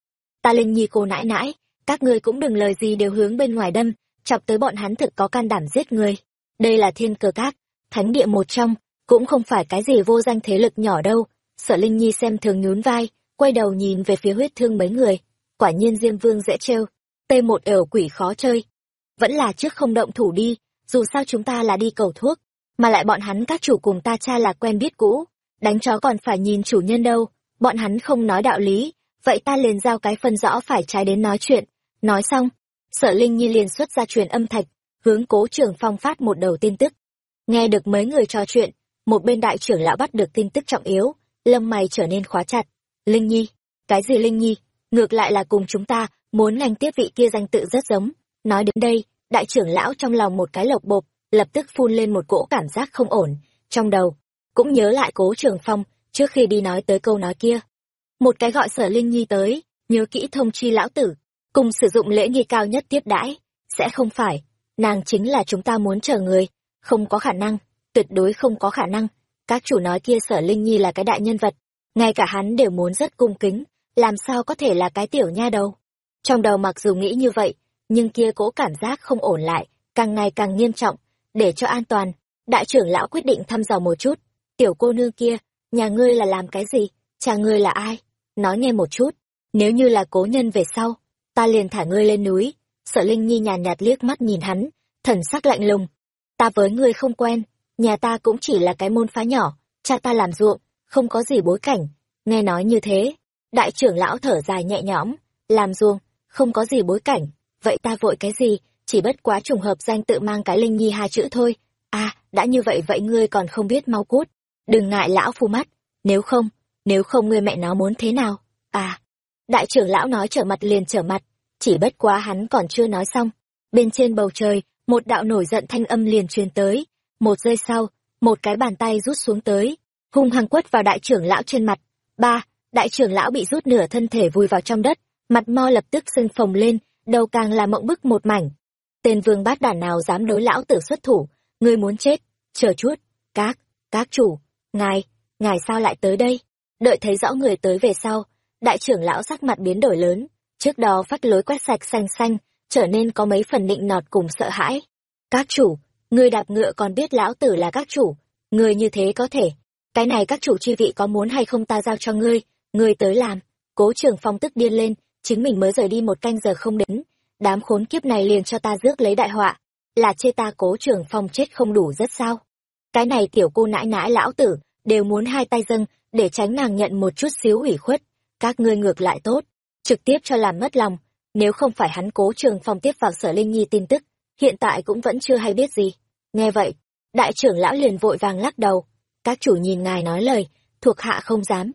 Ta Linh Nhi cô nãi nãi, các ngươi cũng đừng lời gì đều hướng bên ngoài đâm, chọc tới bọn hắn thực có can đảm giết người. Đây là thiên cơ các, thánh địa một trong, cũng không phải cái gì vô danh thế lực nhỏ đâu. Sở Linh Nhi xem thường nhún vai, quay đầu nhìn về phía huyết thương mấy người. Quả nhiên Diêm Vương dễ trêu, t một ẻo quỷ khó chơi. Vẫn là trước không động thủ đi, dù sao chúng ta là đi cầu thuốc, mà lại bọn hắn các chủ cùng ta cha là quen biết cũ, đánh chó còn phải nhìn chủ nhân đâu, bọn hắn không nói đạo lý, vậy ta liền giao cái phân rõ phải trái đến nói chuyện. Nói xong, sở Linh Nhi liền xuất ra truyền âm thạch, hướng cố trưởng phong phát một đầu tin tức. Nghe được mấy người trò chuyện, một bên đại trưởng lão bắt được tin tức trọng yếu, lâm mày trở nên khóa chặt. Linh Nhi, cái gì Linh Nhi, ngược lại là cùng chúng ta, muốn ngành tiếp vị kia danh tự rất giống. Nói đến đây, đại trưởng lão trong lòng một cái lộc bộp, lập tức phun lên một cỗ cảm giác không ổn, trong đầu, cũng nhớ lại cố trường phong, trước khi đi nói tới câu nói kia. Một cái gọi sở Linh Nhi tới, nhớ kỹ thông chi lão tử, cùng sử dụng lễ nghi cao nhất tiếp đãi, sẽ không phải, nàng chính là chúng ta muốn chờ người, không có khả năng, tuyệt đối không có khả năng. Các chủ nói kia sở Linh Nhi là cái đại nhân vật, ngay cả hắn đều muốn rất cung kính, làm sao có thể là cái tiểu nha đầu. Trong đầu mặc dù nghĩ như vậy, nhưng kia cố cảm giác không ổn lại, càng ngày càng nghiêm trọng, để cho an toàn. Đại trưởng lão quyết định thăm dò một chút, tiểu cô nương kia, nhà ngươi là làm cái gì, cha ngươi là ai, nói nghe một chút, nếu như là cố nhân về sau, ta liền thả ngươi lên núi. Sở Linh Nhi nhàn nhạt liếc mắt nhìn hắn, thần sắc lạnh lùng. Ta với ngươi không quen, nhà ta cũng chỉ là cái môn phá nhỏ, cha ta làm ruộng, không có gì bối cảnh. Nghe nói như thế, đại trưởng lão thở dài nhẹ nhõm, làm ruộng, không có gì bối cảnh, vậy ta vội cái gì, chỉ bất quá trùng hợp danh tự mang cái Linh Nhi hai chữ thôi. À, đã như vậy vậy ngươi còn không biết mau cút, đừng ngại lão phu mắt, nếu không, nếu không ngươi mẹ nó muốn thế nào? À, đại trưởng lão nói trở mặt liền trở mặt chỉ bất quá hắn còn chưa nói xong bên trên bầu trời một đạo nổi giận thanh âm liền truyền tới. Một giây sau, một cái bàn tay rút xuống tới, hung hăng quất vào đại trưởng lão trên mặt. Ba, đại trưởng lão bị rút nửa thân thể vùi vào trong đất, mặt mo lập tức sưng phồng lên, đầu càng là mộng bức một mảnh. Tên vương bát đản nào dám đối lão tử xuất thủ, ngươi muốn chết, chờ chút, các các chủ, ngài ngài sao lại tới đây? Đợi thấy rõ người tới về sau, đại trưởng lão sắc mặt biến đổi lớn, trước đó phát lối quét sạch xanh xanh trở nên có mấy phần nịnh nọt cùng sợ hãi. Các chủ, người đạp ngựa còn biết lão tử là các chủ. Người như thế có thể. Cái này các chủ chi vị có muốn hay không ta giao cho ngươi. Ngươi tới làm. Cố trường phong tức điên lên. Chính mình mới rời đi một canh giờ không đến. Đám khốn kiếp này liền cho ta rước lấy đại họa. Là chê ta cố trường phong chết không đủ rất sao? Cái này tiểu cô nãi nãi lão tử, đều muốn hai tay dâng, để tránh nàng nhận một chút xíu ủy khuất. Các ngươi ngược lại tốt. Trực tiếp cho làm mất lòng nếu không phải hắn cố trường phong tiếp vào sở linh nhi tin tức, hiện tại cũng vẫn chưa hay biết gì. Nghe vậy, đại trưởng lão liền vội vàng lắc đầu. Các chủ nhìn ngài nói lời, thuộc hạ không dám.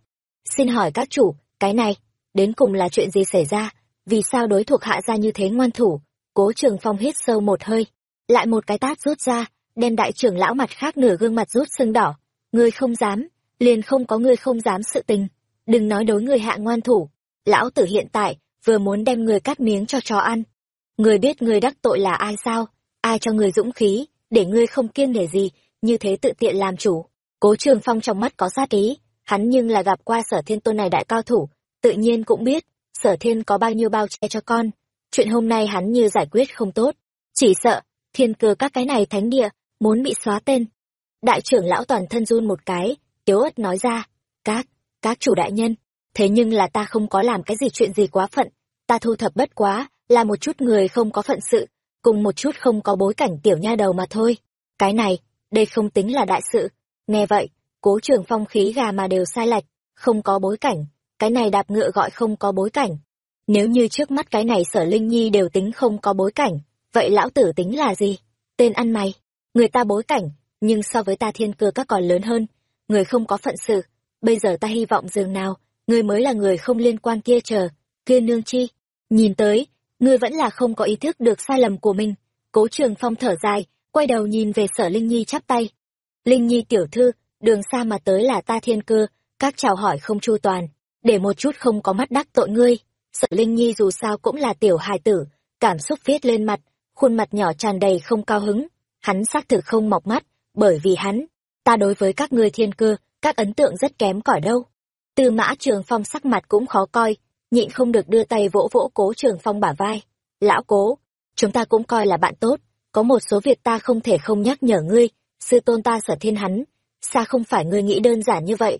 Xin hỏi các chủ, cái này, đến cùng là chuyện gì xảy ra? Vì sao đối thuộc hạ ra như thế ngoan thủ? Cố trường phong hít sâu một hơi. Lại một cái tát rút ra, đem đại trưởng lão mặt khác nửa gương mặt rút sưng đỏ. Ngươi không dám, liền không có ngươi không dám sự tình. Đừng nói đối người hạ ngoan thủ. Lão tử hiện tại vừa muốn đem người cắt miếng cho chó ăn. Người biết người đắc tội là ai sao? Ai cho người dũng khí, để ngươi không kiên nể gì, như thế tự tiện làm chủ? Cố trường phong trong mắt có sát ý, hắn nhưng là gặp qua sở thiên tôn này đại cao thủ, tự nhiên cũng biết, sở thiên có bao nhiêu bao che cho con. Chuyện hôm nay hắn như giải quyết không tốt, chỉ sợ, thiên cơ các cái này thánh địa, muốn bị xóa tên. Đại trưởng lão toàn thân run một cái, yếu ớt nói ra, các các chủ đại nhân thế nhưng là ta không có làm cái gì chuyện gì quá phận. Ta thu thập bất quá, là một chút người không có phận sự, cùng một chút không có bối cảnh tiểu nha đầu mà thôi. Cái này, đây không tính là đại sự. Nghe vậy, cố trường phong khí gà mà đều sai lệch, không có bối cảnh, cái này đạp ngựa gọi không có bối cảnh. Nếu như trước mắt cái này sở linh nhi đều tính không có bối cảnh, vậy lão tử tính là gì? Tên ăn mày. Người ta bối cảnh, nhưng so với ta thiên cơ các còn lớn hơn. Người không có phận sự, bây giờ ta hy vọng dường nào ngươi mới là người không liên quan kia chờ. Kia nương chi? Nhìn tới, ngươi vẫn là không có ý thức được sai lầm của mình. Cố trường phong thở dài, quay đầu nhìn về sở linh nhi chắp tay. Linh nhi tiểu thư, đường xa mà tới là ta thiên cơ, các chào hỏi không chu toàn. Để một chút không có mắt đắc tội ngươi. Sở linh nhi dù sao cũng là tiểu hài tử, cảm xúc viết lên mặt, khuôn mặt nhỏ tràn đầy không cao hứng. Hắn xác thực không mọc mắt, bởi vì hắn, ta đối với các ngươi thiên cơ, các ấn tượng rất kém cỏi đâu tư mã trường phong sắc mặt cũng khó coi, nhịn không được đưa tay vỗ vỗ cố trường phong bả vai. Lão cố, chúng ta cũng coi là bạn tốt, có một số việc ta không thể không nhắc nhở ngươi, sư tôn ta sở thiên hắn, xa không phải ngươi nghĩ đơn giản như vậy.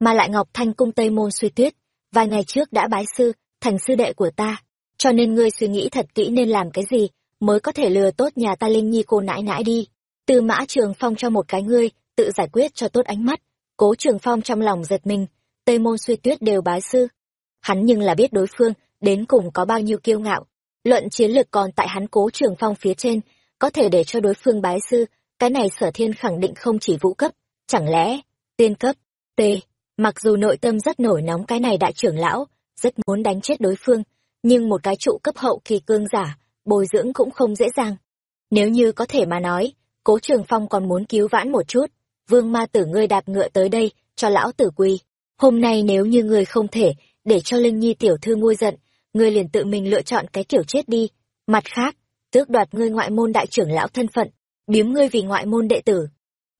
Mà lại ngọc thanh cung tây môn suy tuyết, vài ngày trước đã bái sư, thành sư đệ của ta, cho nên ngươi suy nghĩ thật kỹ nên làm cái gì mới có thể lừa tốt nhà ta linh nhi cô nãi nãi đi. Tư mã trường phong cho một cái ngươi, tự giải quyết cho tốt ánh mắt, cố trường phong trong lòng giật mình tây môn suy tuyết đều bái sư. Hắn nhưng là biết đối phương, đến cùng có bao nhiêu kiêu ngạo. Luận chiến lược còn tại hắn cố trường phong phía trên, có thể để cho đối phương bái sư, cái này sở thiên khẳng định không chỉ vũ cấp, chẳng lẽ, tiên cấp, t, mặc dù nội tâm rất nổi nóng cái này đại trưởng lão, rất muốn đánh chết đối phương, nhưng một cái trụ cấp hậu kỳ cương giả, bồi dưỡng cũng không dễ dàng. Nếu như có thể mà nói, cố trường phong còn muốn cứu vãn một chút, vương ma tử ngươi đạp ngựa tới đây, cho lão tử quỳ hôm nay nếu như người không thể để cho linh nhi tiểu thư nguôi giận, ngươi liền tự mình lựa chọn cái kiểu chết đi. Mặt khác, tước đoạt ngươi ngoại môn đại trưởng lão thân phận, biếm ngươi vì ngoại môn đệ tử.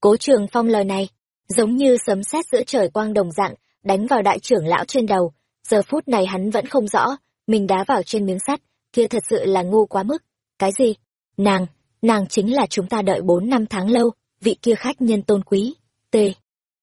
Cố trường phong lời này, giống như sấm sét giữa trời quang đồng dạng, đánh vào đại trưởng lão trên đầu. Giờ phút này hắn vẫn không rõ, mình đá vào trên miếng sắt, kia thật sự là ngu quá mức. Cái gì? Nàng nàng chính là chúng ta đợi bốn năm tháng lâu, vị kia khách nhân tôn quý. T.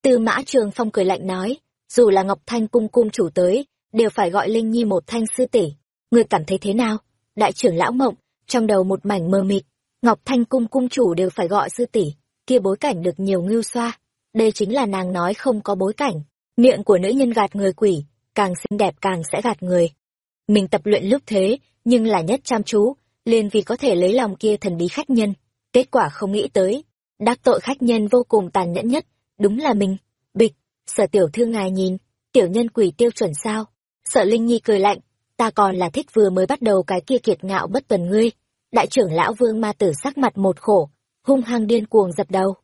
Tư mã trường phong cười lạnh nói dù là ngọc thanh cung cung chủ tới, đều phải gọi linh nhi một thanh sư tỷ. Người cảm thấy thế nào? Đại trưởng lão mộng, trong đầu một mảnh mờ mịt, ngọc thanh cung cung chủ đều phải gọi sư tỷ, kia bối cảnh được nhiều ngưu xoa. Đây chính là nàng nói không có bối cảnh. Miệng của nữ nhân gạt người quỷ, càng xinh đẹp càng sẽ gạt người. Mình tập luyện lúc thế, nhưng là nhất chăm chú, liền vì có thể lấy lòng kia thần bí khách nhân. Kết quả không nghĩ tới, đắc tội khách nhân vô cùng tàn nhẫn nhất, đúng là mình sở tiểu thư ngài nhìn tiểu nhân quỷ tiêu chuẩn sao Sở Linh Nhi cười lạnh, ta còn là thích vừa mới bắt đầu cái kia kiệt ngạo bất tuần ngươi. Đại trưởng lão vương ma tử sắc mặt một khổ, hung hăng điên cuồng dập đầu.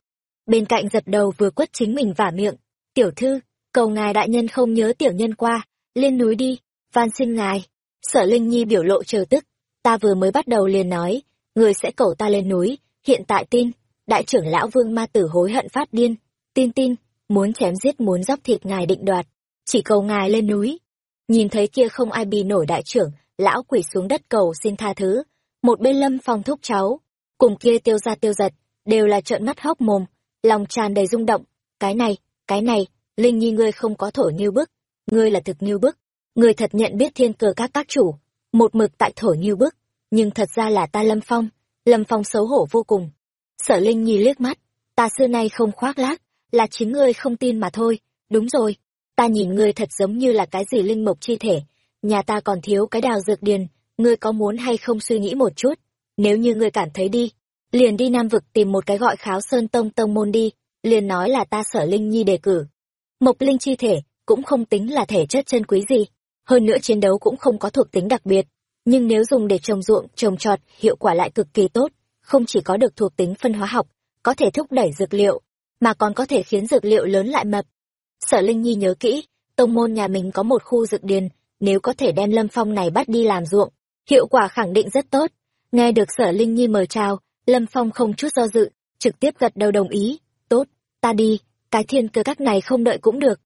Bên cạnh dập đầu vừa quất chính mình vả miệng, tiểu thư, cầu ngài đại nhân không nhớ tiểu nhân qua, lên núi đi, van xin ngài. Sở Linh Nhi biểu lộ chờ tức, ta vừa mới bắt đầu liền nói, người sẽ cầu ta lên núi, hiện tại tin, đại trưởng lão vương ma tử hối hận phát điên, tin tin, muốn chém giết muốn dóc thịt ngài định đoạt, chỉ cầu ngài lên núi. Nhìn thấy kia không ai bì nổi đại trưởng, lão quỷ xuống đất cầu xin tha thứ, một bên lâm phong thúc cháu, cùng kia tiêu ra tiêu giật, đều là trợn mắt hốc mồm, lòng tràn đầy rung động, cái này, cái này, Linh Nhi ngươi không có thổi như bức, ngươi là thực như bức, ngươi thật nhận biết thiên cờ các các chủ, một mực tại thổi như bức, nhưng thật ra là ta Lâm Phong, Lâm Phong xấu hổ vô cùng. Sở Linh Nhi liếc mắt, ta xưa nay không khoác lác, là chính ngươi không tin mà thôi, đúng rồi, ta nhìn ngươi thật giống như là cái gì linh mộc chi thể, nhà ta còn thiếu cái đào dược điền, ngươi có muốn hay không suy nghĩ một chút, nếu như ngươi cảm thấy đi, liền đi Nam Vực tìm một cái gọi kháo sơn tông tông môn đi, liền nói là ta sở Linh Nhi đề cử. Mộc linh chi thể, cũng không tính là thể chất chân quý gì, hơn nữa chiến đấu cũng không có thuộc tính đặc biệt, nhưng nếu dùng để trồng ruộng, trồng trọt, hiệu quả lại cực kỳ tốt, không chỉ có được thuộc tính phân hóa học, có thể thúc đẩy dược liệu, mà còn có thể khiến dược liệu lớn lại mập. Sở Linh Nhi nhớ kỹ, tông môn nhà mình có một khu dược điền, nếu có thể đem Lâm Phong này bắt đi làm ruộng, hiệu quả khẳng định rất tốt. Nghe được Sở Linh Nhi mời chào, Lâm Phong không chút do dự, trực tiếp gật đầu đồng ý, tốt, ta đi, cái thiên cơ các này không đợi cũng được.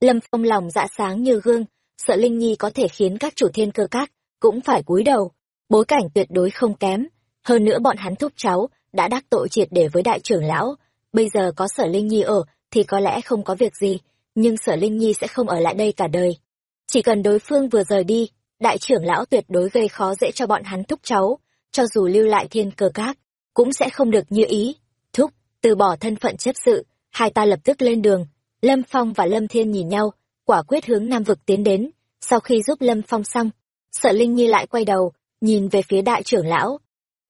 Lâm Phong lòng dạ sáng như gương, Sở Linh Nhi có thể khiến các chủ thiên cơ các cũng phải cúi đầu, bối cảnh tuyệt đối không kém. Hơn nữa bọn hắn thúc cháu đã đắc tội triệt để với đại trưởng lão, bây giờ có sở Linh Nhi ở thì có lẽ không có việc gì, nhưng sở Linh Nhi sẽ không ở lại đây cả đời. Chỉ cần đối phương vừa rời đi, đại trưởng lão tuyệt đối gây khó dễ cho bọn hắn thúc cháu, cho dù lưu lại thiên cơ các, cũng sẽ không được như ý. Thúc, từ bỏ thân phận chấp sự, hai ta lập tức lên đường. Lâm Phong và Lâm Thiên nhìn nhau, quả quyết hướng Nam Vực tiến đến. Sau khi giúp Lâm Phong xong, sở Linh Nhi lại quay đầu, nhìn về phía đại trưởng lão.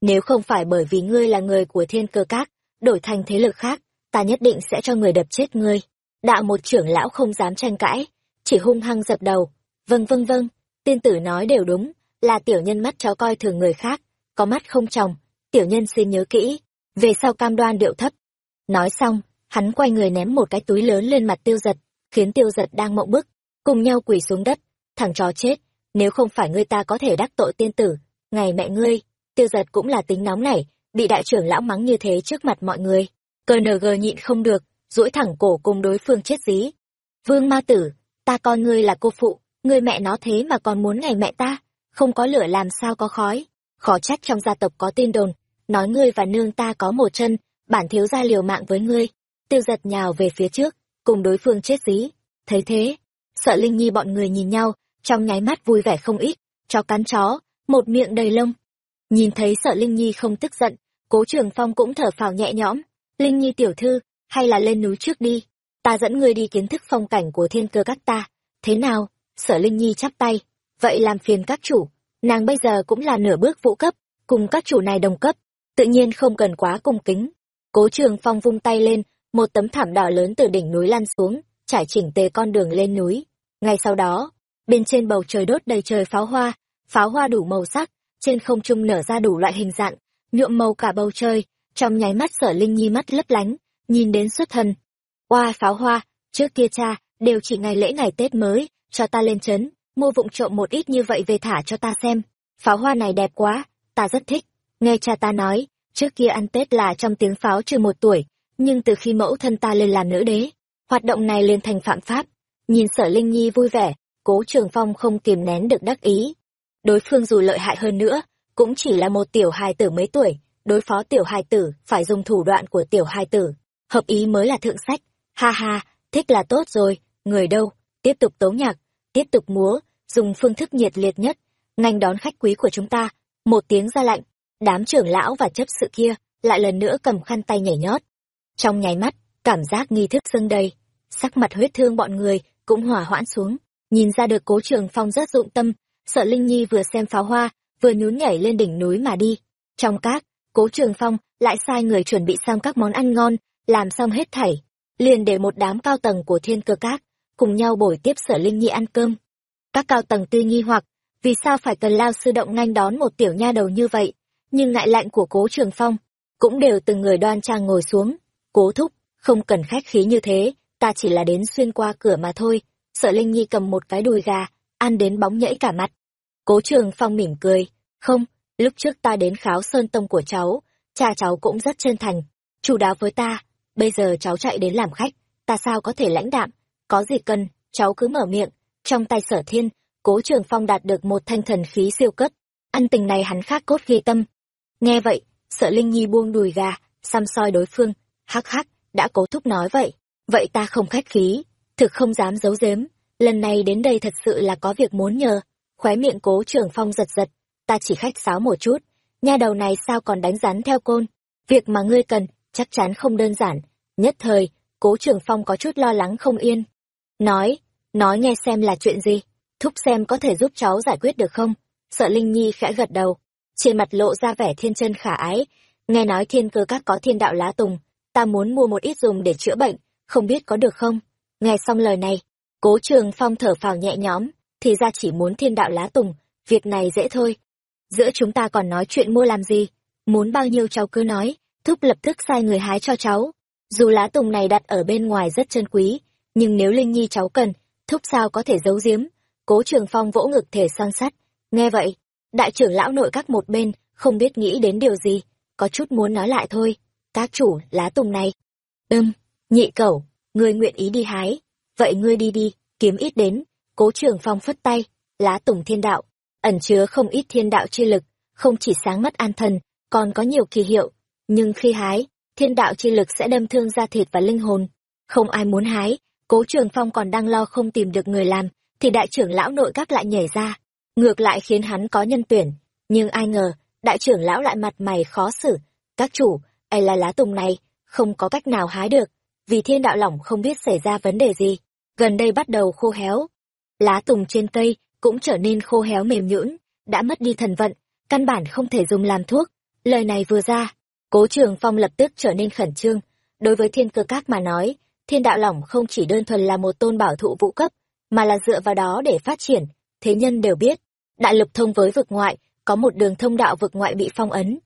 Nếu không phải bởi vì ngươi là người của thiên cơ các, đổi thành thế lực khác, ta nhất định sẽ cho người đập chết ngươi. Đạo một trưởng lão không dám tranh cãi, chỉ hung hăng dập đầu. Vâng vâng vâng, tiên tử nói đều đúng, là tiểu nhân mắt chó coi thường người khác, có mắt không tròng, tiểu nhân xin nhớ kỹ, về sau cam đoan điệu thấp. Nói xong, hắn quay người ném một cái túi lớn lên mặt tiêu giật, khiến tiêu giật đang mộng bức, cùng nhau quỳ xuống đất, thằng chó chết, nếu không phải ngươi ta có thể đắc tội tiên tử, ngày mẹ ngươi, tiêu giật cũng là tính nóng nảy, bị đại trưởng lão mắng như thế trước mặt mọi người. Cờ nờ gờ nhịn không được, duỗi thẳng cổ cùng đối phương chết dí. Vương ma tử, ta con ngươi là cô phụ, ngươi mẹ nó thế mà còn muốn ngày mẹ ta, không có lửa làm sao có khói. Khó trách trong gia tộc có tin đồn, nói ngươi và nương ta có một chân, bản thiếu gia liều mạng với ngươi. Tiêu giật nhào về phía trước, cùng đối phương chết dí. Thấy thế, sợ Linh Nhi bọn người nhìn nhau, trong nháy mắt vui vẻ không ít, chó cắn chó, một miệng đầy lông. Nhìn thấy sợ Linh Nhi không tức giận, cố trường phong cũng thở phào nhẹ nhõm. Linh Nhi tiểu thư, hay là lên núi trước đi, ta dẫn ngươi đi kiến thức phong cảnh của thiên cơ các ta. Thế nào? Sở Linh Nhi chắp tay. Vậy làm phiền các chủ, nàng bây giờ cũng là nửa bước vũ cấp, cùng các chủ này đồng cấp, tự nhiên không cần quá cung kính. Cố trường phong vung tay lên, một tấm thảm đỏ lớn từ đỉnh núi lăn xuống, trải chỉnh tề con đường lên núi. Ngay sau đó, bên trên bầu trời đốt đầy trời pháo hoa, pháo hoa đủ màu sắc, trên không trung nở ra đủ loại hình dạng, nhuộm màu cả bầu trời, trong nháy mắt sở linh nhi mắt lấp lánh, nhìn đến xuất thần. Oa pháo hoa, trước kia cha, đều chỉ ngày lễ ngày Tết mới, cho ta lên chấn, mua vụng trộm một ít như vậy về thả cho ta xem. Pháo hoa này đẹp quá, ta rất thích. Nghe cha ta nói, trước kia ăn Tết là trong tiếng pháo trừ một tuổi, nhưng từ khi mẫu thân ta lên làm nữ đế, hoạt động này liền thành phạm pháp. Nhìn sở Linh Nhi vui vẻ, cố trường phong không kiềm nén được đắc ý. Đối phương dù lợi hại hơn nữa, cũng chỉ là một tiểu hài tử mấy tuổi, đối phó tiểu hài tử phải dùng thủ đoạn của tiểu hài tử. Hợp ý mới là thượng sách. Ha ha, thích là tốt rồi, người đâu, tiếp tục tấu nhạc, tiếp tục múa, dùng phương thức nhiệt liệt nhất, ngành đón khách quý của chúng ta. Một tiếng ra lạnh, đám trưởng lão và chấp sự kia lại lần nữa cầm khăn tay nhảy nhót. Trong nháy mắt, cảm giác nghi thức dâng đầy, sắc mặt huyết thương bọn người cũng hòa hoãn xuống. Nhìn ra được cố trường phong rất dụng tâm, sợ Linh Nhi vừa xem pháo hoa, vừa nhún nhảy lên đỉnh núi mà đi. Trong các, cố trường phong lại sai người chuẩn bị xong các món ăn ngon, làm xong hết thảy. Liền để một đám cao tầng của thiên cơ các, cùng nhau bồi tiếp sở Linh Nhi ăn cơm. Các cao tầng tuy nghi hoặc, vì sao phải cần lao sư động nhanh đón một tiểu nha đầu như vậy, nhưng ngại lạnh của cố trường phong, cũng đều từng người đoan trang ngồi xuống. Cố thúc, không cần khách khí như thế, ta chỉ là đến xuyên qua cửa mà thôi. sở Linh Nhi cầm một cái đùi gà, ăn đến bóng nhẫy cả mặt. Cố trường phong mỉm cười, không, lúc trước ta đến kháo sơn tông của cháu, cha cháu cũng rất chân thành, chủ đáo với ta, bây giờ cháu chạy đến làm khách, ta sao có thể lãnh đạm, có gì cần, cháu cứ mở miệng, trong tay sở thiên, cố trường phong đạt được một thanh thần khí siêu cấp, ăn tình này hắn khác cốt ghi tâm. Nghe vậy, sợ Linh Nhi buông đùi gà, xăm soi đối phương, hắc hắc, đã cố thúc nói vậy, vậy ta không khách khí, thực không dám giấu giếm, lần này đến đây thật sự là có việc muốn nhờ, khóe miệng cố trường phong giật giật, ta chỉ khách sáo một chút, nha đầu này sao còn đánh rắn theo côn, việc mà ngươi cần, chắc chắn không đơn giản, nhất thời, cố trường phong có chút lo lắng không yên. Nói, nói nghe xem là chuyện gì, thúc xem có thể giúp cháu giải quyết được không? Sợ Linh Nhi khẽ gật đầu, trên mặt lộ ra vẻ thiên chân khả ái, nghe nói thiên cơ các có thiên đạo lá tùng, ta muốn mua một ít dùng để chữa bệnh, không biết có được không? Nghe xong lời này, cố trường phong thở phào nhẹ nhõm, thì ra chỉ muốn thiên đạo lá tùng, việc này dễ thôi. Giữa chúng ta còn nói chuyện mua làm gì, muốn bao nhiêu cháu cứ nói, thúc lập tức sai người hái cho cháu. Dù lá tùng này đặt ở bên ngoài rất chân quý, nhưng nếu Linh Nhi cháu cần, thúc sao có thể giấu giếm. Cố trường phong vỗ ngực thể sang sắt. Nghe vậy, đại trưởng lão nội các một bên, không biết nghĩ đến điều gì, có chút muốn nói lại thôi. Các chủ, lá tùng này. Ừm, nhị cẩu, ngươi nguyện ý đi hái. Vậy ngươi đi đi, kiếm ít đến. Cố trường phong phất tay, lá tùng thiên đạo, ẩn chứa không ít thiên đạo chi lực, không chỉ sáng mắt an thần, còn có nhiều kỳ hiệu. Nhưng khi hái, thiên đạo chi lực sẽ đâm thương da thịt và linh hồn. Không ai muốn hái, cố trường phong còn đang lo không tìm được người làm, thì đại trưởng lão nội các lại nhảy ra. Ngược lại khiến hắn có nhân tuyển. Nhưng ai ngờ, đại trưởng lão lại mặt mày khó xử. Các chủ, ấy là lá tùng này, không có cách nào hái được, vì thiên đạo lỏng không biết xảy ra vấn đề gì. Gần đây bắt đầu khô héo. Lá tùng trên cây cũng trở nên khô héo mềm nhũn, đã mất đi thần vận, căn bản không thể dùng làm thuốc. Lời này vừa ra, Cố Trường Phong lập tức trở nên khẩn trương. Đối với thiên cơ các mà nói, thiên đạo lỏng không chỉ đơn thuần là một tôn bảo thụ vũ cấp, mà là dựa vào đó để phát triển. Thế nhân đều biết, đại lục thông với vực ngoại, có một đường thông đạo vực ngoại bị phong ấn.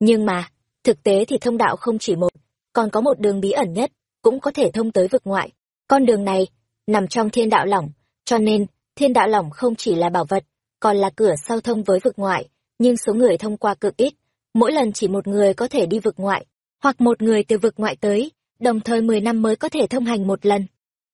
Nhưng mà, thực tế thì thông đạo không chỉ một, còn có một đường bí ẩn nhất, cũng có thể thông tới vực ngoại. Con đường này, nằm trong thiên đạo lỏng, cho nên, thiên đạo lỏng không chỉ là bảo vật, còn là cửa sau thông với vực ngoại, nhưng số người thông qua cực ít mỗi lần chỉ một người có thể đi vực ngoại, hoặc một người từ vực ngoại tới, đồng thời 10 năm mới có thể thông hành một lần.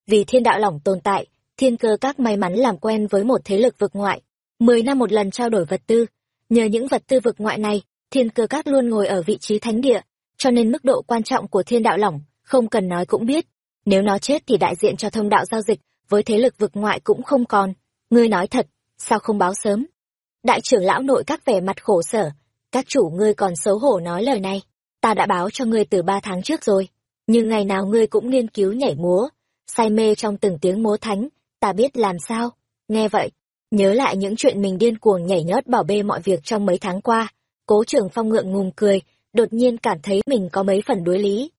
Vì thiên đạo lỏng tồn tại, thiên cơ các may mắn làm quen với một thế lực vực ngoại, 10 năm một lần trao đổi vật tư. Nhờ những vật tư vực ngoại này, thiên cơ các luôn ngồi ở vị trí thánh địa, cho nên mức độ quan trọng của thiên đạo lỏng, không cần nói cũng biết. Nếu nó chết thì đại diện cho thông đạo giao dịch với thế lực vực ngoại cũng không còn. Ngươi nói thật, sao không báo sớm? Đại trưởng lão nội các vẻ mặt khổ sở, các chủ ngươi còn xấu hổ nói lời này ta đã báo cho ngươi từ ba tháng trước rồi nhưng ngày nào ngươi cũng nghiên cứu nhảy múa say mê trong từng tiếng múa thánh ta biết làm sao nghe vậy nhớ lại những chuyện mình điên cuồng nhảy nhót bảo bê mọi việc trong mấy tháng qua cố trường phong ngượng ngùng cười đột nhiên cảm thấy mình có mấy phần đối lý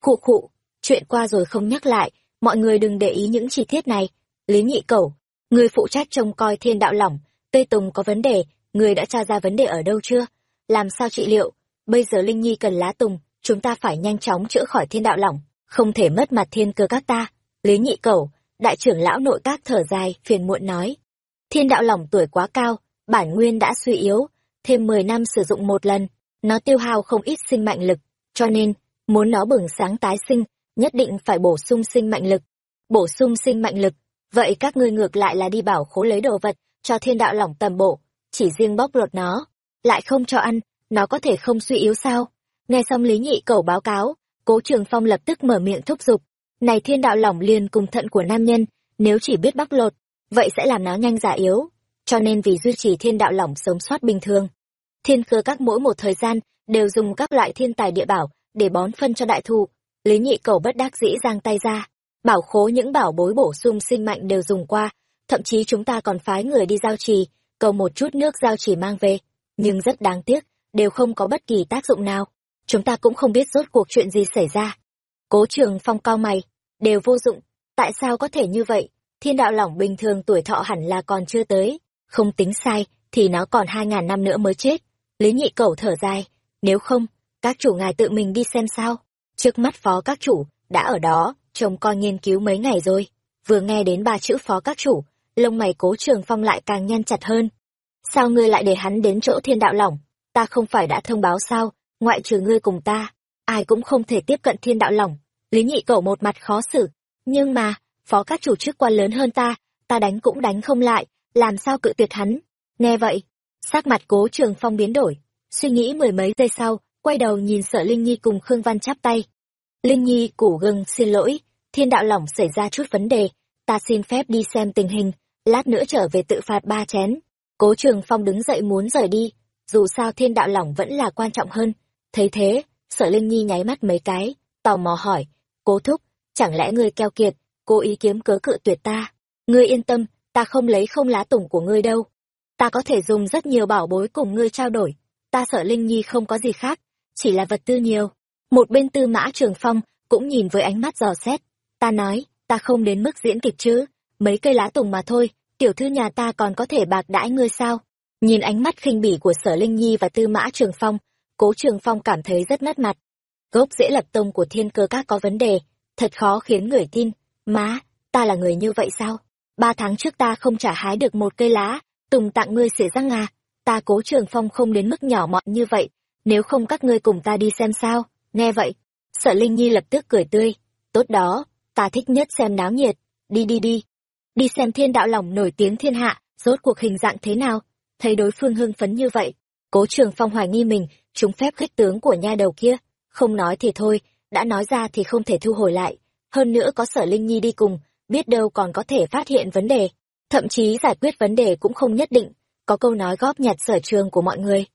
khụ khụ chuyện qua rồi không nhắc lại mọi người đừng để ý những chi tiết này. Lý nhị cẩu, người phụ trách trông coi thiên đạo lỏng, tây tùng có vấn đề, người đã tra ra vấn đề ở đâu chưa? Làm sao trị liệu? Bây giờ linh nhi cần lá tùng, chúng ta phải nhanh chóng chữa khỏi thiên đạo lỏng, không thể mất mặt thiên cơ các ta. Lý nhị cẩu, đại trưởng lão nội các thở dài, phiền muộn nói. Thiên đạo lỏng tuổi quá cao, bản nguyên đã suy yếu, thêm mười năm sử dụng một lần, nó tiêu hao không ít sinh mạnh lực, cho nên, muốn nó bừng sáng tái sinh nhất định phải bổ sung sinh mạnh lực bổ sung sinh mạnh lực vậy các ngươi ngược lại là đi bảo khố lấy đồ vật cho thiên đạo lỏng tầm bộ chỉ riêng bóc lột nó lại không cho ăn, nó có thể không suy yếu sao? Nghe xong Lý Nhị Cẩu báo cáo, Cố Trường Phong lập tức mở miệng thúc giục. Này thiên đạo lỏng liền cùng thận của nam nhân, nếu chỉ biết bóc lột, vậy sẽ làm nó nhanh già yếu. Cho nên vì duy trì thiên đạo lỏng sống sót bình thường. Thiên cơ các mỗi một thời gian, đều dùng các loại thiên tài địa bảo, để bón phân cho đại thụ. Lý Nhị cầu bất đắc dĩ giang tay ra. Bảo khố những bảo bối bổ sung sinh mạnh đều dùng qua, thậm chí chúng ta còn phái người đi giao trì, cầu một chút nước giao trì mang về nhưng rất đáng tiếc, đều không có bất kỳ tác dụng nào. Chúng ta cũng không biết rốt cuộc chuyện gì xảy ra. Cố trường phong cao mày, đều vô dụng, tại sao có thể như vậy? thiên đạo lỏng bình thường tuổi thọ hẳn là còn chưa tới, không tính sai, thì nó còn hai ngàn năm nữa mới chết. Lý nhị cẩu thở dài, nếu không, các chủ ngài tự mình đi xem sao. Trước mắt phó các chủ, đã ở đó, trông coi nghiên cứu mấy ngày rồi. Vừa nghe đến ba chữ phó các chủ, lông mày cố trường phong lại càng nhăn chặt hơn. Sao ngươi lại để hắn đến chỗ thiên đạo lỏng? Ta không phải đã thông báo sao, ngoại trừ ngươi cùng ta, ai cũng không thể tiếp cận thiên đạo lỏng. Lý nhị cậu một mặt khó xử. Nhưng mà, phó các chủ chức quan lớn hơn ta, ta đánh cũng đánh không lại, làm sao cự tuyệt hắn. Nghe vậy, sắc mặt cố trường phong biến đổi, suy nghĩ mười mấy giây sau, quay đầu nhìn sợ Linh Nhi cùng Khương Văn chắp tay. Linh Nhi củ gừng xin lỗi, thiên đạo lỏng xảy ra chút vấn đề, ta xin phép đi xem tình hình, lát nữa trở về tự phạt ba chén. Cố trường phong đứng dậy muốn rời đi, dù sao thiên đạo lỏng vẫn là quan trọng hơn. Thấy thế, sở Linh Nhi nháy mắt mấy cái, tò mò hỏi, cố thúc, chẳng lẽ ngươi keo kiệt, cố ý kiếm cớ cự tuyệt ta? Ngươi yên tâm, ta không lấy không lá tủng của ngươi đâu. Ta có thể dùng rất nhiều bảo bối cùng ngươi trao đổi. Ta sợ Linh Nhi không có gì khác, chỉ là vật tư nhiều. Một bên tư mã trường phong cũng nhìn với ánh mắt dò xét. Ta nói, ta không đến mức diễn kịch chứ, mấy cây lá tùng mà thôi, tiểu thư nhà ta còn có thể bạc đãi ngươi sao? Nhìn ánh mắt khinh bỉ của sở Linh Nhi và tư mã trường phong, cố trường phong cảm thấy rất mất mặt. Gốc dễ lập tông của thiên cơ các có vấn đề, thật khó khiến người tin. Má, ta là người như vậy sao? ba tháng trước ta không trả hái được một cây lá, tùng tặng ngươi xỉa răng à, ta cố trường phong không đến mức nhỏ mọn như vậy, nếu không các ngươi cùng ta đi xem sao, nghe vậy. Sợ Linh Nhi lập tức cười tươi, tốt đó, ta thích nhất xem náo nhiệt, đi đi đi. Đi xem thiên đạo lòng nổi tiếng thiên hạ, rốt cuộc hình dạng thế nào, thấy đối phương hưng phấn như vậy, cố trường phong hoài nghi mình, chúng phép khích tướng của nha đầu kia, không nói thì thôi, đã nói ra thì không thể thu hồi lại, hơn nữa có sở Linh Nhi đi cùng, biết đâu còn có thể phát hiện vấn đề, thậm chí giải quyết vấn đề cũng không nhất định, có câu nói góp nhặt sở trường của mọi người.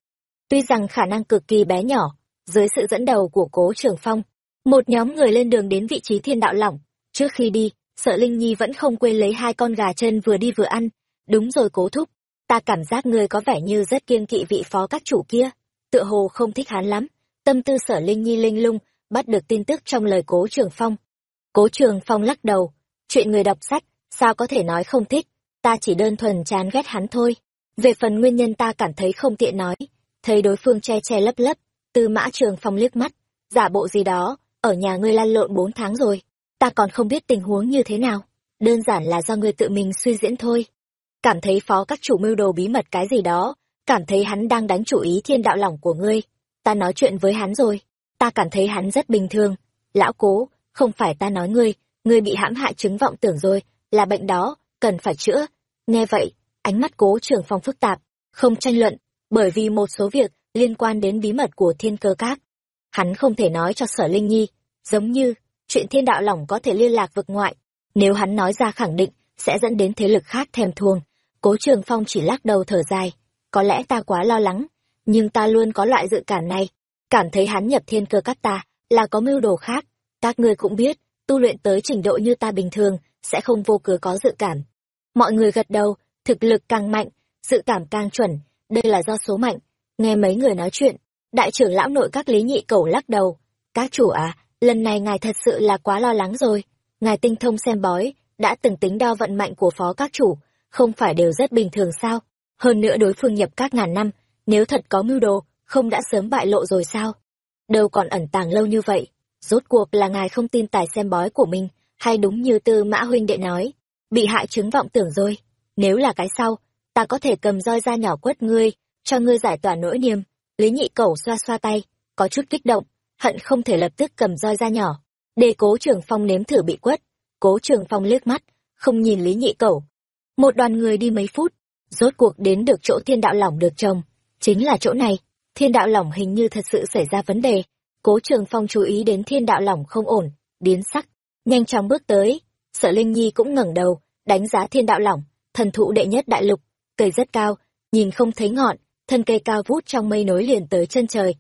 Tuy rằng khả năng cực kỳ bé nhỏ, dưới sự dẫn đầu của cố trường phong, một nhóm người lên đường đến vị trí thiên đạo lỏng. Trước khi đi, sợ Linh Nhi vẫn không quên lấy hai con gà chân vừa đi vừa ăn. Đúng rồi cố thúc, ta cảm giác ngươi có vẻ như rất kiêng kỵ vị phó các chủ kia. Tựa hồ không thích hắn lắm. Tâm tư sở Linh Nhi linh lung, bắt được tin tức trong lời cố trường phong. Cố trường phong lắc đầu, chuyện người đọc sách, sao có thể nói không thích, ta chỉ đơn thuần chán ghét hắn thôi. Về phần nguyên nhân ta cảm thấy không tiện nói, thấy đối phương che che lấp lấp, tư mã trường phong liếc mắt, giả bộ gì đó, ở nhà ngươi lăn lộn bốn tháng rồi, ta còn không biết tình huống như thế nào, đơn giản là do ngươi tự mình suy diễn thôi. Cảm thấy phó các chủ mưu đồ bí mật cái gì đó, cảm thấy hắn đang đánh chủ ý thiên đạo lỏng của ngươi, ta nói chuyện với hắn rồi, ta cảm thấy hắn rất bình thường, lão cố, không phải ta nói ngươi, ngươi bị hãm hại chứng vọng tưởng rồi, là bệnh đó, cần phải chữa. Nghe vậy, ánh mắt cố trường phong phức tạp, không tranh luận, bởi vì một số việc liên quan đến bí mật của thiên cơ các. Hắn không thể nói cho sở Linh Nhi, giống như chuyện thiên đạo lỏng có thể liên lạc vực ngoại. Nếu hắn nói ra khẳng định, sẽ dẫn đến thế lực khác thèm thuồng. Cố trường phong chỉ lắc đầu thở dài, có lẽ ta quá lo lắng, nhưng ta luôn có loại dự cảm này, cảm thấy hắn nhập thiên cơ các ta là có mưu đồ khác. Các ngươi cũng biết, tu luyện tới trình độ như ta bình thường, sẽ không vô cớ có dự cảm. Mọi người gật đầu, thực lực càng mạnh, dự cảm càng chuẩn, đây là do số mạnh. Nghe mấy người nói chuyện, đại trưởng lão nội các lý nhị cẩu lắc đầu. Các chủ à, lần này ngài thật sự là quá lo lắng rồi. Ngài tinh thông xem bói, đã từng tính đo vận mạnh của phó các chủ, không phải đều rất bình thường sao? Hơn nữa đối phương nhập các ngàn năm, nếu thật có mưu đồ, không đã sớm bại lộ rồi sao? Đâu còn ẩn tàng lâu như vậy, Rốt cuộc là ngài không tin tài xem bói của mình, hay đúng như tư mã huynh đệ nói, bị hại chứng vọng tưởng rồi. Nếu là cái sau, ta có thể cầm roi ra nhỏ quất ngươi, cho ngươi giải tỏa nỗi niềm. Lý nhị cẩu xoa xoa tay, có chút kích động, hận không thể lập tức cầm roi ra nhỏ. Để cố trường phong nếm thử bị quất. Cố trường phong liếc mắt, không nhìn lý nhị cẩu. Một đoàn người đi mấy phút, rốt cuộc đến được chỗ thiên đạo lỏng được trồng. Chính là chỗ này, thiên đạo lỏng hình như thật sự xảy ra vấn đề Cố Trường Phong chú ý đến thiên đạo lỏng không ổn, biến sắc, nhanh chóng bước tới. Sở Linh Nhi cũng ngẩng đầu, đánh giá thiên đạo lỏng, thần thụ đệ nhất đại lục, cây rất cao, nhìn không thấy ngọn, thân cây cao vút trong mây nối liền tới chân trời.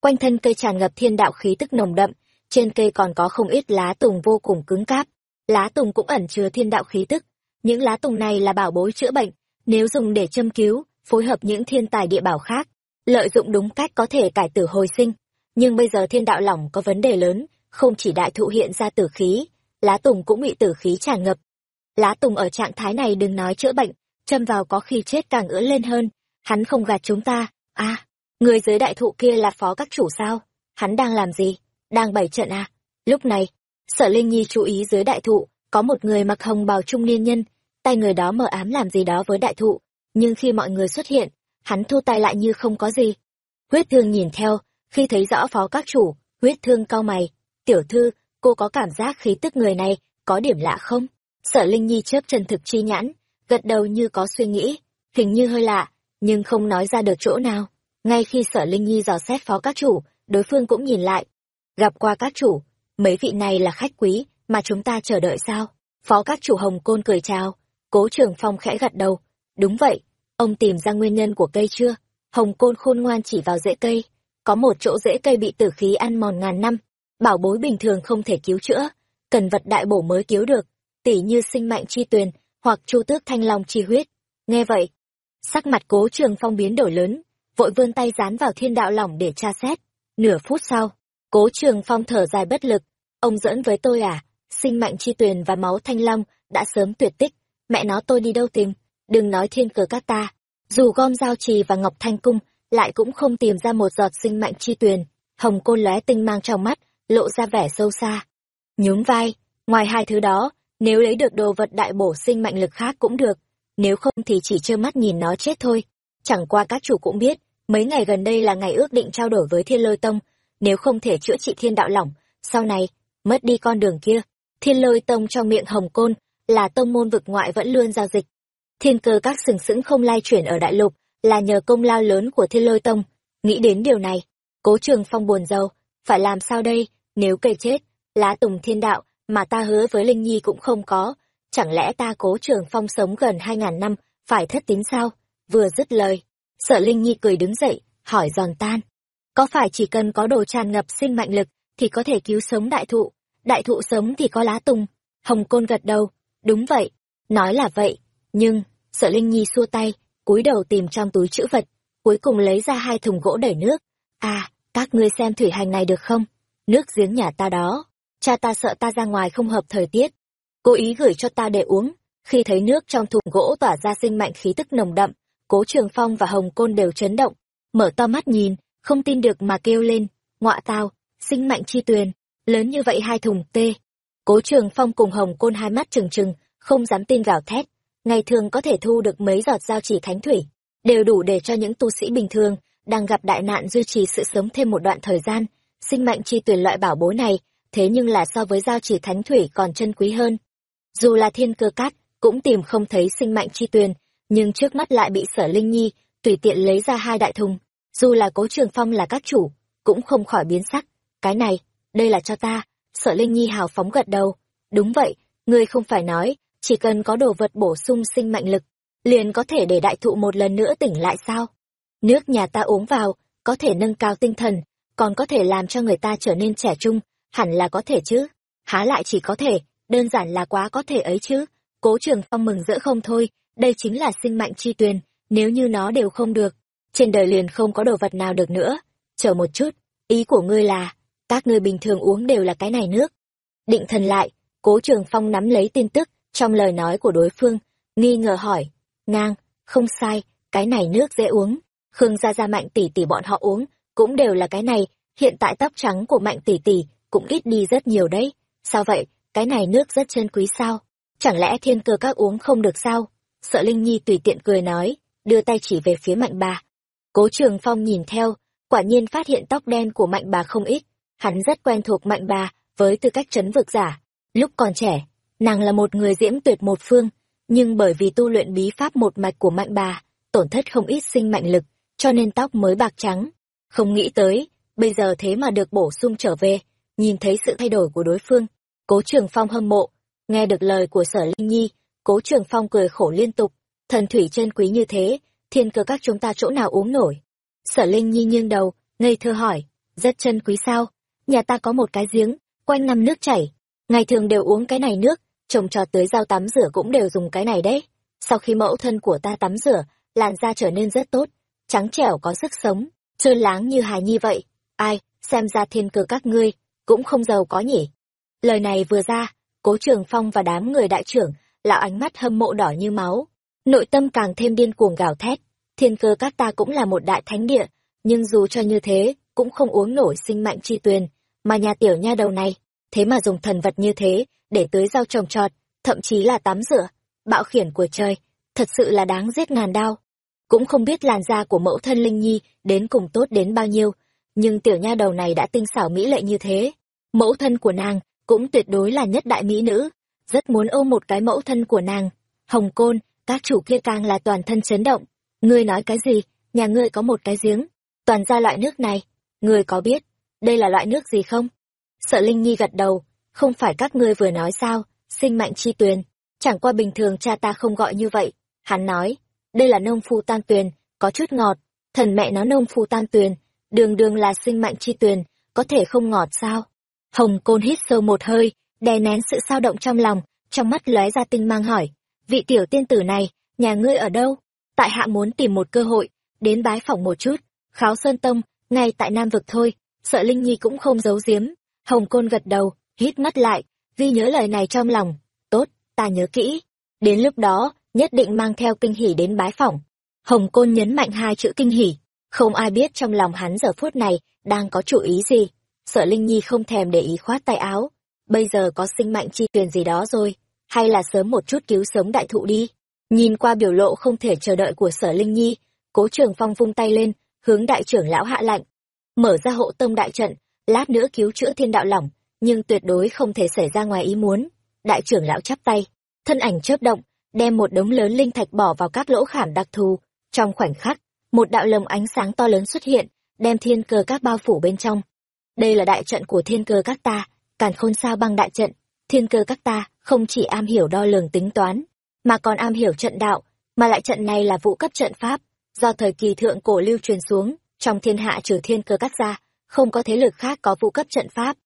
Quanh thân cây tràn ngập thiên đạo khí tức nồng đậm, trên cây còn có không ít lá tùng vô cùng cứng cáp. Lá tùng cũng ẩn chứa thiên đạo khí tức. Những lá tùng này là bảo bối chữa bệnh, nếu dùng để châm cứu, phối hợp những thiên tài địa bảo khác, lợi dụng đúng cách có thể cải tử hồi sinh nhưng bây giờ thiên đạo lỏng có vấn đề lớn không chỉ đại thụ hiện ra tử khí lá tùng cũng bị tử khí tràn ngập lá tùng ở trạng thái này đừng nói chữa bệnh châm vào có khi chết càng ưỡn lên hơn. Hắn không gạt chúng ta. À người dưới đại thụ kia là phó các chủ sao? Hắn đang làm gì? Đang bày trận à? Lúc này, sở linh nhi chú ý dưới đại thụ, có một người mặc hồng bào trung niên nhân. Tay người đó mờ ám làm gì đó với đại thụ, nhưng khi mọi người xuất hiện, hắn thu tay lại như không có gì. Huyết thương nhìn theo, khi thấy rõ phó các chủ, huyết thương cau mày. Tiểu thư, cô có cảm giác khí tức người này có điểm lạ không? Sở linh nhi chớp chân thực chi nhãn gật đầu như có suy nghĩ, hình như hơi lạ, nhưng không nói ra được chỗ nào. Ngay khi sở linh nhi dò xét phó các chủ, đối phương cũng nhìn lại. Gặp qua các chủ, mấy vị này là khách quý, mà chúng ta chờ đợi sao? Phó các chủ hồng côn cười chào, cố trường phong khẽ gật đầu. Đúng vậy, ông tìm ra nguyên nhân của cây chưa? Hồng côn khôn ngoan chỉ vào rễ cây. Có một chỗ rễ cây bị tử khí ăn mòn ngàn năm, bảo bối bình thường không thể cứu chữa, cần vật đại bổ mới cứu được. Tỉ như sinh mạnh chi tuyền hoặc chu tước thanh long chi huyết. Nghe vậy, sắc mặt cố trường phong biến đổi lớn, vội vươn tay dán vào thiên đạo lỏng để tra xét. Nửa phút sau, cố trường phong thở dài bất lực. Ông dẫn với tôi à? Sinh mạnh chi tuyền và máu thanh long đã sớm tuyệt tích. Mẹ nó, tôi đi đâu tìm? Đừng nói thiên cờ các ta. Dù gom giao trì và ngọc thanh cung, lại cũng không tìm ra một giọt sinh mạnh chi tuyền. Hồng côn lóe tinh mang trong mắt, lộ ra vẻ sâu xa. Nhún vai, ngoài hai thứ đó nếu lấy được đồ vật đại bổ sinh mạnh lực khác cũng được, nếu không thì chỉ trơ mắt nhìn nó chết thôi. Chẳng qua các chủ cũng biết, mấy ngày gần đây là ngày ước định trao đổi với thiên lôi tông, nếu không thể chữa trị thiên đạo lỏng, sau này, mất đi con đường kia. Thiên lôi tông trong miệng hồng côn là tông môn vực ngoại vẫn luôn giao dịch. Thiên cơ các sừng sững không lai chuyển ở đại lục là nhờ công lao lớn của thiên lôi tông. Nghĩ đến điều này, cố trường phong buồn rầu, phải làm sao đây, nếu cây chết, lá tùng thiên đạo mà ta hứa với linh nhi cũng không có. Chẳng lẽ ta cố trường phong sống gần hai ngàn năm, phải thất tín sao? Vừa dứt lời, sợ linh nhi cười đứng dậy, hỏi giòn tan. Có phải chỉ cần có đồ tràn ngập sinh mạnh lực thì có thể cứu sống đại thụ? Đại thụ sống thì có lá tùng. Hồng côn gật đầu. Đúng vậy. Nói là vậy. Nhưng, sợ linh nhi xua tay, cúi đầu tìm trong túi chữ vật, cuối cùng lấy ra hai thùng gỗ đẩy nước. À các ngươi xem thủy hành này được không? Nước giếng nhà ta đó cha ta sợ ta ra ngoài không hợp thời tiết. Cố ý gửi cho ta để uống. Khi thấy nước trong thùng gỗ tỏa ra sinh mạnh khí tức nồng đậm, cố trường phong và hồng côn đều chấn động. Mở to mắt nhìn, không tin được mà kêu lên, ngọa tao, sinh mạnh chi tuyền, lớn như vậy hai thùng tê. Cố trường phong cùng hồng côn hai mắt trừng trừng, không dám tin gào thét. Ngày thường có thể thu được mấy giọt giao chỉ thánh thủy, đều đủ để cho những tu sĩ bình thường đang gặp đại nạn duy trì sự sống thêm một đoạn thời gian. Sinh mạnh chi tuyển loại bảo bối này thế nhưng là so với giao chỉ thánh thủy còn chân quý hơn. Dù là thiên cơ cát, cũng tìm không thấy sinh mạnh chi tuyền, nhưng trước mắt lại bị sở linh nhi, tùy tiện lấy ra hai đại thùng. Dù là cố trường phong là các chủ, cũng không khỏi biến sắc. Cái này, đây là cho ta, sở linh nhi hào phóng gật đầu. Đúng vậy, ngươi không phải nói, chỉ cần có đồ vật bổ sung sinh mạnh lực, liền có thể để đại thụ một lần nữa tỉnh lại sao? Nước nhà ta uống vào, có thể nâng cao tinh thần, còn có thể làm cho người ta trở nên trẻ trung hẳn là có thể chứ. Há lại chỉ có thể, đơn giản là quá có thể ấy chứ. Cố trường phong mừng rỡ không thôi, đây chính là sinh mạnh chi tuyền, nếu như nó đều không được, trên đời liền không có đồ vật nào được nữa. Chờ một chút, ý của ngươi là, các ngươi bình thường uống đều là cái này nước. Định thần lại, cố trường phong nắm lấy tin tức, trong lời nói của đối phương, nghi ngờ hỏi, ngang, không sai, cái này nước dễ uống. Khương gia gia mạnh tỷ tỷ bọn họ uống cũng đều là cái này, hiện tại tóc trắng của mạnh tỷ tỷ cũng ít đi rất nhiều đấy. Sao vậy? Cái này nước rất chân quý sao? Chẳng lẽ thiên cơ các uống không được sao? Sợ linh nhi tùy tiện cười nói, đưa tay chỉ về phía mạnh bà. Cố trường phong nhìn theo, quả nhiên phát hiện tóc đen của mạnh bà không ít. Hắn rất quen thuộc mạnh bà với tư cách chấn vực giả. Lúc còn trẻ, nàng là một người diễm tuyệt một phương, nhưng bởi vì tu luyện bí pháp một mạch của mạnh bà, tổn thất không ít sinh mạnh lực, cho nên tóc mới bạc trắng. Không nghĩ tới, bây giờ thế mà được bổ sung trở về nhìn thấy sự thay đổi của đối phương, cố trường phong hâm mộ, nghe được lời của sở linh nhi, cố trường phong cười khổ liên tục, thần thủy chân quý như thế, thiên cơ các chúng ta chỗ nào uống nổi. Sở linh nhi nghiêng đầu, ngây thơ hỏi, rất chân quý sao? Nhà ta có một cái giếng, quanh năm nước chảy, ngày thường đều uống cái này nước, trồng trọt tới dao tắm rửa cũng đều dùng cái này đấy. Sau khi mẫu thân của ta tắm rửa, làn da trở nên rất tốt, trắng trẻo có sức sống, trơn láng như hài nhi vậy. Ai, xem ra thiên cơ các ngươi cũng không giàu có nhỉ lời này vừa ra cố trường phong và đám người đại trưởng lão ánh mắt hâm mộ đỏ như máu, nội tâm càng thêm điên cuồng gào thét. Thiên cơ các ta cũng là một đại thánh địa, nhưng dù cho như thế, cũng không uống nổi sinh mạnh chi tuyền, mà nhà tiểu nha đầu này, thế mà dùng thần vật như thế, để tưới rau trồng trọt, thậm chí là tắm rửa, bạo khiển của trời, thật sự là đáng giết ngàn đao. Cũng không biết làn da của mẫu thân Linh Nhi đến cùng tốt đến bao nhiêu, nhưng tiểu nha đầu này đã tinh xảo mỹ lệ như thế. Mẫu thân của nàng cũng tuyệt đối là nhất đại mỹ nữ, rất muốn ôm một cái mẫu thân của nàng. Hồng Côn, các chủ kia càng là toàn thân chấn động. Ngươi nói cái gì? Nhà ngươi có một cái giếng, toàn ra loại nước này. Ngươi có biết, đây là loại nước gì không? Sợ Linh Nhi gật đầu, không phải các ngươi vừa nói sao, sinh mạnh chi tuyền. Chẳng qua bình thường cha ta không gọi như vậy. Hắn nói, đây là nông phu tan tuyền, có chút ngọt. Thần mẹ nó nông phu tan tuyền, đường đường là sinh mạnh chi tuyền, có thể không ngọt sao? Hồng Côn hít sâu một hơi, đè nén sự sao động trong lòng, trong mắt lóe ra tinh mang hỏi, vị tiểu tiên tử này, nhà ngươi ở đâu? Tại hạ muốn tìm một cơ hội, đến bái phỏng một chút, kháo sơn tông, ngay tại Nam Vực thôi, sợ Linh Nhi cũng không giấu giếm. Hồng Côn gật đầu, hít mắt lại, ghi nhớ lời này trong lòng, tốt, ta nhớ kỹ. Đến lúc đó, nhất định mang theo kinh hỉ đến bái phỏng. Hồng Côn nhấn mạnh hai chữ kinh hỉ, không ai biết trong lòng hắn giờ phút này đang có chủ ý gì. Sợ Linh Nhi không thèm để ý khoát tay áo, bây giờ có sinh mạnh chi tuyền gì đó rồi, hay là sớm một chút cứu sống đại thụ đi. Nhìn qua biểu lộ không thể chờ đợi của sở Linh Nhi, cố trường phong vung tay lên, hướng đại trưởng lão hạ lạnh. Mở ra hộ tông đại trận, lát nữa cứu chữa thiên đạo lỏng, nhưng tuyệt đối không thể xảy ra ngoài ý muốn. Đại trưởng lão chắp tay, thân ảnh chớp động, đem một đống lớn linh thạch bỏ vào các lỗ khảm đặc thù. Trong khoảnh khắc, một đạo lồng ánh sáng to lớn xuất hiện, đem thiên cơ các bao phủ bên trong. Đây là đại trận của thiên cơ các ta, càn khôn sao băng đại trận, thiên cơ các ta không chỉ am hiểu đo lường tính toán, mà còn am hiểu trận đạo, mà lại trận này là vụ cấp trận pháp, do thời kỳ thượng cổ lưu truyền xuống, trong thiên hạ trừ thiên cơ các gia, không có thế lực khác có vụ cấp trận pháp.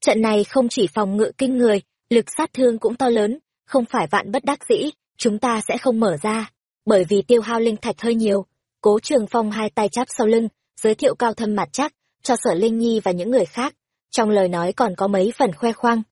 Trận này không chỉ phòng ngự kinh người, lực sát thương cũng to lớn, không phải vạn bất đắc dĩ, chúng ta sẽ không mở ra, bởi vì tiêu hao linh thạch hơi nhiều. Cố Trường Phong hai tay chắp sau lưng, giới thiệu cao thâm mặt chắc, cho sở Linh Nhi và những người khác, trong lời nói còn có mấy phần khoe khoang.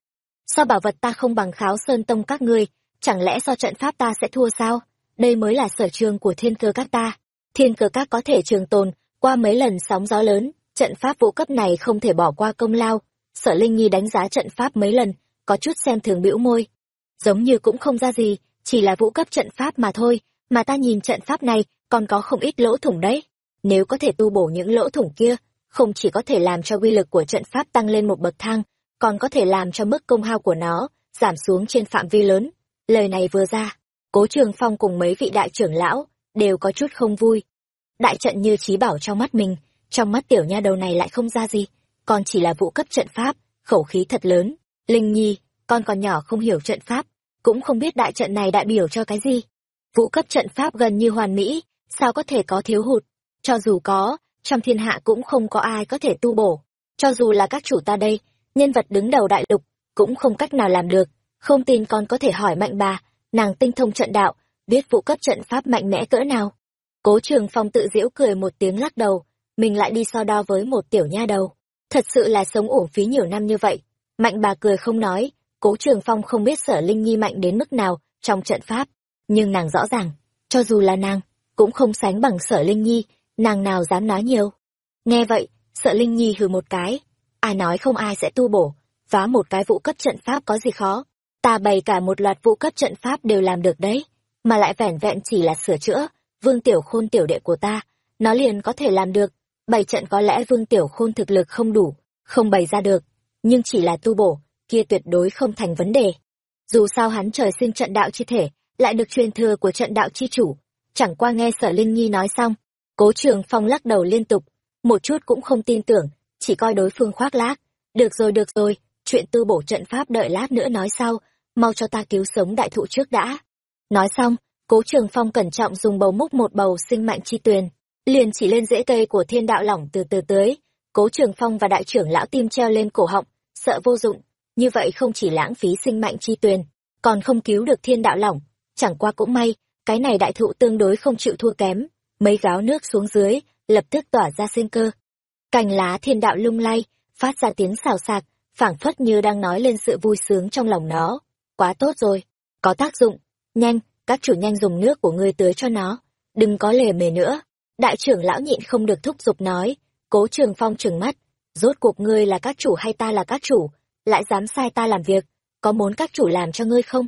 Sao bảo vật ta không bằng kháo sơn tông các ngươi, chẳng lẽ do trận pháp ta sẽ thua sao? Đây mới là sở trường của thiên cơ các ta. Thiên cơ các có thể trường tồn, qua mấy lần sóng gió lớn, trận pháp vũ cấp này không thể bỏ qua công lao. Sở Linh Nhi đánh giá trận pháp mấy lần, có chút xem thường bĩu môi. Giống như cũng không ra gì, chỉ là vũ cấp trận pháp mà thôi, mà ta nhìn trận pháp này còn có không ít lỗ thủng đấy. Nếu có thể tu bổ những lỗ thủng kia, không chỉ có thể làm cho uy lực của trận pháp tăng lên một bậc thang, còn có thể làm cho mức công hao của nó giảm xuống trên phạm vi lớn. Lời này vừa ra, Cố Trường Phong cùng mấy vị đại trưởng lão đều có chút không vui. Đại trận như trí bảo trong mắt mình, trong mắt tiểu nha đầu này lại không ra gì, còn chỉ là vụ cấp trận pháp, khẩu khí thật lớn. Linh Nhi, con còn nhỏ không hiểu trận pháp, cũng không biết đại trận này đại biểu cho cái gì. Vụ cấp trận pháp gần như hoàn mỹ, sao có thể có thiếu hụt? Cho dù có, trong thiên hạ cũng không có ai có thể tu bổ. Cho dù là các chủ ta đây, nhân vật đứng đầu đại lục, cũng không cách nào làm được. Không tin con có thể hỏi mạnh bà, nàng tinh thông trận đạo, biết vụ cấp trận pháp mạnh mẽ cỡ nào. Cố trường phong tự giễu cười một tiếng lắc đầu, mình lại đi so đo với một tiểu nha đầu. Thật sự là sống ổ phí nhiều năm như vậy. Mạnh bà cười không nói, cố trường phong không biết sở Linh Nhi mạnh đến mức nào trong trận pháp. Nhưng nàng rõ ràng, cho dù là nàng, cũng không sánh bằng sở Linh Nhi, nàng nào dám nói nhiều. Nghe vậy, sợ Linh Nhi hừ một cái, ai nói không ai sẽ tu bổ, phá một cái vụ cấp trận pháp có gì khó. Ta bày cả một loạt vụ cấp trận pháp đều làm được đấy, mà lại vẻn vẹn chỉ là sửa chữa, vương tiểu khôn tiểu đệ của ta, nó liền có thể làm được, bày trận có lẽ vương tiểu khôn thực lực không đủ, không bày ra được, nhưng chỉ là tu bổ, kia tuyệt đối không thành vấn đề. Dù sao hắn trời sinh trận đạo chi thể, lại được truyền thừa của trận đạo chi chủ, chẳng qua nghe sở Linh Nhi nói xong, Cố Trường Phong lắc đầu liên tục, một chút cũng không tin tưởng, chỉ coi đối phương khoác lác. Được rồi được rồi, chuyện tư bổ trận pháp đợi lát nữa nói sau, mau cho ta cứu sống đại thụ trước đã. Nói xong, Cố Trường Phong cẩn trọng dùng bầu múc một bầu sinh mạnh chi tuyền, liền chỉ lên rễ cây của thiên đạo lỏng từ từ tưới. Cố Trường Phong và đại trưởng lão tim treo lên cổ họng, sợ vô dụng, như vậy không chỉ lãng phí sinh mạnh chi tuyền, còn không cứu được thiên đạo lỏng. Chẳng qua cũng may, cái này đại thụ tương đối không chịu thua kém, mấy gáo nước xuống dưới, lập tức tỏa ra sinh cơ. Cành lá thiên đạo lung lay, phát ra tiếng xào xạc, phảng phất như đang nói lên sự vui sướng trong lòng nó. Quá tốt rồi, có tác dụng, nhanh các chủ nhanh dùng nước của ngươi tưới cho nó. Đừng có lề mề nữa. Đại trưởng lão nhịn không được thúc giục nói. Cố trường phong trừng mắt. Rốt cuộc ngươi là các chủ hay ta là các chủ? Lại dám sai ta làm việc? Có muốn các chủ làm cho ngươi không?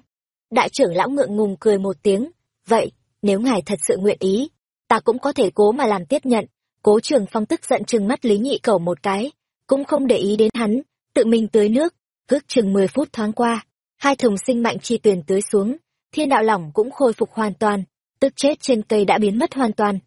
Đại trưởng lão ngượng ngùng cười một tiếng vậy, nếu ngài thật sự nguyện ý, ta cũng có thể cố mà làm tiếp nhận. Cố trường phong tức giận chừng mắt lý nhị cầu một cái, cũng không để ý đến hắn, tự mình tưới nước, ước chừng mười phút thoáng qua, hai thùng sinh mạnh chi tuyền tưới xuống, thiên đạo lỏng cũng khôi phục hoàn toàn, tức chết trên cây đã biến mất hoàn toàn.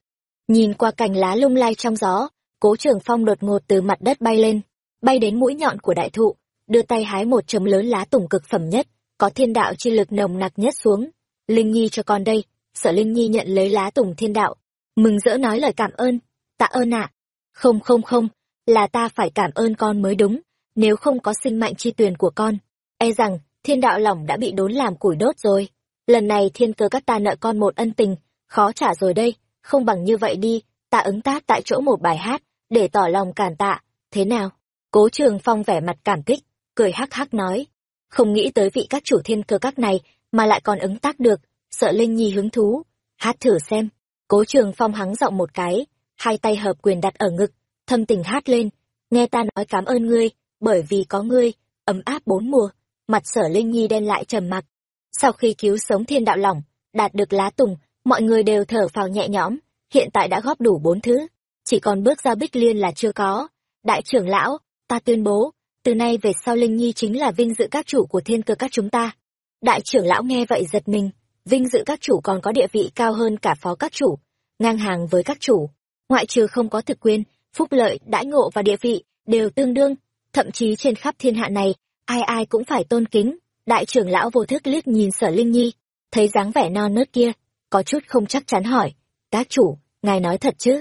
Nhìn qua cành lá lung lay trong gió, cố trường phong đột ngột từ mặt đất bay lên, bay đến mũi nhọn của đại thụ, đưa tay hái một chấm lớn lá tùng cực phẩm nhất, có thiên đạo chi lực nồng nặc nhất xuống linh nhi cho con đây. Sở linh nhi nhận lấy lá tùng thiên đạo. Mừng rỡ nói lời cảm ơn. Tạ ơn ạ. Không không không. Là ta phải cảm ơn con mới đúng. Nếu không có sinh mạnh chi tuyền của con e rằng thiên đạo lỏng đã bị đốn làm củi đốt rồi. Lần này thiên cơ các ta nợ con một ân tình. Khó trả rồi đây. Không bằng như vậy đi. Ta ứng tác tại chỗ một bài hát, để tỏ lòng cản tạ. Thế nào? Cố trường phong vẻ mặt cảm kích, cười hắc hắc nói. Không nghĩ tới vị các chủ thiên cơ các này mà lại còn ứng tác được, sợ linh nhi hứng thú. Hát thử xem. Cố trường phong hắng giọng một cái, hai tay hợp quyền đặt ở ngực, thâm tình hát lên. Nghe ta nói cảm ơn ngươi, bởi vì có ngươi, ấm áp bốn mùa, mặt sở linh nhi đen lại trầm mặc. Sau khi cứu sống thiên đạo lỏng đạt được lá tùng, mọi người đều thở phào nhẹ nhõm, hiện tại đã góp đủ bốn thứ. Chỉ còn bước ra bích liên là chưa có. Đại trưởng lão, ta tuyên bố, từ nay về sau linh nhi chính là vinh dự các chủ của thiên cơ các chúng ta đại trưởng lão nghe vậy giật mình, vinh dự các chủ còn có địa vị cao hơn cả phó các chủ, ngang hàng với các chủ. Ngoại trừ không có thực quyền, phúc lợi, đãi ngộ và địa vị đều tương đương, thậm chí trên khắp thiên hạ này, ai ai cũng phải tôn kính. Đại trưởng lão vô thức liếc nhìn sở linh nhi, thấy dáng vẻ non nớt kia, có chút không chắc chắn hỏi, các chủ, ngài nói thật chứ?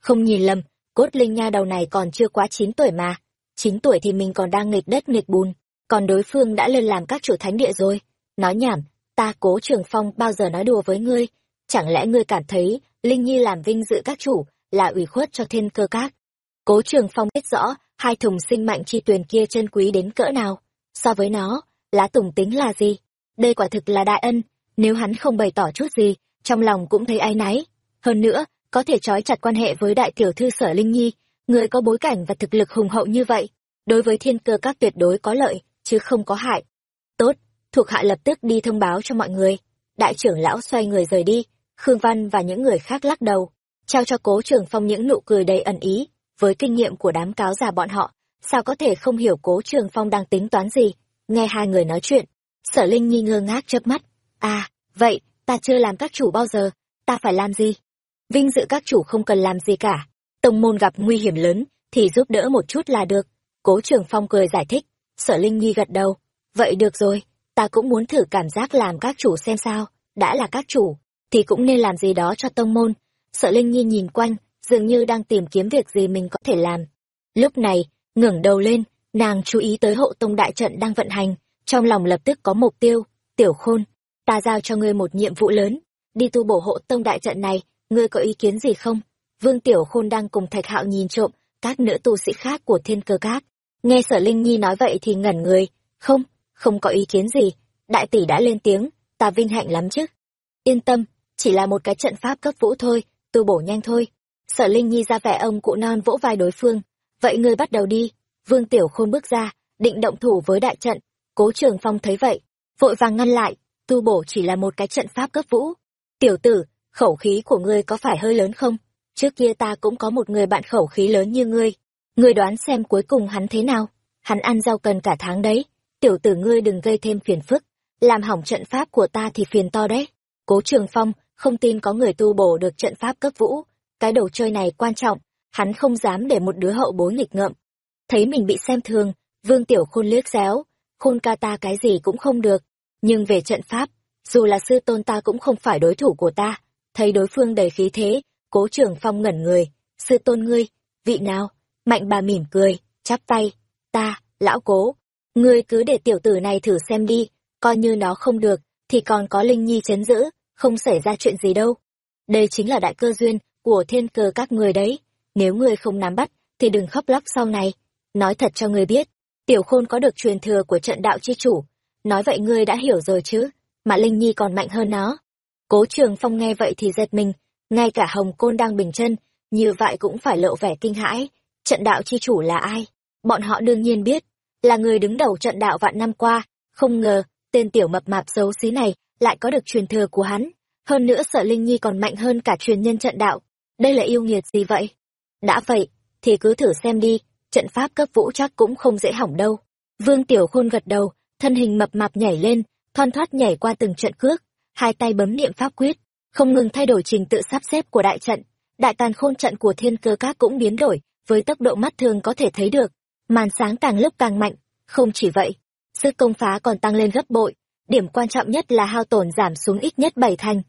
Không nhìn lầm, cốt linh nha đầu này còn chưa quá chín tuổi mà. Chín tuổi thì mình còn đang nghịch đất nghịch bùn, còn đối phương đã lên làm các chủ thánh địa rồi nói nhảm, ta cố trường phong bao giờ nói đùa với ngươi? Chẳng lẽ ngươi cảm thấy linh nhi làm vinh dự các chủ là ủy khuất cho thiên cơ các? Cố trường phong biết rõ hai thùng sinh mạnh chi tuyền kia chân quý đến cỡ nào. So với nó, lá tùng tính là gì? Đây quả thực là đại ân. Nếu hắn không bày tỏ chút gì, trong lòng cũng thấy áy náy. Hơn nữa, có thể trói chặt quan hệ với đại tiểu thư sở linh nhi. Người có bối cảnh và thực lực hùng hậu như vậy, đối với thiên cơ các tuyệt đối có lợi, chứ không có hại thuộc hạ lập tức đi thông báo cho mọi người. Đại trưởng lão xoay người rời đi, khương văn và những người khác lắc đầu, trao cho cố trường phong những nụ cười đầy ẩn ý. Với kinh nghiệm của đám cáo già bọn họ, sao có thể không hiểu cố trường phong đang tính toán gì? Nghe hai người nói chuyện, sở linh nhi ngơ ngác chớp mắt. À vậy, ta chưa làm các chủ bao giờ, ta phải làm gì? Vinh dự các chủ không cần làm gì cả. Tông môn gặp nguy hiểm lớn, thì giúp đỡ một chút là được. Cố trường phong cười giải thích, sở linh nhi gật đầu. Vậy được rồi ta cũng muốn thử cảm giác làm các chủ xem sao. Đã là các chủ, thì cũng nên làm gì đó cho tông môn. Sợ linh nhi nhìn quanh, dường như đang tìm kiếm việc gì mình có thể làm. Lúc này, ngẩng đầu lên, nàng chú ý tới hộ tông đại trận đang vận hành. Trong lòng lập tức có mục tiêu. Tiểu khôn, ta giao cho ngươi một nhiệm vụ lớn. Đi tu bổ hộ tông đại trận này, ngươi có ý kiến gì không? Vương tiểu khôn đang cùng thạch hạo nhìn trộm các nữ tu sĩ khác của thiên cơ các. Nghe sở linh nhi nói vậy thì ngẩn người. Không không có ý kiến gì. Đại tỷ đã lên tiếng, ta vinh hạnh lắm chứ. Yên tâm, chỉ là một cái trận pháp cấp vũ thôi, tu bổ nhanh thôi. Sở linh nhi ra vẻ ông cụ non vỗ vai đối phương. Vậy ngươi bắt đầu đi. Vương tiểu khôn bước ra, định động thủ với đại trận. Cố trường phong thấy vậy, vội vàng ngăn lại. Tu bổ chỉ là một cái trận pháp cấp vũ. Tiểu tử, khẩu khí của ngươi có phải hơi lớn không? Trước kia ta cũng có một người bạn khẩu khí lớn như ngươi. Ngươi đoán xem cuối cùng hắn thế nào? Hắn ăn rau cần cả tháng đấy tiểu tử ngươi đừng gây thêm phiền phức, làm hỏng trận pháp của ta thì phiền to đấy. Cố trường phong không tin có người tu bổ được trận pháp cấp vũ. Cái đồ chơi này quan trọng, hắn không dám để một đứa hậu bối nghịch ngợm. Thấy mình bị xem thường, vương tiểu khôn liếc xéo, khôn ca ta cái gì cũng không được, nhưng về trận pháp, dù là sư tôn ta cũng không phải đối thủ của ta. Thấy đối phương đầy khí thế, cố trường phong ngẩn người, sư tôn ngươi, vị nào? Mạnh bà mỉm cười, chắp tay, ta, lão cố ngươi cứ để tiểu tử này thử xem đi coi như nó không được thì còn có linh nhi chấn giữ không xảy ra chuyện gì đâu đây chính là đại cơ duyên của thiên cơ các người đấy nếu ngươi không nắm bắt thì đừng khóc lóc sau này nói thật cho ngươi biết tiểu khôn có được truyền thừa của trận đạo chi chủ nói vậy ngươi đã hiểu rồi chứ mà Linh Nhi còn mạnh hơn nó. Cố Trường Phong nghe vậy thì giật mình, ngay cả Hồng Côn đang bình chân, như vậy cũng phải lộ vẻ kinh hãi. Trận đạo chi chủ là ai? Bọn họ đương nhiên biết, là người đứng đầu trận đạo vạn năm qua, không ngờ, tên tiểu mập mạp xấu xí này lại có được truyền thừa của hắn. Hơn nữa sợ Linh Nhi còn mạnh hơn cả truyền nhân trận đạo. Đây là yêu nghiệt gì vậy? Đã vậy, thì cứ thử xem đi, trận pháp cấp vũ chắc cũng không dễ hỏng đâu. Vương Tiểu Khôn gật đầu, thân hình mập mạp nhảy lên, thoăn thoát nhảy qua từng trận cước, hai tay bấm niệm pháp quyết, không ngừng thay đổi trình tự sắp xếp của đại trận. Đại tàn khôn trận của thiên cơ các cũng biến đổi, với tốc độ mắt thường có thể thấy được. Màn sáng càng lúc càng mạnh, không chỉ vậy, sức công phá còn tăng lên gấp bội, điểm quan trọng nhất là hao tổn giảm xuống ít nhất bảy thành.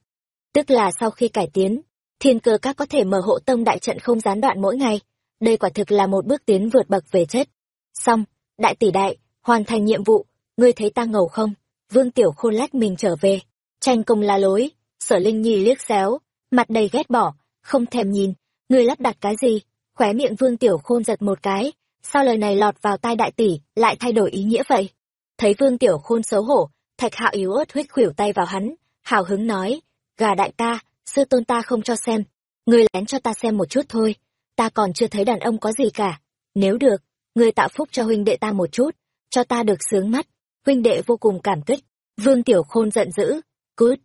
Tức là sau khi cải tiến, thiên cơ các có thể mở hộ tông đại trận không gián đoạn mỗi ngày. Đây quả thực là một bước tiến vượt bậc về chất. Xong, đại tỷ đại, hoàn thành nhiệm vụ, ngươi thấy ta ngầu không? Vương Tiểu Khôn lách mình trở về, tranh công la lối, sở Linh Nhi liếc xéo, mặt đầy ghét bỏ, không thèm nhìn, ngươi lắp đặt cái gì? Khóe miệng Vương Tiểu Khôn giật một cái, sao lời này lọt vào tai đại tỷ, lại thay đổi ý nghĩa vậy? Thấy Vương Tiểu Khôn xấu hổ, Thạch Hạo yếu ớt huyết khuỷu tay vào hắn, hào hứng nói, gà đại ca, sư tôn ta không cho xem, ngươi lén cho ta xem một chút thôi, ta còn chưa thấy đàn ông có gì cả. Nếu được, ngươi tạo phúc cho huynh đệ ta một chút, cho ta được sướng mắt. Huynh đệ vô cùng cảm kích. Vương Tiểu Khôn giận dữ. Cút.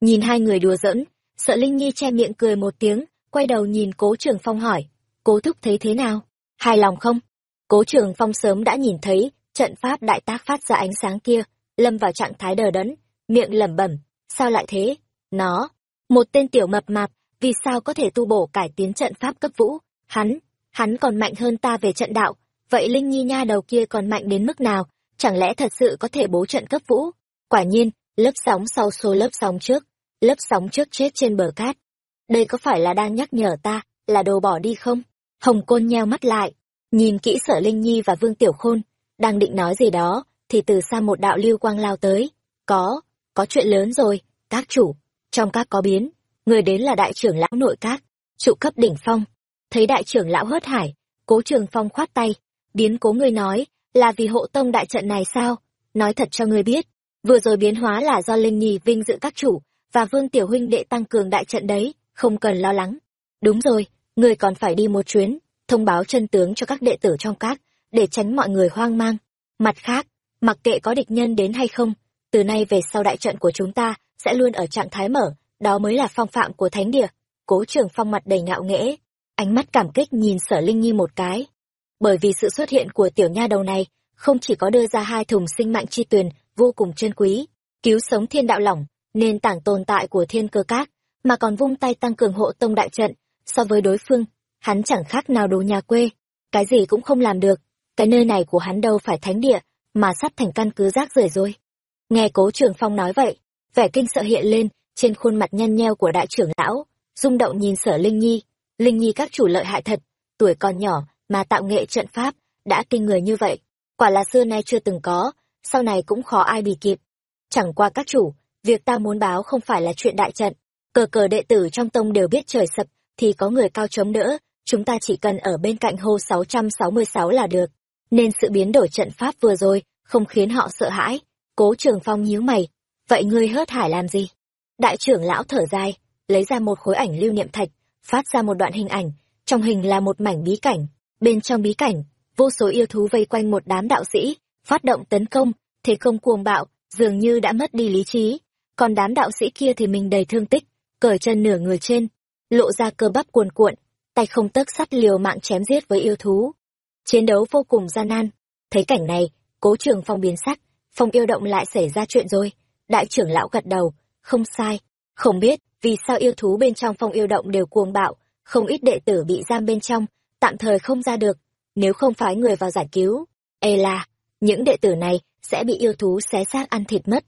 Nhìn hai người đùa giỡn, sợ Linh Nhi che miệng cười một tiếng, quay đầu nhìn Cố Trường Phong hỏi. Cố Thúc thấy thế nào? Hài lòng không? Cố Trường Phong sớm đã nhìn thấy trận pháp đại tác phát ra ánh sáng kia, lâm vào trạng thái đờ đẫn, miệng lẩm bẩm. Sao lại thế? Nó, một tên tiểu mập mạp, vì sao có thể tu bổ cải tiến trận pháp cấp vũ? Hắn, hắn còn mạnh hơn ta về trận đạo, vậy Linh Nhi nha đầu kia còn mạnh đến mức nào? Chẳng lẽ thật sự có thể bố trận cấp vũ? Quả nhiên, lớp sóng sau xô lớp sóng trước, lớp sóng trước chết trên bờ cát. Đây có phải là đang nhắc nhở ta, là đồ bỏ đi không? Hồng Côn nheo mắt lại, nhìn kỹ sở Linh Nhi và Vương Tiểu Khôn, đang định nói gì đó, thì từ xa một đạo lưu quang lao tới. Có, có chuyện lớn rồi, các chủ, trong các có biến, người đến là đại trưởng lão nội các, trụ cấp đỉnh phong. Thấy đại trưởng lão hớt hải, cố trường phong khoát tay, biến cố người nói, là vì hộ tông đại trận này sao? Nói thật cho ngươi biết, vừa rồi biến hóa là do Linh Nhi vinh dự các chủ, và Vương Tiểu Huynh đệ tăng cường đại trận đấy, không cần lo lắng. Đúng rồi, người còn phải đi một chuyến, thông báo chân tướng cho các đệ tử trong cát để tránh mọi người hoang mang. Mặt khác, mặc kệ có địch nhân đến hay không, từ nay về sau đại trận của chúng ta sẽ luôn ở trạng thái mở, đó mới là phong phạm của thánh địa. Cố trưởng phong mặt đầy ngạo nghễ, ánh mắt cảm kích nhìn sở Linh Nhi một cái. Bởi vì sự xuất hiện của tiểu nha đầu này, không chỉ có đưa ra hai thùng sinh mạng chi tuyền vô cùng chân quý, cứu sống thiên đạo lỏng, nền tảng tồn tại của thiên cơ cát, mà còn vung tay tăng cường hộ tông đại trận, so với đối phương, hắn chẳng khác nào đồ nhà quê, cái gì cũng không làm được, cái nơi này của hắn đâu phải thánh địa, mà sắp thành căn cứ rác rưởi rồi. Nghe cố trường phong nói vậy, vẻ kinh sợ hiện lên trên khuôn mặt nhăn nheo của đại trưởng lão, rung động nhìn sở Linh Nhi, Linh Nhi các chủ lợi hại thật, tuổi còn nhỏ mà tạo nghệ trận pháp, đã kinh người như vậy, quả là xưa nay chưa từng có, sau này cũng khó ai bì kịp. Chẳng qua các chủ, việc ta muốn báo không phải là chuyện đại trận, cờ cờ đệ tử trong tông đều biết trời sập, thì có người cao chống đỡ, chúng ta chỉ cần ở bên cạnh hô 666 là được. Nên sự biến đổi trận pháp vừa rồi, không khiến họ sợ hãi. Cố trường phong nhíu mày, vậy ngươi hớt hải làm gì? Đại trưởng lão thở dài, lấy ra một khối ảnh lưu niệm thạch, phát ra một đoạn hình ảnh, trong hình là một mảnh bí cảnh, bên trong bí cảnh, vô số yêu thú vây quanh một đám đạo sĩ, phát động tấn công, thế không cuồng bạo, dường như đã mất đi lý trí, còn đám đạo sĩ kia thì mình đầy thương tích, cởi chân nửa người trên, lộ ra cơ bắp cuồn cuộn, tay không tấc sắt liều mạng chém giết với yêu thú. Chiến đấu vô cùng gian nan, thấy cảnh này, cố trường phong biến sắc, phong yêu động lại xảy ra chuyện rồi, đại trưởng lão gật đầu, không sai, không biết vì sao yêu thú bên trong phong yêu động đều cuồng bạo, không ít đệ tử bị giam bên trong, tạm thời không ra được, nếu không phái người vào giải cứu, e là, những đệ tử này sẽ bị yêu thú xé xác ăn thịt mất.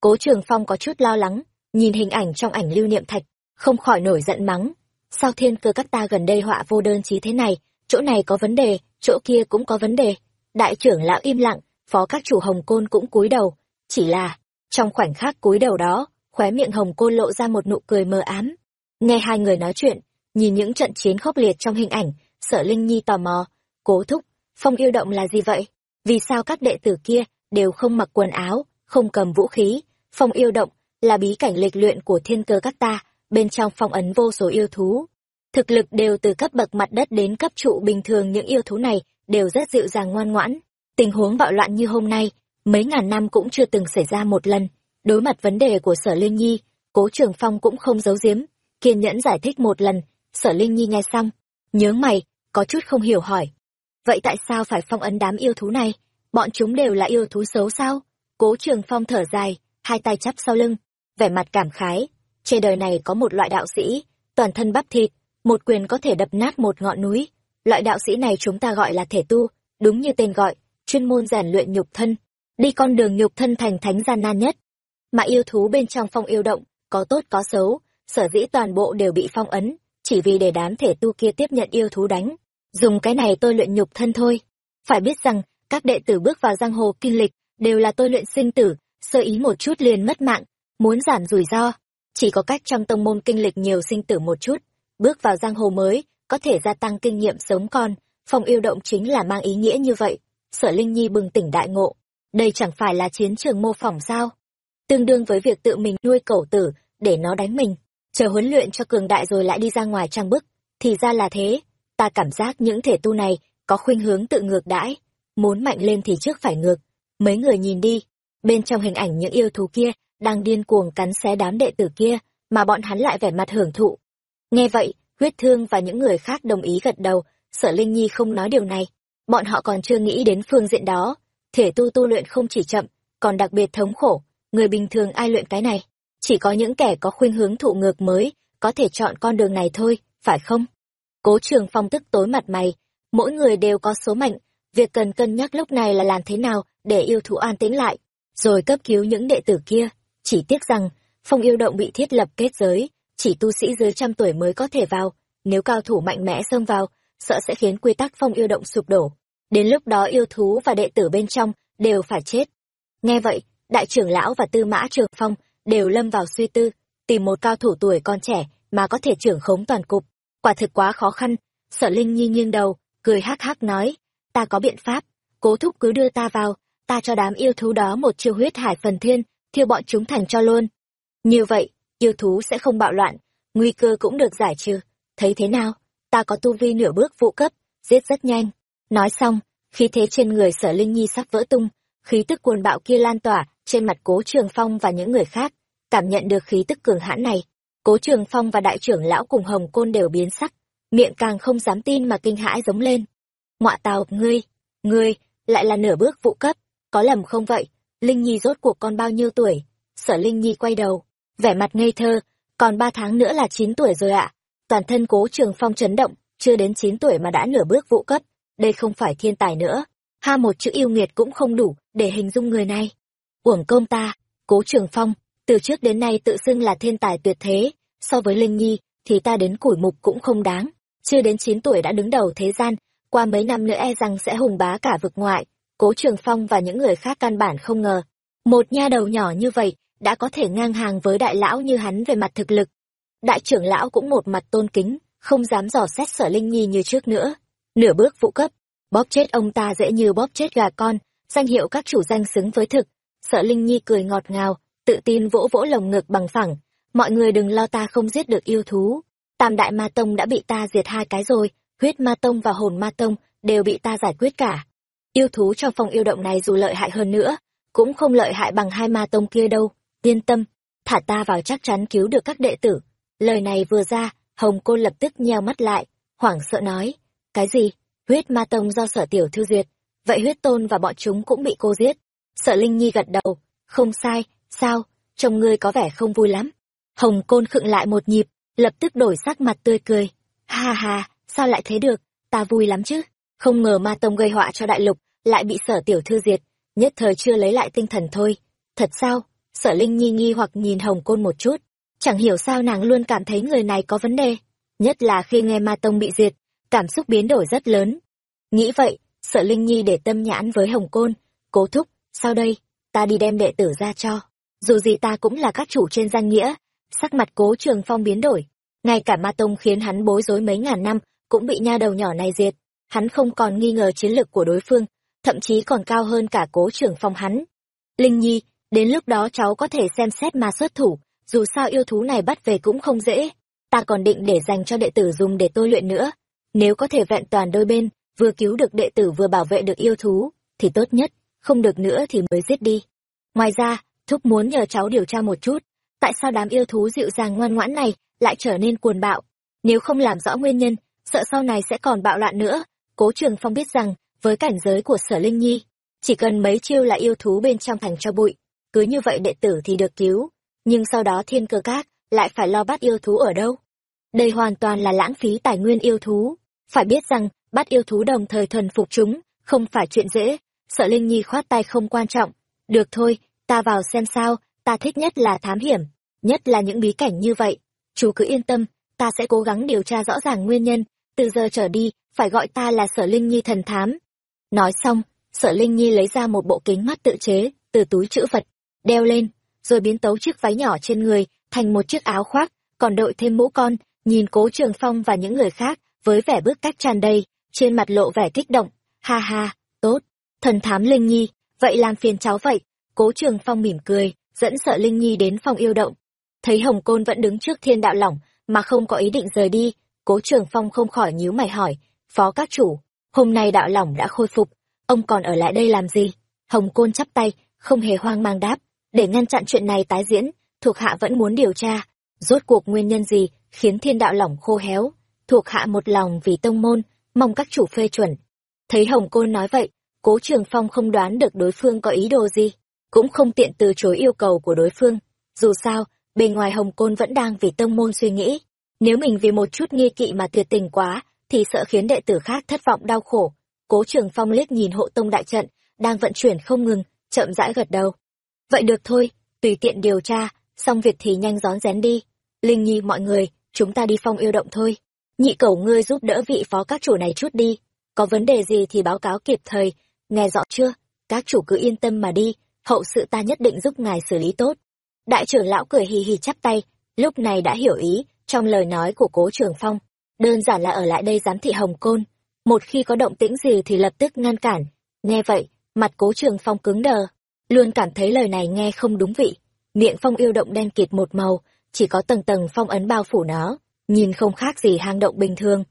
Cố Trường Phong có chút lo lắng, nhìn hình ảnh trong ảnh lưu niệm thạch, không khỏi nổi giận mắng. Sao thiên cơ các ta gần đây họa vô đơn chí thế này, chỗ này có vấn đề, chỗ kia cũng có vấn đề. Đại trưởng lão im lặng, phó các chủ hồng côn cũng cúi đầu. Chỉ là, trong khoảnh khắc cúi đầu đó, khóe miệng hồng côn lộ ra một nụ cười mờ ám. Nghe hai người nói chuyện, nhìn những trận chiến khốc liệt trong hình ảnh, sợ Linh Nhi tò mò. Cố thúc, phong yêu động là gì vậy? Vì sao các đệ tử kia đều không mặc quần áo, không cầm vũ khí? Phong yêu động là bí cảnh lịch luyện của thiên cơ các ta, bên trong phong ấn vô số yêu thú. Thực lực đều từ cấp bậc mặt đất đến cấp trụ bình thường những yêu thú này đều rất dịu dàng ngoan ngoãn. Tình huống bạo loạn như hôm nay, mấy ngàn năm cũng chưa từng xảy ra một lần. Đối mặt vấn đề của sở Linh Nhi, cố trường phong cũng không giấu giếm, kiên nhẫn giải thích một lần, sở Linh Nhi nghe xong. Nhớ mày, có chút không hiểu hỏi. Vậy tại sao phải phong ấn đám yêu thú này? Bọn chúng đều là yêu thú xấu sao? Cố trường phong thở dài, hai tay chắp sau lưng, vẻ mặt cảm khái. Trên đời này có một loại đạo sĩ, toàn thân bắp thịt, một quyền có thể đập nát một ngọn núi. Loại đạo sĩ này chúng ta gọi là thể tu, đúng như tên gọi, chuyên môn rèn luyện nhục thân, đi con đường nhục thân thành thánh gian nan nhất. Mà yêu thú bên trong phong yêu động, có tốt có xấu, sở dĩ toàn bộ đều bị phong ấn, chỉ vì để đám thể tu kia tiếp nhận yêu thú đánh. Dùng cái này tôi luyện nhục thân thôi. Phải biết rằng, các đệ tử bước vào giang hồ kinh lịch, đều là tôi luyện sinh tử, sơ ý một chút liền mất mạng, muốn giảm rủi ro. Chỉ có cách trong tông môn kinh lịch nhiều sinh tử một chút, bước vào giang hồ mới, có thể gia tăng kinh nghiệm sống con, phong yêu động chính là mang ý nghĩa như vậy. Sở Linh Nhi bừng tỉnh đại ngộ, đây chẳng phải là chiến trường mô phỏng sao? Tương đương với việc tự mình nuôi cẩu tử, để nó đánh mình, chờ huấn luyện cho cường đại rồi lại đi ra ngoài trang bức, thì ra là thế. Ta cảm giác những thể tu này có khuynh hướng tự ngược đãi, muốn mạnh lên thì trước phải ngược. Mấy người nhìn đi, bên trong hình ảnh những yêu thú kia đang điên cuồng cắn xé đám đệ tử kia, mà bọn hắn lại vẻ mặt hưởng thụ. Nghe vậy, huyết thương và những người khác đồng ý gật đầu, sở Linh Nhi không nói điều này. Bọn họ còn chưa nghĩ đến phương diện đó. Thể tu tu luyện không chỉ chậm, còn đặc biệt thống khổ. Người bình thường ai luyện cái này? Chỉ có những kẻ có khuynh hướng thụ ngược mới, có thể chọn con đường này thôi, phải không? Cố trường phong tức tối mặt mày, mỗi người đều có số mệnh, việc cần cân nhắc lúc này là làm thế nào để yêu thú an tĩnh lại, rồi cấp cứu những đệ tử kia. Chỉ tiếc rằng, phong yêu động bị thiết lập kết giới, chỉ tu sĩ dưới trăm tuổi mới có thể vào, nếu cao thủ mạnh mẽ xông vào, sợ sẽ khiến quy tắc phong yêu động sụp đổ. Đến lúc đó yêu thú và đệ tử bên trong đều phải chết. Nghe vậy, đại trưởng lão và tư mã trường phong đều lâm vào suy tư, tìm một cao thủ tuổi con trẻ mà có thể trưởng khống toàn cục. Quả thực quá khó khăn, sở linh nhi nghiêng đầu, cười hắc hắc nói, ta có biện pháp, cố thúc cứ đưa ta vào, ta cho đám yêu thú đó một chiêu huyết hải phần thiên, thiêu bọn chúng thành cho luôn. Như vậy, yêu thú sẽ không bạo loạn, nguy cơ cũng được giải trừ. Thấy thế nào? Ta có tu vi nửa bước vụ cấp, giết rất nhanh. Nói xong, khí thế trên người sở Linh Nhi sắp vỡ tung, khí tức cuồng bạo kia lan tỏa trên mặt cố trường phong và những người khác, cảm nhận được khí tức cường hãn này. Cố trường phong và đại trưởng lão cùng hồng côn đều biến sắc, miệng càng không dám tin mà kinh hãi giống lên. Ngoạ tào, ngươi, ngươi, lại là nửa bước vụ cấp, có lầm không vậy? Linh Nhi rốt cuộc con bao nhiêu tuổi? Sở Linh Nhi quay đầu, vẻ mặt ngây thơ, còn ba tháng nữa là chín tuổi rồi ạ. Toàn thân cố trường phong chấn động, chưa đến chín tuổi mà đã nửa bước vũ cấp, đây không phải thiên tài nữa. Ha một chữ yêu nghiệt cũng không đủ để hình dung người này. Uổng công ta, cố trường phong, từ trước đến nay tự xưng là thiên tài tuyệt thế, so với Linh Nhi thì ta đến củi mục cũng không đáng. Chưa đến chín tuổi đã đứng đầu thế gian, qua mấy năm nữa e rằng sẽ hùng bá cả vực ngoại. Cố Trường Phong và những người khác căn bản không ngờ. Một nha đầu nhỏ như vậy, đã có thể ngang hàng với đại lão như hắn về mặt thực lực. Đại trưởng lão cũng một mặt tôn kính, không dám dò xét sở Linh Nhi như trước nữa. Nửa bước vụ cấp, bóp chết ông ta dễ như bóp chết gà con, danh hiệu các chủ danh xứng với thực. Sở Linh Nhi cười ngọt ngào, tự tin vỗ vỗ lồng ngực bằng phẳng. Mọi người đừng lo ta không giết được yêu thú. Tam đại ma tông đã bị ta diệt hai cái rồi, huyết ma tông và hồn ma tông đều bị ta giải quyết cả. Yêu thú trong phòng yêu động này dù lợi hại hơn nữa, cũng không lợi hại bằng hai ma tông kia đâu. Yên tâm, thả ta vào chắc chắn cứu được các đệ tử. Lời này vừa ra, Hồng Côn lập tức nheo mắt lại, hoảng sợ nói. Cái gì? Huyết ma tông do sở tiểu thư duyệt. Vậy huyết tôn và bọn chúng cũng bị cô giết. Sợ Linh Nhi gật đầu. Không sai, sao? chồng ngươi có vẻ không vui lắm. Hồng Côn khựng lại một nhịp, lập tức đổi sắc mặt tươi cười. Ha ha, sao lại thế được? Ta vui lắm chứ. Không ngờ ma tông gây họa cho đại lục, lại bị sở tiểu thư diệt. Nhất thời chưa lấy lại tinh thần thôi. Thật sao? Sở Linh Nhi nghi hoặc nhìn Hồng Côn một chút. Chẳng hiểu sao nàng luôn cảm thấy người này có vấn đề. Nhất là khi nghe ma tông bị diệt, cảm xúc biến đổi rất lớn. Nghĩ vậy, sở Linh Nhi để tâm nhãn với Hồng Côn. Cố thúc, sau đây? Ta đi đem đệ tử ra cho. Dù gì ta cũng là các chủ trên danh nghĩa. Sắc mặt cố trường phong biến đổi. Ngay cả ma tông khiến hắn bối rối mấy ngàn năm, cũng bị nha đầu nhỏ này diệt. Hắn không còn nghi ngờ chiến lược của đối phương, thậm chí còn cao hơn cả cố trưởng phong hắn. Linh Nhi, Đến lúc đó cháu có thể xem xét mà xuất thủ, dù sao yêu thú này bắt về cũng không dễ. Ta còn định để dành cho đệ tử dùng để tôi luyện nữa. Nếu có thể vẹn toàn đôi bên, vừa cứu được đệ tử vừa bảo vệ được yêu thú, thì tốt nhất, không được nữa thì mới giết đi. Ngoài ra, Thúc muốn nhờ cháu điều tra một chút, tại sao đám yêu thú dịu dàng ngoan ngoãn này lại trở nên cuồng bạo. Nếu không làm rõ nguyên nhân, sợ sau này sẽ còn bạo loạn nữa. Cố Trường Phong biết rằng, với cảnh giới của Sở Linh Nhi, chỉ cần mấy chiêu là yêu thú bên trong thành cho bụi, cứ như vậy đệ tử thì được cứu. Nhưng sau đó thiên cơ các lại phải lo bắt yêu thú ở đâu? Đây hoàn toàn là lãng phí tài nguyên yêu thú. Phải biết rằng, bắt yêu thú đồng thời thuần phục chúng, không phải chuyện dễ. Sở Linh Nhi khoát tay không quan trọng. Được thôi, ta vào xem sao, ta thích nhất là thám hiểm, nhất là những bí cảnh như vậy. Chú cứ yên tâm, ta sẽ cố gắng điều tra rõ ràng nguyên nhân, từ giờ trở đi, phải gọi ta là Sở Linh Nhi thần thám. Nói xong, Sở Linh Nhi lấy ra một bộ kính mắt tự chế, từ túi chữ vật, đeo lên, rồi biến tấu chiếc váy nhỏ trên người, thành một chiếc áo khoác, còn đội thêm mũ con, nhìn cố trường phong và những người khác, với vẻ bước cách tràn đầy, trên mặt lộ vẻ kích động. Ha ha, tốt, thần thám Linh Nhi, vậy làm phiền cháu vậy. Cố trường phong mỉm cười, dẫn sợ Linh Nhi đến phòng yêu động. Thấy Hồng Côn vẫn đứng trước thiên đạo lỏng, mà không có ý định rời đi, cố trường phong không khỏi nhíu mày hỏi, phó các chủ, hôm nay đạo lỏng đã khôi phục, ông còn ở lại đây làm gì? Hồng Côn chắp tay, không hề hoang mang đáp, để ngăn chặn chuyện này tái diễn, thuộc hạ vẫn muốn điều tra, rốt cuộc nguyên nhân gì khiến thiên đạo lỏng khô héo, thuộc hạ một lòng vì tông môn, mong các chủ phê chuẩn. Thấy Hồng Côn nói vậy, cố trường phong không đoán được đối phương có ý đồ gì, cũng không tiện từ chối yêu cầu của đối phương. Dù sao, bề ngoài Hồng Côn vẫn đang vì tông môn suy nghĩ, nếu mình vì một chút nghi kỵ mà tuyệt tình quá, thì sợ khiến đệ tử khác thất vọng đau khổ. Cố Trường Phong liếc nhìn hộ tông đại trận, đang vận chuyển không ngừng, chậm rãi gật đầu. Vậy được thôi, tùy tiện điều tra, xong việc thì nhanh rón rén đi. Linh Nhi mọi người, chúng ta đi phong yêu động thôi. Nhị cẩu ngươi giúp đỡ vị phó các chủ này chút đi. Có vấn đề gì thì báo cáo kịp thời, nghe rõ chưa? Các chủ cứ yên tâm mà đi, hậu sự ta nhất định giúp ngài xử lý tốt. Đại trưởng lão cười hì hì chắp tay, lúc này đã hiểu ý trong lời nói của cố trường phong. Đơn giản là ở lại đây giám thị Hồng Côn. Một khi có động tĩnh gì thì lập tức ngăn cản. Nghe vậy, mặt cố trường phong cứng đờ. Luôn cảm thấy lời này nghe không đúng vị. Miệng phong yêu động đen kịt một màu, chỉ có tầng tầng phong ấn bao phủ nó, nhìn không khác gì hang động bình thường.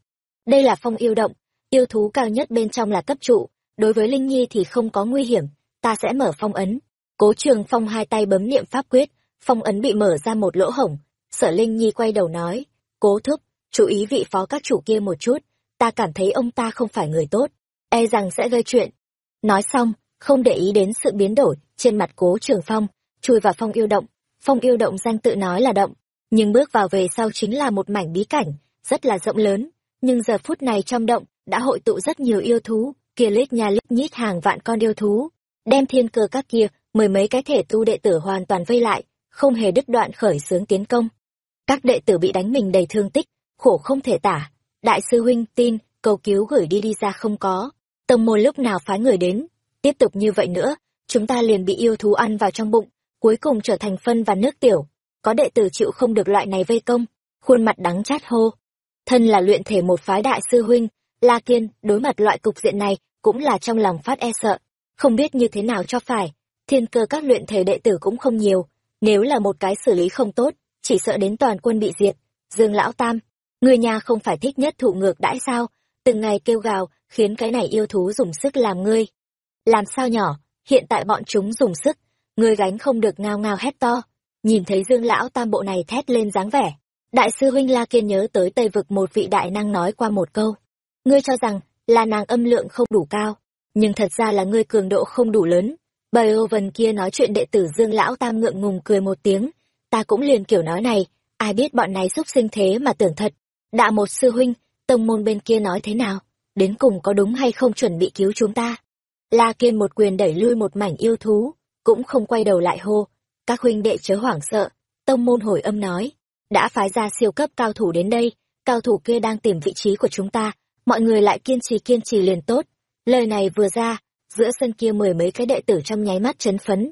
Đây là phong yêu động, yêu thú cao nhất bên trong là cấp trụ, đối với Linh Nhi thì không có nguy hiểm, ta sẽ mở phong ấn. Cố trường phong hai tay bấm niệm pháp quyết, phong ấn bị mở ra một lỗ hổng. Sở Linh Nhi quay đầu nói, cố thúc, chú ý vị phó các chủ kia một chút, ta cảm thấy ông ta không phải người tốt, e rằng sẽ gây chuyện. Nói xong, không để ý đến sự biến đổi trên mặt cố trường phong, chui vào phong yêu động. Phong yêu động danh tự nói là động, nhưng bước vào về sau chính là một mảnh bí cảnh, rất là rộng lớn. Nhưng giờ phút này trong động, đã hội tụ rất nhiều yêu thú, kia lít nhà lít nhít hàng vạn con yêu thú. Đem thiên cơ các kia, mười mấy cái thể tu đệ tử hoàn toàn vây lại, không hề đứt đoạn khởi xướng tiến công. Các đệ tử bị đánh mình đầy thương tích, khổ không thể tả. Đại sư huynh tin, cầu cứu gửi đi đi ra không có. Tông môn lúc nào phái người đến. Tiếp tục như vậy nữa, chúng ta liền bị yêu thú ăn vào trong bụng, cuối cùng trở thành phân và nước tiểu. Có đệ tử chịu không được loại này vây công, khuôn mặt đắng chát hô. Thân là luyện thể một phái đại sư huynh, La Kiên đối mặt loại cục diện này cũng là trong lòng phát e sợ, không biết như thế nào cho phải. Thiên cơ các luyện thể đệ tử cũng không nhiều, nếu là một cái xử lý không tốt, chỉ sợ đến toàn quân bị diệt. Dương Lão Tam, người nhà không phải thích nhất thụ ngược đãi sao, từng ngày kêu gào, khiến cái này yêu thú dùng sức làm ngươi. Làm sao nhỏ, hiện tại bọn chúng dùng sức, ngươi gánh không được ngao ngao hét to. Nhìn thấy Dương Lão Tam bộ này thét lên dáng vẻ. Đại sư huynh La Kiên nhớ tới Tây Vực một vị đại năng nói qua một câu. Ngươi cho rằng, là nàng âm lượng không đủ cao, nhưng thật ra là ngươi cường độ không đủ lớn. Bầy vần kia nói chuyện đệ tử Dương Lão Tam ngượng ngùng cười một tiếng, ta cũng liền kiểu nói này, ai biết bọn này xúc sinh thế mà tưởng thật. Đạ một sư huynh, tông môn bên kia nói thế nào, đến cùng có đúng hay không chuẩn bị cứu chúng ta. La Kiên một quyền đẩy lui một mảnh yêu thú, cũng không quay đầu lại hô, các huynh đệ chớ hoảng sợ, tông môn hồi âm nói, đã phái ra siêu cấp cao thủ đến đây, cao thủ kia đang tìm vị trí của chúng ta, mọi người lại kiên trì kiên trì liền tốt. Lời này vừa ra, giữa sân kia mười mấy cái đệ tử trong nháy mắt chấn phấn.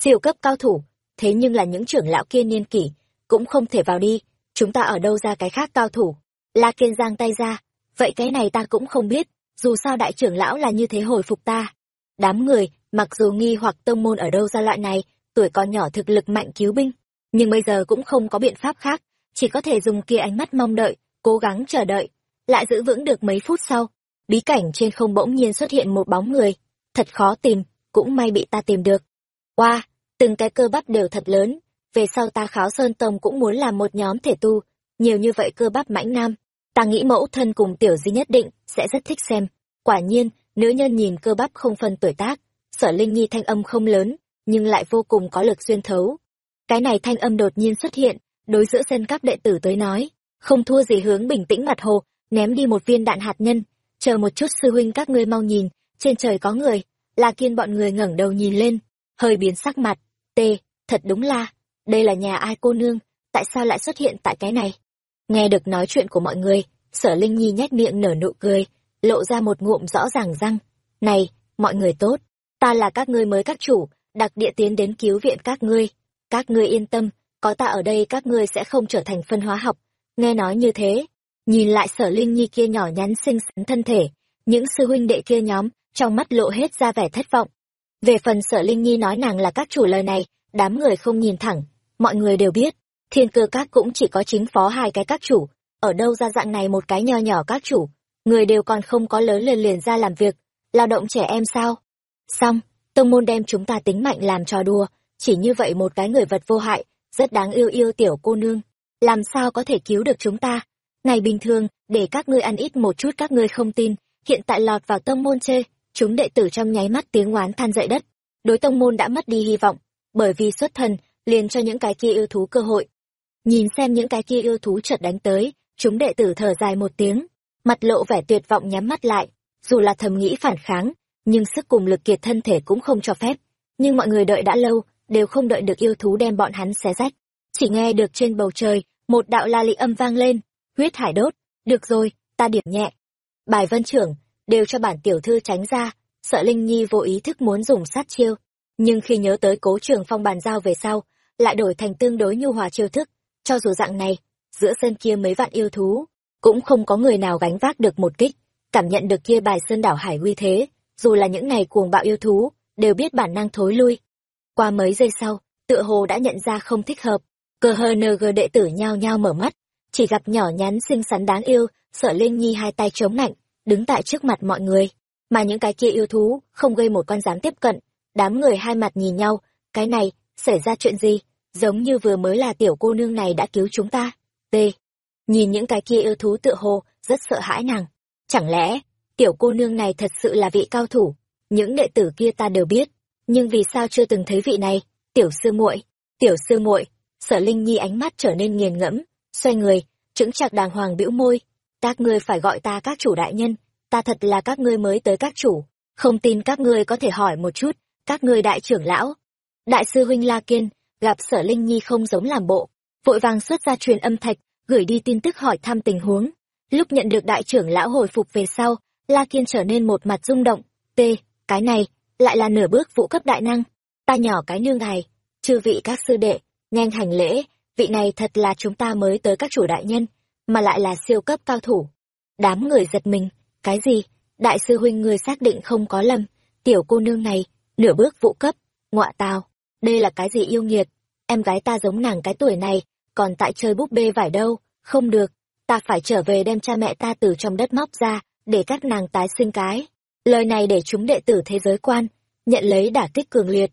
Siêu cấp cao thủ, thế nhưng là những trưởng lão kia niên kỷ, cũng không thể vào đi, chúng ta ở đâu ra cái khác cao thủ. La Kiên giang tay ra, vậy cái này ta cũng không biết, dù sao đại trưởng lão là như thế hồi phục ta. Đám người, mặc dù nghi hoặc tông môn ở đâu ra loại này, tuổi còn nhỏ thực lực mạnh cứu binh, nhưng bây giờ cũng không có biện pháp khác, chỉ có thể dùng kia ánh mắt mong đợi, cố gắng chờ đợi. Lại giữ vững được mấy phút sau, bí cảnh trên không bỗng nhiên xuất hiện một bóng người, thật khó tìm, cũng may bị ta tìm được. Wow, từng cái cơ bắp đều thật lớn, về sau ta kháo sơn tông cũng muốn làm một nhóm thể tu, nhiều như vậy cơ bắp mãnh nam, ta nghĩ mẫu thân cùng tiểu di nhất định sẽ rất thích xem. Quả nhiên, nữ nhân nhìn cơ bắp không phân tuổi tác, sở linh nhi thanh âm không lớn, nhưng lại vô cùng có lực xuyên thấu. Cái này thanh âm đột nhiên xuất hiện, đối giữa sân các đệ tử tới nói, không thua gì hướng bình tĩnh mặt hồ, ném đi một viên đạn hạt nhân, chờ một chút sư huynh các ngươi mau nhìn, trên trời có người, La Kiên bọn người ngẩng đầu nhìn lên, hơi biến sắc mặt, tê, thật đúng là, đây là nhà ai cô nương, tại sao lại xuất hiện tại cái này? Nghe được nói chuyện của mọi người, sở Linh Nhi nhét miệng nở nụ cười, lộ ra một ngụm rõ ràng răng. Này, mọi người tốt, ta là các ngươi mới các chủ, đặc địa tiến đến cứu viện các ngươi. Các ngươi yên tâm, có ta ở đây các ngươi sẽ không trở thành phân hóa học. Nghe nói như thế, nhìn lại sở Linh Nhi kia nhỏ nhắn xinh xắn thân thể, những sư huynh đệ kia nhóm, trong mắt lộ hết ra vẻ thất vọng. Về phần sở Linh Nhi nói nàng là các chủ lời này, đám người không nhìn thẳng, mọi người đều biết, thiên cơ các cũng chỉ có chính phó hai cái các chủ, ở đâu ra dạng này một cái nho nhỏ các chủ, người đều còn không có lớn lên liền ra làm việc, lao động trẻ em sao? Xong, tông môn đem chúng ta tính mạnh làm trò đùa, chỉ như vậy một cái người vật vô hại, rất đáng yêu yêu tiểu cô nương, làm sao có thể cứu được chúng ta? Ngày bình thường, để các ngươi ăn ít một chút các ngươi không tin, hiện tại lọt vào tông môn chê, chúng đệ tử trong nháy mắt tiếng oán than dậy đất. Đối tông môn đã mất đi hy vọng, bởi vì xuất thần, liền cho những cái kia yêu thú cơ hội. Nhìn xem những cái kia yêu thú chợt đánh tới, chúng đệ tử thở dài một tiếng, mặt lộ vẻ tuyệt vọng nhắm mắt lại, dù là thầm nghĩ phản kháng, nhưng sức cùng lực kiệt thân thể cũng không cho phép. Nhưng mọi người đợi đã lâu, đều không đợi được yêu thú đem bọn hắn xé rách. Chỉ nghe được trên bầu trời, một đạo la lị âm vang lên, huyết hải đốt, được rồi, ta điểm nhẹ. Bài vân trưởng, đều cho bản tiểu thư tránh ra, sợ Linh Nhi vô ý thức muốn dùng sát chiêu. Nhưng khi nhớ tới cố trường phong bàn giao về sau, lại đổi thành tương đối nhu hòa chiêu thức, cho dù dạng này, giữa sân kia mấy vạn yêu thú, cũng không có người nào gánh vác được một kích, cảm nhận được kia bài sơn đảo hải uy thế, dù là những ngày cuồng bạo yêu thú, đều biết bản năng thối lui. Qua mấy giây sau, tựa hồ đã nhận ra không thích hợp, cờ hờ nờ gờ đệ tử nhao nhao mở mắt, chỉ gặp nhỏ nhắn xinh xắn đáng yêu, sợ Linh Nhi hai tay chống nạnh, đứng tại trước mặt mọi người, mà những cái kia yêu thú không gây một con dám tiếp cận, đám người hai mặt nhìn nhau, cái này, xảy ra chuyện gì, giống như vừa mới là tiểu cô nương này đã cứu chúng ta, t. Nhìn những cái kia yêu thú tựa hồ, rất sợ hãi nàng, chẳng lẽ, tiểu cô nương này thật sự là vị cao thủ, những đệ tử kia ta đều biết, nhưng vì sao chưa từng thấy vị này, tiểu sư muội, tiểu sư muội, sở linh nhi ánh mắt trở nên nghiền ngẫm, xoay người, chững chặt đàng hoàng bĩu môi, các ngươi phải gọi ta các chủ đại nhân, ta thật là các ngươi mới tới các chủ, không tin các ngươi có thể hỏi một chút, các ngươi đại trưởng lão. Đại sư huynh La Kiên, gặp sở Linh Nhi không giống làm bộ, vội vàng xuất ra truyền âm thạch, gửi đi tin tức hỏi thăm tình huống. Lúc nhận được đại trưởng lão hồi phục về sau, La Kiên trở nên một mặt rung động, t, cái này, lại là nửa bước vũ cấp đại năng, ta nhỏ cái nương này, chư vị các sư đệ, nhanh hành lễ, vị này thật là chúng ta mới tới các chủ đại nhân, mà lại là siêu cấp cao thủ. Đám người giật mình, cái gì? Đại sư huynh người xác định không có lầm, tiểu cô nương này, nửa bước vũ cấp, ngọa tào, đây là cái gì yêu nghiệt, em gái ta giống nàng cái tuổi này, còn tại chơi búp bê vải đâu, không được, ta phải trở về đem cha mẹ ta từ trong đất móc ra, để các nàng tái sinh cái. Lời này để chúng đệ tử thế giới quan, nhận lấy đả kích cường liệt.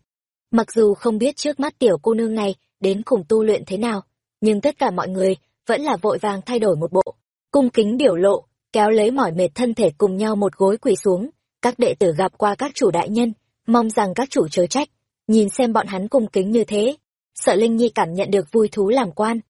Mặc dù không biết trước mắt tiểu cô nương này đến cùng tu luyện thế nào, nhưng tất cả mọi người vẫn là vội vàng thay đổi một bộ, cung kính biểu lộ, kéo lấy mỏi mệt thân thể cùng nhau một gối quỳ xuống. Các đệ tử gặp qua các chủ đại nhân, mong rằng các chủ chớ trách, nhìn xem bọn hắn cung kính như thế. Sợ Linh Nhi cảm nhận được vui thú làm quan.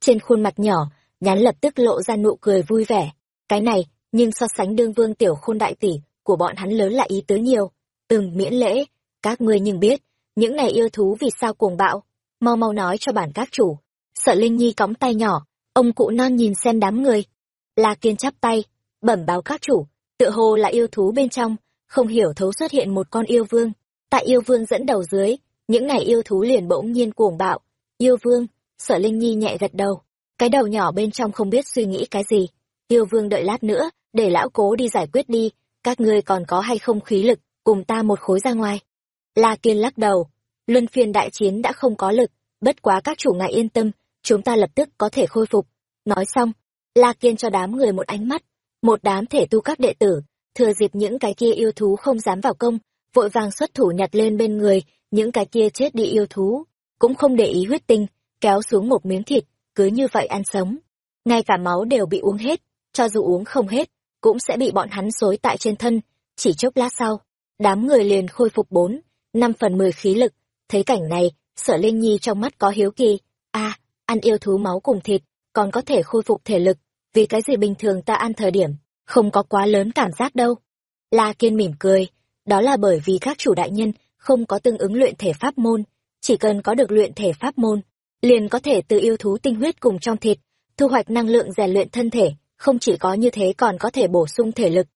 Trên khuôn mặt nhỏ, nhắn lập tức lộ ra nụ cười vui vẻ. Cái này, nhưng so sánh đương vương tiểu khôn đại tỷ của bọn hắn lớn lại ý tứ nhiều. Từng miễn lễ, các ngươi nhưng biết, những này yêu thú vì sao cuồng bạo. Mau mau nói cho bản các chủ. Sợ Linh Nhi cõng tay nhỏ, ông cụ non nhìn xem đám người. La Kiên chắp tay, bẩm báo các chủ, tựa hồ là yêu thú bên trong, không hiểu thấu xuất hiện một con yêu vương. Tại yêu vương dẫn đầu dưới, những ngày yêu thú liền bỗng nhiên cuồng bạo. Yêu vương, sở Linh Nhi nhẹ gật đầu, cái đầu nhỏ bên trong không biết suy nghĩ cái gì. Yêu vương đợi lát nữa, để lão cố đi giải quyết đi, các ngươi còn có hay không khí lực, cùng ta một khối ra ngoài. La Kiên lắc đầu, luân phiên đại chiến đã không có lực, bất quá các chủ ngài yên tâm, chúng ta lập tức có thể khôi phục. Nói xong, La Kiên cho đám người một ánh mắt, một đám thể tu các đệ tử, thừa dịp những cái kia yêu thú không dám vào công, vội vàng xuất thủ nhặt lên bên người, những cái kia chết đi yêu thú, cũng không để ý huyết tinh, kéo xuống một miếng thịt, cứ như vậy ăn sống. Ngay cả máu đều bị uống hết, cho dù uống không hết, cũng sẽ bị bọn hắn xối tại trên thân, chỉ chốc lát sau, đám người liền khôi phục bốn, năm phần mười khí lực, thấy cảnh này, sở Linh Nhi trong mắt có hiếu kỳ, a ăn yêu thú máu cùng thịt, còn có thể khôi phục thể lực, vì cái gì bình thường ta ăn thời điểm, không có quá lớn cảm giác đâu. La Kiên mỉm cười, đó là bởi vì các chủ đại nhân không có tương ứng luyện thể pháp môn, chỉ cần có được luyện thể pháp môn, liền có thể từ yêu thú tinh huyết cùng trong thịt, thu hoạch năng lượng rèn luyện thân thể, không chỉ có như thế còn có thể bổ sung thể lực.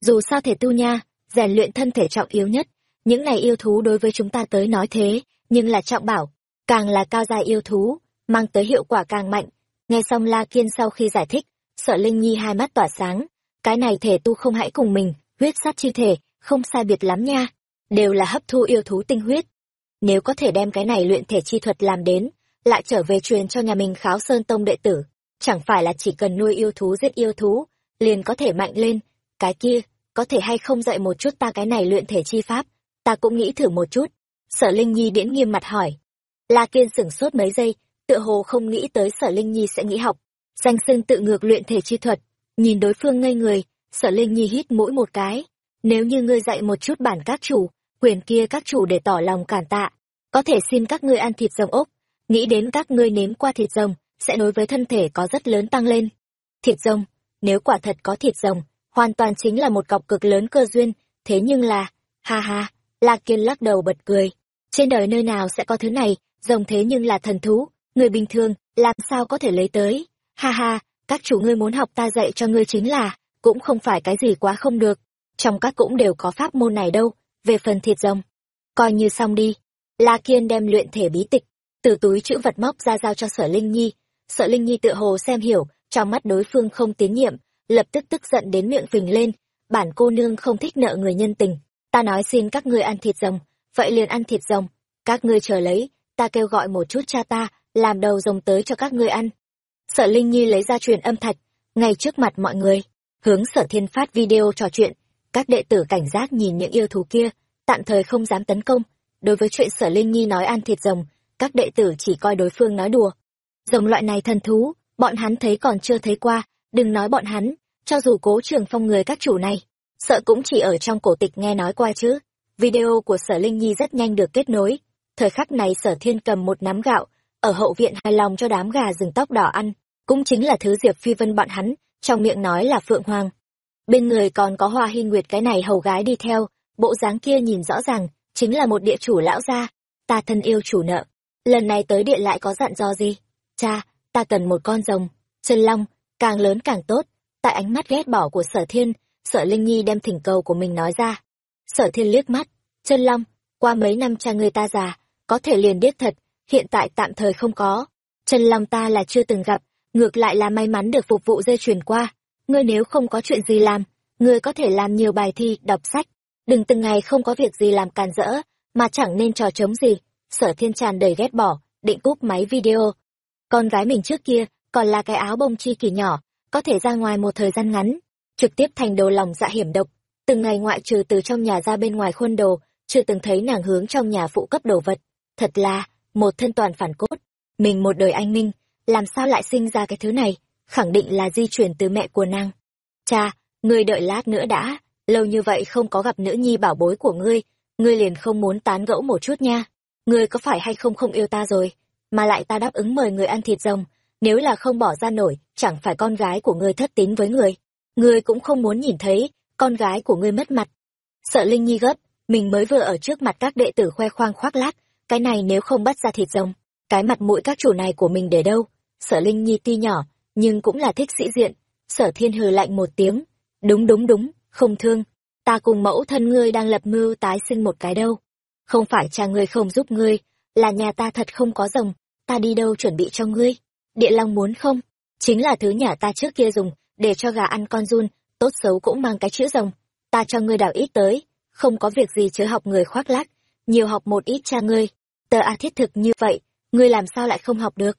Dù sao thể tu nha, rèn luyện thân thể trọng yếu nhất, những này yêu thú đối với chúng ta tới nói thế, nhưng là trọng bảo, càng là cao gia yêu thú, mang tới hiệu quả càng mạnh. Nghe xong La Kiên sau khi giải thích, sợ Linh Nhi hai mắt tỏa sáng, cái này thể tu không hãy cùng mình, huyết sát chi thể, không sai biệt lắm nha, đều là hấp thu yêu thú tinh huyết. Nếu có thể đem cái này luyện thể chi thuật làm đến, lại trở về truyền cho nhà mình kháo sơn tông đệ tử, chẳng phải là chỉ cần nuôi yêu thú giết yêu thú, liền có thể mạnh lên, cái kia, có thể hay không dạy một chút ta cái này luyện thể chi pháp, ta cũng nghĩ thử một chút. Sở Linh Nhi điễn nghiêm mặt hỏi. La Kiên sửng sốt mấy giây, tựa hồ không nghĩ tới Sở Linh Nhi sẽ nghĩ học, danh xưng tự ngược luyện thể chi thuật, nhìn đối phương ngây người, Sở Linh Nhi hít mũi một cái, nếu như ngươi dạy một chút bản các chủ, quyền kia các chủ để tỏ lòng cản tạ, có thể xin các ngươi ăn thịt rồng ốc, nghĩ đến các ngươi nếm qua thịt rồng, sẽ đối với thân thể có rất lớn tăng lên. Thịt rồng, nếu quả thật có thịt rồng, hoàn toàn chính là một cọc cực lớn cơ duyên, thế nhưng là, ha ha, La Kiên lắc đầu bật cười. Trên đời nơi nào sẽ có thứ này, rồng thế nhưng là thần thú, người bình thường, làm sao có thể lấy tới. Ha ha, các chủ ngươi muốn học ta dạy cho ngươi chính là, cũng không phải cái gì quá không được. Trong các cũng đều có pháp môn này đâu, về phần thịt rồng. Coi như xong đi. La Kiên đem luyện thể bí tịch, từ túi chữ vật móc ra giao cho sở Linh Nhi. Sở Linh Nhi tự hồ xem hiểu, trong mắt đối phương không tín nhiệm, lập tức tức giận đến miệng phình lên. Bản cô nương không thích nợ người nhân tình, ta nói xin các ngươi ăn thịt rồng, vậy liền ăn thịt rồng, các ngươi chờ lấy, ta kêu gọi một chút cha ta, làm đầu rồng tới cho các ngươi ăn. Sở Linh Nhi lấy ra truyền âm thạch, ngay trước mặt mọi người, hướng sở thiên phát video trò chuyện, các đệ tử cảnh giác nhìn những yêu thú kia, tạm thời không dám tấn công. Đối với chuyện sở Linh Nhi nói ăn thịt rồng, các đệ tử chỉ coi đối phương nói đùa. Rồng loại này thần thú, bọn hắn thấy còn chưa thấy qua, đừng nói bọn hắn, cho dù cố trường phong người các chủ này, sợ cũng chỉ ở trong cổ tịch nghe nói qua chứ. Video của sở Linh Nhi rất nhanh được kết nối. Thời khắc này sở thiên cầm một nắm gạo, ở hậu viện hài lòng cho đám gà rừng tóc đỏ ăn, cũng chính là thứ Diệp Phi Vân bọn hắn, trong miệng nói là Phượng Hoàng. Bên người còn có Hoa Hy Nguyệt cái này hầu gái đi theo, bộ dáng kia nhìn rõ ràng, chính là một địa chủ lão gia. Ta thân yêu chủ nợ. Lần này tới địa lại có dặn dò gì? Cha, ta cần một con rồng, chân long, càng lớn càng tốt. Tại ánh mắt ghét bỏ của sở thiên, sở Linh Nhi đem thỉnh cầu của mình nói ra. Sở thiên liếc mắt, chân long, qua mấy năm cha người ta già, có thể liền biết thật, hiện tại tạm thời không có. Trần long ta là chưa từng gặp, ngược lại là may mắn được phục vụ dây chuyển qua. Ngươi nếu không có chuyện gì làm, ngươi có thể làm nhiều bài thi, đọc sách. Đừng từng ngày không có việc gì làm càn rỡ, mà chẳng nên trò chống gì. Sở thiên tràn đầy ghét bỏ, định cúp máy video. Con gái mình trước kia, còn là cái áo bông chi kỳ nhỏ, có thể ra ngoài một thời gian ngắn, trực tiếp thành đồ lòng dạ hiểm độc. Từng ngày ngoại trừ từ trong nhà ra bên ngoài khuôn đồ, chưa từng thấy nàng hướng trong nhà phụ cấp đồ vật. Thật là, một thân toàn phản cốt. Mình một đời anh minh, làm sao lại sinh ra cái thứ này, khẳng định là di chuyển từ mẹ của nàng. Cha, ngươi đợi lát nữa đã, lâu như vậy không có gặp nữ nhi bảo bối của ngươi, ngươi liền không muốn tán gẫu một chút nha. Ngươi có phải hay không không yêu ta rồi, mà lại ta đáp ứng mời người ăn thịt rồng, nếu là không bỏ ra nổi, chẳng phải con gái của ngươi thất tín với người. Ngươi cũng không muốn nhìn thấy, con gái của ngươi mất mặt. Sợ Linh Nhi gấp, mình mới vừa ở trước mặt các đệ tử khoe khoang khoác lác, cái này nếu không bắt ra thịt rồng, cái mặt mũi các chủ này của mình để đâu? Sở Linh Nhi tuy nhỏ, nhưng cũng là thích sĩ diện. Sở Thiên hừ lạnh một tiếng. Đúng đúng đúng, không thương. Ta cùng mẫu thân ngươi đang lập mưu tái sinh một cái đâu. Không phải cha ngươi không giúp ngươi, là nhà ta thật không có rồng, ta đi đâu chuẩn bị cho ngươi. Địa Long muốn không? Chính là thứ nhà ta trước kia dùng, để cho gà ăn con run, tốt xấu cũng mang cái chữ rồng. Ta cho ngươi đào ít tới, không có việc gì chớ học người khoác lác, nhiều học một ít cha ngươi tờ a thiết thực như vậy, ngươi làm sao lại không học được?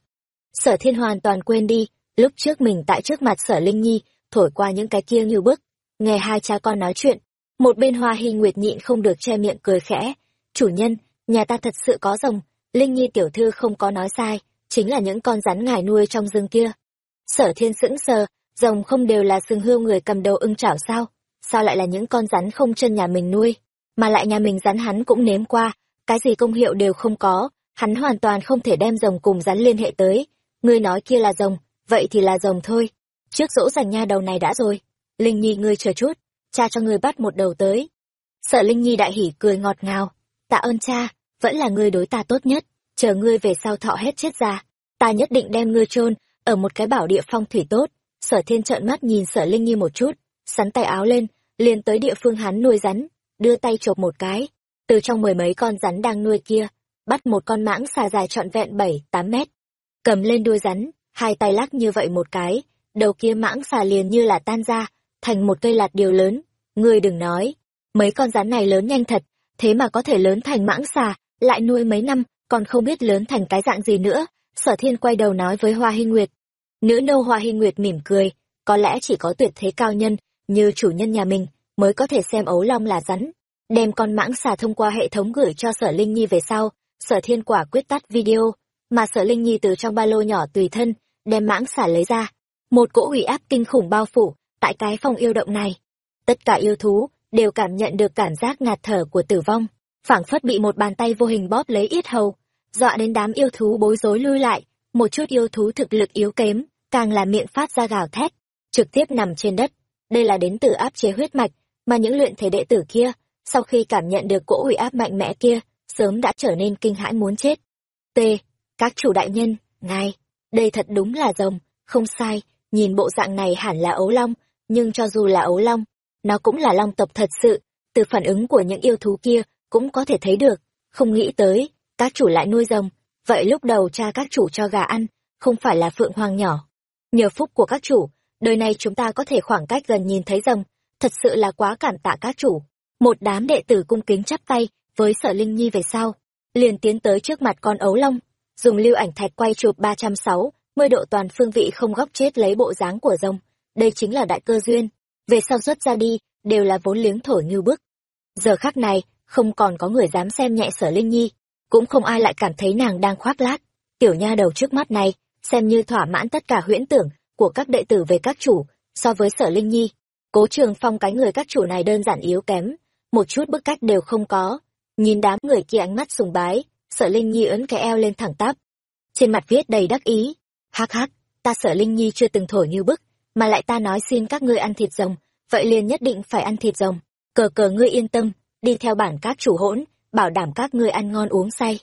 Sở thiên hoàn toàn quên đi, lúc trước mình tại trước mặt sở linh nhi, thổi qua những cái kia như bức, nghe hai cha con nói chuyện, một bên hoa hy nguyệt nhịn không được che miệng cười khẽ. Chủ nhân, nhà ta thật sự có rồng, linh nhi tiểu thư không có nói sai, chính là những con rắn ngài nuôi trong rừng kia. Sở thiên sững sờ, rồng không đều là sừng hươu người cầm đầu ưng chảo sao? Sao lại là những con rắn không chân nhà mình nuôi, mà lại nhà mình rắn hắn cũng nếm qua cái gì công hiệu đều không có, hắn hoàn toàn không thể đem rồng cùng rắn liên hệ tới. Ngươi nói kia là rồng, vậy thì là rồng thôi. Trước dỗ dành nha đầu này đã rồi. Linh nhi ngươi chờ chút, cha cho ngươi bắt một đầu tới. Sợ linh nhi đại hỉ cười ngọt ngào. Tạ ơn cha, vẫn là ngươi đối ta tốt nhất, chờ ngươi về sau thọ hết chết ra. Ta nhất định đem ngươi chôn ở một cái bảo địa phong thủy tốt. Sở thiên trợn mắt nhìn sở linh nhi một chút, sắn tay áo lên, liền tới địa phương hắn nuôi rắn, đưa tay chộp một cái từ trong mười mấy con rắn đang nuôi kia, bắt một con mãng xà dài trọn vẹn bảy, tám mét. Cầm lên đuôi rắn, hai tay lắc như vậy một cái, đầu kia mãng xà liền như là tan ra, thành một cây lạt điều lớn. Ngươi đừng nói, mấy con rắn này lớn nhanh thật, thế mà có thể lớn thành mãng xà, lại nuôi mấy năm, còn không biết lớn thành cái dạng gì nữa. Sở thiên quay đầu nói với hoa hy nguyệt. Nữ nô hoa hy nguyệt mỉm cười, có lẽ chỉ có tuyệt thế cao nhân, như chủ nhân nhà mình, mới có thể xem ấu long là rắn đem con mãng xà thông qua hệ thống gửi cho sở linh nhi về sau. Sở thiên quả quyết tắt video, mà sở linh nhi từ trong ba lô nhỏ tùy thân, đem mãng xà lấy ra. Một cỗ ủy áp kinh khủng bao phủ tại cái phòng yêu động này. Tất cả yêu thú đều cảm nhận được cảm giác ngạt thở của tử vong, phảng phất bị một bàn tay vô hình bóp lấy yết hầu. Dọa đến đám yêu thú bối rối lui lại, một chút yêu thú thực lực yếu kém, càng là miệng phát ra gào thét, trực tiếp nằm trên đất. Đây là đến từ áp chế huyết mạch, mà những luyện thể đệ tử kia sau khi cảm nhận được cỗ ủy áp mạnh mẽ kia, sớm đã trở nên kinh hãi muốn chết. T, các chủ đại nhân, ngài, đây thật đúng là rồng, không sai, nhìn bộ dạng này hẳn là ấu long, nhưng cho dù là ấu long, nó cũng là long tộc thật sự, từ phản ứng của những yêu thú kia cũng có thể thấy được. Không nghĩ tới, các chủ lại nuôi rồng, vậy lúc đầu cha các chủ cho gà ăn, không phải là phượng hoàng nhỏ. Nhờ phúc của các chủ, đời này chúng ta có thể khoảng cách gần nhìn thấy rồng, thật sự là quá cảm tạ các chủ một đám đệ tử cung kính chắp tay, với sở linh nhi về sau, liền tiến tới trước mặt con ấu long, dùng lưu ảnh thạch quay chụp ba trăm sáu mươi độ toàn phương vị không góc chết lấy bộ dáng của rồng. Đây chính là đại cơ duyên. Về sau xuất ra đi, đều là vốn liếng thổi như bức. Giờ khắc này, không còn có người dám xem nhẹ sở linh nhi, cũng không ai lại cảm thấy nàng đang khoác lác. Tiểu nha đầu trước mắt này, xem như thỏa mãn tất cả huyễn tưởng của các đệ tử về các chủ, so với sở linh nhi. Cố trường phong cái người các chủ này đơn giản yếu kém một chút bức cách đều không có. Nhìn đám người kia ánh mắt sùng bái, sợ linh nhi ấn cái eo lên thẳng tắp. Trên mặt viết đầy đắc ý. Hắc hắc, ta sợ linh nhi chưa từng thổi như bức, mà lại ta nói xin các ngươi ăn thịt rồng, vậy liền nhất định phải ăn thịt rồng. Cờ cờ ngươi yên tâm, đi theo bản các chủ hỗn, bảo đảm các ngươi ăn ngon uống say.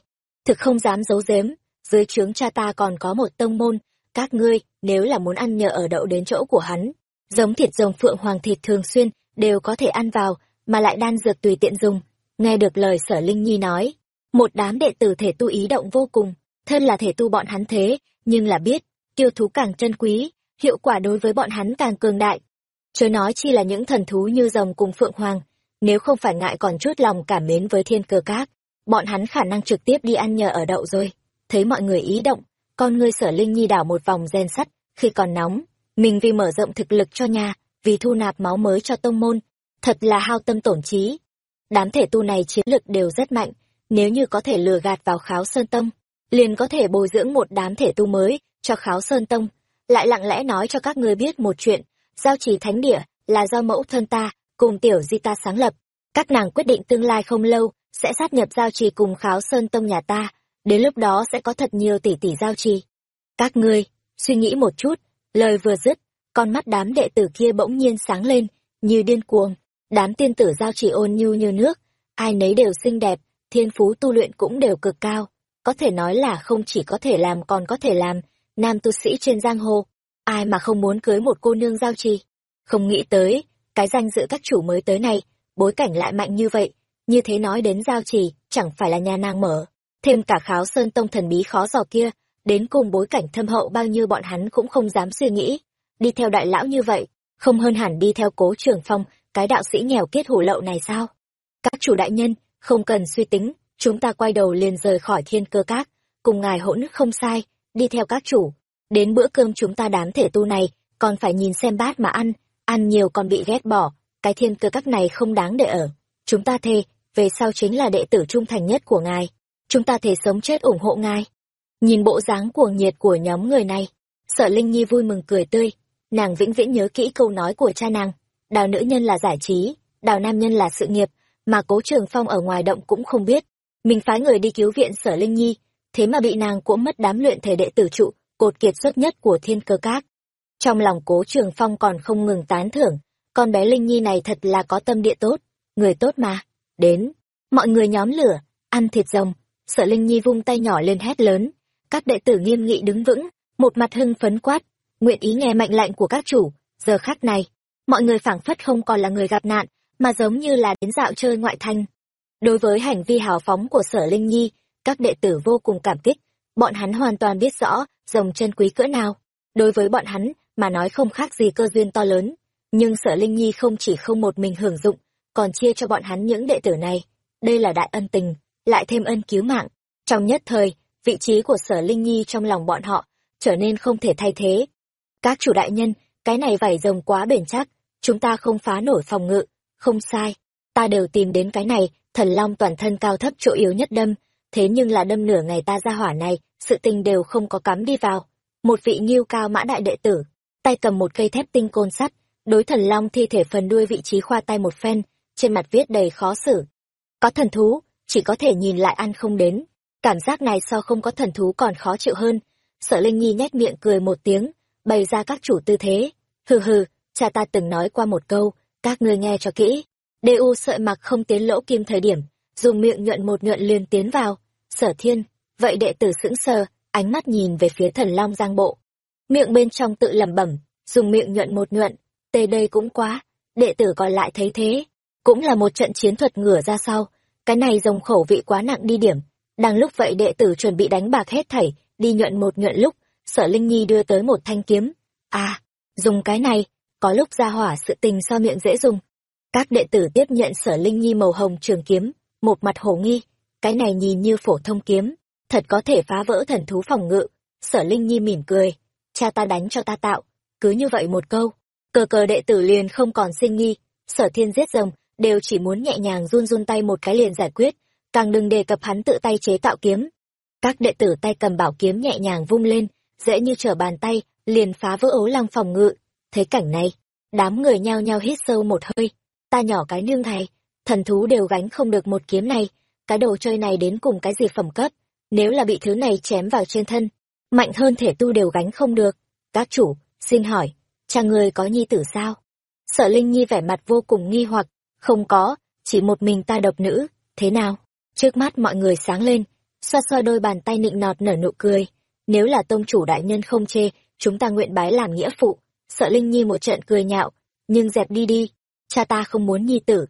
Thực không dám giấu giếm, dưới trướng cha ta còn có một tông môn, các ngươi nếu là muốn ăn nhờ ở đậu đến chỗ của hắn, giống thịt rồng phượng hoàng thịt thường xuyên đều có thể ăn vào mà lại đan dược tùy tiện dùng. Nghe được lời sở linh nhi nói một đám đệ tử thể tu ý động vô cùng. Thân là thể tu bọn hắn thế nhưng là biết tiêu thú càng chân quý hiệu quả đối với bọn hắn càng cường đại. Chớ nói chi là những thần thú như rồng cùng phượng hoàng nếu không phải ngại còn chút lòng cảm mến với thiên cơ các, bọn hắn khả năng trực tiếp đi ăn nhờ ở đậu rồi. Thấy mọi người ý động con ngươi sở linh nhi đảo một vòng rèn sắt khi còn nóng mình vì mở rộng thực lực cho nhà vì thu nạp máu mới cho tông môn thật là hao tâm tổn trí. Đám thể tu này chiến lực đều rất mạnh. Nếu như có thể lừa gạt vào kháo sơn tông, liền có thể bồi dưỡng một đám thể tu mới cho kháo sơn tông. Lại lặng lẽ nói cho các ngươi biết một chuyện. Giao trì thánh địa là do mẫu thân ta cùng tiểu di ta sáng lập. Các nàng quyết định tương lai không lâu sẽ sát nhập giao trì cùng kháo sơn tông nhà ta. Đến lúc đó sẽ có thật nhiều tỷ tỷ giao trì. Các ngươi, suy nghĩ một chút. Lời vừa dứt, con mắt đám đệ tử kia bỗng nhiên sáng lên, như điên cuồng đám tiên tử giao trì ôn nhu như nước, ai nấy đều xinh đẹp, thiên phú tu luyện cũng đều cực cao. Có thể nói là không chỉ có thể làm còn có thể làm, nam tu sĩ trên giang hồ, ai mà không muốn cưới một cô nương giao trì. Không nghĩ tới, cái danh dự các chủ mới tới này, bối cảnh lại mạnh như vậy, như thế nói đến giao trì, chẳng phải là nhà nàng mở. Thêm cả kháo sơn tông thần bí khó dò kia, đến cùng bối cảnh thâm hậu bao nhiêu bọn hắn cũng không dám suy nghĩ. Đi theo đại lão như vậy, không hơn hẳn đi theo cố trường phong cái đạo sĩ nghèo kiết hủ lậu này sao các chủ đại nhân không cần suy tính chúng ta quay đầu liền rời khỏi thiên cơ các, cùng ngài hỗn không sai, đi theo các chủ. Đến bữa cơm chúng ta đám thể tu này, còn phải nhìn xem bát mà ăn, ăn nhiều còn bị ghét bỏ, cái thiên cơ các này không đáng để ở. Chúng ta thề, về sau chính là đệ tử trung thành nhất của ngài. Chúng ta thể sống chết ủng hộ ngài. Nhìn bộ dáng cuồng nhiệt của nhóm người này, sợ Linh Nhi vui mừng cười tươi, nàng vĩnh viễn nhớ kỹ câu nói của cha nàng, đào nữ nhân là giải trí, đào nam nhân là sự nghiệp, mà cố trường phong ở ngoài động cũng không biết. Mình phái người đi cứu viện sở Linh Nhi, thế mà bị nàng cũng mất đám luyện thể đệ tử trụ, cột kiệt xuất nhất của thiên cơ các. Trong lòng cố trường phong còn không ngừng tán thưởng, con bé Linh Nhi này thật là có tâm địa tốt, người tốt mà. Đến, mọi người nhóm lửa, ăn thịt rồng, sở Linh Nhi vung tay nhỏ lên hét lớn. Các đệ tử nghiêm nghị đứng vững, một mặt hưng phấn quát, nguyện ý nghe mệnh lệnh của các chủ, giờ khắc này, mọi người phảng phất không còn là người gặp nạn, mà giống như là đến dạo chơi ngoại thành. Đối với hành vi hào phóng của sở Linh Nhi, các đệ tử vô cùng cảm kích, bọn hắn hoàn toàn biết rõ rồng chân quý cỡ nào. Đối với bọn hắn, mà nói không khác gì cơ duyên to lớn. Nhưng sở Linh Nhi không chỉ không một mình hưởng dụng, còn chia cho bọn hắn những đệ tử này. Đây là đại ân tình, lại thêm ân cứu mạng. Trong nhất thời, vị trí của sở Linh Nhi trong lòng bọn họ trở nên không thể thay thế. Các chủ đại nhân, cái này vải rồng quá bền chắc, chúng ta không phá nổi phòng ngự, không sai. Ta đều tìm đến cái này, thần long toàn thân cao thấp chỗ yếu nhất đâm, thế nhưng là đâm nửa ngày ta ra hỏa này, sự tình đều không có cắm đi vào. Một vị nghiêu cao mã đại đệ tử, tay cầm một cây thép tinh côn sắt, đối thần long thi thể phần đuôi vị trí khoa tay một phen, trên mặt viết đầy khó xử. Có thần thú, chỉ có thể nhìn lại ăn không đến. Cảm giác này so không có thần thú còn khó chịu hơn. Sở Linh Nhi nhét miệng cười một tiếng, bày ra các chủ tư thế. Hừ hừ, cha ta từng nói qua một câu, các ngươi nghe cho kỹ. DU sợi mặc không tiến lỗ kim thời điểm, dùng miệng nhuận một nhuận liền tiến vào. Sở thiên, vậy đệ tử sững sờ, ánh mắt nhìn về phía thần long giang bộ. Miệng bên trong tự lẩm bẩm, dùng miệng nhuận một nhuận, tê đây cũng quá, đệ tử còn lại thấy thế. Cũng là một trận chiến thuật ngửa ra sau, cái này dòng khẩu vị quá nặng đi điểm. Đang lúc vậy đệ tử chuẩn bị đánh bạc hết thảy, đi nhuận một nhuận lúc, sở Linh Nhi đưa tới một thanh kiếm. À, dùng cái này, có lúc ra hỏa sự tình so miệng dễ dùng. Các đệ tử tiếp nhận sở Linh Nhi màu hồng trường kiếm, một mặt hồ nghi, cái này nhìn như phổ thông kiếm, thật có thể phá vỡ thần thú phòng ngự. Sở Linh Nhi mỉm cười, cha ta đánh cho ta tạo, cứ như vậy một câu, cờ cờ đệ tử liền không còn sinh nghi, sở thiên giết rồng, đều chỉ muốn nhẹ nhàng run run tay một cái liền giải quyết, càng đừng đề cập hắn tự tay chế tạo kiếm. Các đệ tử tay cầm bảo kiếm nhẹ nhàng vung lên, dễ như trở bàn tay, liền phá vỡ ấu lăng phòng ngự. Thấy cảnh này, đám người nhao nhao hít sâu một hơi, ta nhỏ cái nương thầy, thần thú đều gánh không được một kiếm này, cái đồ chơi này đến cùng cái gì phẩm cấp, nếu là bị thứ này chém vào trên thân, mạnh hơn thể tu đều gánh không được. Các chủ, xin hỏi, cha người có nhi tử sao? Sở Linh Nhi vẻ mặt vô cùng nghi hoặc, không có, chỉ một mình ta độc nữ, thế nào? Trước mắt mọi người sáng lên, xoa xoa đôi bàn tay nịnh nọt nở nụ cười. Nếu là tông chủ đại nhân không chê, chúng ta nguyện bái làm nghĩa phụ. Sợ Linh Nhi một trận cười nhạo, nhưng dẹp đi đi, cha ta không muốn nhi tử.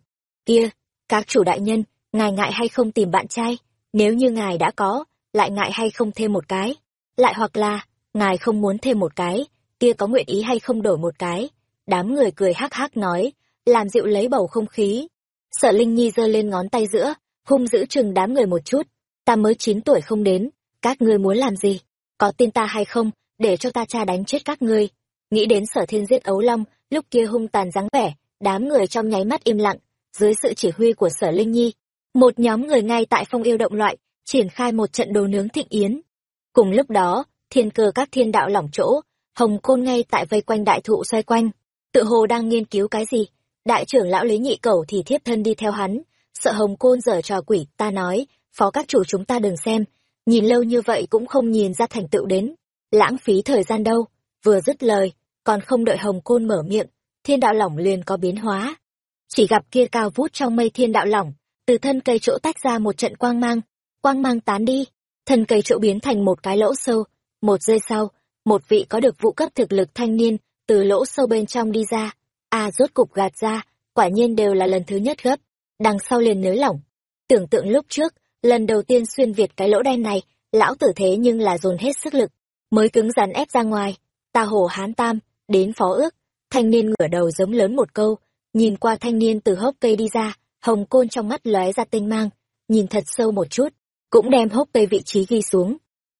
Kia, các chủ đại nhân, ngài ngại hay không tìm bạn trai? Nếu như ngài đã có, lại ngại hay không thêm một cái? Lại hoặc là, ngài không muốn thêm một cái, kia có nguyện ý hay không đổi một cái? Đám người cười hắc hắc nói, làm dịu lấy bầu không khí. Sợ Linh Nhi giơ lên ngón tay giữa, hung giữ chừng đám người một chút. Ta mới chín tuổi không đến, các ngươi muốn làm gì? Có tin ta hay không, để cho ta cha đánh chết các ngươi. Nghĩ đến sở thiên giết ấu long, lúc kia hung tàn dáng vẻ, đám người trong nháy mắt im lặng, dưới sự chỉ huy của sở Linh Nhi. Một nhóm người ngay tại phong yêu động loại, triển khai một trận đồ nướng thịnh yến. Cùng lúc đó, thiên cơ các thiên đạo lỏng chỗ, hồng côn ngay tại vây quanh đại thụ xoay quanh, tự hồ đang nghiên cứu cái gì. Đại trưởng lão Lý Nhị Cẩu thì thiếp thân đi theo hắn, sợ hồng côn dở trò quỷ, ta nói, phó các chủ chúng ta đừng xem, nhìn lâu như vậy cũng không nhìn ra thành tựu đến, lãng phí thời gian đâu, vừa dứt lời, còn không đợi hồng côn mở miệng, thiên đạo lỏng liền có biến hóa. Chỉ gặp kia cao vút trong mây thiên đạo lỏng, từ thân cây chỗ tách ra một trận quang mang, quang mang tán đi, thân cây chỗ biến thành một cái lỗ sâu, một giây sau, một vị có được vụ cấp thực lực thanh niên, từ lỗ sâu bên trong đi ra, a rốt cục gạt ra, quả nhiên đều là lần thứ nhất gấp, đằng sau liền nới lỏng. Tưởng tượng lúc trước, lần đầu tiên xuyên việt cái lỗ đen này, lão tử thế nhưng là dồn hết sức lực, mới cứng rắn ép ra ngoài. Ta hồ hán tam, đến phó ước, thanh niên ngửa đầu giống lớn một câu, nhìn qua thanh niên từ hốc cây đi ra, hồng côn trong mắt lóe ra tinh mang. nhìn thật sâu một chút, cũng đem hốc cây vị trí ghi xuống.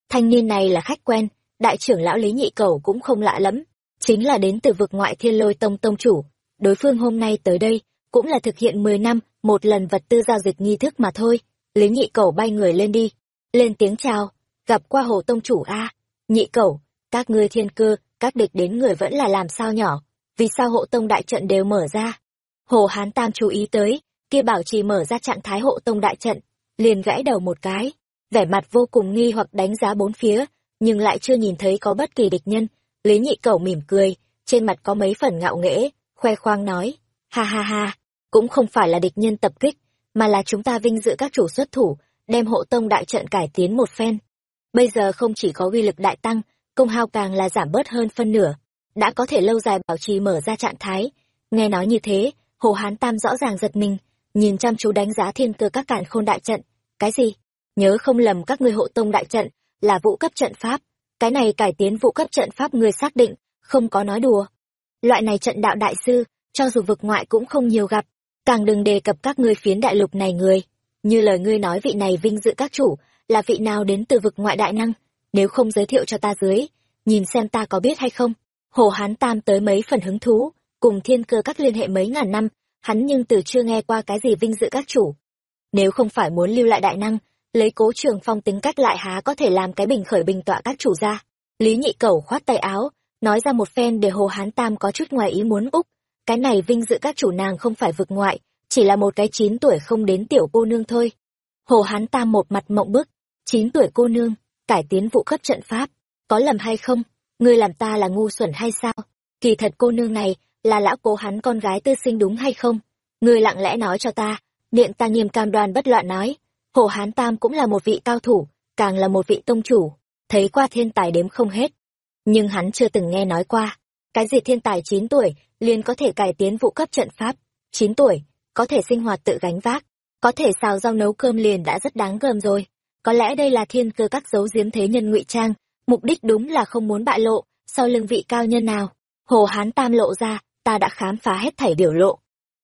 Thanh niên này là khách quen, đại trưởng lão Lý Nhị Cầu cũng không lạ lắm, chính là đến từ vực ngoại thiên lôi tông tông chủ. Đối phương hôm nay tới đây, cũng là thực hiện 10 năm, một lần vật tư giao dịch nghi thức mà thôi. Lý Nhị Cầu bay người lên đi, lên tiếng chào, gặp qua hồ tông chủ A. Nhị Cầu, các ngươi thiên cơ, các địch đến người vẫn là làm sao nhỏ, vì sao hộ tông đại trận đều mở ra. Hồ Hán Tam chú ý tới, kia bảo trì mở ra trạng thái hộ tông đại trận, liền gãy đầu một cái, vẻ mặt vô cùng nghi hoặc đánh giá bốn phía, nhưng lại chưa nhìn thấy có bất kỳ địch nhân. Lý nhị cẩu mỉm cười, trên mặt có mấy phần ngạo nghễ, khoe khoang nói, ha ha ha, cũng không phải là địch nhân tập kích, mà là chúng ta vinh dự các chủ xuất thủ, đem hộ tông đại trận cải tiến một phen. Bây giờ không chỉ có uy lực đại tăng, công hao càng là giảm bớt hơn phân nửa, đã có thể lâu dài bảo trì mở ra trạng thái. Nghe nói như thế, Hồ Hán Tam rõ ràng giật mình, nhìn chăm chú đánh giá thiên cơ các cản khôn đại trận. Cái gì? Nhớ không lầm các ngươi hộ tông đại trận, là vũ cấp trận pháp. Cái này cải tiến vũ cấp trận pháp người xác định, không có nói đùa. Loại này trận đạo đại sư, cho dù vực ngoại cũng không nhiều gặp, càng đừng đề cập các ngươi phiến đại lục này người. Như lời ngươi nói vị này vinh dự các chủ, là vị nào đến từ vực ngoại đại năng, nếu không giới thiệu cho ta dưới, nhìn xem ta có biết hay không. Hồ Hán Tam tới mấy phần hứng thú, cùng thiên cơ các liên hệ mấy ngàn năm, hắn nhưng từ chưa nghe qua cái gì vinh dự các chủ. Nếu không phải muốn lưu lại đại năng, lấy cố trường phong tính cách lại há có thể làm cái bình khởi bình tọa các chủ ra. Lý nhị cẩu khoát tay áo, nói ra một phen để Hồ Hán Tam có chút ngoài ý muốn úc. Cái này vinh dự các chủ nàng không phải vực ngoại, chỉ là một cái chín tuổi không đến tiểu cô nương thôi. Hồ Hán Tam một mặt mộng bức, chín tuổi cô nương, cải tiến vụ cấp trận pháp, có lầm hay không? Ngươi làm ta là ngu xuẩn hay sao? Kỳ thật cô nương này, là lão cố hắn con gái tư sinh đúng hay không? Ngươi lặng lẽ nói cho ta, niệm ta nghiêm cam đoan bất loạn nói. Hồ Hán Tam cũng là một vị cao thủ, càng là một vị tông chủ, thấy qua thiên tài đếm không hết. Nhưng hắn chưa từng nghe nói qua, cái gì thiên tài 9 tuổi, liền có thể cải tiến vụ cấp trận pháp. 9 tuổi, có thể sinh hoạt tự gánh vác, có thể xào rau nấu cơm liền đã rất đáng gờm rồi. Có lẽ đây là thiên cơ các dấu diếm thế nhân ngụy trang, mục đích đúng là không muốn bại lộ, sau lưng vị cao nhân nào. Hồ Hán Tam lộ ra, ta đã khám phá hết thảy biểu lộ.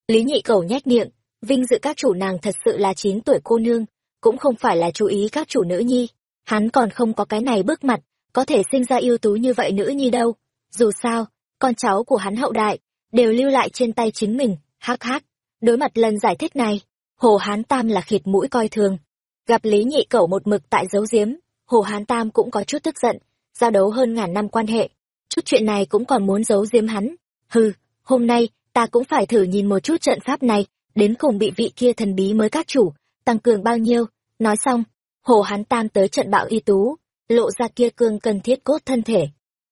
Lý nhị cầu nhét miệng, vinh dự các chủ nàng thật sự là chín tuổi cô nương, cũng không phải là chú ý các chủ nữ nhi. Hắn còn không có cái này bước mặt, có thể sinh ra yêu tú như vậy nữ nhi đâu. Dù sao, con cháu của hắn hậu đại, đều lưu lại trên tay chính mình, hắc hắc. Đối mặt lần giải thích này, Hồ Hán Tam là khịt mũi coi thường. Gặp Lý Nhị Cẩu một mực tại giấu giếm, Hồ Hán Tam cũng có chút tức giận, giao đấu hơn ngàn năm quan hệ. Chút chuyện này cũng còn muốn giấu giếm hắn. Hừ, hôm nay, ta cũng phải thử nhìn một chút trận pháp này, đến cùng bị vị kia thần bí mới các chủ, tăng cường bao nhiêu. Nói xong, Hồ Hán Tam tới trận bạo y tú, lộ ra kia cương cần thiết cốt thân thể.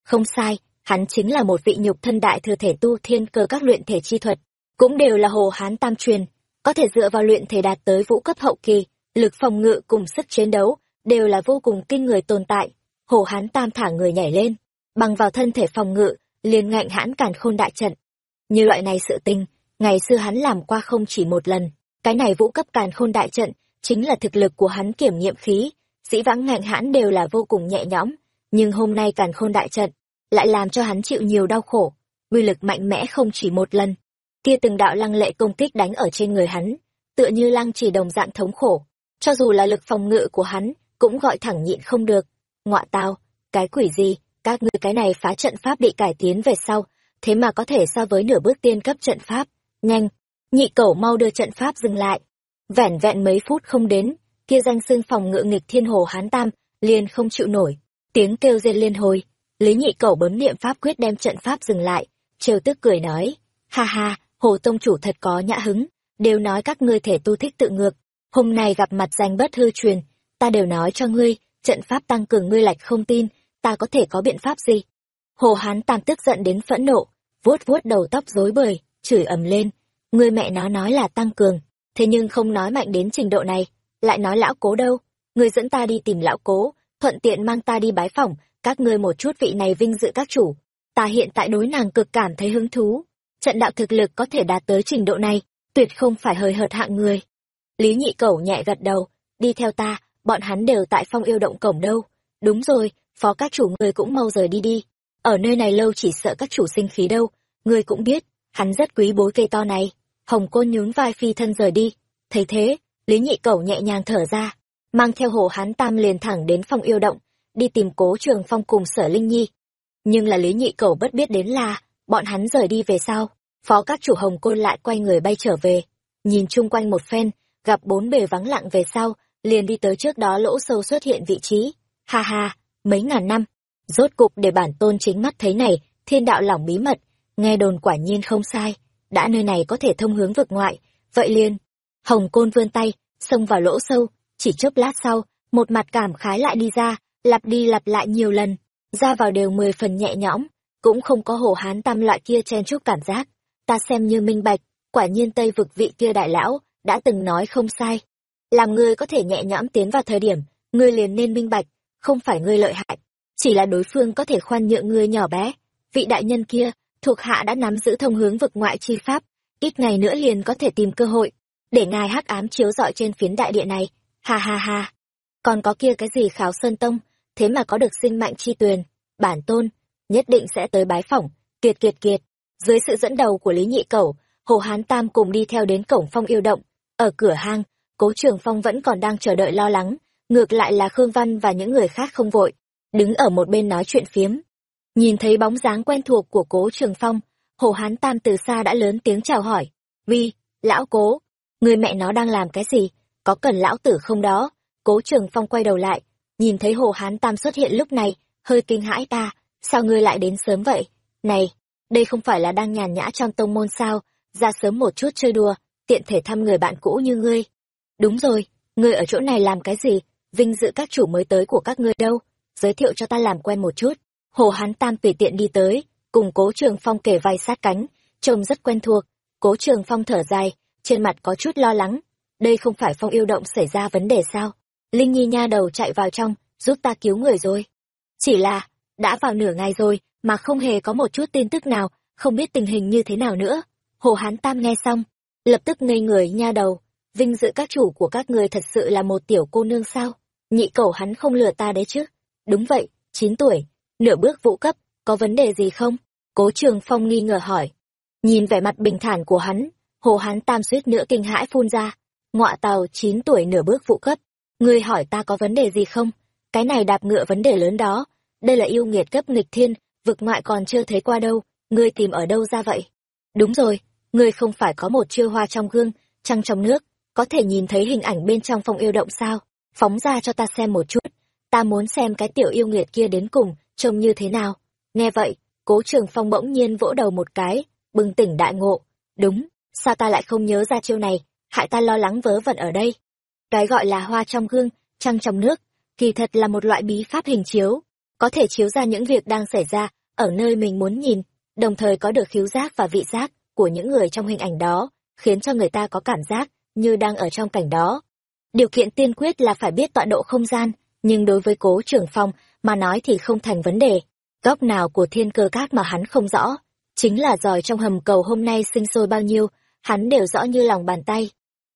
Không sai, hắn chính là một vị nhục thân đại thừa thể tu thiên cơ các luyện thể chi thuật, cũng đều là Hồ Hán Tam truyền, có thể dựa vào luyện thể đạt tới vũ cấp hậu kỳ, lực phòng ngự cùng sức chiến đấu, đều là vô cùng kinh người tồn tại. Hồ Hán Tam thả người nhảy lên, bằng vào thân thể phòng ngự, liền ngạnh hãn càn khôn đại trận. Như loại này sự tình, ngày xưa hắn làm qua không chỉ một lần, cái này vũ cấp càn khôn đại trận, chính là thực lực của hắn kiểm nghiệm khí, dĩ vãng ngạnh hãn đều là vô cùng nhẹ nhõm, nhưng hôm nay càn khôn đại trận, lại làm cho hắn chịu nhiều đau khổ, uy lực mạnh mẽ không chỉ một lần. Kia từng đạo lăng lệ công kích đánh ở trên người hắn, tựa như lăng chỉ đồng dạng thống khổ, cho dù là lực phòng ngự của hắn, cũng gọi thẳng nhịn không được. Ngọa tao, cái quỷ gì, các ngươi cái này phá trận pháp bị cải tiến về sau, thế mà có thể so với nửa bước tiên cấp trận pháp. Nhanh, nhị cẩu mau đưa trận pháp dừng lại. Vẻn vẹn mấy phút không đến, kia danh xưng phòng ngự nghịch thiên hồ hán tam, liền không chịu nổi. Tiếng kêu rên liên hồi, Lý nhị cẩu bấm niệm pháp quyết đem trận pháp dừng lại, trêu tức cười nói, ha ha, hồ tông chủ thật có nhã hứng, đều nói các ngươi thể tu thích tự ngược, hôm nay gặp mặt danh bất hư truyền, ta đều nói cho ngươi, trận pháp tăng cường ngươi lạch không tin, ta có thể có biện pháp gì? Hồ Hán Tam tức giận đến phẫn nộ, vuốt vuốt đầu tóc rối bời, chửi ầm lên, ngươi mẹ nó nói là tăng cường, thế nhưng không nói mạnh đến trình độ này, lại nói lão cố đâu, ngươi dẫn ta đi tìm lão cố, thuận tiện mang ta đi bái phỏng, các ngươi một chút vị này vinh dự các chủ, ta hiện tại đối nàng cực cảm thấy hứng thú, trận đạo thực lực có thể đạt tới trình độ này, tuyệt không phải hời hợt hạng người. Lý nhị cẩu nhẹ gật đầu, đi theo ta, bọn hắn đều tại phong yêu động cổng đâu. Đúng rồi, phó các chủ người cũng mau rời đi đi. Ở nơi này lâu chỉ sợ các chủ sinh khí đâu. Người cũng biết, hắn rất quý bối cây to này. Hồng côn nhún vai phi thân rời đi. Thấy thế, lý nhị cẩu nhẹ nhàng thở ra mang theo hồ hán tam liền thẳng đến phong yêu động đi tìm cố trường phong cùng sở linh nhi nhưng là lý nhị cẩu bất biết đến là bọn hắn rời đi về sau phó các chủ hồng côn lại quay người bay trở về nhìn chung quanh một phen gặp bốn bề vắng lặng về sau, liền đi tới trước đó lỗ sâu xuất hiện vị trí. Ha ha, mấy ngàn năm. Rốt cục để bản tôn chính mắt thấy này, thiên đạo lỏng bí mật, nghe đồn quả nhiên không sai. Đã nơi này có thể thông hướng vực ngoại, vậy liền. Hồng côn vươn tay, xông vào lỗ sâu. Chỉ chớp lát sau, một mặt cảm khái lại đi ra, lặp đi lặp lại nhiều lần. Ra vào đều mười phần nhẹ nhõm, cũng không có hổ hán tam loại kia chen chúc cảm giác. Ta xem như minh bạch, quả nhiên tây vực vị kia đại lão đã từng nói không sai. Làm ngươi có thể nhẹ nhõm tiến vào thời điểm, ngươi liền nên minh bạch, không phải ngươi lợi hại. Chỉ là đối phương có thể khoan nhượng ngươi nhỏ bé. Vị đại nhân kia, thuộc hạ đã nắm giữ thông hướng vực ngoại chi pháp, ít ngày nữa liền có thể tìm cơ hội. Để ngài hắc ám chiếu rọi trên phiến đại địa này. Ha ha ha. Còn có kia cái gì kháo sơn tông, thế mà có được sinh mạnh chi tuyền, bản tôn, nhất định sẽ tới bái phỏng, kiệt kiệt kiệt. Dưới sự dẫn đầu của lý nhị cẩu, hồ hán tam cùng đi theo đến cổng phong yêu động ở cửa hang, cố trường phong vẫn còn đang chờ đợi lo lắng, ngược lại là khương văn và những người khác không vội, đứng ở một bên nói chuyện phiếm. Nhìn thấy bóng dáng quen thuộc của cố trường phong, hồ hán tam từ xa đã lớn tiếng chào hỏi. Vi lão cố, người mẹ nó đang làm cái gì? Có cần lão tử không đó? Cố trường phong quay đầu lại, nhìn thấy hồ hán tam xuất hiện lúc này, hơi kinh hãi ta, sao ngươi lại đến sớm vậy? Này, đây không phải là đang nhàn nhã trong tông môn sao? Ra sớm một chút chơi đùa tiện thể thăm người bạn cũ như ngươi. Đúng rồi, ngươi ở chỗ này làm cái gì? Vinh dự các chủ mới tới của các ngươi đâu? Giới thiệu cho ta làm quen một chút. Hồ hán tam tùy tiện đi tới, cùng cố trường phong kể vai sát cánh, trông rất quen thuộc. Cố trường phong thở dài, trên mặt có chút lo lắng. Đây không phải phong yêu động xảy ra vấn đề sao? Linh nhi nha đầu chạy vào trong, giúp ta cứu người rồi. Chỉ là, đã vào nửa ngày rồi, mà không hề có một chút tin tức nào, không biết tình hình như thế nào nữa. Hồ hán tam nghe xong lập tức ngây người nha đầu. Vinh dự các chủ của các người thật sự là một tiểu cô nương sao? Nhị cẩu hắn không lừa ta đấy chứ? Đúng vậy, chín tuổi, nửa bước vũ cấp, có vấn đề gì không? Cố trường phong nghi ngờ hỏi. Nhìn vẻ mặt bình thản của hắn, hồ hán tam suýt nữa kinh hãi phun ra. Ngọa tàu chín tuổi nửa bước vũ cấp, ngươi hỏi ta có vấn đề gì không? Cái này đạp ngựa vấn đề lớn đó. Đây là yêu nghiệt cấp nghịch thiên, vực ngoại còn chưa thấy qua đâu. Ngươi tìm ở đâu ra vậy? Đúng rồi ngươi không phải có một chiêu hoa trong gương, trăng trong nước, có thể nhìn thấy hình ảnh bên trong phòng yêu động sao? Phóng ra cho ta xem một chút, ta muốn xem cái tiểu yêu nghiệt kia đến cùng trông như thế nào. Nghe vậy, cố trường phong bỗng nhiên vỗ đầu một cái, bừng tỉnh đại ngộ. Đúng, sao ta lại không nhớ ra chiêu này? Hại ta lo lắng vớ vẩn ở đây. Cái gọi là hoa trong gương, trăng trong nước, kỳ thật là một loại bí pháp hình chiếu. Có thể chiếu ra những việc đang xảy ra ở nơi mình muốn nhìn, đồng thời có được khiếu giác và vị giác của những người trong hình ảnh đó, khiến cho người ta có cảm giác như đang ở trong cảnh đó. Điều kiện tiên quyết là phải biết tọa độ không gian, nhưng đối với cố trưởng phong mà nói thì không thành vấn đề. Góc nào của thiên cơ cát mà hắn không rõ, chính là giỏi trong hầm cầu hôm nay sinh sôi bao nhiêu, hắn đều rõ như lòng bàn tay.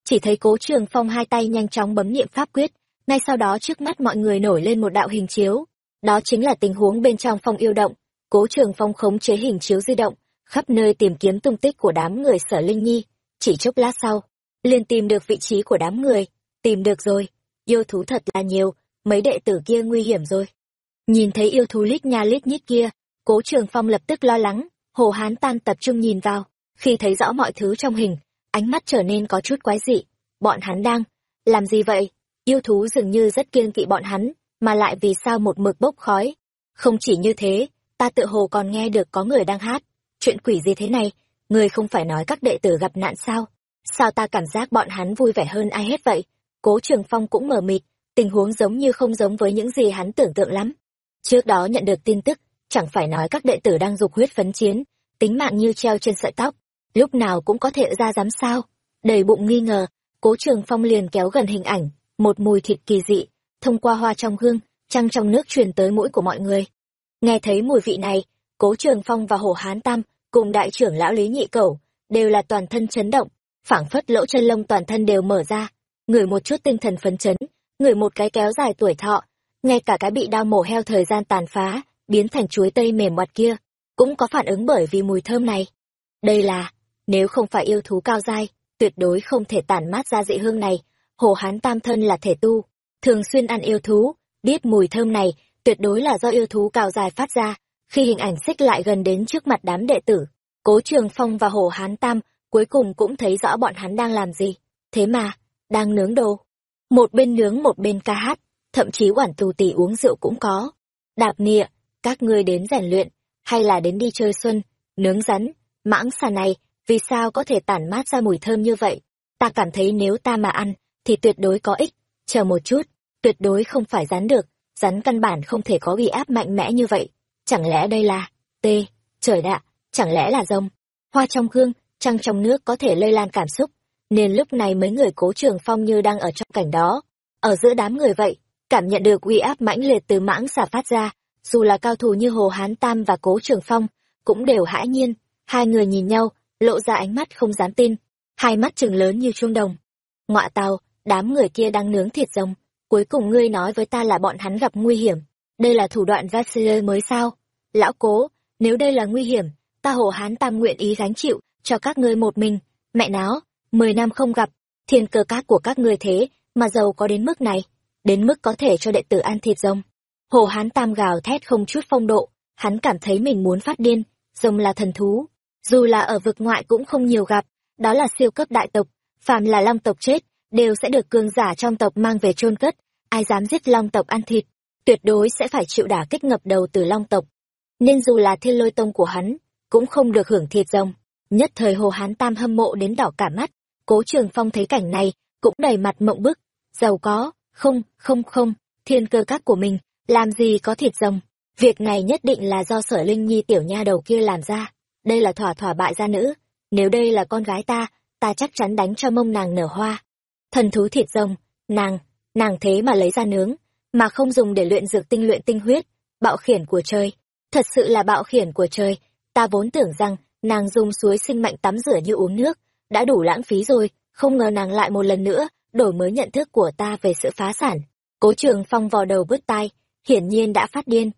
Chỉ thấy cố trường phong hai tay nhanh chóng bấm niệm pháp quyết, ngay sau đó trước mắt mọi người nổi lên một đạo hình chiếu. Đó chính là tình huống bên trong phong yêu động. Cố trường phong khống chế hình chiếu di động khắp nơi tìm kiếm tung tích của đám người sở linh nhi. Chỉ chốc lát sau, liền tìm được vị trí của đám người. Tìm được rồi, yêu thú thật là nhiều, mấy đệ tử kia nguy hiểm rồi. Nhìn thấy yêu thú lít nha lít nhít kia, cố trường phong lập tức lo lắng, hồ hán tan tập trung nhìn vào. Khi thấy rõ mọi thứ trong hình, ánh mắt trở nên có chút quái dị. Bọn hắn đang, làm gì vậy? Yêu thú dường như rất kiêng kỵ bọn hắn, mà lại vì sao một mực bốc khói? Không chỉ như thế, ta tự hồ còn nghe được có người đang hát chuyện quỷ gì thế này? Người không phải nói các đệ tử gặp nạn sao? Sao ta cảm giác bọn hắn vui vẻ hơn ai hết vậy? Cố trường phong cũng mờ mịt, tình huống giống như không giống với những gì hắn tưởng tượng lắm. Trước đó nhận được tin tức, chẳng phải nói các đệ tử đang dục huyết phấn chiến, tính mạng như treo trên sợi tóc, lúc nào cũng có thể ra dám sao? Đầy bụng nghi ngờ, cố trường phong liền kéo gần hình ảnh, một mùi thịt kỳ dị, thông qua hoa trong hương, trăng trong nước truyền tới mũi của mọi người. Nghe thấy mùi vị này, cố trường phong và hồ hán tam cùng đại trưởng lão lý nhị cẩu đều là toàn thân chấn động phảng phất lỗ chân lông toàn thân đều mở ra người một chút tinh thần phấn chấn người một cái kéo dài tuổi thọ ngay cả cái bị đau mổ heo thời gian tàn phá biến thành chuối tây mềm mặt kia cũng có phản ứng bởi vì mùi thơm này đây là nếu không phải yêu thú cao dai tuyệt đối không thể tản mát ra dị hương này Hồ Hán Tam thân là thể tu, thường xuyên ăn yêu thú, biết mùi thơm này tuyệt đối là do yêu thú cao dài phát ra. Khi hình ảnh xích lại gần đến trước mặt đám đệ tử, Cố Trường Phong và Hồ Hán Tam cuối cùng cũng thấy rõ bọn hắn đang làm gì. Thế mà, đang nướng đồ. Một bên nướng một bên ca hát, thậm chí quản tù tì uống rượu cũng có. Đạp nịa, các ngươi đến rèn luyện, hay là đến đi chơi xuân, nướng rắn, mãng xà này, vì sao có thể tản mát ra mùi thơm như vậy? Ta cảm thấy nếu ta mà ăn, thì tuyệt đối có ích. Chờ một chút, tuyệt đối không phải rắn được, rắn căn bản không thể có uy áp mạnh mẽ như vậy. Chẳng lẽ đây là, t, trời đạ, chẳng lẽ là rồng? Hoa trong gương, trăng trong nước có thể lây lan cảm xúc, nên lúc này mấy người cố trường phong như đang ở trong cảnh đó. Ở giữa đám người vậy, cảm nhận được uy áp mãnh liệt từ mãng xả phát ra, dù là cao thủ như Hồ Hán Tam và Cố Trường Phong, cũng đều hãi nhiên, hai người nhìn nhau, lộ ra ánh mắt không dám tin, hai mắt trừng lớn như chuông đồng. Ngọa tàu, đám người kia đang nướng thịt rồng, cuối cùng ngươi nói với ta là bọn hắn gặp nguy hiểm, đây là thủ đoạn Vasile mới sao? Lão Cố, nếu đây là nguy hiểm, ta Hồ Hán Tam nguyện ý gánh chịu, cho các ngươi một mình, mẹ nó, mười năm không gặp, thiên cơ các của các ngươi thế, mà giàu có đến mức này, đến mức có thể cho đệ tử ăn thịt rồng. Hồ Hán Tam gào thét không chút phong độ, hắn cảm thấy mình muốn phát điên, rồng là thần thú, dù là ở vực ngoại cũng không nhiều gặp, đó là siêu cấp đại tộc, phàm là long tộc chết, đều sẽ được cường giả trong tộc mang về chôn cất, ai dám giết long tộc ăn thịt, tuyệt đối sẽ phải chịu đả kích ngập đầu từ long tộc. Nên dù là thiên lôi tông của hắn, cũng không được hưởng thiệt rồng. Nhất thời Hồ Hán Tam hâm mộ đến đỏ cả mắt, Cố Trường Phong thấy cảnh này, cũng đầy mặt mộng bức, giàu có, không, không không, thiên cơ các của mình, làm gì có thịt rồng. Việc này nhất định là do sở Linh Nhi tiểu nha đầu kia làm ra. Đây là thỏa thỏa bại gia nữ, nếu đây là con gái ta, ta chắc chắn đánh cho mông nàng nở hoa. Thần thú thịt rồng, nàng, nàng thế mà lấy ra nướng, mà không dùng để luyện dược tinh luyện tinh huyết, bạo khiển của trời. Thật sự là bạo khiển của trời, ta vốn tưởng rằng nàng dùng suối sinh mạnh tắm rửa như uống nước, đã đủ lãng phí rồi, không ngờ nàng lại một lần nữa, đổi mới nhận thức của ta về sự phá sản. Cố trường phong vò đầu bứt tai, hiển nhiên đã phát điên.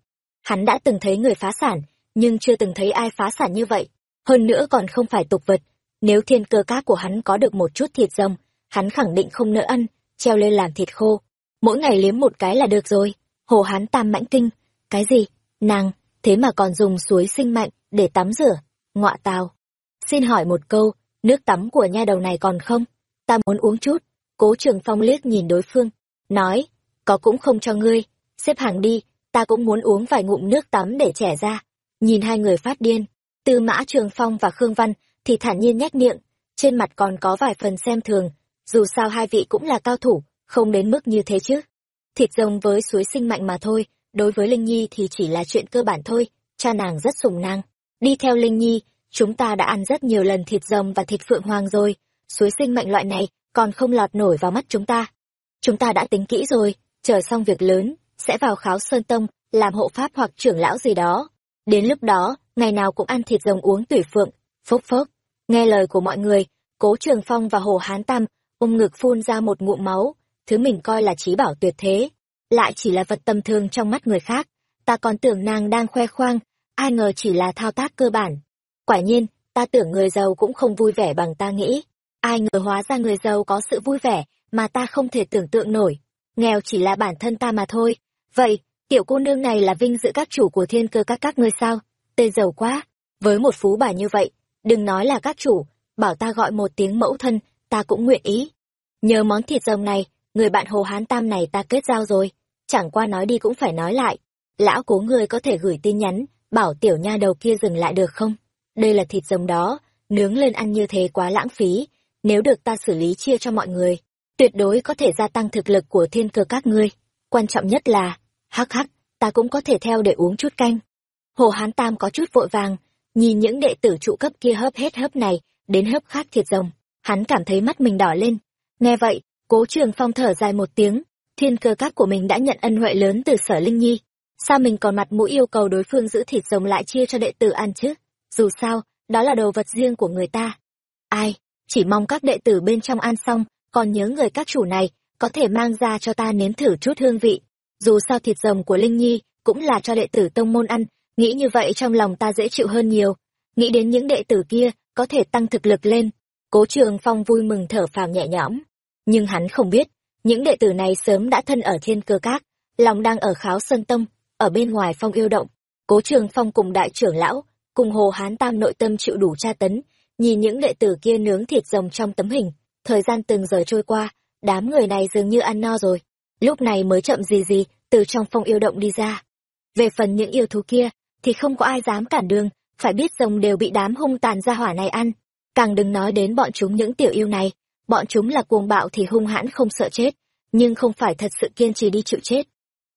Hắn đã từng thấy người phá sản, nhưng chưa từng thấy ai phá sản như vậy. Hơn nữa còn không phải tục vật. Nếu thiên cơ cá của hắn có được một chút thịt rồng, hắn khẳng định không nỡ ăn, treo lên làm thịt khô. Mỗi ngày liếm một cái là được rồi. Hồ hán tam mãnh kinh. Cái gì? Nàng, thế mà còn dùng suối sinh mạnh để tắm rửa. Ngọa tào. Xin hỏi một câu, nước tắm của nha đầu này còn không? Ta muốn uống chút. Cố trường phong liếc nhìn đối phương. Nói, có cũng không cho ngươi. Xếp hàng đi, ta cũng muốn uống vài ngụm nước tắm để trẻ ra. Nhìn hai người phát điên. Tư mã trường phong và Khương Văn thì thản nhiên nhếch miệng. Trên mặt còn có vài phần xem thường. Dù sao hai vị cũng là cao thủ, không đến mức như thế chứ. Thịt rồng với suối sinh mạnh mà thôi, đối với Linh Nhi thì chỉ là chuyện cơ bản thôi, cha nàng rất sùng nàng. Đi theo Linh Nhi, chúng ta đã ăn rất nhiều lần thịt rồng và thịt phượng hoàng rồi, suối sinh mạnh loại này còn không lọt nổi vào mắt chúng ta. Chúng ta đã tính kỹ rồi, chờ xong việc lớn, sẽ vào kháo sơn tông, làm hộ pháp hoặc trưởng lão gì đó. Đến lúc đó, ngày nào cũng ăn thịt rồng uống tủy phượng, phốc phốc. Nghe lời của mọi người, cố trường phong và hồ hán tam, ôm ngực phun ra một ngụm máu, thứ mình coi là trí bảo tuyệt thế. Lại chỉ là vật tầm thường trong mắt người khác, ta còn tưởng nàng đang khoe khoang, ai ngờ chỉ là thao tác cơ bản. Quả nhiên, ta tưởng người giàu cũng không vui vẻ bằng ta nghĩ. Ai ngờ hóa ra người giàu có sự vui vẻ mà ta không thể tưởng tượng nổi. Nghèo chỉ là bản thân ta mà thôi. Vậy, tiểu cô nương này là vinh dự các chủ của thiên cơ các các ngươi sao? Tên giàu quá. Với một phú bà như vậy, đừng nói là các chủ, bảo ta gọi một tiếng mẫu thân, ta cũng nguyện ý. Nhờ món thịt rồng này, người bạn Hồ Hán Tam này ta kết giao rồi. Chẳng qua nói đi cũng phải nói lại. Lão cố người có thể gửi tin nhắn, bảo tiểu nha đầu kia dừng lại được không? Đây là thịt rồng đó, nướng lên ăn như thế quá lãng phí, nếu được ta xử lý chia cho mọi người, tuyệt đối có thể gia tăng thực lực của thiên cơ các ngươi. Quan trọng nhất là, hắc hắc, ta cũng có thể theo để uống chút canh. Hồ Hán Tam có chút vội vàng, nhìn những đệ tử trụ cấp kia hấp hết hấp này, đến hấp khác thịt rồng, hắn cảm thấy mắt mình đỏ lên. Nghe vậy, cố trường phong thở dài một tiếng, thiên cơ các của mình đã nhận ân huệ lớn từ sở Linh Nhi. Sao mình còn mặt mũi yêu cầu đối phương giữ thịt rồng lại chia cho đệ tử ăn chứ? Dù sao, đó là đồ vật riêng của người ta. Ai, chỉ mong các đệ tử bên trong ăn xong, còn nhớ người các chủ này, có thể mang ra cho ta nếm thử chút hương vị. Dù sao thịt rồng của Linh Nhi cũng là cho đệ tử tông môn ăn, nghĩ như vậy trong lòng ta dễ chịu hơn nhiều. Nghĩ đến những đệ tử kia có thể tăng thực lực lên. Cố trường phong vui mừng thở phào nhẹ nhõm. Nhưng hắn không biết, những đệ tử này sớm đã thân ở thiên cơ các, lòng đang ở kháo sơn tông, ở bên ngoài phong yêu động. Cố trường phong cùng đại trưởng lão, cùng hồ hán tam nội tâm chịu đủ tra tấn, nhìn những đệ tử kia nướng thịt rồng trong tấm hình. Thời gian từng giờ trôi qua, đám người này dường như ăn no rồi. Lúc này mới chậm gì gì, từ trong phong yêu động đi ra. Về phần những yêu thú kia, thì không có ai dám cản đường, phải biết rồng đều bị đám hung tàn ra hỏa này ăn. Càng đừng nói đến bọn chúng những tiểu yêu này, bọn chúng là cuồng bạo thì hung hãn không sợ chết, nhưng không phải thật sự kiên trì đi chịu chết.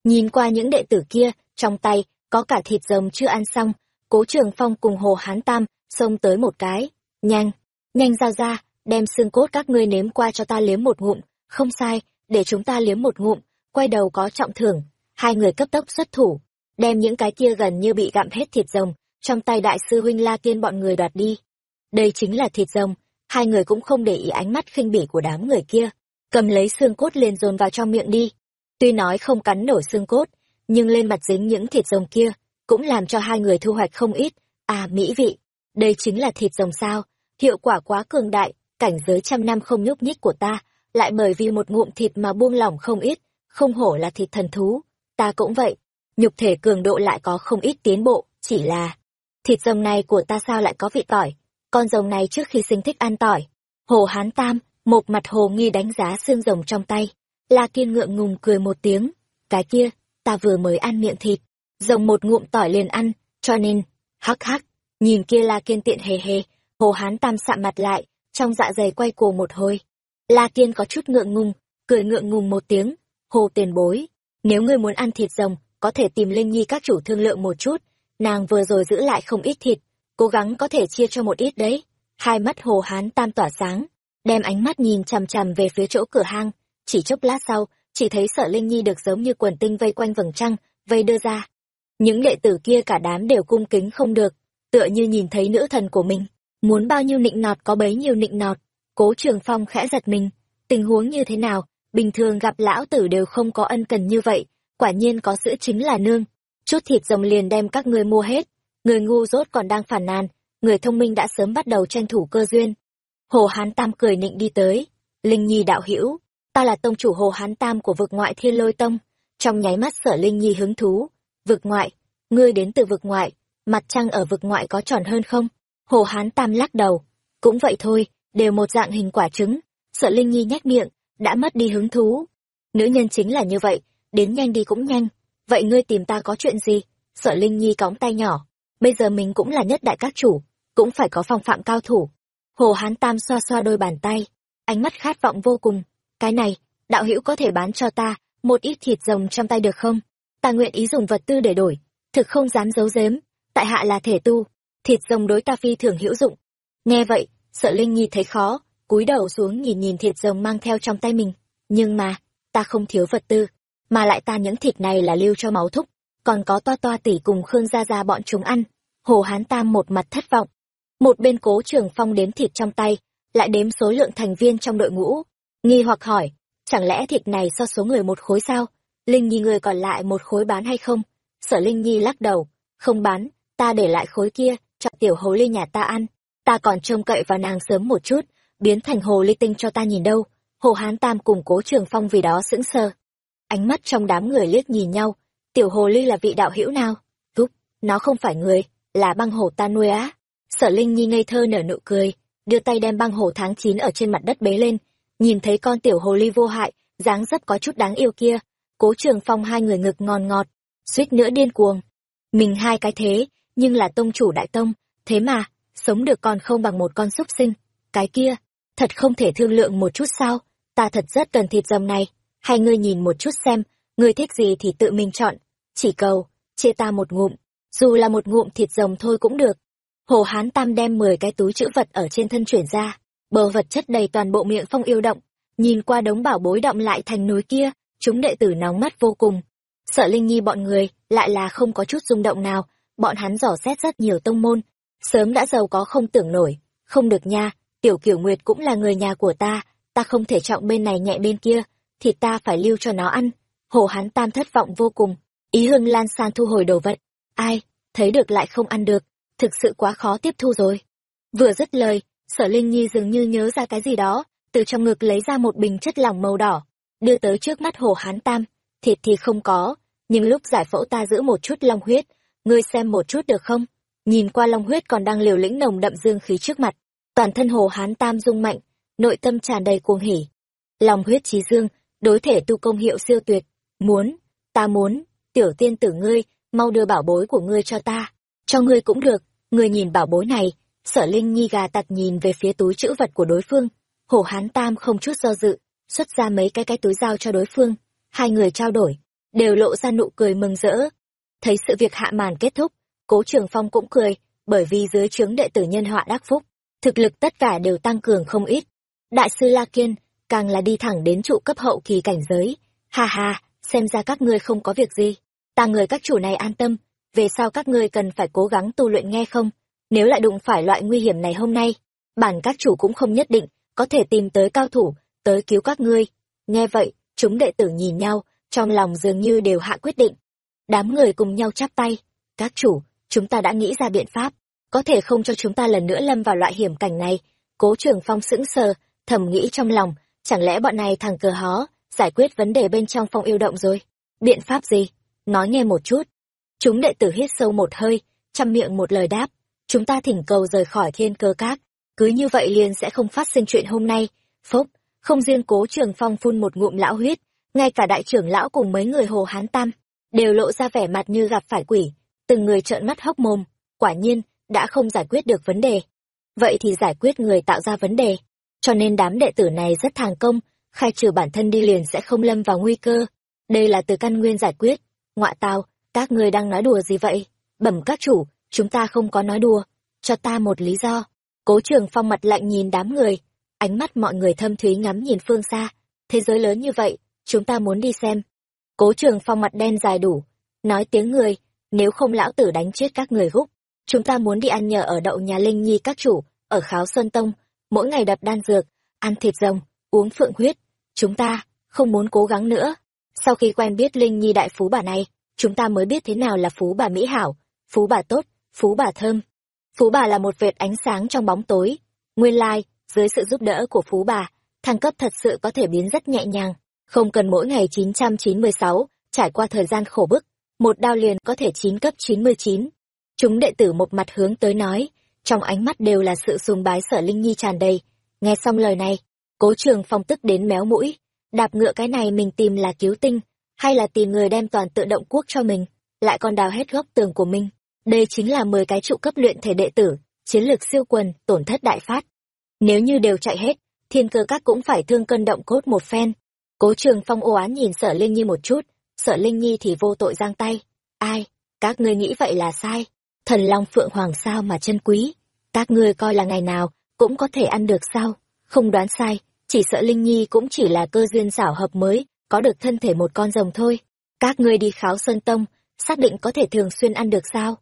Nhìn qua những đệ tử kia, trong tay, có cả thịt rồng chưa ăn xong, cố trường phong cùng hồ hán tam, xông tới một cái. Nhanh, nhanh ra ra, đem xương cốt các ngươi nếm qua cho ta liếm một ngụm, không sai, để chúng ta liếm một ngụm, quay đầu có trọng thưởng. Hai người cấp tốc xuất thủ, đem những cái kia gần như bị gặm hết thịt rồng, trong tay đại sư huynh La tiên bọn người đoạt đi. Đây chính là thịt rồng, hai người cũng không để ý ánh mắt khinh bỉ của đám người kia, cầm lấy xương cốt liền dồn vào trong miệng đi. Tuy nói không cắn nổi xương cốt, nhưng lên mặt dính những thịt rồng kia, cũng làm cho hai người thu hoạch không ít. À mỹ vị, đây chính là thịt rồng sao, hiệu quả quá cường đại, cảnh giới trăm năm không nhúc nhích của ta, lại bởi vì một ngụm thịt mà buông lỏng không ít, không hổ là thịt thần thú, ta cũng vậy, nhục thể cường độ lại có không ít tiến bộ, chỉ là thịt rồng này của ta sao lại có vị tỏi, con rồng này trước khi sinh thích ăn tỏi. Hồ Hán Tam, một mặt hồ nghi đánh giá xương rồng trong tay, La Kiên ngượng ngùng cười một tiếng, cái kia, ta vừa mới ăn miệng thịt, rồng một ngụm tỏi liền ăn, cho nên, hắc hắc, nhìn kia La Kiên tiện hề hề, Hồ Hán Tam sạm mặt lại, trong dạ dày quay cuồng một hồi. La Kiên có chút ngượng ngùng, cười ngượng ngùng một tiếng, hồ tiền bối, nếu ngươi muốn ăn thịt rồng, có thể tìm Linh Nhi các chủ thương lượng một chút, nàng vừa rồi giữ lại không ít thịt, cố gắng có thể chia cho một ít đấy. Hai mắt hồ hán tam tỏa sáng, đem ánh mắt nhìn chằm chằm về phía chỗ cửa hang, chỉ chốc lát sau, chỉ thấy sợ Linh Nhi được giống như quần tinh vây quanh vầng trăng, vây đưa ra. Những đệ tử kia cả đám đều cung kính không được, tựa như nhìn thấy nữ thần của mình, muốn bao nhiêu nịnh nọt có bấy nhiêu nịnh nọt. Cố Trường Phong khẽ giật mình, tình huống như thế nào, bình thường gặp lão tử đều không có ân cần như vậy, quả nhiên có sữa chính là nương. Chút thịt rồng liền đem các ngươi mua hết, người ngu dốt còn đang phản nàn, người thông minh đã sớm bắt đầu tranh thủ cơ duyên. Hồ Hán Tam cười nịnh đi tới, Linh Nhi đạo hữu, ta là tông chủ Hồ Hán Tam của vực ngoại Thiên Lôi Tông. Trong nháy mắt sở Linh Nhi hứng thú, vực ngoại, ngươi đến từ vực ngoại, mặt trăng ở vực ngoại có tròn hơn không? Hồ Hán Tam lắc đầu, cũng vậy thôi, đều một dạng hình quả trứng. Sợ Linh Nhi nhếch miệng, đã mất đi hứng thú. Nữ nhân chính là như vậy, đến nhanh đi cũng nhanh. Vậy ngươi tìm ta có chuyện gì? Sợ Linh Nhi cõng tay nhỏ. Bây giờ mình cũng là nhất đại các chủ, cũng phải có phong phạm cao thủ. Hồ Hán Tam xoa xoa đôi bàn tay, ánh mắt khát vọng vô cùng. Cái này, đạo hữu có thể bán cho ta một ít thịt rồng trong tay được không? Ta nguyện ý dùng vật tư để đổi, thực không dám giấu giếm. Tại hạ là thể tu, thịt rồng đối ta phi thường hữu dụng. Nghe vậy, sợ Linh Nhi thấy khó, cúi đầu xuống nhìn nhìn thịt rồng mang theo trong tay mình. Nhưng mà, ta không thiếu vật tư, mà lại ta những thịt này là lưu cho máu thúc, còn có toa toa tỷ cùng Khương Gia Gia bọn chúng ăn. Hồ Hán Tam một mặt thất vọng. Một bên cố trường phong đếm thịt trong tay, lại đếm số lượng thành viên trong đội ngũ. Nghi hoặc hỏi, chẳng lẽ thịt này so số người một khối sao? Linh Nhi người còn lại một khối bán hay không? Sở Linh Nhi lắc đầu, không bán, ta để lại khối kia, cho tiểu hồ ly nhà ta ăn. Ta còn trông cậy vào nàng sớm một chút, biến thành hồ ly tinh cho ta nhìn đâu hồ hán tam cùng cố trường phong vì đó sững sờ ánh mắt trong đám người liếc nhìn nhau tiểu hồ ly là vị đạo hữu nào? Thúc, nó không phải người, là băng hồ ta nuôi á. Sở linh nhi ngây thơ nở nụ cười, đưa tay đem băng hồ tháng chín ở trên mặt đất bế lên. Nhìn thấy con tiểu hồ ly vô hại, dáng dấp có chút đáng yêu kia, cố trường phong hai người ngực ngon ngọt, suýt nữa điên cuồng. Mình hai cái thế, nhưng là tông chủ đại tông, thế mà, sống được còn không bằng một con súc sinh. Cái kia, thật không thể thương lượng một chút sao? Ta thật rất cần thịt dầm này. Hay ngươi nhìn một chút xem ngươi thích gì thì tự mình chọn. Chỉ cầu chia ta một ngụm. Dù là một ngụm thịt rồng thôi cũng được. Hồ hán tam đem mười cái túi chữ vật ở trên thân chuyển ra. Bờ vật chất đầy toàn bộ miệng phong yêu động. Nhìn qua đống bảo bối động lại thành núi kia chúng đệ tử nóng mắt vô cùng. Sợ linh nhi bọn người lại là không có chút rung động nào. Bọn hắn dò xét rất nhiều tông môn. Sớm đã giàu có không tưởng nổi. Không được nha Tiểu Kiểu Nguyệt cũng là người nhà của ta, ta không thể trọng bên này nhẹ bên kia, thì ta phải lưu cho nó ăn. Hồ Hán Tam thất vọng vô cùng, ý hưng lan san thu hồi đồ vật. Ai, thấy được lại không ăn được, thực sự quá khó tiếp thu rồi. Vừa dứt lời, sở Linh Nhi dường như nhớ ra cái gì đó, từ trong ngực lấy ra một bình chất lỏng màu đỏ, đưa tới trước mắt Hồ Hán Tam. Thịt thì không có, nhưng lúc giải phẫu ta giữ một chút long huyết, ngươi xem một chút được không? Nhìn qua long huyết còn đang liều lĩnh nồng đậm dương khí trước mặt, toàn thân Hồ Hán Tam rung mạnh, nội tâm tràn đầy cuồng hỉ. Lòng huyết trí dương, đối thể tu công hiệu siêu tuyệt, muốn, ta muốn, tiểu tiên tử ngươi, mau đưa bảo bối của ngươi cho ta, cho ngươi cũng được, ngươi nhìn bảo bối này, sở linh nhi gà tặc nhìn về phía túi chữ vật của đối phương, hổ hán tam không chút do dự, xuất ra mấy cái cái túi giao cho đối phương, hai người trao đổi, đều lộ ra nụ cười mừng rỡ. Thấy sự việc hạ màn kết thúc, cố trường phong cũng cười, bởi vì dưới trướng đệ tử nhân họa đắc phúc, thực lực tất cả đều tăng cường không ít. Đại sư La Kiên, càng là đi thẳng đến trụ cấp hậu kỳ cảnh giới. Ha ha, xem ra các ngươi không có việc gì. Ta người các chủ này an tâm, về sau các ngươi cần phải cố gắng tu luyện nghe không? Nếu lại đụng phải loại nguy hiểm này hôm nay, bản các chủ cũng không nhất định có thể tìm tới cao thủ, tới cứu các ngươi. Nghe vậy, chúng đệ tử nhìn nhau, trong lòng dường như đều hạ quyết định. Đám người cùng nhau chắp tay. Các chủ, chúng ta đã nghĩ ra biện pháp, có thể không cho chúng ta lần nữa lâm vào loại hiểm cảnh này. Cố trưởng phong sững sờ, thầm nghĩ trong lòng, chẳng lẽ bọn này thằng cờ hó, giải quyết vấn đề bên trong phong yêu động rồi? Biện pháp gì? Nói nghe một chút. Chúng đệ tử hít sâu một hơi, chăm miệng một lời đáp. Chúng ta thỉnh cầu rời khỏi thiên cơ các. Cứ như vậy liền sẽ không phát sinh chuyện hôm nay. Phúc, không riêng cố trường phong phun một ngụm lão huyết, ngay cả đại trưởng lão cùng mấy người hồ hán tam, đều lộ ra vẻ mặt như gặp phải quỷ, từng người trợn mắt hốc mồm. Quả nhiên, đã không giải quyết được vấn đề. Vậy thì giải quyết người tạo ra vấn đề cho nên đám đệ tử này rất thành công, khai trừ bản thân đi liền sẽ không lâm vào nguy cơ. Đây là từ căn nguyên giải quyết. Ngoạ tào, các ngươi đang nói đùa gì vậy? Bẩm các chủ, chúng ta không có nói đùa. Cho ta một lý do. Cố trường phong mặt lạnh nhìn đám người. Ánh mắt mọi người thâm thúy ngắm nhìn phương xa. Thế giới lớn như vậy, chúng ta muốn đi xem. Cố trường phong mặt đen dài đủ. Nói tiếng người, nếu không lão tử đánh chết các người gúc. Chúng ta muốn đi ăn nhờ ở đậu nhà Linh Nhi các chủ, ở Kháo Sơn Tông, mỗi ngày đập đan dược, ăn thịt rồng, uống phượng huyết. Chúng ta, không muốn cố gắng nữa. Sau khi quen biết Linh Nhi đại phú bà này, chúng ta mới biết thế nào là phú bà mỹ hảo, phú bà tốt, phú bà thơm. Phú bà là một vệt ánh sáng trong bóng tối. Nguyên lai, dưới sự giúp đỡ của phú bà, thăng cấp thật sự có thể biến rất nhẹ nhàng, không cần mỗi ngày 996, trải qua thời gian khổ bức, một đao liền có thể chín cấp 99. Chúng đệ tử một mặt hướng tới nói, trong ánh mắt đều là sự sùng bái sở linh nhi tràn đầy nghe xong lời này cố trường phong tức đến méo mũi. Đạp ngựa cái này mình tìm là cứu tinh, hay là tìm người đem toàn tự động quốc cho mình, lại còn đào hết góc tường của mình. Đây chính là mười cái trụ cấp luyện thể đệ tử, chiến lược siêu quần, tổn thất đại phát. Nếu như đều chạy hết, thiên cơ các cũng phải thương cân động cốt một phen. Cố trường phong ô án nhìn sở linh nhi một chút sở linh nhi thì vô tội giang tay. Ai, các ngươi nghĩ vậy là sai. Thần long phượng hoàng sao mà chân quý. Các ngươi coi là ngày nào cũng có thể ăn được sao? Không đoán sai chỉ sợ linh nhi cũng chỉ là cơ duyên xảo hợp mới có được thân thể một con rồng thôi. Các ngươi đi kháo sơn tông xác định có thể thường xuyên ăn được sao?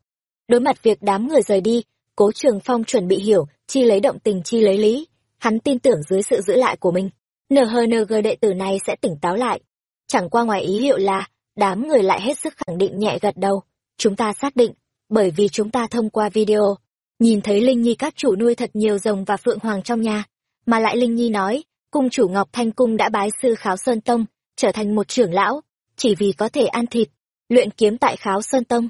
Đối mặt việc đám người rời đi cố trường phong chuẩn bị hiểu chi lấy động tình chi lấy lý. Hắn tin tưởng dưới sự giữ lại của mình. Nhng đệ tử này sẽ tỉnh táo lại. Chẳng qua ngoài ý liệu là đám người lại hết sức khẳng định nhẹ gật đầu. Chúng ta xác định bởi vì chúng ta thông qua video, nhìn thấy Linh Nhi các chủ nuôi thật nhiều rồng và phượng hoàng trong nhà, mà lại Linh Nhi nói, cung chủ Ngọc Thanh Cung đã bái sư Kháo Sơn Tông, trở thành một trưởng lão, chỉ vì có thể ăn thịt, luyện kiếm tại Kháo Sơn Tông.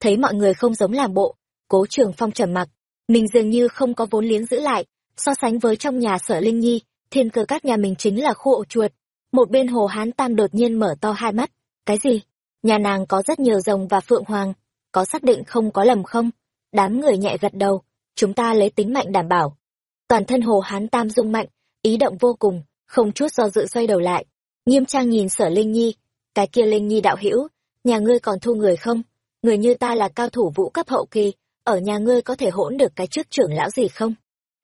Thấy mọi người không giống làm bộ, cố trường phong trầm mặc, mình dường như không có vốn liếng giữ lại, so sánh với trong nhà sở Linh Nhi, thiên cơ các nhà mình chính là khu ổ chuột. Một bên hồ hán tam đột nhiên mở to hai mắt, cái gì? Nhà nàng có rất nhiều rồng và phượng hoàng, có xác định không có lầm không? Đám người nhẹ gật đầu, chúng ta lấy tính mạnh đảm bảo. Toàn thân hồ hán tam rung mạnh, ý động vô cùng, không chút do dự xoay đầu lại. Nghiêm trang nhìn sở Linh Nhi, cái kia Linh Nhi đạo hữu nhà ngươi còn thu người không? Người như ta là cao thủ vũ cấp hậu kỳ, ở nhà ngươi có thể hỗn được cái trước trưởng lão gì không?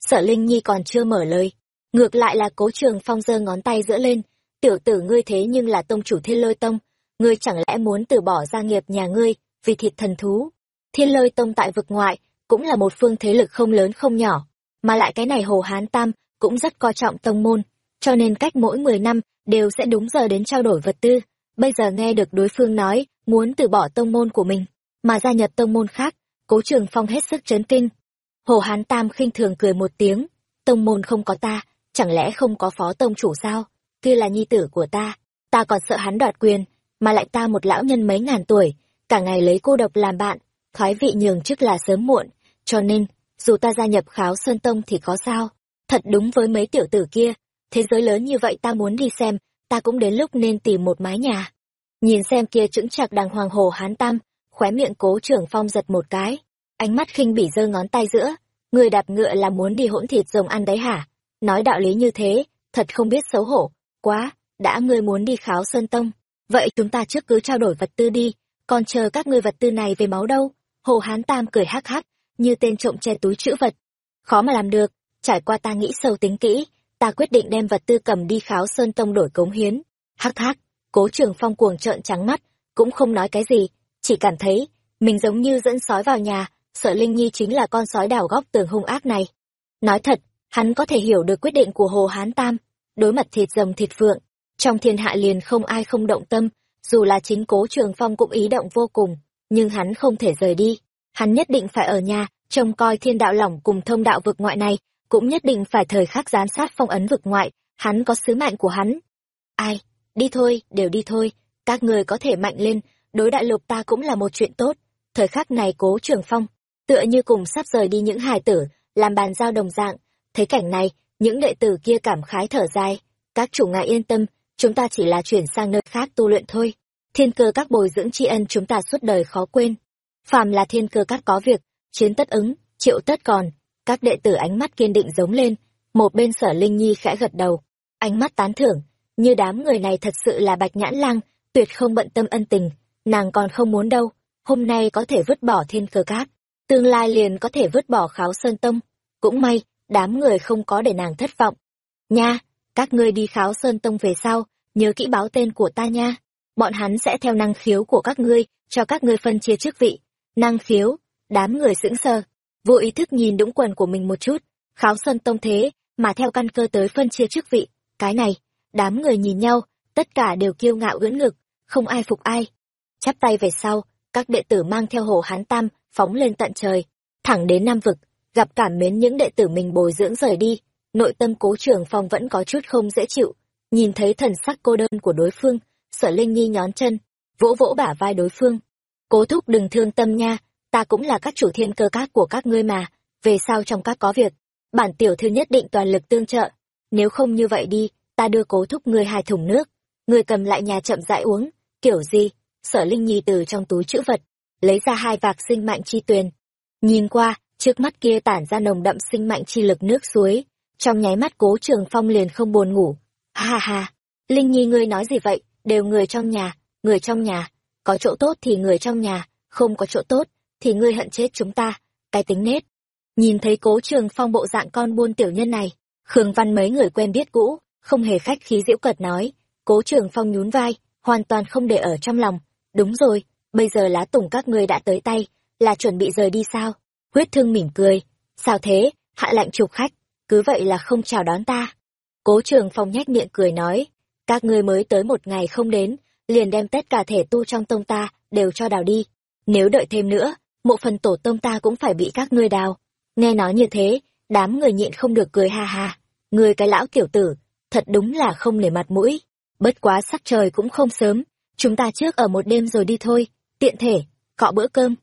Sở Linh Nhi còn chưa mở lời. Ngược lại là cố trường phong giơ ngón tay giữa lên, tiểu tử ngươi thế nhưng là tông chủ thiên lôi tông, ngươi chẳng lẽ muốn từ bỏ gia nghiệp nhà ngươi, vì thịt thần thú. Thiên lôi tông tại vực ngoại, cũng là một phương thế lực không lớn không nhỏ, mà lại cái này Hồ Hán Tam cũng rất coi trọng tông môn, cho nên cách mỗi 10 năm đều sẽ đúng giờ đến trao đổi vật tư. Bây giờ nghe được đối phương nói muốn từ bỏ tông môn của mình, mà gia nhập tông môn khác, cố trường phong hết sức chấn kinh. Hồ Hán Tam khinh thường cười một tiếng, tông môn không có ta, chẳng lẽ không có phó tông chủ sao? Kia là nhi tử của ta, ta còn sợ hắn đoạt quyền, mà lại ta một lão nhân mấy ngàn tuổi, cả ngày lấy cô độc làm bạn, thoái vị nhường chức là sớm muộn, cho nên, dù ta gia nhập kháo sơn tông thì có sao? Thật đúng với mấy tiểu tử kia, thế giới lớn như vậy ta muốn đi xem, ta cũng đến lúc nên tìm một mái nhà. Nhìn xem kia chững chạc đàng hoàng hồ hán tam, khóe miệng cố trưởng phong giật một cái, ánh mắt khinh bỉ giơ ngón tay giữa, người đạp ngựa là muốn đi hỗn thịt rồng ăn đấy hả? Nói đạo lý như thế, thật không biết xấu hổ, quá, đã ngươi muốn đi kháo sơn tông, vậy chúng ta trước cứ trao đổi vật tư đi, còn chờ các ngươi vật tư này về máu đâu? Hồ Hán Tam cười hắc hắc, như tên trộm che túi chữ vật. Khó mà làm được, trải qua ta nghĩ sâu tính kỹ, ta quyết định đem vật tư cầm đi kháo sơn tông đổi cống hiến. Hắc hắc, cố trường phong cuồng trợn trắng mắt, cũng không nói cái gì, chỉ cảm thấy, mình giống như dẫn sói vào nhà, sợ Linh Nhi chính là con sói đào góc tường hung ác này. Nói thật, hắn có thể hiểu được quyết định của Hồ Hán Tam, đối mặt thịt rồng thịt phượng, trong thiên hạ liền không ai không động tâm, dù là chính cố trường phong cũng ý động vô cùng, nhưng hắn không thể rời đi. Hắn nhất định phải ở nhà, trông coi thiên đạo lỏng cùng thông đạo vực ngoại này, cũng nhất định phải thời khắc giám sát phong ấn vực ngoại, hắn có sứ mệnh của hắn. Ai, đi thôi, đều đi thôi, các người có thể mạnh lên, đối đại lục ta cũng là một chuyện tốt. Thời khắc này cố trường phong, tựa như cùng sắp rời đi những hài tử, làm bàn giao đồng dạng. Thấy cảnh này, những đệ tử kia cảm khái thở dài. Các chủ ngài yên tâm, chúng ta chỉ là chuyển sang nơi khác tu luyện thôi. Thiên cơ các bồi dưỡng tri ân chúng ta suốt đời khó quên. Phàm là thiên cơ các có việc, chiến tất ứng, triệu tất còn. Các đệ tử ánh mắt kiên định giống lên, một bên sở Linh Nhi khẽ gật đầu. Ánh mắt tán thưởng, như đám người này thật sự là bạch nhãn lang, tuyệt không bận tâm ân tình, nàng còn không muốn đâu. Hôm nay có thể vứt bỏ thiên cơ cát tương lai liền có thể vứt bỏ kháo sơn tông. Cũng may, đám người không có để nàng thất vọng. Nha, các ngươi đi kháo sơn tông về sau, nhớ kỹ báo tên của ta nha. Bọn hắn sẽ theo năng khiếu của các ngươi, cho các ngươi phân chia chức vị. Năng khiếu, đám người sững sờ, vô ý thức nhìn đũng quần của mình một chút, kháo sân tông thế, mà theo căn cơ tới phân chia chức vị. Cái này, đám người nhìn nhau, tất cả đều kiêu ngạo ưỡn ngực, không ai phục ai. Chắp tay về sau, các đệ tử mang theo hồ hán tam, phóng lên tận trời, thẳng đến Nam Vực, gặp cảm mến những đệ tử mình bồi dưỡng rời đi, nội tâm cố trưởng phong vẫn có chút không dễ chịu, nhìn thấy thần sắc cô đơn của đối phương, sở Linh Nhi nhón chân, vỗ vỗ bả vai đối phương. Cố thúc đừng thương tâm nha, ta cũng là các chủ thiên cơ các của các ngươi mà, về sau trong các có việc, bản tiểu thư nhất định toàn lực tương trợ, nếu không như vậy đi, ta đưa cố thúc ngươi hai thùng nước, ngươi cầm lại nhà chậm rãi uống, kiểu gì, sở Linh Nhi từ trong túi chữ vật, lấy ra hai vạc sinh mạnh chi tuyền. Nhìn qua, trước mắt kia tản ra nồng đậm sinh mạnh chi lực nước suối, trong nháy mắt cố trường phong liền không buồn ngủ. Ha ha, Linh Nhi ngươi nói gì vậy, đều người trong nhà, người trong nhà, có chỗ tốt thì người trong nhà, không có chỗ tốt, thì ngươi hận chết chúng ta, cái tính nết. Nhìn thấy cố trường phong bộ dạng con buôn tiểu nhân này, Khương Văn mấy người quen biết cũ, không hề khách khí diễu cợt nói, cố trường phong nhún vai, hoàn toàn không để ở trong lòng. Đúng rồi, bây giờ lá tùng các ngươi đã tới tay, là chuẩn bị rời đi sao? Huyết thương mỉm cười, sao thế, hạ lạnh chụp khách, cứ vậy là không chào đón ta. Cố trường phong nhách miệng cười nói, các ngươi mới tới một ngày không đến, liền đem tất cả thể tu trong tông ta, đều cho đào đi. Nếu đợi thêm nữa, một phần tổ tông ta cũng phải bị các ngươi đào. Nghe nói như thế, đám người nhịn không được cười ha ha. Người cái lão tiểu tử, thật đúng là không nể mặt mũi. Bất quá sắc trời cũng không sớm, chúng ta trước ở một đêm rồi đi thôi, tiện thể, cọ bữa cơm.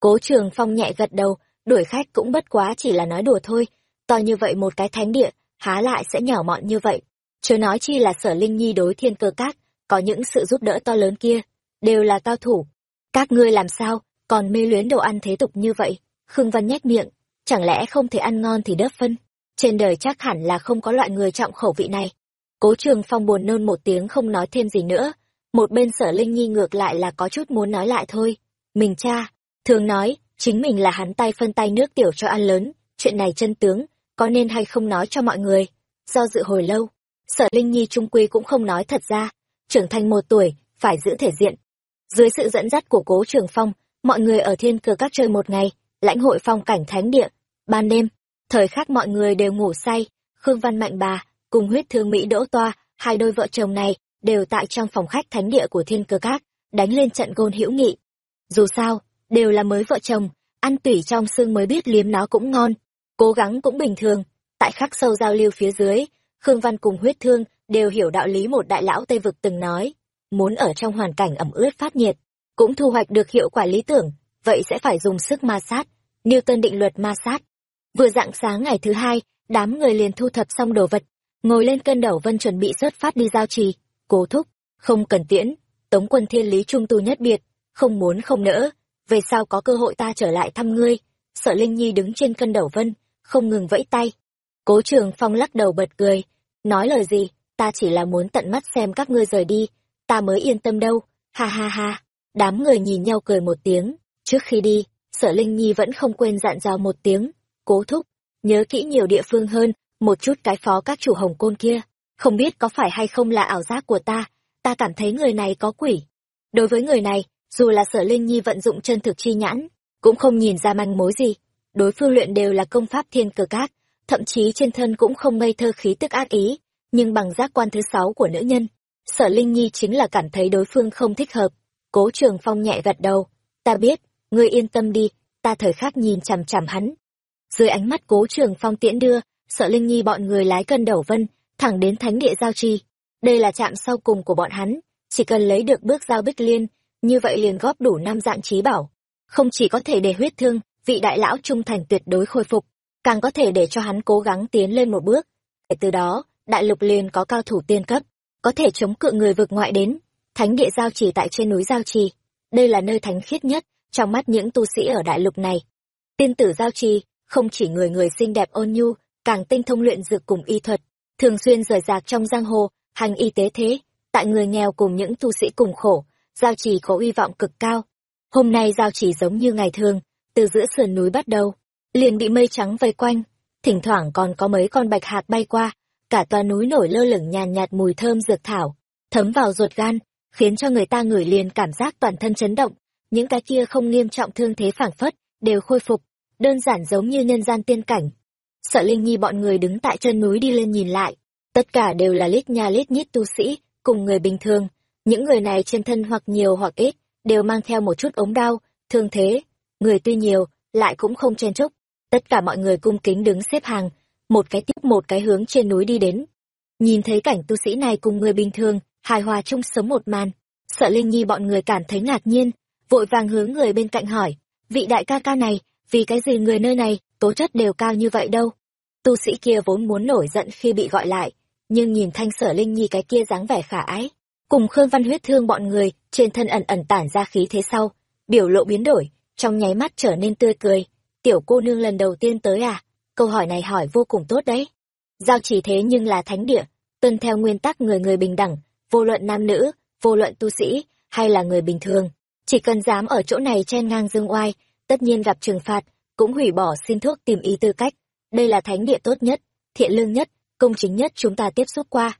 Cố trường phong nhẹ gật đầu, đuổi khách cũng bất quá chỉ là nói đùa thôi, to như vậy một cái thánh địa, há lại sẽ nhỏ mọn như vậy. Chớ nói chi là sở linh nhi đối thiên cơ các, có những sự giúp đỡ to lớn kia, đều là cao thủ. Các ngươi làm sao, còn mê luyến đồ ăn thế tục như vậy? Khương Văn nhếch miệng, chẳng lẽ không thể ăn ngon thì đớp phân? Trên đời chắc hẳn là không có loại người trọng khẩu vị này. Cố trường phong buồn nôn một tiếng không nói thêm gì nữa. Một bên sở linh nhi ngược lại là có chút muốn nói lại thôi. Mình cha, thường nói, chính mình là hắn tay phân tay nước tiểu cho ăn lớn, chuyện này chân tướng, có nên hay không nói cho mọi người. Do dự hồi lâu, sở Linh Nhi trung quy cũng không nói thật ra, trưởng thành một tuổi, phải giữ thể diện. Dưới sự dẫn dắt của cố trường phong, mọi người ở thiên cửa các chơi một ngày, lãnh hội phong cảnh thánh địa. Ban đêm, thời khắc mọi người đều ngủ say, Khương Văn Mạnh bà, cùng huyết thương Mỹ đỗ toa, hai đôi vợ chồng này, đều tại trong phòng khách thánh địa của thiên cơ các, đánh lên trận gôn hữu nghị. Dù sao, đều là mới vợ chồng, ăn tủy trong xương mới biết liếm nó cũng ngon, cố gắng cũng bình thường, tại khắc sâu giao lưu phía dưới, Khương Văn cùng huyết thương đều hiểu đạo lý một đại lão Tây Vực từng nói. Muốn ở trong hoàn cảnh ẩm ướt phát nhiệt, cũng thu hoạch được hiệu quả lý tưởng, vậy sẽ phải dùng sức ma sát. Newton định luật ma sát. Vừa dạng sáng ngày thứ hai, đám người liền thu thập xong đồ vật, ngồi lên cân đầu vân chuẩn bị xuất phát đi giao trì. Cố thúc, không cần tiễn, tống quân thiên lý trung tu nhất biệt, không muốn không nỡ, về sau có cơ hội ta trở lại thăm ngươi. Sợ Linh Nhi đứng trên cân đầu vân, không ngừng vẫy tay. Cố trường phong lắc đầu bật cười, nói lời gì, ta chỉ là muốn tận mắt xem các ngươi rời đi, ta mới yên tâm đâu, ha ha ha. Đám người nhìn nhau cười một tiếng, trước khi đi, sở Linh Nhi vẫn không quên dặn dò một tiếng, cố thúc, nhớ kỹ nhiều địa phương hơn, một chút cái phó các chủ hồng côn kia, không biết có phải hay không là ảo giác của ta, ta cảm thấy người này có quỷ. Đối với người này, dù là sở Linh Nhi vận dụng chân thực chi nhãn, cũng không nhìn ra manh mối gì. Đối phương luyện đều là công pháp thiên cờ cát, thậm chí trên thân cũng không ngây thơ khí tức ác ý, nhưng bằng giác quan thứ sáu của nữ nhân, sở Linh Nhi chính là cảm thấy đối phương không thích hợp. Cố trường phong nhẹ gật đầu, ta biết, ngươi yên tâm đi, ta thời khắc nhìn chằm chằm hắn. Dưới ánh mắt cố trường phong tiễn đưa, sợ Linh Nhi bọn người lái cân đầu vân, thẳng đến thánh địa giao trì. Đây là trạm sau cùng của bọn hắn, chỉ cần lấy được bước giao bích liên, như vậy liền góp đủ năm dạng trí bảo. Không chỉ có thể để huyết thương, vị đại lão trung thành tuyệt đối khôi phục, càng có thể để cho hắn cố gắng tiến lên một bước. Kể từ đó, đại lục liền có cao thủ tiên cấp, có thể chống cự người vực ngoại đến. Thánh địa giao trì tại trên núi giao trì, đây là nơi thánh khiết nhất trong mắt những tu sĩ ở đại lục này. Tiên tử giao trì, không chỉ người người xinh đẹp ôn nhu, càng tinh thông luyện dược cùng y thuật, thường xuyên rời rạc trong giang hồ, hành y tế thế, tại người nghèo cùng những tu sĩ cùng khổ, giao trì có uy vọng cực cao. Hôm nay giao trì giống như ngày thường, từ giữa sườn núi bắt đầu, liền bị mây trắng vây quanh, thỉnh thoảng còn có mấy con bạch hạt bay qua, cả tòa núi nổi lơ lửng nhàn nhạt mùi thơm dược thảo, thấm vào ruột gan, khiến cho người ta ngửi liền cảm giác toàn thân chấn động, những cái kia không nghiêm trọng thương thế phảng phất, đều khôi phục, đơn giản giống như nhân gian tiên cảnh. Sợ Linh Nhi bọn người đứng tại chân núi đi lên nhìn lại, tất cả đều là lít nha lít nhít tu sĩ, cùng người bình thường, những người này trên thân hoặc nhiều hoặc ít, đều mang theo một chút ống đau, thương thế, người tuy nhiều, lại cũng không chen chúc. Tất cả mọi người cung kính đứng xếp hàng, một cái tiếp một cái hướng trên núi đi đến. Nhìn thấy cảnh tu sĩ này cùng người bình thường, hài hòa chung sống một màn, sợ Linh Nhi bọn người cảm thấy ngạc nhiên, vội vàng hướng người bên cạnh hỏi, vị đại ca ca này, vì cái gì người nơi này, tố chất đều cao như vậy đâu. Tu sĩ kia vốn muốn nổi giận khi bị gọi lại, nhưng nhìn thanh sở Linh Nhi cái kia dáng vẻ khả ái, cùng Khương Văn huyết thương bọn người, trên thân ẩn ẩn tản ra khí thế sau, biểu lộ biến đổi, trong nháy mắt trở nên tươi cười. Tiểu cô nương lần đầu tiên tới à? Câu hỏi này hỏi vô cùng tốt đấy. Giao chỉ thế nhưng là thánh địa, tuân theo nguyên tắc người người bình đẳng, vô luận nam nữ, vô luận tu sĩ, hay là người bình thường. Chỉ cần dám ở chỗ này chen ngang dương oai, tất nhiên gặp trừng phạt, cũng hủy bỏ xin thuốc tìm ý tư cách. Đây là thánh địa tốt nhất, thiện lương nhất, công chính nhất chúng ta tiếp xúc qua.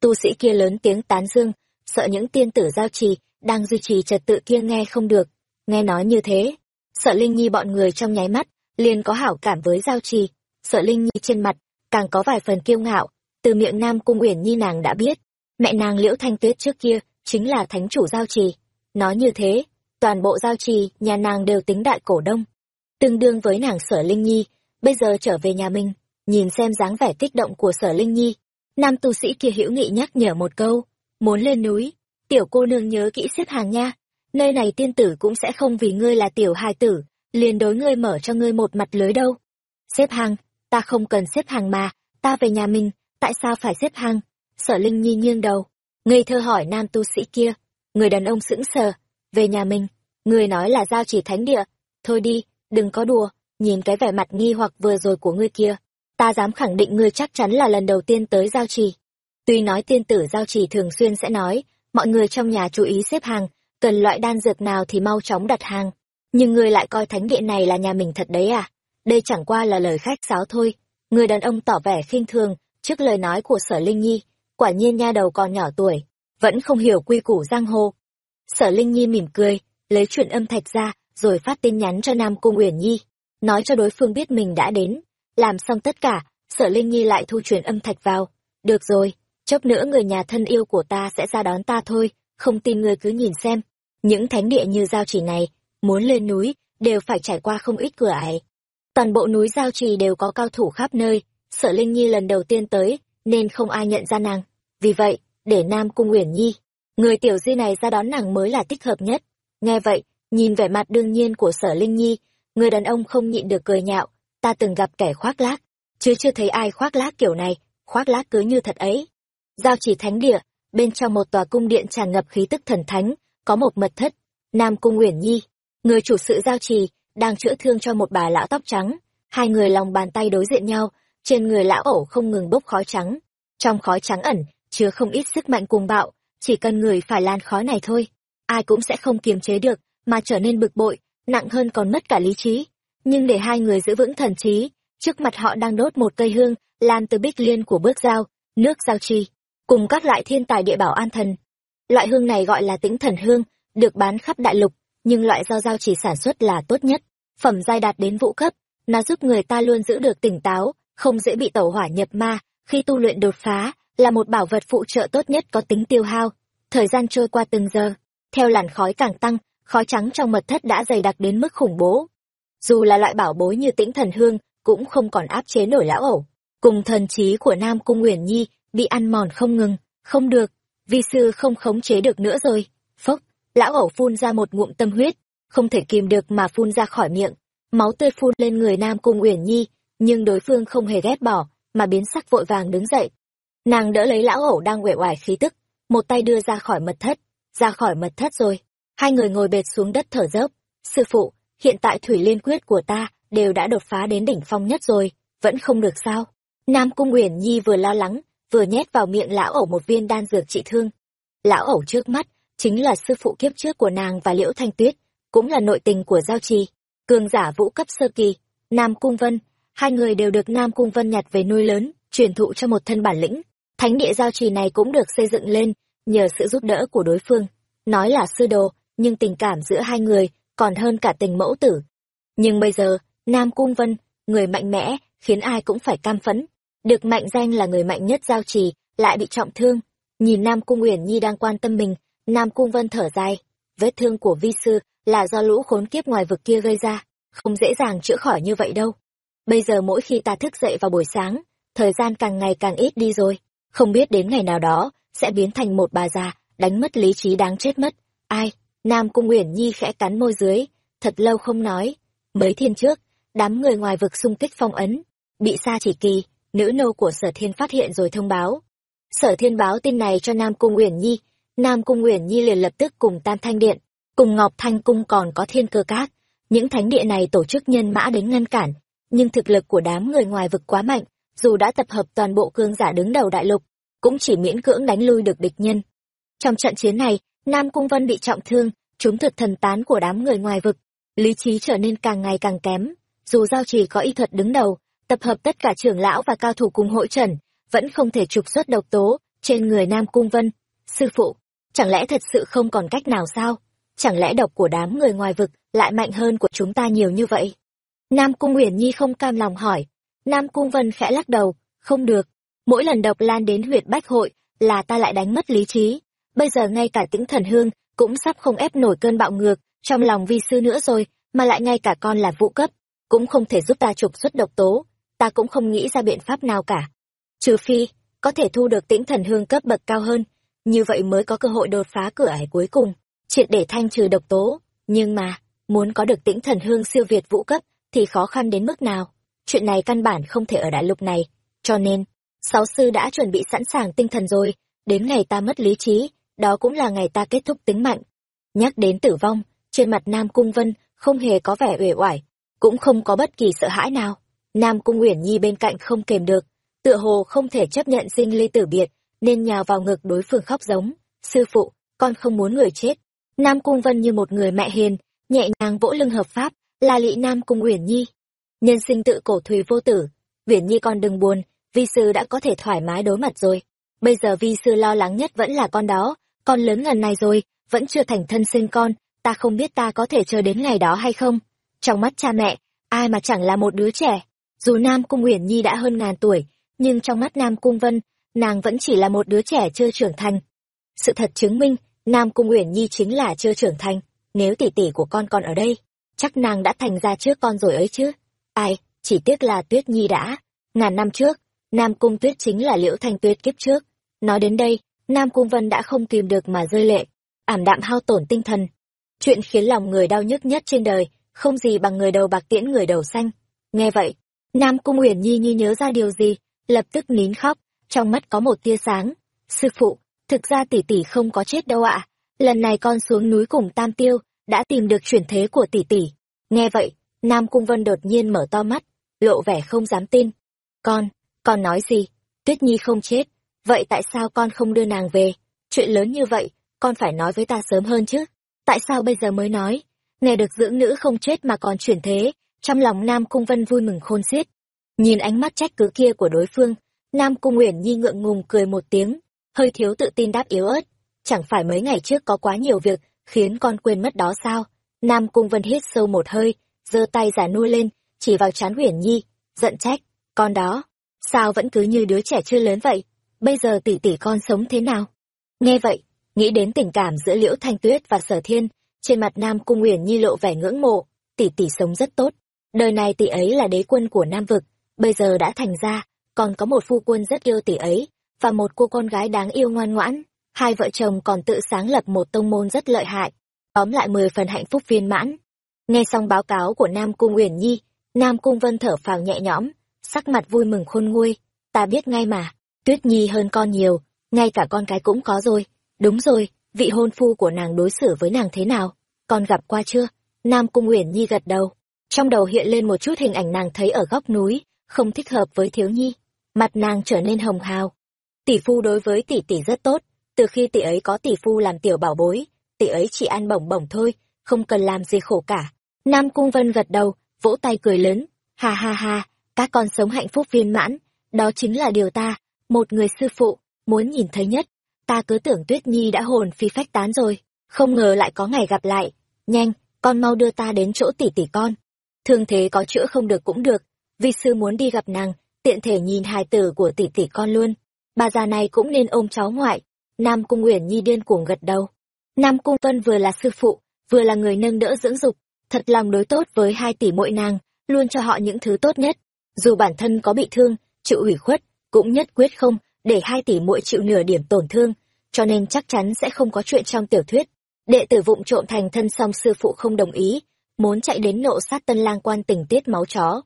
Tu sĩ kia lớn tiếng tán dương, sợ những tiên tử giao trì, đang duy trì trật tự kia nghe không được. Nghe nói như thế, sợ Linh Nhi bọn người trong nháy mắt, liền có hảo cảm với giao trì. Sợ Linh Nhi trên mặt, càng có vài phần kiêu ngạo, từ miệng Nam Cung Uyển Nhi nàng đã biết, mẹ nàng Liễu Thanh Tuyết trước kia, chính là thánh chủ giao trì. Nói như thế, toàn bộ giao trì, nhà nàng đều tính đại cổ đông. Tương đương với nàng sở Linh Nhi, bây giờ trở về nhà mình, nhìn xem dáng vẻ kích động của sở Linh Nhi. Nam tu sĩ kia hữu nghị nhắc nhở một câu, muốn lên núi, tiểu cô nương nhớ kỹ xếp hàng nha. Nơi này tiên tử cũng sẽ không vì ngươi là tiểu hài tử, liền đối ngươi mở cho ngươi một mặt lưới đâu. Xếp hàng, ta không cần xếp hàng mà, ta về nhà mình, tại sao phải xếp hàng? Sở Linh Nhi nghiêng đầu, ngây thơ hỏi nam tu sĩ kia, người đàn ông sững sờ, về nhà mình, người nói là giao chỉ thánh địa, thôi đi, đừng có đùa, nhìn cái vẻ mặt nghi hoặc vừa rồi của ngươi kia, ta dám khẳng định ngươi chắc chắn là lần đầu tiên tới giao trì. Tuy nói tiên tử giao trì thường xuyên sẽ nói, mọi người trong nhà chú ý xếp hàng, cần loại đan dược nào thì mau chóng đặt hàng, nhưng ngươi lại coi thánh địa này là nhà mình thật đấy à? Đây chẳng qua là lời khách sáo thôi. Người đàn ông tỏ vẻ khinh thường trước lời nói của Sở Linh Nhi, quả nhiên nha đầu còn nhỏ tuổi, vẫn không hiểu quy củ giang hồ. Sở Linh Nhi mỉm cười, lấy chuyện âm thạch ra, rồi phát tin nhắn cho Nam Cung Uyển Nhi, nói cho đối phương biết mình đã đến. Làm xong tất cả, Sở Linh Nhi lại thu chuyển âm thạch vào. Được rồi, chốc nữa người nhà thân yêu của ta sẽ ra đón ta thôi, không tin ngươi cứ nhìn xem. Những thánh địa như giao chỉ này, muốn lên núi, đều phải trải qua không ít cửa ải. Toàn bộ núi giao trì đều có cao thủ khắp nơi, Sở Linh Nhi lần đầu tiên tới, nên không ai nhận ra nàng. Vì vậy, để Nam Cung Uyển Nhi, người tiểu di này ra đón nàng mới là thích hợp nhất. Nghe vậy, nhìn vẻ mặt đương nhiên của sở Linh Nhi, người đàn ông không nhịn được cười nhạo, ta từng gặp kẻ khoác lác, chứ chưa thấy ai khoác lác kiểu này, khoác lác cứ như thật ấy. Giao chỉ thánh địa, bên trong một tòa cung điện tràn ngập khí tức thần thánh, có một mật thất, Nam Cung Uyển Nhi, người chủ sự giao trì, đang chữa thương cho một bà lão tóc trắng. Hai người lòng bàn tay đối diện nhau, trên người lão ẩu không ngừng bốc khói trắng. Trong khói trắng ẩn, chứa không ít sức mạnh cuồng bạo, chỉ cần người phải lan khói này thôi. Ai cũng sẽ không kiềm chế được, mà trở nên bực bội, nặng hơn còn mất cả lý trí. Nhưng để hai người giữ vững thần trí, trước mặt họ đang đốt một cây hương, lan từ bích liên của bước giao, nước giao trì, cùng các loại thiên tài địa bảo an thần. Loại hương này gọi là tĩnh thần hương, được bán khắp đại lục, nhưng loại do giao chỉ sản xuất là tốt nhất, phẩm giai đạt đến vũ cấp, nó giúp người ta luôn giữ được tỉnh táo, không dễ bị tẩu hỏa nhập ma, khi tu luyện đột phá, là một bảo vật phụ trợ tốt nhất có tính tiêu hao. Thời gian trôi qua từng giờ, theo làn khói càng tăng, khói trắng trong mật thất đã dày đặc đến mức khủng bố. Dù là loại bảo bối như tĩnh thần hương, cũng không còn áp chế nổi lão ẩu. Cùng thần trí của Nam Cung uyển Nhi bị ăn mòn không ngừng, không được, vi sư không khống chế được nữa rồi. Phốc, lão ẩu phun ra một ngụm tâm huyết, không thể kìm được mà phun ra khỏi miệng. Máu tươi phun lên người Nam Cung Uyển Nhi, nhưng đối phương không hề ghét bỏ, mà biến sắc vội vàng đứng dậy. Nàng đỡ lấy lão ẩu đang uể oải khí tức, một tay đưa ra khỏi mật thất, ra khỏi mật thất rồi. Hai người ngồi bệt xuống đất thở dốc. Sư phụ, hiện tại thủy liên quyết của ta đều đã đột phá đến đỉnh phong nhất rồi, vẫn không được sao? Nam Cung Uyển Nhi vừa lo lắng, vừa nhét vào miệng lão ẩu một viên đan dược trị thương. Lão ẩu trước mắt chính là sư phụ kiếp trước của nàng và Liễu Thanh Tuyết, cũng là nội tình của Giao Trì, cường giả vũ cấp sơ kỳ, Nam Cung Vân, hai người đều được Nam Cung Vân nhặt về nuôi lớn, truyền thụ cho một thân bản lĩnh. Thánh địa Giao Trì này cũng được xây dựng lên nhờ sự giúp đỡ của đối phương. Nói là sư đồ, nhưng tình cảm giữa hai người còn hơn cả tình mẫu tử. Nhưng bây giờ, Nam Cung Vân, người mạnh mẽ, khiến ai cũng phải cam phấn Được mạnh danh là người mạnh nhất Giao Trì, lại bị trọng thương. Nhìn Nam Cung Uyển Nhi đang quan tâm mình, Nam Cung Vân thở dài, vết thương của vi sư là do lũ khốn kiếp ngoài vực kia gây ra, không dễ dàng chữa khỏi như vậy đâu. Bây giờ mỗi khi ta thức dậy vào buổi sáng, thời gian càng ngày càng ít đi rồi, không biết đến ngày nào đó, sẽ biến thành một bà già, đánh mất lý trí đáng chết mất. Ai? Nam Cung Uyển Nhi khẽ cắn môi dưới, thật lâu không nói. Mấy thiên trước, đám người ngoài vực xung kích phong ấn, bị Sa Chỉ Kỳ, nữ nô của Sở Thiên phát hiện rồi thông báo. Sở Thiên báo tin này cho Nam Cung Uyển Nhi, Nam Cung Uyển Nhi liền lập tức cùng Tam Thanh Điện, cùng Ngọc Thanh Cung còn có Thiên Cơ Cát. Những thánh địa này tổ chức nhân mã đến ngăn cản, nhưng thực lực của đám người ngoài vực quá mạnh, dù đã tập hợp toàn bộ cương giả đứng đầu đại lục, cũng chỉ miễn cưỡng đánh lui được địch nhân. Trong trận chiến này, Nam Cung Vân bị trọng thương, chúng thực thần tán của đám người ngoài vực, lý trí trở nên càng ngày càng kém. Dù giao trì có y thuật đứng đầu, tập hợp tất cả trưởng lão và cao thủ cùng hội trần, vẫn không thể trục xuất độc tố trên người Nam Cung Vân. Sư phụ, Chẳng lẽ thật sự không còn cách nào sao? Chẳng lẽ độc của đám người ngoài vực lại mạnh hơn của chúng ta nhiều như vậy? Nam Cung Uyển Nhi không cam lòng hỏi. Nam Cung Vân khẽ lắc đầu, không được. Mỗi lần độc lan đến huyệt bách hội là ta lại đánh mất lý trí. Bây giờ ngay cả tĩnh thần hương cũng sắp không ép nổi cơn bạo ngược trong lòng vi sư nữa rồi, mà lại ngay cả con là vũ cấp, cũng không thể giúp ta trục xuất độc tố. Ta cũng không nghĩ ra biện pháp nào cả. Trừ phi, có thể thu được tĩnh thần hương cấp bậc cao hơn, như vậy mới có cơ hội đột phá cửa ải cuối cùng, triệt để thanh trừ độc tố. Nhưng mà, muốn có được tĩnh thần hương siêu việt vũ cấp thì khó khăn đến mức nào. Chuyện này căn bản không thể ở đại lục này. Cho nên, sáu sư đã chuẩn bị sẵn sàng tinh thần rồi, đến ngày ta mất lý trí, đó cũng là ngày ta kết thúc tính mạnh. Nhắc đến tử vong, trên mặt Nam Cung Vân không hề có vẻ uể oải, cũng không có bất kỳ sợ hãi nào. Nam Cung Uyển Nhi bên cạnh không kềm được, tựa hồ không thể chấp nhận sinh ly tử biệt, nên nhào vào ngực đối phương khóc giống sư phụ con không muốn người chết nam cung vân như một người mẹ hiền nhẹ nhàng vỗ lưng hợp pháp là lị nam cung uyển nhi. Nhân sinh tự cổ thùy vô tử. Uyển nhi con đừng buồn vi sư đã có thể thoải mái đối mặt rồi. Bây giờ vi sư lo lắng nhất vẫn là con đó. Con lớn ngần này rồi vẫn chưa thành thân sinh con. Ta không biết ta có thể chờ đến ngày đó hay không. Trong mắt cha mẹ ai mà chẳng là một đứa trẻ. Dù nam cung uyển nhi đã hơn ngàn tuổi nhưng trong mắt nam cung vân nàng vẫn chỉ là một đứa trẻ chưa trưởng thành. Sự thật chứng minh, Nam Cung Uyển Nhi chính là chưa trưởng thành, nếu tỷ tỷ của con còn ở đây, chắc nàng đã thành ra trước con rồi ấy chứ. Ai, chỉ tiếc là Tuyết Nhi đã. Ngàn năm trước, Nam Cung Tuyết chính là Liễu Thanh Tuyết kiếp trước. Nói đến đây, Nam Cung Vân đã không kìm được mà rơi lệ, ảm đạm hao tổn tinh thần. Chuyện khiến lòng người đau nhức nhất trên đời, không gì bằng người đầu bạc tiễn người đầu xanh. Nghe vậy, Nam Cung Uyển Nhi như nhớ ra điều gì, lập tức nín khóc, trong mắt có một tia sáng. Sư phụ, thực ra tỷ tỷ không có chết đâu ạ. Lần này con xuống núi cùng Tam Tiêu, đã tìm được chuyển thế của tỷ tỷ. Nghe vậy, Nam Cung Vân đột nhiên mở to mắt, lộ vẻ không dám tin. Con, con nói gì? Tuyết Nhi không chết, vậy tại sao con không đưa nàng về? Chuyện lớn như vậy, con phải nói với ta sớm hơn chứ. Tại sao bây giờ mới nói? Nghe được dưỡng nữ không chết mà còn chuyển thế, trong lòng Nam Cung Vân vui mừng khôn xiết. Nhìn ánh mắt trách cứ kia của đối phương, Nam Cung Uyển Nhi ngượng ngùng cười một tiếng, hơi thiếu tự tin đáp yếu ớt. Chẳng phải mấy ngày trước có quá nhiều việc, khiến con quên mất đó sao? Nam Cung Vân hít sâu một hơi, giơ tay giả nuôi lên, chỉ vào Trán Huyền Nhi, giận trách, con đó, sao vẫn cứ như đứa trẻ chưa lớn vậy? Bây giờ tỷ tỷ con sống thế nào? Nghe vậy, nghĩ đến tình cảm giữa Liễu Thanh Tuyết và Sở Thiên, trên mặt Nam Cung Huyền Nhi lộ vẻ ngưỡng mộ, tỷ tỷ sống rất tốt, đời này tỷ ấy là đế quân của Nam vực, bây giờ đã thành ra, còn có một phu quân rất yêu tỷ ấy, và một cô con gái đáng yêu ngoan ngoãn, hai vợ chồng còn tự sáng lập một tông môn rất lợi hại, tóm lại mười phần hạnh phúc viên mãn. Nghe xong báo cáo của Nam Cung Uyển Nhi, Nam Cung Vân thở phào nhẹ nhõm, sắc mặt vui mừng khôn nguôi, ta biết ngay mà, Tuyết Nhi hơn con nhiều, ngay cả con cái cũng có rồi, đúng rồi, vị hôn phu của nàng đối xử với nàng thế nào, con gặp qua chưa? Nam Cung Uyển Nhi gật đầu, trong đầu hiện lên một chút hình ảnh nàng thấy ở góc núi, không thích hợp với thiếu nhi, mặt nàng trở nên hồng hào. Tỷ phu đối với tỷ tỷ rất tốt, từ khi tỷ ấy có tỷ phu làm tiểu bảo bối, tỷ ấy chỉ ăn bổng bổng thôi, không cần làm gì khổ cả. Nam Cung Vân gật đầu, vỗ tay cười lớn, ha ha ha, các con sống hạnh phúc viên mãn, đó chính là điều ta, một người sư phụ, muốn nhìn thấy nhất. Ta cứ tưởng Tuyết Nhi đã hồn phi phách tán rồi, không ngờ lại có ngày gặp lại. Nhanh, con mau đưa ta đến chỗ tỷ tỷ con. Thương thế có chữa không được cũng được, vi sư muốn đi gặp nàng, tiện thể nhìn hài tử của tỷ tỷ con luôn. Bà già này cũng nên ôm cháu ngoại. Nam Cung Uyển Nhi điên cuồng gật đầu. Nam Cung Vân vừa là sư phụ, vừa là người nâng đỡ dưỡng dục, thật lòng đối tốt với hai tỷ muội nàng, luôn cho họ những thứ tốt nhất. Dù bản thân có bị thương, chịu ủy khuất, cũng nhất quyết không để hai tỷ muội chịu nửa điểm tổn thương, cho nên chắc chắn sẽ không có chuyện trong tiểu thuyết. Đệ tử vụng trộm thành thân song sư phụ không đồng ý, muốn chạy đến nộ sát tân lang quan tình tiết máu chó.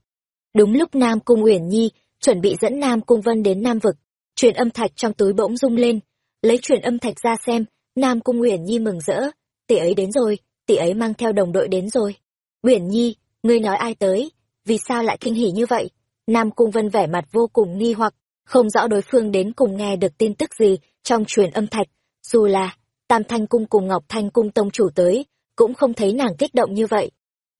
Đúng lúc Nam Cung Uyển Nhi chuẩn bị dẫn Nam Cung Vân đến Nam Vực, truyền âm thạch trong túi bỗng rung lên, lấy truyền âm thạch ra xem, Nam Cung Uyển Nhi mừng rỡ, tỷ ấy đến rồi, tỷ ấy mang theo đồng đội đến rồi. Uyển Nhi, ngươi nói ai tới, vì sao lại kinh hỉ như vậy? Nam Cung Vân vẻ mặt vô cùng nghi hoặc, không rõ đối phương đến cùng nghe được tin tức gì trong truyền âm thạch, dù là Tam Thanh Cung cùng Ngọc Thanh Cung tông chủ tới, cũng không thấy nàng kích động như vậy.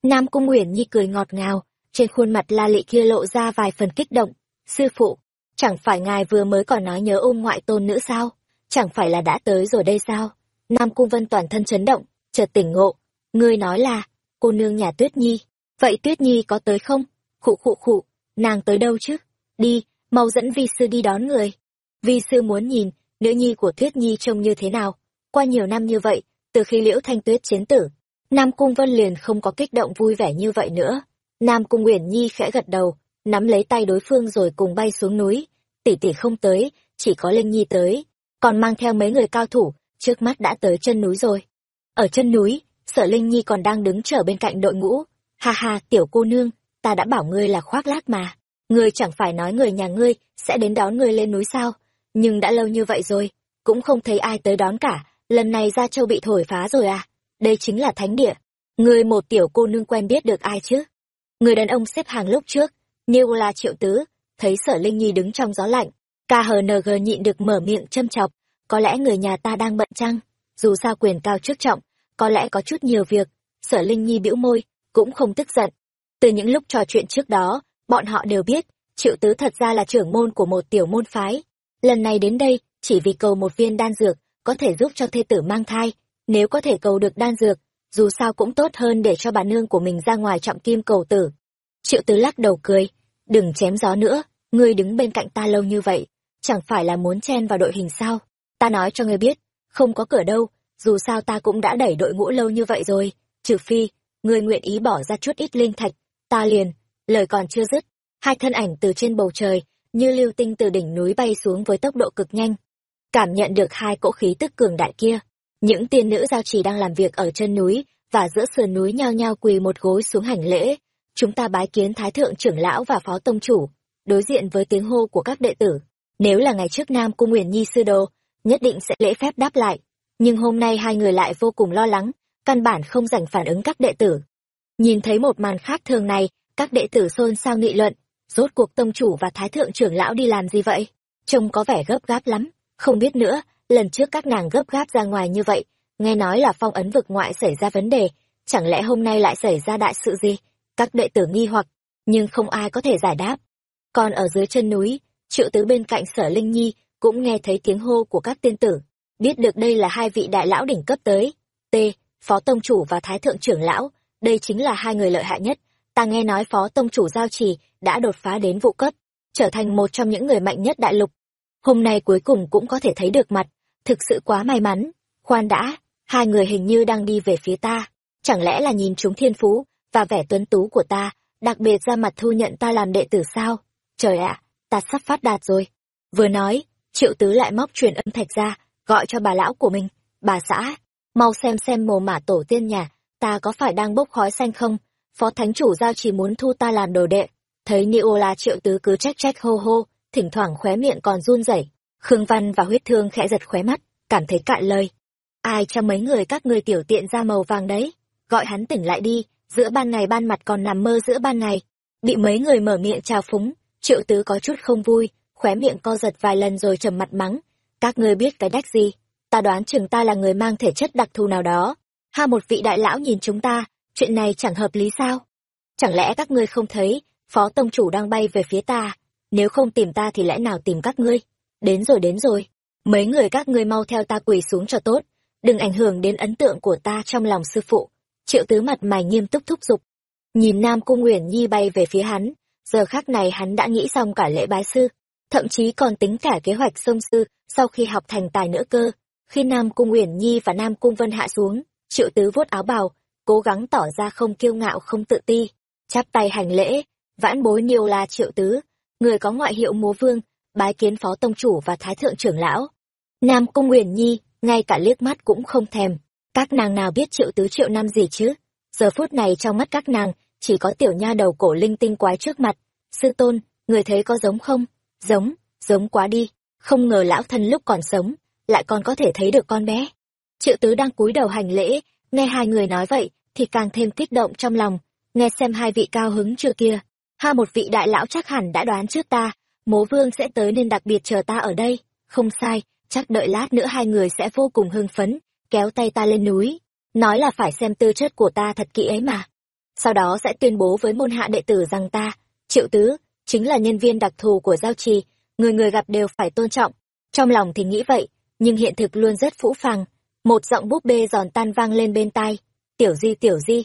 Nam Cung Uyển Nhi cười ngọt ngào, trên khuôn mặt la lị kia lộ ra vài phần kích động. Sư phụ, chẳng phải ngài vừa mới còn nói nhớ ôm ngoại tôn nữ sao? Chẳng phải là đã tới rồi đây sao? Nam Cung Vân toàn thân chấn động, chợt tỉnh ngộ. Ngươi nói là, cô nương nhà Tuyết Nhi. Vậy Tuyết Nhi có tới không? Khụ khụ khụ, nàng tới đâu chứ? Đi, mau dẫn vi sư đi đón người. Vi sư muốn nhìn, nữ nhi của Tuyết Nhi trông như thế nào. Qua nhiều năm như vậy, từ khi Liễu Thanh Tuyết chiến tử, Nam Cung Vân liền không có kích động vui vẻ như vậy nữa. Nam Cung Uyển Nhi khẽ gật đầu, nắm lấy tay đối phương rồi cùng bay xuống núi. Tỷ tỷ không tới, chỉ có Linh Nhi tới, còn mang theo mấy người cao thủ, trước mắt đã tới chân núi rồi. Ở chân núi, Sở Linh Nhi còn đang đứng chờ bên cạnh đội ngũ. Ha ha, tiểu cô nương, ta đã bảo ngươi là khoác lác mà. Ngươi chẳng phải nói người nhà ngươi sẽ đến đón ngươi lên núi sao? Nhưng đã lâu như vậy rồi, cũng không thấy ai tới đón cả, lần này Gia Châu bị thổi phá rồi à? Đây chính là thánh địa. Ngươi một tiểu cô nương quen biết được ai chứ? Người đàn ông xếp hàng lúc trước, như là triệu tứ, thấy sở Linh Nhi đứng trong gió lạnh. KHNG nhịn được mở miệng châm chọc, có lẽ người nhà ta đang bận chăng? Dù sao quyền cao chức trọng, có lẽ có chút nhiều việc. Sở Linh Nhi bĩu môi, cũng không tức giận. Từ những lúc trò chuyện trước đó, bọn họ đều biết, triệu tứ thật ra là trưởng môn của một tiểu môn phái. Lần này đến đây, chỉ vì cầu một viên đan dược, có thể giúp cho thê tử mang thai. Nếu có thể cầu được đan dược, dù sao cũng tốt hơn để cho bà nương của mình ra ngoài trọng kim cầu tử. Triệu tứ lắc đầu cười, đừng chém gió nữa, ngươi đứng bên cạnh ta lâu như vậy, chẳng phải là muốn chen vào đội hình sao? Ta nói cho ngươi biết, không có cửa đâu, dù sao ta cũng đã đẩy đội ngũ lâu như vậy rồi, trừ phi, ngươi nguyện ý bỏ ra chút ít linh thạch, ta liền, lời còn chưa dứt, hai thân ảnh từ trên bầu trời, như lưu tinh từ đỉnh núi bay xuống với tốc độ cực nhanh. Cảm nhận được hai cỗ khí tức cường đại kia, những tiên nữ giao trì đang làm việc ở chân núi và giữa sườn núi nhao nhao quỳ một gối xuống hành lễ. Chúng ta bái kiến Thái Thượng trưởng lão và Phó Tông Chủ, đối diện với tiếng hô của các đệ tử. Nếu là ngày trước Nam Cung Nguyền Nhi sư đồ, nhất định sẽ lễ phép đáp lại. Nhưng hôm nay hai người lại vô cùng lo lắng, căn bản không dành phản ứng các đệ tử. Nhìn thấy một màn khác thường này, các đệ tử xôn xao nghị luận, rốt cuộc tông chủ và thái thượng trưởng lão đi làm gì vậy? Trông có vẻ gấp gáp lắm, không biết nữa, lần trước các nàng gấp gáp ra ngoài như vậy, nghe nói là phong ấn vực ngoại xảy ra vấn đề, chẳng lẽ hôm nay lại xảy ra đại sự gì? Các đệ tử nghi hoặc, nhưng không ai có thể giải đáp. Còn ở dưới chân núi, triệu tứ bên cạnh sở Linh Nhi cũng nghe thấy tiếng hô của các tiên tử, biết được đây là hai vị đại lão đỉnh cấp tới. T, Phó Tông Chủ và Thái Thượng Trưởng Lão, đây chính là hai người lợi hại nhất. Ta nghe nói Phó Tông Chủ Giao Trì đã đột phá đến vụ cấp, trở thành một trong những người mạnh nhất đại lục. Hôm nay cuối cùng cũng có thể thấy được mặt, thực sự quá may mắn. Khoan đã, hai người hình như đang đi về phía ta. Chẳng lẽ là nhìn chúng thiên phú và vẻ tuấn tú của ta, đặc biệt ra mặt thu nhận ta làm đệ tử sao? Trời ạ, ta sắp phát đạt rồi. Vừa nói, triệu tứ lại móc truyền âm thạch ra, gọi cho bà lão của mình. Bà xã, mau xem xem mồ mả tổ tiên nhà, ta có phải đang bốc khói xanh không? Phó thánh chủ giao chỉ muốn thu ta làm đồ đệ. Thấy Niola triệu tứ cứ trách trách hô hô, thỉnh thoảng khóe miệng còn run rẩy. Khương Văn và huyết thương khẽ giật khóe mắt, cảm thấy cạn lời. Ai cho mấy người các ngươi tiểu tiện ra màu vàng đấy? Gọi hắn tỉnh lại đi, giữa ban ngày ban mặt còn nằm mơ giữa ban ngày. Bị mấy người mở miệng trào phúng, triệu tứ có chút không vui, khóe miệng co giật vài lần rồi trầm mặt mắng. Các ngươi biết cái đách gì? Ta đoán chừng ta là người mang thể chất đặc thù nào đó. Ha một vị đại lão nhìn chúng ta, chuyện này chẳng hợp lý sao? Chẳng lẽ các ngươi không thấy, phó tông chủ đang bay về phía ta, nếu không tìm ta thì lẽ nào tìm các ngươi? Đến rồi đến rồi, mấy người các ngươi mau theo ta quỳ xuống cho tốt, đừng ảnh hưởng đến ấn tượng của ta trong lòng sư phụ. Triệu tứ mặt mày nghiêm túc thúc giục. Nhìn Nam Cung Nguyễn Nhi bay về phía hắn, giờ khác này hắn đã nghĩ xong cả lễ bái sư, thậm chí còn tính cả kế hoạch sông sư sau khi học thành tài nữa cơ. Khi Nam Cung Uyển Nhi và Nam Cung Vân hạ xuống, Triệu Tứ vuốt áo bào, cố gắng tỏ ra không kiêu ngạo không tự ti, chắp tay hành lễ, vãn bối nhiều là Triệu Tứ, người có ngoại hiệu múa vương, bái kiến phó tông chủ và thái thượng trưởng lão. Nam Cung Uyển Nhi, ngay cả liếc mắt cũng không thèm, các nàng nào biết Triệu Tứ Triệu năm gì chứ? Giờ phút này trong mắt các nàng, chỉ có tiểu nha đầu cổ linh tinh quái trước mặt. Sư tôn, người thấy có giống không? Giống, giống quá đi, không ngờ lão thân lúc còn sống, lại còn có thể thấy được con bé. Triệu tứ đang cúi đầu hành lễ, nghe hai người nói vậy, thì càng thêm kích động trong lòng, nghe xem hai vị cao hứng chưa kia. Ha một vị đại lão chắc hẳn đã đoán trước ta, mố vương sẽ tới nên đặc biệt chờ ta ở đây, không sai, chắc đợi lát nữa hai người sẽ vô cùng hưng phấn, kéo tay ta lên núi, nói là phải xem tư chất của ta thật kỹ ấy mà. Sau đó sẽ tuyên bố với môn hạ đệ tử rằng ta, triệu tứ, chính là nhân viên đặc thù của giao trì, người người gặp đều phải tôn trọng. Trong lòng thì nghĩ vậy, nhưng hiện thực luôn rất phũ phàng. Một giọng búp bê giòn tan vang lên bên tai. Tiểu di tiểu di.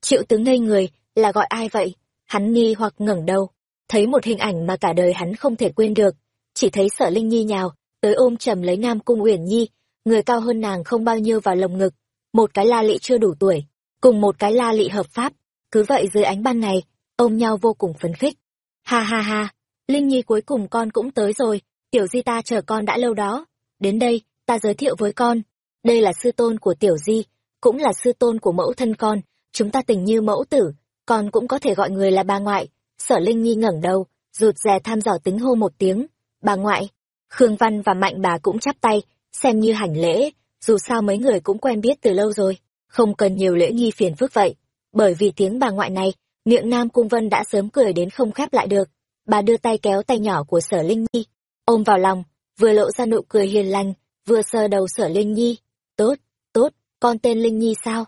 Triệu tứ ngây người, là gọi ai vậy? Hắn nghi hoặc ngẩng đầu, thấy một hình ảnh mà cả đời hắn không thể quên được. Chỉ thấy sở Linh Nhi nhào, tới ôm chầm lấy Nam Cung Uyển Nhi, người cao hơn nàng không bao nhiêu vào lồng ngực. Một cái la lị chưa đủ tuổi, cùng một cái la lị hợp pháp. Cứ vậy dưới ánh ban này, ôm nhau vô cùng phấn khích. Ha ha ha, Linh Nhi cuối cùng con cũng tới rồi, tiểu di ta chờ con đã lâu đó. Đến đây, ta giới thiệu với con. Đây là sư tôn của tiểu di, cũng là sư tôn của mẫu thân con. Chúng ta tình như mẫu tử, con cũng có thể gọi người là bà ngoại. Sở Linh Nhi ngẩng đầu, rụt rè tham dò tính hô một tiếng. Bà ngoại. Khương Văn và Mạnh bà cũng chắp tay, xem như hành lễ, dù sao mấy người cũng quen biết từ lâu rồi. Không cần nhiều lễ nghi phiền phức vậy. Bởi vì tiếng bà ngoại này, miệng Nam Cung Vân đã sớm cười đến không khép lại được. Bà đưa tay kéo tay nhỏ của sở Linh Nhi, ôm vào lòng, vừa lộ ra nụ cười hiền lành, vừa sờ đầu sở Linh Nhi. Tốt, tốt, con tên Linh Nhi sao?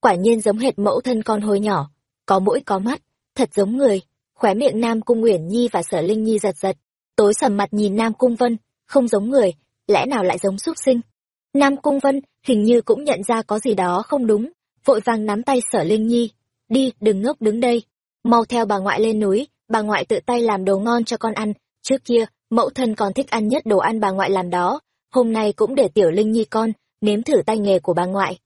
Quả nhiên giống hệt mẫu thân con hồi nhỏ, có mũi có mắt, thật giống người. Khóe miệng Nam Cung Uyển Nhi và sở Linh Nhi giật giật, tối sầm mặt nhìn Nam Cung Vân, không giống người, lẽ nào lại giống súc sinh? Nam Cung Vân hình như cũng nhận ra có gì đó không đúng, vội vàng nắm tay sở Linh Nhi. Đi, đừng ngốc đứng đây, mau theo bà ngoại lên núi, bà ngoại tự tay làm đồ ngon cho con ăn, trước kia, mẫu thân còn thích ăn nhất đồ ăn bà ngoại làm đó, hôm nay cũng để tiểu Linh Nhi con, nếm thử tay nghề của bà ngoại.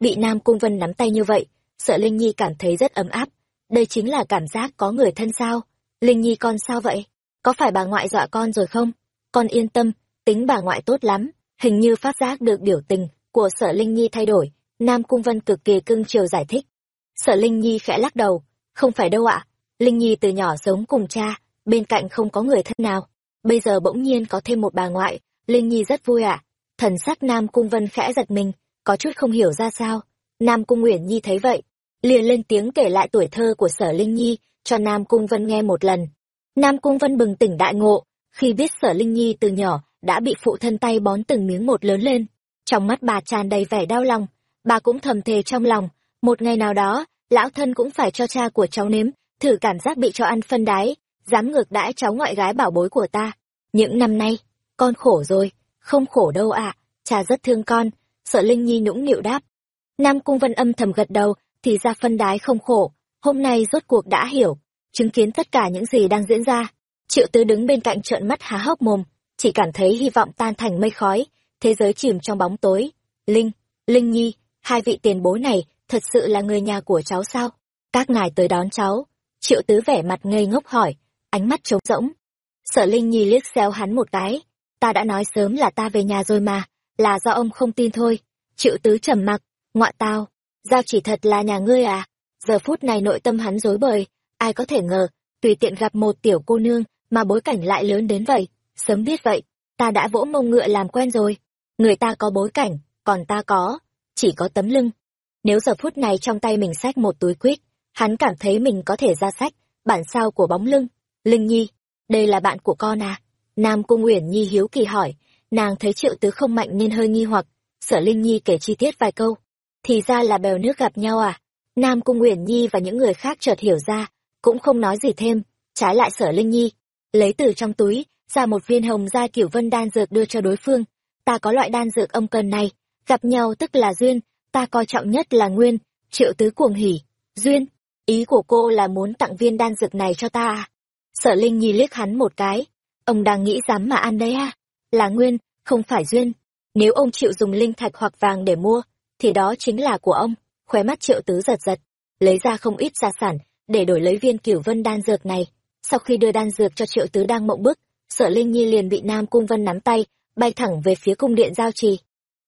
Bị Nam Cung Vân nắm tay như vậy, sợ Linh Nhi cảm thấy rất ấm áp, đây chính là cảm giác có người thân sao. Linh Nhi con sao vậy? có phải bà ngoại dọa con rồi không? Con yên tâm, tính bà ngoại tốt lắm, hình như phát giác được biểu tình của sở Linh Nhi thay đổi, Nam Cung Vân cực kỳ cưng chiều giải thích. Sở Linh Nhi khẽ lắc đầu, không phải đâu ạ, Linh Nhi từ nhỏ sống cùng cha, bên cạnh không có người thân nào. Bây giờ bỗng nhiên có thêm một bà ngoại, Linh Nhi rất vui ạ. Thần sắc Nam Cung Vân khẽ giật mình, có chút không hiểu ra sao. Nam Cung Nguyễn Nhi thấy vậy, liền lên tiếng kể lại tuổi thơ của sở Linh Nhi cho Nam Cung Vân nghe một lần. Nam Cung Vân bừng tỉnh đại ngộ, khi biết sở Linh Nhi từ nhỏ đã bị phụ thân tay bón từng miếng một lớn lên. Trong mắt bà tràn đầy vẻ đau lòng, bà cũng thầm thề trong lòng, một ngày nào đó, lão thân cũng phải cho cha của cháu nếm, thử cảm giác bị cho ăn phân đái, dám ngược đãi cháu ngoại gái bảo bối của ta. Những năm nay, con khổ rồi, không khổ đâu ạ, cha rất thương con, sợ Linh Nhi nũng nịu đáp. Nam Cung Vân âm thầm gật đầu, thì ra phân đái không khổ, hôm nay rốt cuộc đã hiểu, chứng kiến tất cả những gì đang diễn ra. Triệu Tứ đứng bên cạnh trợn mắt há hốc mồm, chỉ cảm thấy hy vọng tan thành mây khói, thế giới chìm trong bóng tối. Linh, Linh Nhi, hai vị tiền bối này thật sự là người nhà của cháu sao? Các ngài tới đón cháu. Triệu Tứ vẻ mặt ngây ngốc hỏi, ánh mắt trống rỗng. Sở Linh Nhi liếc xéo hắn một cái, ta đã nói sớm là ta về nhà rồi mà, là do ông không tin thôi. Triệu Tứ trầm mặc, ngoại tao, giao chỉ thật là nhà ngươi à? Giờ phút này nội tâm hắn rối bời, ai có thể ngờ, tùy tiện gặp một tiểu cô nương mà bối cảnh lại lớn đến vậy, sớm biết vậy, ta đã vỗ mông ngựa làm quen rồi. Người ta có bối cảnh, còn ta có, chỉ có tấm lưng. Nếu giờ phút này trong tay mình xách một túi quýt, hắn cảm thấy mình có thể ra sách, bản sao của bóng lưng. Linh Nhi, đây là bạn của con à? Nam Cung Uyển Nhi hiếu kỳ hỏi, nàng thấy triệu tứ không mạnh nên hơi nghi hoặc, sở Linh Nhi kể chi tiết vài câu. Thì ra là bèo nước gặp nhau à? Nam Cung Uyển Nhi và những người khác chợt hiểu ra, cũng không nói gì thêm, trái lại sở Linh Nhi, lấy từ trong túi, ra một viên hồng gia kiểu vân đan dược đưa cho đối phương. Ta có loại đan dược ông cần này, gặp nhau tức là duyên, ta coi trọng nhất là nguyên, triệu tứ cuồng hỉ. Duyên, ý của cô là muốn tặng viên đan dược này cho ta à? Sở Linh Nhi liếc hắn một cái, ông đang nghĩ dám mà ăn đấy à? Là nguyên, không phải duyên. Nếu ông chịu dùng linh thạch hoặc vàng để mua, thì đó chính là của ông. Khóe mắt triệu tứ giật giật, lấy ra không ít gia sản, để đổi lấy viên cửu vân đan dược này. Sau khi đưa đan dược cho triệu tứ đang mộng bức, sở Linh Nhi liền bị Nam Cung Vân nắm tay, bay thẳng về phía cung điện giao trì.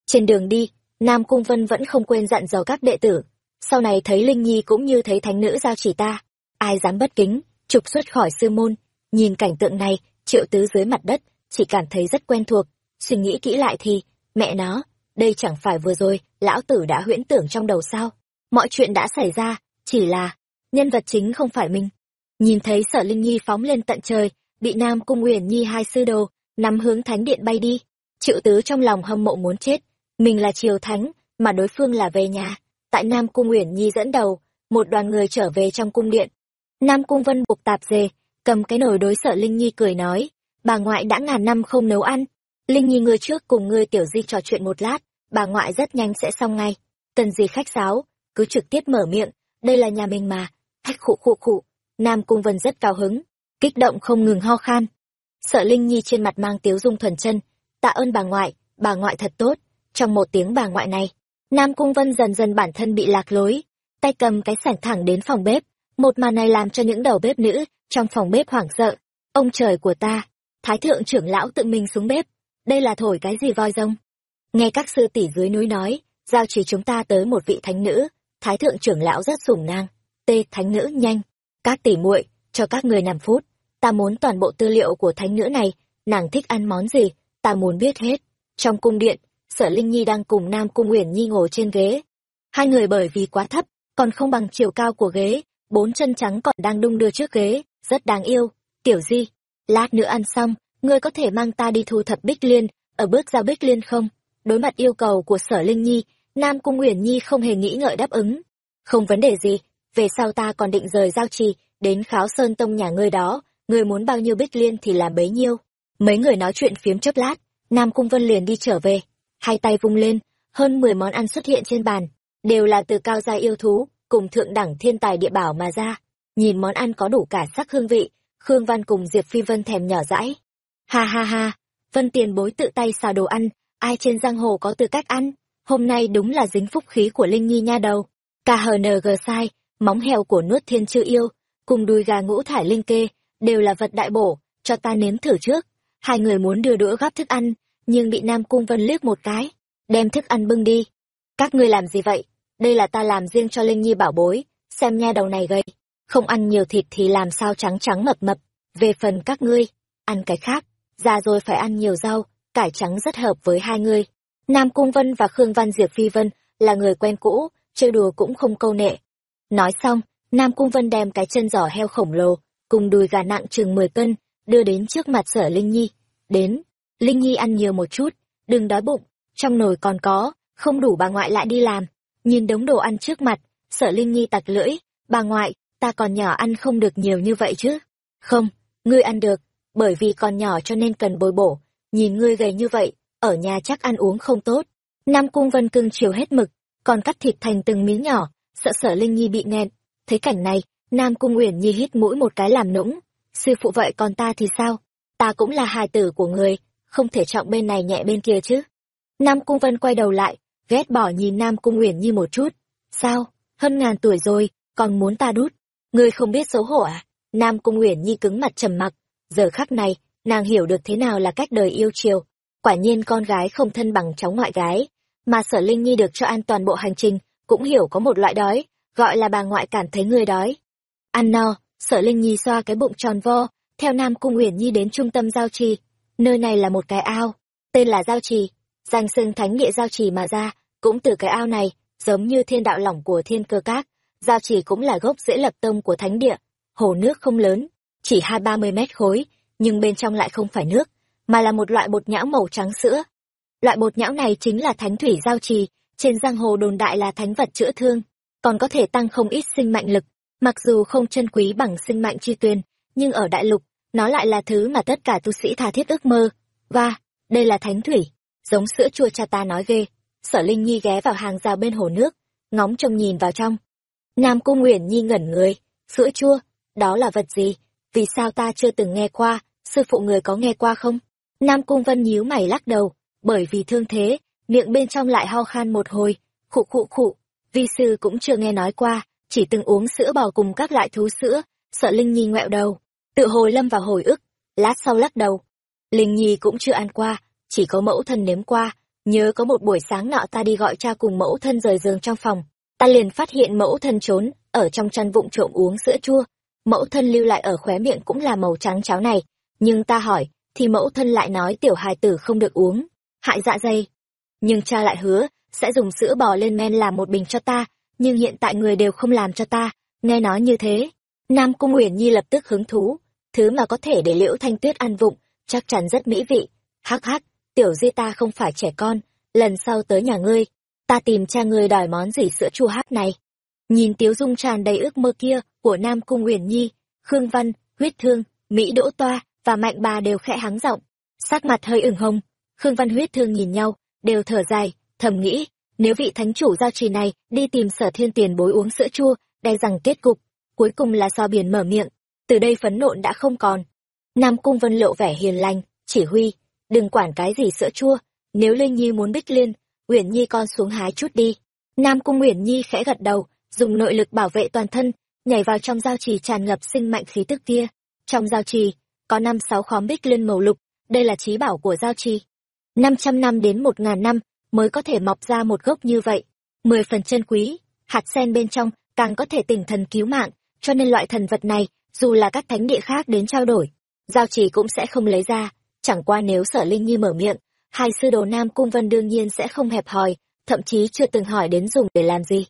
Trên đường đi, Nam Cung Vân vẫn không quên dặn dò các đệ tử. Sau này thấy Linh Nhi cũng như thấy thánh nữ giao chỉ ta. Ai dám bất kính, trục xuất khỏi sư môn. Nhìn cảnh tượng này, triệu tứ dưới mặt đất, chỉ cảm thấy rất quen thuộc. Suy nghĩ kỹ lại thì, mẹ nó, đây chẳng phải vừa rồi, lão tử đã huyễn tưởng trong đầu sao. Mọi chuyện đã xảy ra, chỉ là, nhân vật chính không phải mình. Nhìn thấy sở Linh Nhi phóng lên tận trời, bị Nam Cung Uyển Nhi hai sư đồ, nắm hướng thánh điện bay đi. Triệu tứ trong lòng hâm mộ muốn chết, mình là triều thánh, mà đối phương là về nhà. Tại Nam Cung Uyển Nhi dẫn đầu, một đoàn người trở về trong cung điện. Nam Cung Vân buộc tạp dề, cầm cái nồi đối sợ Linh Nhi cười nói, bà ngoại đã ngàn năm không nấu ăn. Linh Nhi ngươi trước cùng ngươi tiểu di trò chuyện một lát, bà ngoại rất nhanh sẽ xong ngay. Cần gì khách sáo, cứ trực tiếp mở miệng, đây là nhà mình mà. khách khụ khụ khụ, Nam Cung Vân rất cao hứng, kích động không ngừng ho khan. Sợ Linh Nhi trên mặt mang tiếu dung thuần chân, tạ ơn bà ngoại, bà ngoại thật tốt, trong một tiếng bà ngoại này, Nam Cung Vân dần dần bản thân bị lạc lối, tay cầm cái sảnh thẳng đến phòng bếp. Một màn này làm cho những đầu bếp nữ trong phòng bếp hoảng sợ. Ông trời của ta, Thái thượng trưởng lão tự mình xuống bếp. Đây là thổi cái gì voi rông? Nghe các sư tỷ dưới núi nói, giao trì chúng ta tới một vị thánh nữ, Thái thượng trưởng lão rất sủng nang. Tê thánh nữ nhanh, các tỷ muội, cho các người nằm phút. Ta muốn toàn bộ tư liệu của thánh nữ này, nàng thích ăn món gì, ta muốn biết hết. Trong cung điện, sở linh nhi đang cùng nam cung uyển nhi ngồi trên ghế. Hai người bởi vì quá thấp, còn không bằng chiều cao của ghế, bốn chân trắng còn đang đung đưa trước ghế, rất đáng yêu. Tiểu di, lát nữa ăn xong, ngươi có thể mang ta đi thu thập bích liên, ở bước ra bích liên không? Đối mặt yêu cầu của sở linh nhi, nam cung uyển nhi không hề nghĩ ngợi đáp ứng. Không vấn đề gì, về sau ta còn định rời giao trì, đến kháo sơn tông nhà ngươi đó, ngươi muốn bao nhiêu bích liên thì làm bấy nhiêu. Mấy người nói chuyện phiếm chốc lát, nam cung vân liền đi trở về hai tay vung lên, hơn 10 món ăn xuất hiện trên bàn, đều là từ cao gia yêu thú, cùng thượng đẳng thiên tài địa bảo mà ra. Nhìn món ăn có đủ cả sắc hương vị, Khương Văn cùng Diệp Phi Vân thèm nhỏ dãi. Ha ha ha, Vân tiền bối tự tay xào đồ ăn, ai trên giang hồ có tư cách ăn, hôm nay đúng là dính phúc khí của Linh Nhi nha đầu. KHNG sai, móng heo của nuốt thiên chư yêu, cùng đùi gà ngũ thải linh kê, đều là vật đại bổ, cho ta nếm thử trước. Hai người muốn đưa đũa gắp thức ăn, nhưng bị Nam Cung Vân liếc một cái, đem thức ăn bưng đi. Các ngươi làm gì vậy? Đây là ta làm riêng cho Linh Nhi bảo bối, xem nha đầu này gầy. Không ăn nhiều thịt thì làm sao trắng trắng mập mập. Về phần các ngươi, ăn cái khác, già rồi phải ăn nhiều rau, cải trắng rất hợp với hai người. Nam Cung Vân và Khương Văn Diệp Phi Vân là người quen cũ, chơi đùa cũng không câu nệ. Nói xong, Nam Cung Vân đem cái chân giỏ heo khổng lồ, cùng đùi gà nặng chừng 10 cân, đưa đến trước mặt sở Linh Nhi. Đến, Linh Nhi ăn nhiều một chút, đừng đói bụng, trong nồi còn có, không đủ bà ngoại lại đi làm. Nhìn đống đồ ăn trước mặt, sợ Linh Nhi tặc lưỡi, bà ngoại, ta còn nhỏ ăn không được nhiều như vậy chứ. Không, ngươi ăn được, bởi vì còn nhỏ cho nên cần bồi bổ, nhìn ngươi gầy như vậy, ở nhà chắc ăn uống không tốt. Nam Cung Vân cưng chiều hết mực, còn cắt thịt thành từng miếng nhỏ, sợ sở Linh Nhi bị nghẹn. Thấy cảnh này, Nam Cung Uyển Nhi hít mũi một cái làm nũng. Sư phụ vậy còn ta thì sao? Ta cũng là hài tử của người, không thể trọng bên này nhẹ bên kia chứ. Nam Cung Vân quay đầu lại, ghét bỏ nhìn Nam Cung Uyển Nhi một chút. Sao? Hơn ngàn tuổi rồi, còn muốn ta đút? Ngươi không biết xấu hổ à? Nam Cung Uyển Nhi cứng mặt trầm mặc. Giờ khắc này, nàng hiểu được thế nào là cách đời yêu chiều. Quả nhiên con gái không thân bằng cháu ngoại gái. Mà sở Linh Nhi được cho an toàn bộ hành trình, cũng hiểu có một loại đói, gọi là bà ngoại cảm thấy người đói. Ăn no, sở Linh Nhi xoa cái bụng tròn vo, theo Nam Cung Uyển Nhi đến trung tâm giao trì. Nơi này là một cái ao, tên là giao trì, danh xưng thánh địa giao trì mà ra, cũng từ cái ao này, giống như thiên đạo lỏng của thiên cơ các, giao trì cũng là gốc rễ lập tông của thánh địa. Hồ nước không lớn, chỉ hai ba mươi mét khối, nhưng bên trong lại không phải nước, mà là một loại bột nhão màu trắng sữa. Loại bột nhão này chính là thánh thủy giao trì, trên giang hồ đồn đại là thánh vật chữa thương, còn có thể tăng không ít sinh mạnh lực. Mặc dù không chân quý bằng sinh mạnh chi tuyên, nhưng ở đại lục, nó lại là thứ mà tất cả tu sĩ tha thiết ước mơ. Và, đây là thánh thủy, giống sữa chua cha ta nói ghê. Sở Linh Nhi ghé vào hàng rào bên hồ nước, ngóng trông nhìn vào trong. Nam Cung uyển Nhi ngẩn người, sữa chua, đó là vật gì? Vì sao ta chưa từng nghe qua, sư phụ người có nghe qua không? Nam Cung Vân nhíu mày lắc đầu, bởi vì thương thế, miệng bên trong lại ho khan một hồi, khụ khụ khụ, vi sư cũng chưa nghe nói qua, chỉ từng uống sữa bò cùng các loại thú sữa, sợ Linh Nhi ngoẹo đầu, tự hồi lâm vào hồi ức, lát sau lắc đầu. Linh Nhi cũng chưa ăn qua, chỉ có mẫu thân nếm qua, nhớ có một buổi sáng nọ ta đi gọi cha cùng mẫu thân rời giường trong phòng, ta liền phát hiện mẫu thân trốn, ở trong chăn vụng trộm uống sữa chua, mẫu thân lưu lại ở khóe miệng cũng là màu trắng cháo này, nhưng ta hỏi, thì mẫu thân lại nói tiểu hài tử không được uống, hại dạ dày. Nhưng cha lại hứa, sẽ dùng sữa bò lên men làm một bình cho ta, nhưng hiện tại người đều không làm cho ta, nghe nói như thế. Nam Cung Uyển Nhi lập tức hứng thú, thứ mà có thể để Liễu Thanh Tuyết ăn vụng, chắc chắn rất mỹ vị. Hắc hắc, tiểu di ta không phải trẻ con, lần sau tới nhà ngươi, ta tìm cha ngươi đòi món gì sữa chua hát này. Nhìn Tiếu Dung tràn đầy ước mơ kia của Nam Cung Uyển Nhi, Khương Văn, Huyết Thương, Mỹ Đỗ Toa và Mạnh Bà đều khẽ hắng giọng, sắc mặt hơi ửng hồng. Khương Văn Huyết Thương nhìn nhau, đều thở dài, thầm nghĩ, nếu vị thánh chủ giao trì này đi tìm sở thiên tiền bối uống sữa chua, đe rằng kết cục, cuối cùng là so biển mở miệng, từ đây phấn nộn đã không còn. Nam Cung Vân lộ vẻ hiền lành, chỉ huy, đừng quản cái gì sữa chua, nếu Linh Nhi muốn bích liên, Uyển Nhi con xuống hái chút đi. Nam Cung Uyển Nhi khẽ gật đầu, dùng nội lực bảo vệ toàn thân, nhảy vào trong giao trì tràn ngập sinh mạnh khí tức kia. Trong giao trì, có năm sáu khóm bích liên màu lục, đây là trí bảo của giao trì. năm trăm năm đến một ngàn năm, mới có thể mọc ra một gốc như vậy. Mười phần chân quý, hạt sen bên trong càng có thể tỉnh thần cứu mạng, cho nên loại thần vật này, dù là các thánh địa khác đến trao đổi, giao trì cũng sẽ không lấy ra. Chẳng qua nếu sở Linh Nhi mở miệng, hai sư đồ Nam Cung Vân đương nhiên sẽ không hẹp hòi, thậm chí chưa từng hỏi đến dùng để làm gì.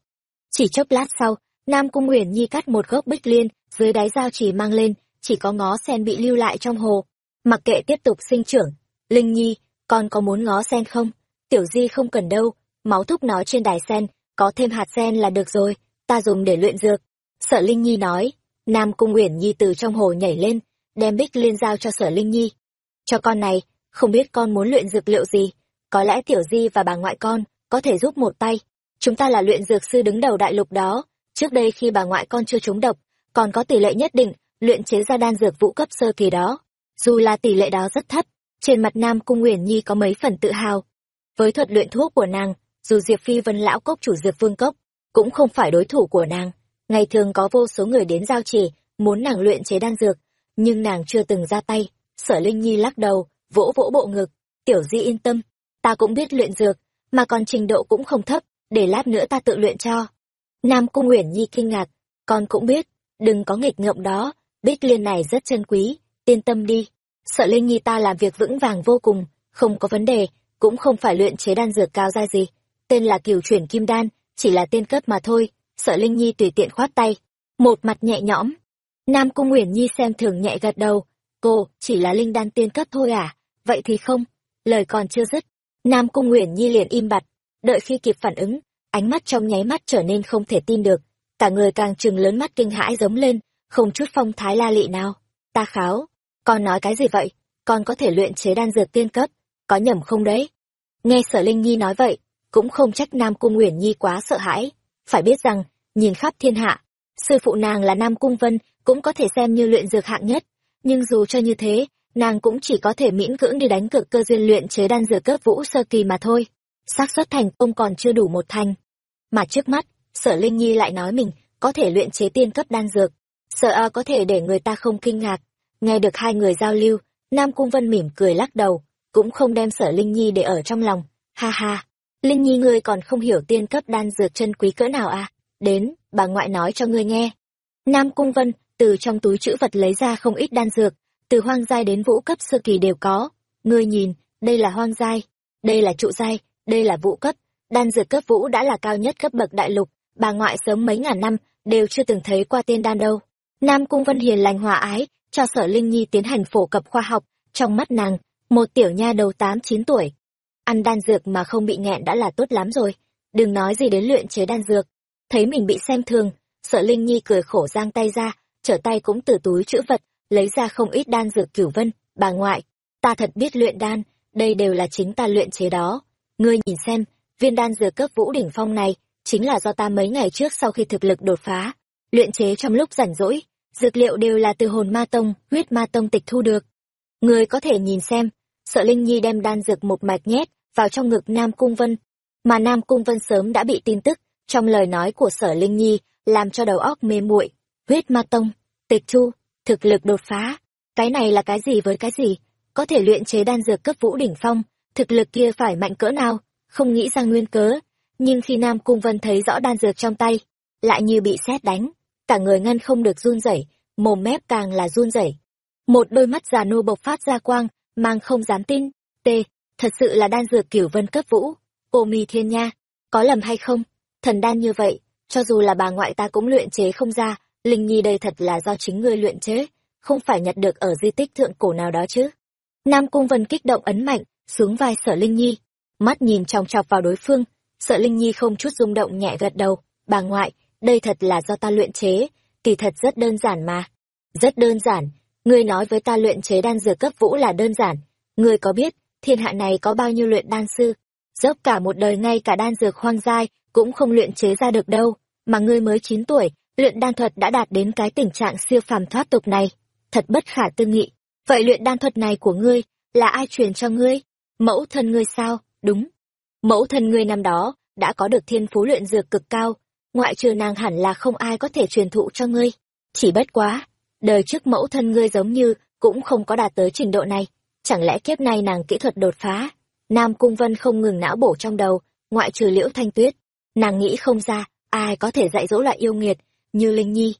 Chỉ chốc lát sau, Nam Cung uyển Nhi cắt một gốc bích liên, dưới đáy giao trì mang lên, chỉ có ngó sen bị lưu lại trong hồ. Mặc kệ tiếp tục sinh trưởng, Linh Nhi, con có muốn ngó sen không? Tiểu Di không cần đâu, máu thúc nó trên đài sen, có thêm hạt sen là được rồi, ta dùng để luyện dược. Sở Linh Nhi nói, Nam Cung Uyển Nhi từ trong hồ nhảy lên, đem bích liên giao cho Sở Linh Nhi. Cho con này, không biết con muốn luyện dược liệu gì, có lẽ Tiểu Di và bà ngoại con có thể giúp một tay. Chúng ta là luyện dược sư đứng đầu đại lục đó, trước đây khi bà ngoại con chưa trúng độc, còn có tỷ lệ nhất định luyện chế ra đan dược vũ cấp sơ kỳ đó. Dù là tỷ lệ đó rất thấp, trên mặt Nam Cung Uyển Nhi có mấy phần tự hào, với thuật luyện thuốc của nàng, dù Diệp Phi Vân lão cốc chủ Diệp Vương cốc, cũng không phải đối thủ của nàng. Ngày thường có vô số người đến giao chỉ, muốn nàng luyện chế đan dược, nhưng nàng chưa từng ra tay. Sở Linh Nhi lắc đầu, vỗ vỗ bộ ngực. Tiểu Di yên tâm, ta cũng biết luyện dược, mà còn trình độ cũng không thấp, để lát nữa ta tự luyện cho. Nam Cung Uyển Nhi kinh ngạc, con cũng biết, đừng có nghịch ngợm đó, bích liên này rất chân quý, yên tâm đi. Sở Linh Nhi ta làm việc vững vàng vô cùng, không có vấn đề, cũng không phải luyện chế đan dược cao ra gì. Tên là cửu chuyển kim đan, chỉ là tiên cấp mà thôi. Sở Linh Nhi tùy tiện khoát tay, một mặt nhẹ nhõm. Nam Cung Uyển Nhi xem thường nhẹ gật đầu, cô chỉ là linh đan tiên cấp thôi à? Vậy thì không. Lời còn chưa dứt, Nam Cung Uyển Nhi liền im bặt, đợi khi kịp phản ứng, ánh mắt trong nháy mắt trở nên không thể tin được, cả người càng trừng lớn mắt kinh hãi giống lên, không chút phong thái la lị nào. Ta kháo, con nói cái gì vậy? Con có thể luyện chế đan dược tiên cấp, có nhầm không đấy? Nghe Sở Linh Nhi nói vậy, cũng không trách Nam Cung Uyển Nhi quá sợ hãi, phải biết rằng, nhìn khắp thiên hạ, sư phụ nàng là Nam Cung Vân cũng có thể xem như luyện dược hạng nhất, nhưng dù cho như thế, nàng cũng chỉ có thể miễn cưỡng đi đánh cược cơ duyên luyện chế đan dược cấp vũ sơ kỳ mà thôi. Xác suất thành công còn chưa đủ một thành. Mà trước mắt sở linh nhi lại nói mình có thể luyện chế tiên cấp đan dược. Sợ a có thể để người ta không kinh ngạc. Nghe được hai người giao lưu nam cung vân mỉm cười lắc đầu cũng không đem sở linh nhi để ở trong lòng. Ha ha linh nhi ngươi còn không hiểu tiên cấp đan dược chân quý cỡ nào à? Đến, bà ngoại nói cho ngươi nghe. Nam cung vân, từ trong túi chữ vật lấy ra không ít đan dược, từ hoang giai đến vũ cấp sơ kỳ đều có. Ngươi nhìn, đây là hoang giai, đây là trụ giai, đây là vũ cấp. Đan dược cấp vũ đã là cao nhất cấp bậc đại lục, bà ngoại sớm mấy ngàn năm đều chưa từng thấy qua tiên đan đâu. Nam cung vân hiền lành hòa ái, cho sở linh nhi tiến hành phổ cập khoa học. Trong mắt nàng, một tiểu nha đầu tám, chín tuổi ăn đan dược mà không bị nghẹn đã là tốt lắm rồi đừng nói gì đến luyện chế đan dược thấy mình bị xem thường sợ linh nhi cười khổ giang tay ra trở tay cũng từ túi chữ vật lấy ra không ít đan dược cửu vân, bà ngoại, ta thật biết luyện đan, đây đều là chính ta luyện chế đó. Ngươi nhìn xem, viên đan dược cấp vũ đỉnh phong này, chính là do ta mấy ngày trước sau khi thực lực đột phá, luyện chế trong lúc rảnh rỗi, dược liệu đều là từ hồn ma tông, huyết ma tông tịch thu được. Ngươi có thể nhìn xem, sợ Linh Nhi đem đan dược một mạch nhét vào trong ngực Nam Cung Vân, mà Nam Cung Vân sớm đã bị tin tức trong lời nói của Sở Linh Nhi làm cho đầu óc mê muội. Huyết Ma Tông, Tịch chu thực lực đột phá. Cái này là cái gì với cái gì? Có thể luyện chế đan dược cấp vũ đỉnh phong thực lực kia phải mạnh cỡ nào? Không nghĩ ra nguyên cớ. Nhưng khi nam cung vân thấy rõ đan dược trong tay lại như bị sét đánh. Cả người ngăn không được run rẩy mồm mép càng là run rẩy. Một đôi mắt già nua bộc phát ra quang mang không dám tin. T thật sự là đan dược kiểu vân cấp vũ ô mi thiên nha có lầm hay không thần đan như vậy cho dù là bà ngoại ta cũng luyện chế không ra Linh Nhi đây thật là do chính ngươi luyện chế, không phải nhặt được ở di tích thượng cổ nào đó chứ. Nam Cung Vân kích động ấn mạnh, xuống vai sở Linh Nhi, mắt nhìn chòng chọc vào đối phương, sợ Linh Nhi không chút rung động nhẹ gật đầu, bà ngoại, đây thật là do ta luyện chế, kỳ thật rất đơn giản mà. Rất đơn giản, ngươi nói với ta luyện chế đan dược cấp vũ là đơn giản, ngươi có biết, thiên hạ này có bao nhiêu luyện đan sư, dốc cả một đời ngay cả đan dược hoang dai cũng không luyện chế ra được đâu, mà ngươi mới 9 tuổi, luyện đan thuật đã đạt đến cái tình trạng siêu phàm thoát tục này. Thật bất khả tư nghị. Vậy luyện đan thuật này của ngươi là ai truyền cho ngươi? Mẫu thân ngươi sao? Đúng. Mẫu thân ngươi năm đó đã có được thiên phú luyện dược cực cao. Ngoại trừ nàng hẳn là không ai có thể truyền thụ cho ngươi. Chỉ bất quá đời trước mẫu thân ngươi giống như cũng không có đạt tới trình độ này chẳng lẽ kiếp này nàng kỹ thuật đột phá nam cung vân không ngừng não bổ trong đầu ngoại trừ liễu thanh tuyết nàng nghĩ không ra ai có thể dạy dỗ lại yêu nghiệt như Linh Nhi.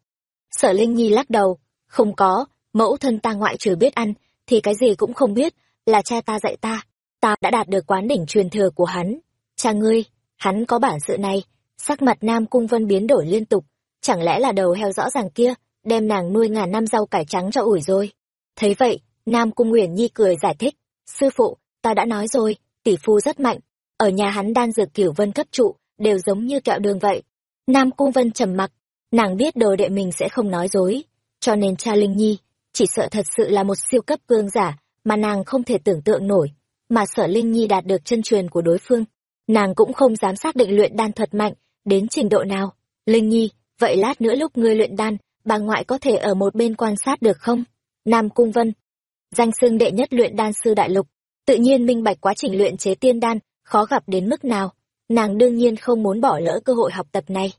Sở Linh Nhi lắc đầu, không có, mẫu thân ta ngoại trừ biết ăn, thì cái gì cũng không biết, là cha ta dạy ta, ta đã đạt được quán đỉnh truyền thừa của hắn. Cha ngươi, hắn có bản sự này, sắc mặt Nam Cung Vân biến đổi liên tục, chẳng lẽ là đầu heo rõ ràng kia, đem nàng nuôi ngàn năm rau cải trắng cho ủi rồi. Thấy vậy, Nam Cung Nguyễn Nhi cười giải thích, sư phụ, ta đã nói rồi, tỷ phu rất mạnh, ở nhà hắn đan dược kiểu vân cấp trụ, đều giống như kẹo đường vậy. Nam Cung Vân trầm mặc, Nàng biết đồ đệ mình sẽ không nói dối, cho nên cha Linh Nhi chỉ sợ thật sự là một siêu cấp cương giả mà nàng không thể tưởng tượng nổi, mà sợ Linh Nhi đạt được chân truyền của đối phương. Nàng cũng không dám xác định luyện đan thuật mạnh, đến trình độ nào. Linh Nhi, vậy lát nữa lúc ngươi luyện đan, bà ngoại có thể ở một bên quan sát được không? Nam Cung Vân, danh xưng đệ nhất luyện đan sư đại lục, tự nhiên minh bạch quá trình luyện chế tiên đan, khó gặp đến mức nào. Nàng đương nhiên không muốn bỏ lỡ cơ hội học tập này.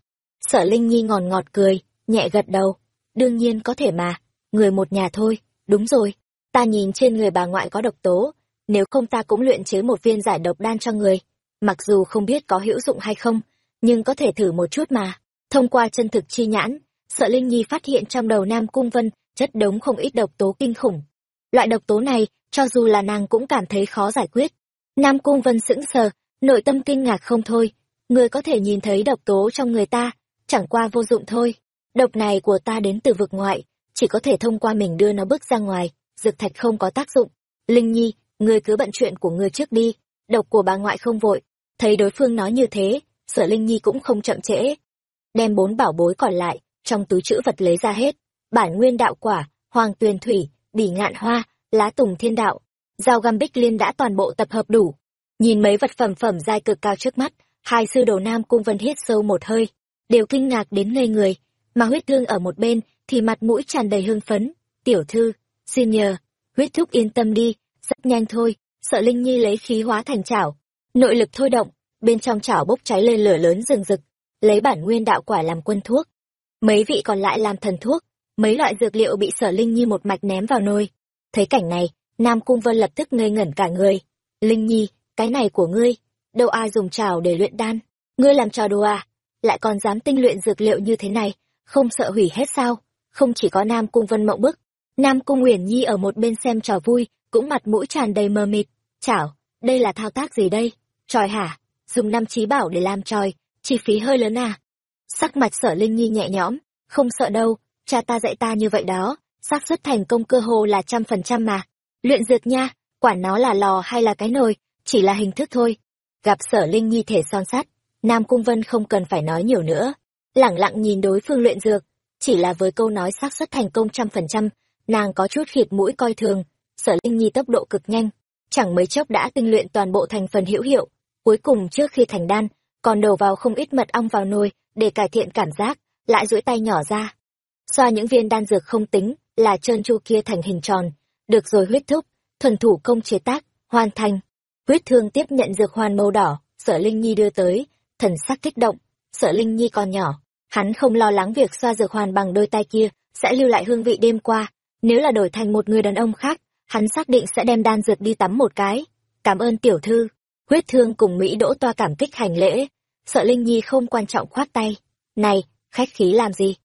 Sở Linh Nhi ngòn ngọt cười, nhẹ gật đầu. Đương nhiên có thể mà, người một nhà thôi, đúng rồi. ta nhìn trên người bà ngoại có độc tố, nếu không ta cũng luyện chế một viên giải độc đan cho người. Mặc dù không biết có hữu dụng hay không, nhưng có thể thử một chút mà. Thông qua chân thực chi nhãn, sợ Linh Nhi phát hiện trong đầu Nam Cung Vân chất đống không ít độc tố kinh khủng. Loại độc tố này, cho dù là nàng cũng cảm thấy khó giải quyết. Nam Cung Vân sững sờ, nội tâm kinh ngạc không thôi. Người có thể nhìn thấy độc tố trong người ta, chẳng qua vô dụng thôi. Độc này của ta đến từ vực ngoại, chỉ có thể thông qua mình đưa nó bước ra ngoài, dược thạch không có tác dụng. Linh Nhi, ngươi cứ bận chuyện của ngươi trước đi, độc của bà ngoại không vội. Thấy đối phương nói như thế, sở Linh Nhi cũng không chậm trễ. Đem bốn bảo bối còn lại, trong túi chữ vật lấy ra hết. Bản nguyên đạo quả, hoàng tuyền thủy, bỉ ngạn hoa, lá tùng thiên đạo, dao găm bích liên đã toàn bộ tập hợp đủ. Nhìn mấy vật phẩm phẩm giai cực cao trước mắt, hai sư đồ nam cung vân hít sâu một hơi, đều kinh ngạc đến ngây người, mà huyết thương ở một bên thì mặt mũi tràn đầy hưng phấn. Tiểu thư, xin nhờ, huyết thúc yên tâm đi, rất nhanh thôi, sợ Linh Nhi lấy khí hóa thành chảo. Nội lực thôi động, bên trong chảo bốc cháy lên lửa lớn rừng rực, lấy bản nguyên đạo quả làm quân thuốc. Mấy vị còn lại làm thần thuốc, mấy loại dược liệu bị sở Linh Nhi một mạch ném vào nồi. Thấy cảnh này, Nam Cung Vân lập tức ngây ngẩn cả người. Linh Nhi, cái này của ngươi, đâu ai dùng chảo để luyện đan, ngươi làm trò đùa à? Lại còn dám tinh luyện dược liệu như thế này, không sợ hủy hết sao? Không chỉ có Nam Cung Vân mộng bức, Nam Cung Uyển Nhi ở một bên xem trò vui, cũng mặt mũi tràn đầy mờ mịt. Chảo, đây là thao tác gì đây? Tròi hả? Dùng năm trí bảo để làm tròi, chi phí hơi lớn à? Sắc mặt sở Linh Nhi nhẹ nhõm, không sợ đâu, cha ta dạy ta như vậy đó, xác suất thành công cơ hồ là trăm phần trăm mà. Luyện dược nha, quản nó là lò hay là cái nồi, chỉ là hình thức thôi. Gặp sở Linh Nhi thể son sắt, Nam Cung Vân không cần phải nói nhiều nữa. Lẳng lặng nhìn đối phương luyện dược, chỉ là với câu nói xác suất thành công trăm phần trăm, nàng có chút khịt mũi coi thường, sở Linh Nhi tốc độ cực nhanh, chẳng mấy chốc đã tinh luyện toàn bộ thành phần hữu hiệu, cuối cùng trước khi thành đan, còn đầu vào không ít mật ong vào nồi để cải thiện cảm giác, lại duỗi tay nhỏ ra. Xoa những viên đan dược không tính, là trơn chu kia thành hình tròn, được rồi huyết thúc, thuần thủ công chế tác, hoàn thành. Huyết thương tiếp nhận dược hoàn màu đỏ, sở Linh Nhi đưa tới, thần sắc kích động, sở Linh Nhi còn nhỏ, hắn không lo lắng việc xoa dược hoàn bằng đôi tay kia, sẽ lưu lại hương vị đêm qua, nếu là đổi thành một người đàn ông khác, hắn xác định sẽ đem đan dược đi tắm một cái. Cảm ơn tiểu thư, huyết thương cùng Mỹ đỗ toa cảm kích hành lễ, sợ Linh Nhi không quan trọng khoát tay. Này, khách khí làm gì?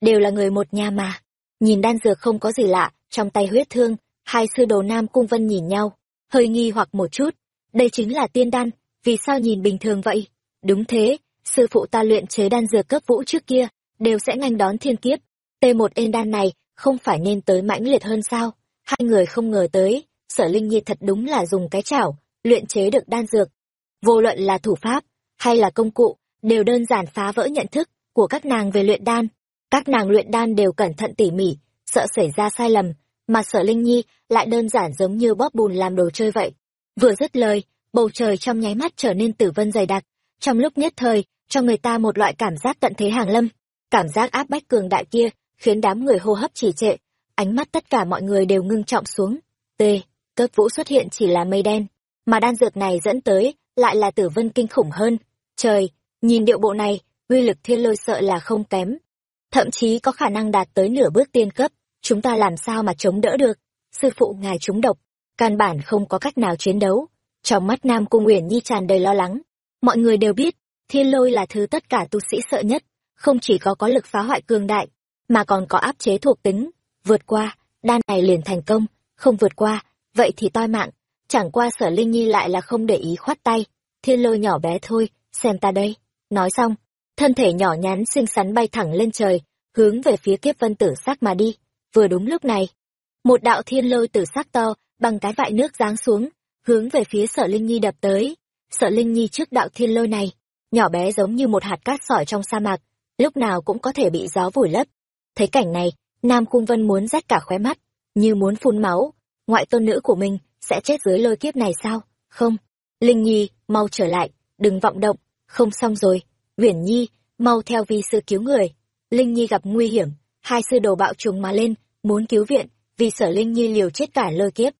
Đều là người một nhà mà. Nhìn đan dược không có gì lạ, trong tay huyết thương, hai sư đồ nam cung vân nhìn nhau, hơi nghi hoặc một chút. Đây chính là tiên đan, vì sao nhìn bình thường vậy? Đúng thế, sư phụ ta luyện chế đan dược cấp vũ trước kia, đều sẽ ngành đón thiên kiếp. t một ên đan này, không phải nên tới mãnh liệt hơn sao? Hai người không ngờ tới, sở linh nhi thật đúng là dùng cái chảo, luyện chế được đan dược. Vô luận là thủ pháp, hay là công cụ, đều đơn giản phá vỡ nhận thức của các nàng về luyện đan. Các nàng luyện đan đều cẩn thận tỉ mỉ, sợ xảy ra sai lầm, mà sở Linh Nhi lại đơn giản giống như bóp bùn làm đồ chơi vậy. Vừa dứt lời, bầu trời trong nháy mắt trở nên tử vân dày đặc, trong lúc nhất thời, cho người ta một loại cảm giác tận thế hàng lâm. Cảm giác áp bách cường đại kia, khiến đám người hô hấp trì trệ, ánh mắt tất cả mọi người đều ngưng trọng xuống. T, cất vũ xuất hiện chỉ là mây đen, mà đan dược này dẫn tới, lại là tử vân kinh khủng hơn. Trời, nhìn điệu bộ này, uy lực thiên lôi sợ là không kém. Thậm chí có khả năng đạt tới nửa bước tiên cấp, chúng ta làm sao mà chống đỡ được. Sư phụ ngài trúng độc, căn bản không có cách nào chiến đấu. Trong mắt Nam Cung Uyển Nhi tràn đầy lo lắng. Mọi người đều biết, thiên lôi là thứ tất cả tu sĩ sợ nhất, không chỉ có có lực phá hoại cường đại, mà còn có áp chế thuộc tính. Vượt qua, đan này liền thành công, không vượt qua, vậy thì toi mạng. Chẳng qua sở Linh Nhi lại là không để ý khoát tay. Thiên lôi nhỏ bé thôi, xem ta đây. Nói xong, thân thể nhỏ nhắn xinh xắn bay thẳng lên trời, hướng về phía kiếp vân tử sắc mà đi. Vừa đúng lúc này, một đạo thiên lôi tử sắc to, bằng cái vại nước giáng xuống, hướng về phía sở Linh Nhi đập tới. Sở Linh Nhi trước đạo thiên lôi này, nhỏ bé giống như một hạt cát sỏi trong sa mạc, lúc nào cũng có thể bị gió vùi lấp. Thấy cảnh này, Nam Cung Vân muốn rách cả khóe mắt, như muốn phun máu. Ngoại tôn nữ của mình sẽ chết dưới lôi kiếp này sao? Không. Linh Nhi, mau trở lại, đừng vọng động. Không xong rồi. Uyển Nhi, mau theo vi sư cứu người. Linh Nhi gặp nguy hiểm, hai sư đồ bạo trùng mà lên, muốn cứu viện, vì sở Linh Nhi liều chết cả lôi kiếp.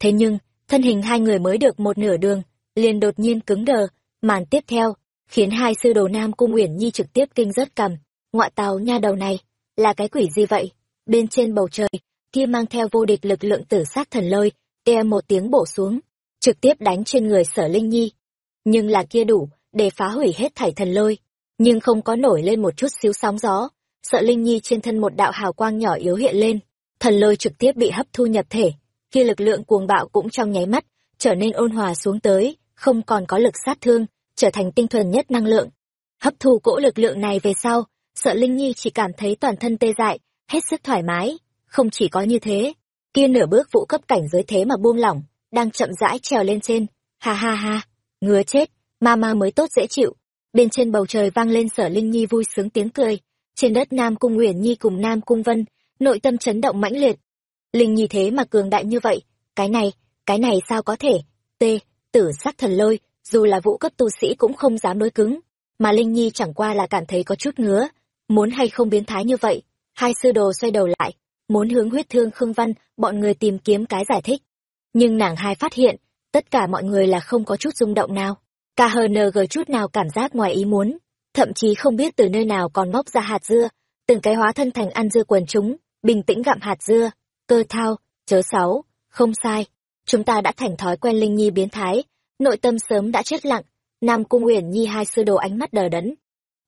Thế nhưng, thân hình hai người mới được một nửa đường, liền đột nhiên cứng đờ, màn tiếp theo, khiến hai sư đồ Nam Cung Uyển Nhi trực tiếp kinh rớt cầm. Ngoại tàu nha đầu này, là cái quỷ gì vậy? Bên trên bầu trời, kia mang theo vô địch lực lượng tử sát thần lôi, e một tiếng bổ xuống, trực tiếp đánh trên người sở Linh Nhi. Nhưng là kia đủ, để phá hủy hết thảy thần lôi, nhưng không có nổi lên một chút xíu sóng gió. Sợ Linh Nhi trên thân một đạo hào quang nhỏ yếu hiện lên, thần lôi trực tiếp bị hấp thu nhập thể, kia lực lượng cuồng bạo cũng trong nháy mắt, trở nên ôn hòa xuống tới, không còn có lực sát thương, trở thành tinh thuần nhất năng lượng. Hấp thu cỗ lực lượng này về sau, sợ Linh Nhi chỉ cảm thấy toàn thân tê dại, hết sức thoải mái. Không chỉ có như thế, kia nửa bước vũ cấp cảnh giới thế mà buông lỏng, đang chậm rãi trèo lên trên. Ha ha ha, ngứa chết, ma ma mới tốt dễ chịu. Bên trên bầu trời vang lên sở Linh Nhi vui sướng tiếng cười. Trên đất Nam Cung uyển Nhi cùng Nam Cung Vân, nội tâm chấn động mãnh liệt. Linh Nhi thế mà cường đại như vậy, cái này, cái này sao có thể? T, tử sắc thần lôi, dù là vũ cấp tu sĩ cũng không dám đối cứng. Mà Linh Nhi chẳng qua là cảm thấy có chút ngứa, muốn hay không biến thái như vậy. Hai sư đồ xoay đầu lại, muốn hướng huyết thương Khương Văn, bọn người tìm kiếm cái giải thích. Nhưng nàng hai phát hiện, tất cả mọi người là không có chút rung động nào. KHNG chút nào cảm giác ngoài ý muốn, thậm chí không biết từ nơi nào còn móc ra hạt dưa, từng cái hóa thân thành ăn dưa quần chúng, bình tĩnh gặm hạt dưa, cơ thao, chớ sáu, không sai. Chúng ta đã thành thói quen Linh Nhi biến thái, nội tâm sớm đã chết lặng, Nam Cung Uyển Nhi hai sư đồ ánh mắt đờ đẫn.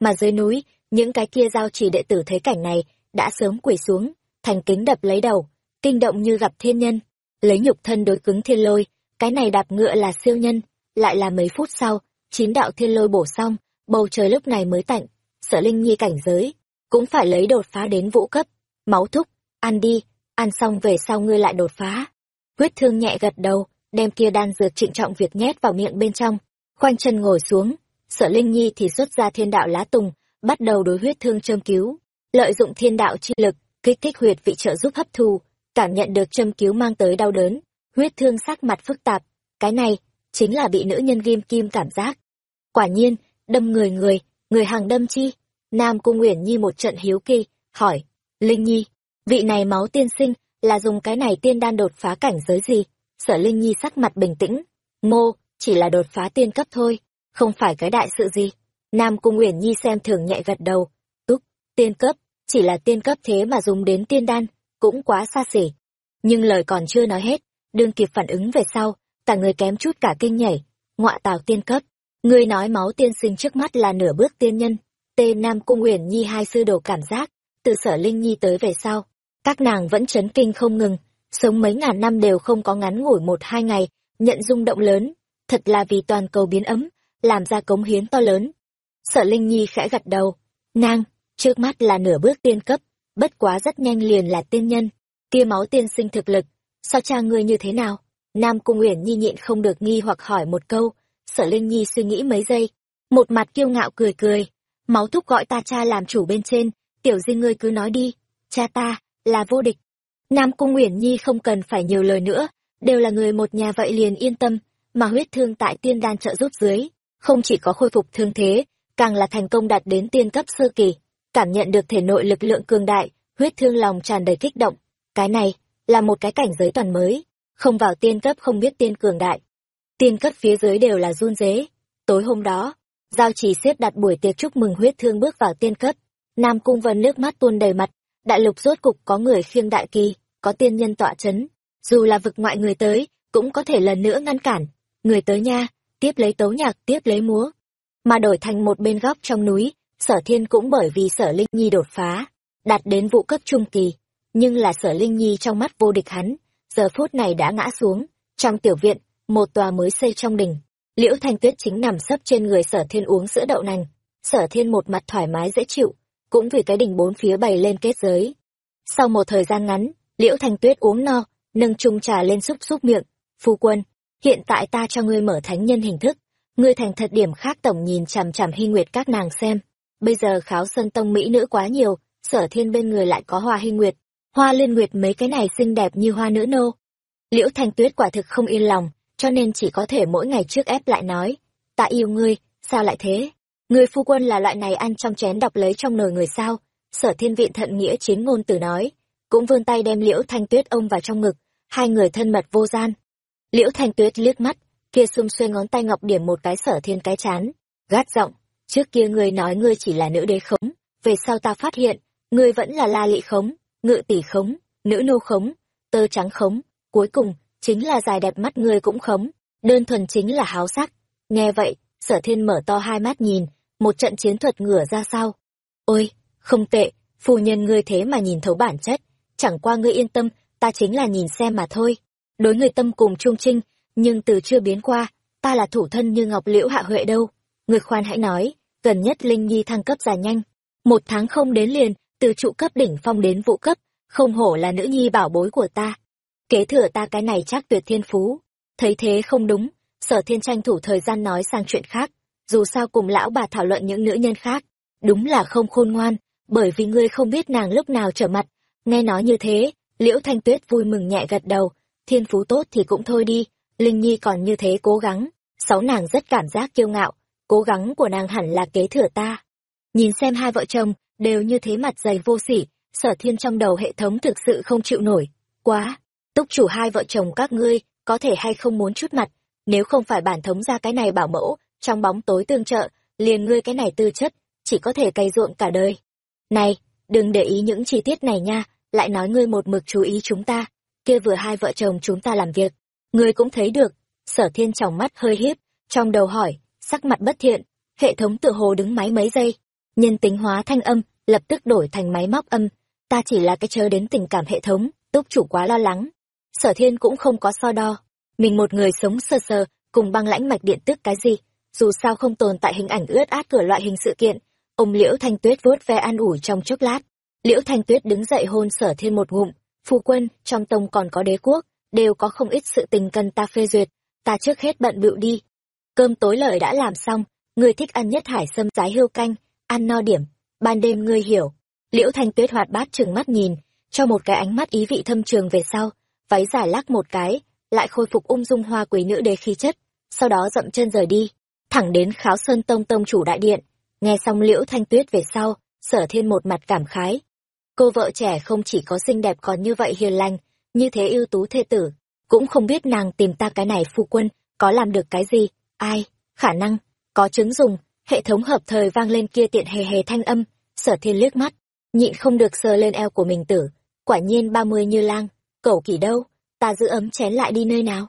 Mà dưới núi, những cái kia giao chỉ đệ tử thấy cảnh này, đã sớm quỳ xuống, thành kính đập lấy đầu, kinh động như gặp thiên nhân, lấy nhục thân đối cứng thiên lôi, cái này đạp ngựa là siêu nhân, lại là mấy phút sau, chín đạo thiên lôi bổ xong, bầu trời lúc này mới tạnh, sợ linh nhi cảnh giới, cũng phải lấy đột phá đến vũ cấp, máu thúc, ăn đi, ăn xong về sau ngươi lại đột phá. Huyết thương nhẹ gật đầu, đem kia đan dược trịnh trọng việc nhét vào miệng bên trong, khoanh chân ngồi xuống, sợ linh nhi thì xuất ra thiên đạo lá tùng, bắt đầu đối huyết thương châm cứu, lợi dụng thiên đạo chi lực, kích thích huyệt vị trợ giúp hấp thu, cảm nhận được châm cứu mang tới đau đớn, huyết thương sắc mặt phức tạp, cái này chính là bị nữ nhân ghim kim cảm giác. Quả nhiên, đâm người người, người hàng đâm chi? Nam Cung Nguyễn Nhi một trận hiếu kỳ, hỏi, Linh Nhi, vị này máu tiên sinh, là dùng cái này tiên đan đột phá cảnh giới gì? Sở Linh Nhi sắc mặt bình tĩnh, ngô, chỉ là đột phá tiên cấp thôi, không phải cái đại sự gì. Nam Cung Nguyễn Nhi xem thường nhẹ gật đầu, túc, tiên cấp, chỉ là tiên cấp thế mà dùng đến tiên đan, cũng quá xa xỉ. Nhưng lời còn chưa nói hết, đương kịp phản ứng về sau, cả người kém chút cả kinh nhảy, ngọa tào tiên cấp. Người nói máu tiên sinh trước mắt là nửa bước tiên nhân, tê Nam Cung Uyển Nhi hai sư đồ cảm giác, từ sở Linh Nhi tới về sau. Các nàng vẫn chấn kinh không ngừng, sống mấy ngàn năm đều không có ngắn ngủi một hai ngày, nhận rung động lớn, thật là vì toàn cầu biến ấm, làm ra cống hiến to lớn. Sở Linh Nhi khẽ gật đầu, nàng, trước mắt là nửa bước tiên cấp, bất quá rất nhanh liền là tiên nhân, kia máu tiên sinh thực lực, sao cha ngươi như thế nào? Nam Cung Uyển Nhi nhịn không được nghi hoặc hỏi một câu, Sở Linh Nhi suy nghĩ mấy giây, một mặt kiêu ngạo cười cười, máu thúc gọi ta cha làm chủ bên trên, tiểu di ngươi cứ nói đi, cha ta, là vô địch. Nam Cung Uyển Nhi không cần phải nhiều lời nữa, đều là người một nhà vậy liền yên tâm, mà huyết thương tại tiên đan trợ giúp dưới, không chỉ có khôi phục thương thế, càng là thành công đạt đến tiên cấp sơ kỳ, cảm nhận được thể nội lực lượng cường đại, huyết thương lòng tràn đầy kích động. Cái này, là một cái cảnh giới toàn mới, không vào tiên cấp không biết tiên cường đại. Tiên cấp phía dưới đều là run dế. Tối hôm đó, Giao chỉ siết đặt buổi tiệc chúc mừng huyết thương bước vào tiên cấp. Nam Cung Vân nước mắt tuôn đầy mặt, đại lục rốt cục có người khiêng đại kỳ, có tiên nhân tọa chấn. Dù là vực ngoại người tới, cũng có thể lần nữa ngăn cản. Người tới nha, tiếp lấy tấu nhạc, tiếp lấy múa. Mà đổi thành một bên góc trong núi, sở thiên cũng bởi vì sở Linh Nhi đột phá, đạt đến vụ cấp trung kỳ. Nhưng là sở Linh Nhi trong mắt vô địch hắn, giờ phút này đã ngã xuống. Trong tiểu viện, một tòa mới xây trong đình, liễu thanh tuyết chính nằm sấp trên người sở thiên uống sữa đậu nành. Sở thiên một mặt thoải mái dễ chịu, cũng vì cái đình bốn phía bày lên kết giới. Sau một thời gian ngắn, liễu thanh tuyết uống no, nâng chung trà lên xúc xúc miệng. Phu quân, hiện tại ta cho ngươi mở thánh nhân hình thức, ngươi thành thật điểm khác tổng nhìn chằm chằm hy nguyệt các nàng xem. Bây giờ kháo sơn tông mỹ nữ quá nhiều, sở thiên bên người lại có hoa hy nguyệt, hoa liên nguyệt mấy cái này xinh đẹp như hoa nữ nô. Liễu Thanh Tuyết quả thực không yên lòng, cho nên chỉ có thể mỗi ngày trước ép lại nói, ta yêu ngươi, sao lại thế? Người phu quân là loại này ăn trong chén đọc lấy trong nồi người sao? Sở thiên viện thận nghĩa chiến ngôn từ nói, cũng vươn tay đem Liễu Thanh Tuyết ôm vào trong ngực, hai người thân mật vô gian. Liễu Thanh Tuyết liếc mắt, kia xung xuê ngón tay ngọc điểm một cái sở thiên cái chán, gắt giọng, trước kia ngươi nói ngươi chỉ là nữ đế khống, về sau ta phát hiện, ngươi vẫn là la lị khống, ngự tỷ khống, nữ nô khống, tơ trắng khống, cuối cùng, chính là dài đẹp mắt ngươi cũng khống, đơn thuần chính là háo sắc. Nghe vậy, sở thiên mở to hai mắt nhìn, một trận chiến thuật ngửa ra sao? Ôi, không tệ, phu nhân ngươi thế mà nhìn thấu bản chất, chẳng qua ngươi yên tâm, ta chính là nhìn xem mà thôi. Đối người tâm cùng trung trinh, nhưng từ chưa biến qua, ta là thủ thân như ngọc liễu hạ huệ đâu. Người khoan hãy nói, gần nhất Linh Nhi thăng cấp dài nhanh. Một tháng không đến liền, từ trụ cấp đỉnh phong đến vụ cấp, không hổ là nữ nhi bảo bối của ta. Kế thừa ta cái này chắc tuyệt thiên phú. Thấy thế không đúng, sở thiên tranh thủ thời gian nói sang chuyện khác. Dù sao cùng lão bà thảo luận những nữ nhân khác, đúng là không khôn ngoan, bởi vì ngươi không biết nàng lúc nào trở mặt. Nghe nói như thế, liễu thanh tuyết vui mừng nhẹ gật đầu, thiên phú tốt thì cũng thôi đi, Linh Nhi còn như thế cố gắng, sáu nàng rất cảm giác kiêu ngạo, cố gắng của nàng hẳn là kế thừa ta. Nhìn xem hai vợ chồng, đều như thế mặt dày vô sỉ, sở thiên trong đầu hệ thống thực sự không chịu nổi. Quá! Túc chủ hai vợ chồng các ngươi, có thể hay không muốn chút mặt, nếu không phải bản thống ra cái này bảo mẫu, trong bóng tối tương trợ, liền ngươi cái này tư chất, chỉ có thể cày ruộng cả đời. Này, đừng để ý những chi tiết này nha, lại nói ngươi một mực chú ý chúng ta, kia vừa hai vợ chồng chúng ta làm việc, ngươi cũng thấy được. Sở thiên trong mắt hơi hiếp, trong đầu hỏi, sắc mặt bất thiện, hệ thống tự hồ đứng máy mấy giây, nhân tính hóa thanh âm, lập tức đổi thành máy móc âm, ta chỉ là cái chớ đến tình cảm hệ thống, túc chủ quá lo lắng. Sở thiên cũng không có so đo, mình một người sống sơ sơ, cùng băng lãnh mạch điện tức cái gì, dù sao không tồn tại hình ảnh ướt át cửa loại hình sự kiện. Ông Liễu Thanh Tuyết vuốt ve an ủi trong chốc lát. Liễu Thanh Tuyết đứng dậy hôn sở thiên một ngụm, phu quân, trong tông còn có đế quốc, đều có không ít sự tình cần ta phê duyệt, ta trước hết bận bịu đi. Cơm tối lời đã làm xong, người thích ăn nhất hải sâm trái hưu canh, ăn no điểm, ban đêm ngươi hiểu. Liễu Thanh Tuyết hoạt bát trừng mắt nhìn, cho một cái ánh mắt ý vị thâm trường về sau, váy dài lắc một cái, lại khôi phục ung dung hoa quý nữ đế khí chất, sau đó dậm chân rời đi, thẳng đến Kháo Sơn Tông tông chủ đại điện. Nghe xong Liễu Thanh Tuyết về sau, Sở Thiên một mặt cảm khái. Cô vợ trẻ không chỉ có xinh đẹp còn như vậy hiền lành, như thế ưu tú thê tử, cũng không biết nàng tìm ta cái này phu quân, có làm được cái gì, ai, khả năng, có chứng dùng, hệ thống hợp thời vang lên kia tiện hề hề thanh âm, sở thiên liếc mắt, nhịn không được sờ lên eo của mình tử, quả nhiên ba mươi như lang, cẩu kỷ đâu, ta giữ ấm chén lại đi nơi nào.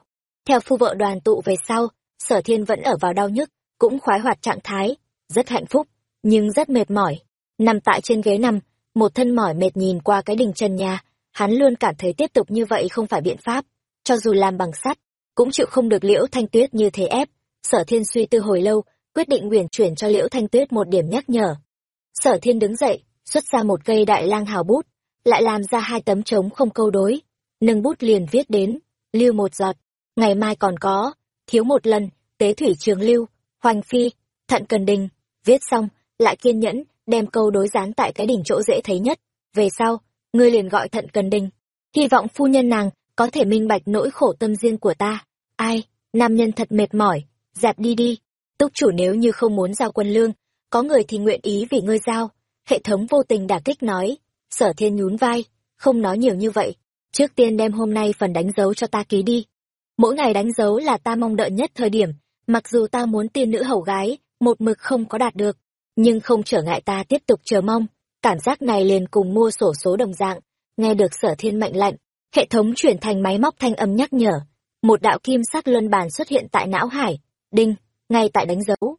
Theo phu vợ đoàn tụ về sau, sở thiên vẫn ở vào đau nhức, cũng khoái hoạt trạng thái, rất hạnh phúc, nhưng rất mệt mỏi. Nằm tại trên ghế nằm, một thân mỏi mệt nhìn qua cái đình trần nhà, hắn luôn cảm thấy tiếp tục như vậy không phải biện pháp, cho dù làm bằng sắt, cũng chịu không được liễu thanh tuyết như thế ép. Sở thiên suy tư hồi lâu, quyết định uyển chuyển cho liễu thanh tuyết một điểm nhắc nhở. Sở thiên đứng dậy, xuất ra một cây đại lang hào bút, lại làm ra hai tấm trống không câu đối, nâng bút liền viết đến, lưu một giọt, ngày mai còn có, thiếu một lần, tế thủy trường lưu, hoành phi, thận cần đình, viết xong, lại kiên nhẫn, đem câu đối dán tại cái đỉnh chỗ dễ thấy nhất, về sau, ngươi liền gọi thận cần đình, hy vọng phu nhân nàng có thể minh bạch nỗi khổ tâm riêng của ta, ai, nam nhân thật mệt mỏi, dẹp đi đi, túc chủ nếu như không muốn giao quân lương, có người thì nguyện ý vì ngươi giao, hệ thống vô tình đả kích nói, sở thiên nhún vai, không nói nhiều như vậy, trước tiên đem hôm nay phần đánh dấu cho ta ký đi. Mỗi ngày đánh dấu là ta mong đợi nhất thời điểm, mặc dù ta muốn tiên nữ hầu gái, một mực không có đạt được, nhưng không trở ngại ta tiếp tục chờ mong, cảm giác này liền cùng mua sổ số đồng dạng, nghe được sở thiên mệnh lệnh, hệ thống chuyển thành máy móc thanh âm nhắc nhở, một đạo kim sắc luân bàn xuất hiện tại não hải, đinh, ngay tại đánh dấu.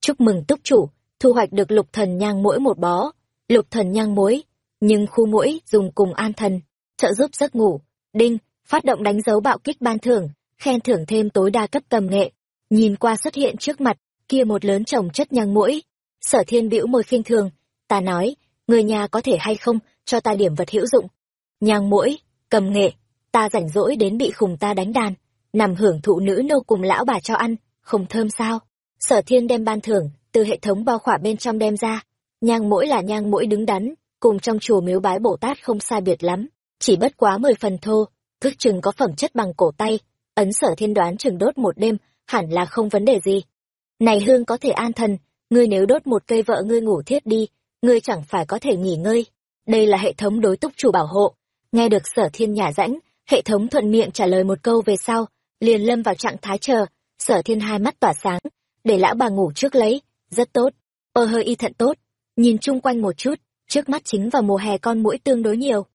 Chúc mừng túc chủ, thu hoạch được lục thần nhang mỗi một bó, lục thần nhang muối, nhưng khu mũi dùng cùng an thần, trợ giúp giấc ngủ, đinh, phát động đánh dấu bạo kích ban thưởng, khen thưởng thêm tối đa cấp tầm nghệ. Nhìn qua xuất hiện trước mặt, kia một lớn chồng chất nhang mũi. Sở thiên bĩu môi khinh thường, ta nói, người nhà có thể hay không, cho ta điểm vật hữu dụng. Nhang mũi, cầm nghệ, ta rảnh rỗi đến bị khùng ta đánh đàn, nằm hưởng thụ nữ nô cùng lão bà cho ăn, không thơm sao. Sở thiên đem ban thưởng, từ hệ thống bao khỏa bên trong đem ra. Nhang mũi là nhang mũi đứng đắn, cùng trong chùa miếu bái Bồ Tát không sai biệt lắm chỉ bất quá mười phần thô, thức chừng có phẩm chất bằng cổ tay, ấn sở thiên đoán chừng đốt một đêm, hẳn là không vấn đề gì. Này hương có thể an thần, ngươi nếu đốt một cây vợ ngươi ngủ thiếp đi, ngươi chẳng phải có thể nghỉ ngơi. Đây là hệ thống đối túc chủ bảo hộ. Nghe được sở thiên nhả rãnh, hệ thống thuận miệng trả lời một câu về sau, liền lâm vào trạng thái chờ, sở thiên hai mắt tỏa sáng, để lão bà ngủ trước lấy, rất tốt, ơ hơi y thận tốt, nhìn chung quanh một chút, trước mắt chính vào mùa hè con mũi tương đối nhiều.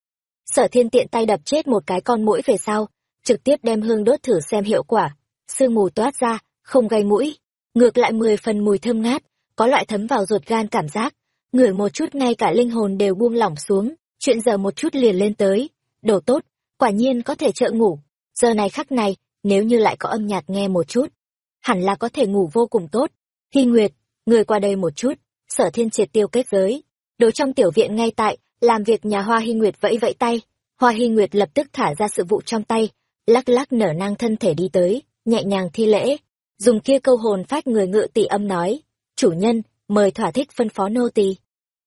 Sở thiên tiện tay đập chết một cái con mũi về sau trực tiếp đem hương đốt thử xem hiệu quả. Sương mù toát ra không gây mũi. Ngược lại mười phần mùi thơm ngát có loại thấm vào ruột gan cảm giác. Ngửi một chút ngay cả linh hồn đều buông lỏng xuống chuyện giờ một chút liền lên tới. Đồ tốt quả nhiên có thể trợ ngủ. Giờ này khắc này nếu như lại có âm nhạc nghe một chút hẳn là có thể ngủ vô cùng tốt. Hy nguyệt, người qua đây một chút, sở thiên triệt tiêu kết giới. Đồ trong tiểu viện ngay tại, làm việc nhà hoa hy nguyệt vẫy vẫy tay. Hoa hy nguyệt lập tức thả ra sự vụ trong tay, lắc lắc nở nang thân thể đi tới, nhẹ nhàng thi lễ. Dùng kia câu hồn phát người ngự tỷ âm nói, chủ nhân, mời thỏa thích phân phó nô tỳ.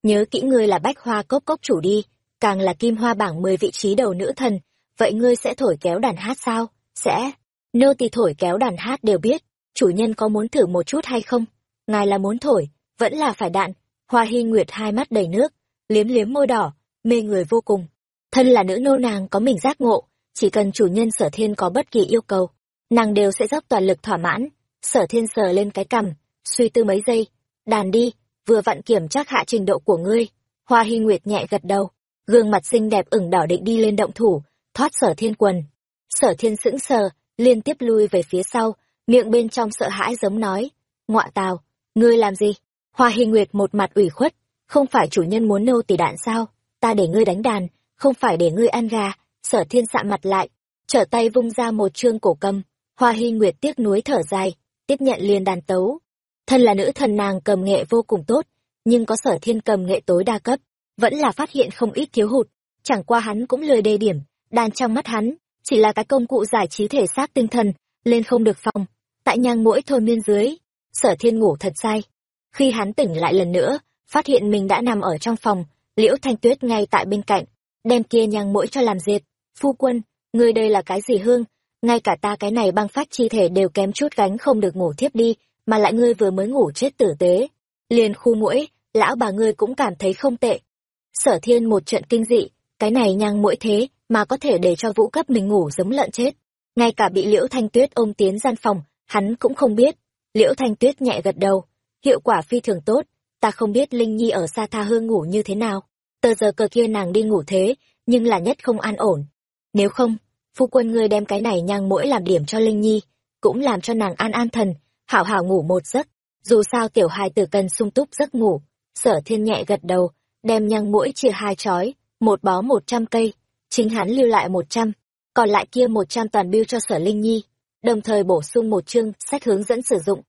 Nhớ kỹ ngươi là bách hoa cốc cốc chủ đi, càng là kim hoa bảng mười vị trí đầu nữ thần, vậy ngươi sẽ thổi kéo đàn hát sao? Sẽ. Nô tỳ thổi kéo đàn hát đều biết chủ nhân có muốn thử một chút hay không? Ngài là muốn thổi, vẫn là phải đạn. Hoa hy nguyệt hai mắt đầy nước, liếm liếm môi đỏ, mê người vô cùng. Thân là nữ nô nàng có mình giác ngộ, chỉ cần chủ nhân sở thiên có bất kỳ yêu cầu, nàng đều sẽ dốc toàn lực thỏa mãn. Sở thiên sờ lên cái cằm, suy tư mấy giây. Đàn đi, vừa vặn kiểm tra hạ trình độ của ngươi. Hoa hy nguyệt nhẹ gật đầu, gương mặt xinh đẹp ửng đỏ định đi lên động thủ, thoát sở thiên quần. Sở thiên sững sờ, liên tiếp lui về phía sau miệng bên trong sợ hãi giống nói ngọa tào, ngươi làm gì? Hoa hy nguyệt một mặt ủy khuất, không phải chủ nhân muốn nâu tỷ đạn sao? Ta để ngươi đánh đàn, không phải để ngươi ăn gà. Sở thiên xạ mặt lại, trở tay vung ra một chương cổ cầm. Hoa hy nguyệt tiếc nuối thở dài, tiếp nhận liền đàn tấu. Thân là nữ thần nàng cầm nghệ vô cùng tốt, nhưng có sở thiên cầm nghệ tối đa cấp, vẫn là phát hiện không ít thiếu hụt. Chẳng qua hắn cũng lười đề điểm, đàn trong mắt hắn, chỉ là cái công cụ giải trí thể xác tinh thần lên không được phòng tại nhang mũi thôn miên dưới, sở thiên ngủ thật say. Khi hắn tỉnh lại lần nữa, phát hiện mình đã nằm ở trong phòng, liễu thanh tuyết ngay tại bên cạnh, đem kia nhang mũi cho làm dệt. Phu quân, ngươi đây là cái gì hương? Ngay cả ta cái này băng phát chi thể đều kém chút gánh không được ngủ thiếp đi, mà lại ngươi vừa mới ngủ chết tử tế. Liền khu mũi, lão bà ngươi cũng cảm thấy không tệ. Sở thiên một trận kinh dị, cái này nhang mũi thế, mà có thể để cho vũ cấp mình ngủ giống lợn chết ngay cả bị liễu thanh tuyết ôm tiến gian phòng, hắn cũng không biết. Liễu thanh tuyết nhẹ gật đầu. Hiệu quả phi thường tốt. Ta không biết linh nhi ở xa tha hương ngủ như thế nào. Tờ giờ cờ kia nàng đi ngủ thế, nhưng là nhất không an ổn. Nếu không, phu quân ngươi đem cái này nhang mỗi làm điểm cho linh nhi, cũng làm cho nàng an an thần, hảo hảo ngủ một giấc. Dù sao tiểu hài tử cần sung túc giấc ngủ. Sở thiên nhẹ gật đầu, đem nhang mũi chia hai chói, một bó một trăm cây, chính hắn lưu lại một trăm còn lại kia một trăm toàn biêu cho sở linh nhi, đồng thời bổ sung một chương sách hướng dẫn sử dụng.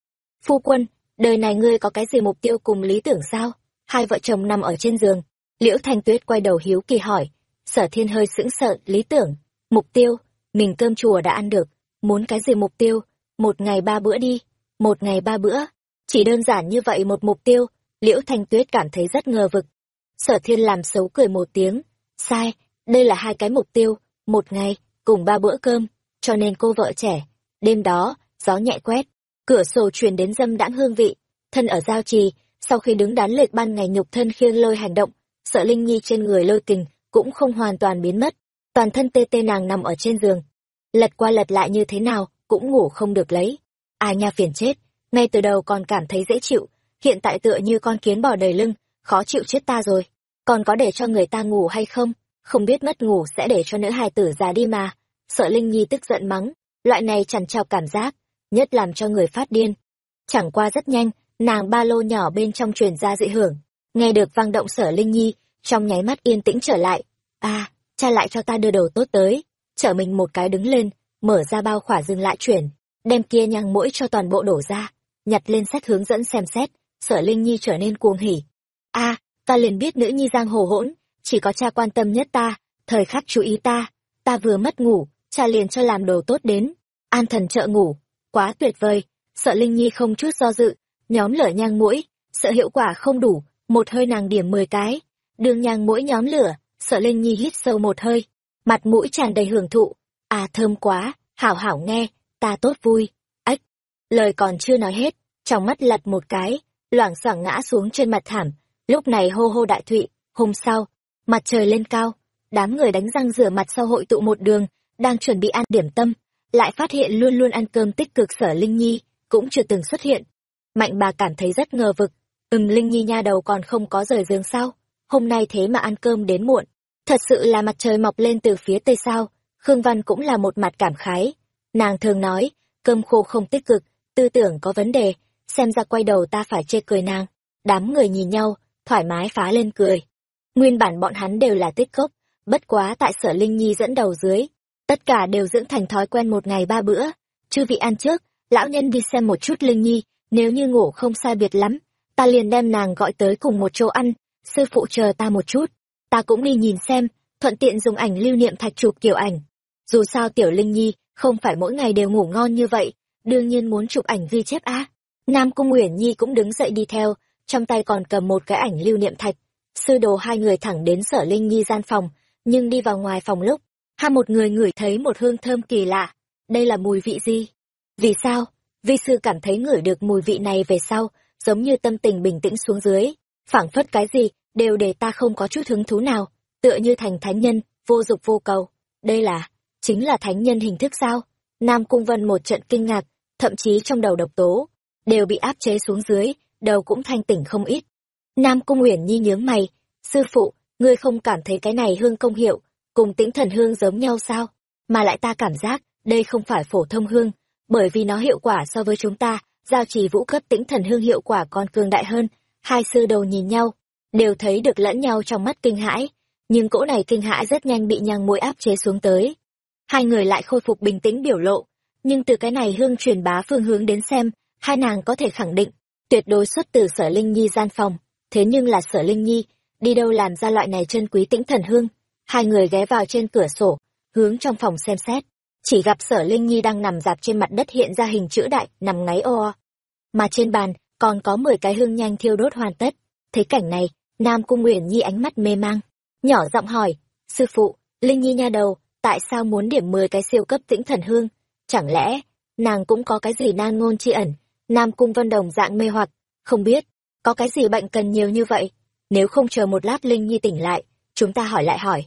Phu quân, đời này ngươi có cái gì mục tiêu cùng lý tưởng sao? Hai vợ chồng nằm ở trên giường. Liễu thanh tuyết quay đầu hiếu kỳ hỏi. Sở thiên hơi sững sợ lý tưởng. Mục tiêu, mình cơm chùa đã ăn được. Muốn cái gì mục tiêu? Một ngày ba bữa đi. Một ngày ba bữa. Chỉ đơn giản như vậy một mục tiêu, liễu thanh tuyết cảm thấy rất ngờ vực. Sở thiên làm xấu cười một tiếng. Sai, đây là hai cái mục tiêu. Một ngày cùng ba bữa cơm, cho nên cô vợ trẻ. Đêm đó, gió nhẹ quét, cửa sổ truyền đến dâm đãng hương vị. Thân ở giao trì, sau khi đứng đắn lệch ban ngày nhục thân khiêng lôi hành động, sợ linh nhi trên người lôi kình cũng không hoàn toàn biến mất. Toàn thân tê tê nàng nằm ở trên giường. Lật qua lật lại như thế nào cũng ngủ không được lấy. Ai nha phiền chết, ngay từ đầu còn cảm thấy dễ chịu, hiện tại tựa như con kiến bò đầy lưng, khó chịu chết ta rồi. Còn có để cho người ta ngủ hay không? Không biết mất ngủ sẽ để cho nữ hài tử già đi mà. Sợ linh nhi tức giận mắng, loại này chẳng trao cảm giác, nhất làm cho người phát điên. Chẳng qua rất nhanh, nàng ba lô nhỏ bên trong truyền ra dị hưởng. Nghe được vang động sở linh nhi, trong nháy mắt yên tĩnh trở lại. A cha lại cho ta đưa đầu tốt tới. Chở mình một cái đứng lên, mở ra bao khỏa dừng lại chuyển, đem kia nhang mũi cho toàn bộ đổ ra, nhặt lên sách hướng dẫn xem xét sở linh nhi trở nên cuồng hỉ. A ta liền biết nữ nhi giang hồ hỗn chỉ có cha quan tâm nhất ta, thời khắc chú ý ta. Ta vừa mất ngủ, cha liền cho làm đồ tốt đến. An thần trợ ngủ, quá tuyệt vời. Sợ linh nhi không chút do dự, nhóm lửa nhang mũi. Sợ hiệu quả không đủ, một hơi nàng điểm mười cái. Đường nhang mũi nhóm lửa, sợ linh nhi hít sâu một hơi. Mặt mũi tràn đầy hưởng thụ. À thơm quá, hảo hảo nghe, ta tốt vui. Ếch lời còn chưa nói hết, trong mắt lật một cái, loảng xoảng ngã xuống trên mặt thảm. Lúc này hô hô đại thụy, hôm sau mặt trời lên cao đám người đánh răng rửa mặt sau hội tụ một đường đang chuẩn bị ăn điểm tâm lại phát hiện luôn luôn ăn cơm tích cực sở linh nhi cũng chưa từng xuất hiện mạnh bà cảm thấy rất ngờ vực ừm linh nhi nha đầu còn không có rời giường sao hôm nay thế mà ăn cơm đến muộn Thật sự là mặt trời mọc lên từ phía tây sao, Khương Văn cũng là một mặt cảm khái. Nàng thường nói, cơm khô không tích cực, tư tưởng có vấn đề, xem ra quay đầu ta phải chê cười nàng. Đám người nhìn nhau, thoải mái phá lên cười. Nguyên bản bọn hắn đều là tích cốc, bất quá tại sở Linh Nhi dẫn đầu dưới. Tất cả đều dưỡng thành thói quen một ngày ba bữa. Chư vị ăn trước, lão nhân đi xem một chút Linh Nhi, nếu như ngủ không sai biệt lắm, ta liền đem nàng gọi tới cùng một chỗ ăn, sư phụ chờ ta một chút, ta cũng đi nhìn xem, thuận tiện dùng ảnh lưu niệm thạch chụp kiểu ảnh. Dù sao tiểu Linh Nhi không phải mỗi ngày đều ngủ ngon như vậy, đương nhiên muốn chụp ảnh ghi chép á. Nam Cung Uyển Nhi cũng đứng dậy đi theo, trong tay còn cầm một cái ảnh lưu niệm thạch. Sư đồ hai người thẳng đến sở Linh Nhi gian phòng, nhưng đi vào ngoài phòng lúc, hai một người ngửi thấy một hương thơm kỳ lạ. Đây là mùi vị gì? Vì sao? Vi sư cảm thấy ngửi được mùi vị này về sau, giống như tâm tình bình tĩnh xuống dưới, phảng phất cái gì, đều để ta không có chút hứng thú nào, tựa như thành thánh nhân, vô dục vô cầu. Đây là, chính là thánh nhân hình thức sao? Nam Cung Vân một trận kinh ngạc, thậm chí trong đầu độc tố, đều bị áp chế xuống dưới, đầu cũng thanh tỉnh không ít. Nam Cung Uyển Nhi nhướng mày, sư phụ, ngươi không cảm thấy cái này hương công hiệu, cùng tĩnh thần hương giống nhau sao? Mà lại ta cảm giác, đây không phải phổ thông hương, bởi vì nó hiệu quả so với chúng ta, giao trì vũ cấp tĩnh thần hương hiệu quả còn cường đại hơn. Hai sư đầu nhìn nhau, đều thấy được lẫn nhau trong mắt kinh hãi, nhưng cỗ này kinh hãi rất nhanh bị nhang mũi áp chế xuống tới. Hai người lại khôi phục bình tĩnh biểu lộ, nhưng từ cái này hương truyền bá phương hướng đến xem, hai nàng có thể khẳng định, tuyệt đối xuất từ sở Linh Nhi gian phòng, thế nhưng là sở Linh Nhi, đi đâu làm ra loại này chân quý tĩnh thần hương. Hai người ghé vào trên cửa sổ, hướng trong phòng xem xét, chỉ gặp sở Linh Nhi đang nằm dạp trên mặt đất hiện ra hình chữ đại, nằm ngáy o. Mà trên bàn, còn có mười cái hương nhanh thiêu đốt hoàn tất. Thấy cảnh này, Nam Cung uyển Nhi ánh mắt mê mang, nhỏ giọng hỏi, sư phụ, Linh Nhi nha đầu, tại sao muốn điểm mười cái siêu cấp tĩnh thần hương? Chẳng lẽ, nàng cũng có cái gì nan ngôn chi ẩn? Nam Cung Vân Đồng dạng mê hoặc, không biết, có cái gì bệnh cần nhiều như vậy? Nếu không chờ một lát Linh Nhi tỉnh lại, chúng ta hỏi lại hỏi.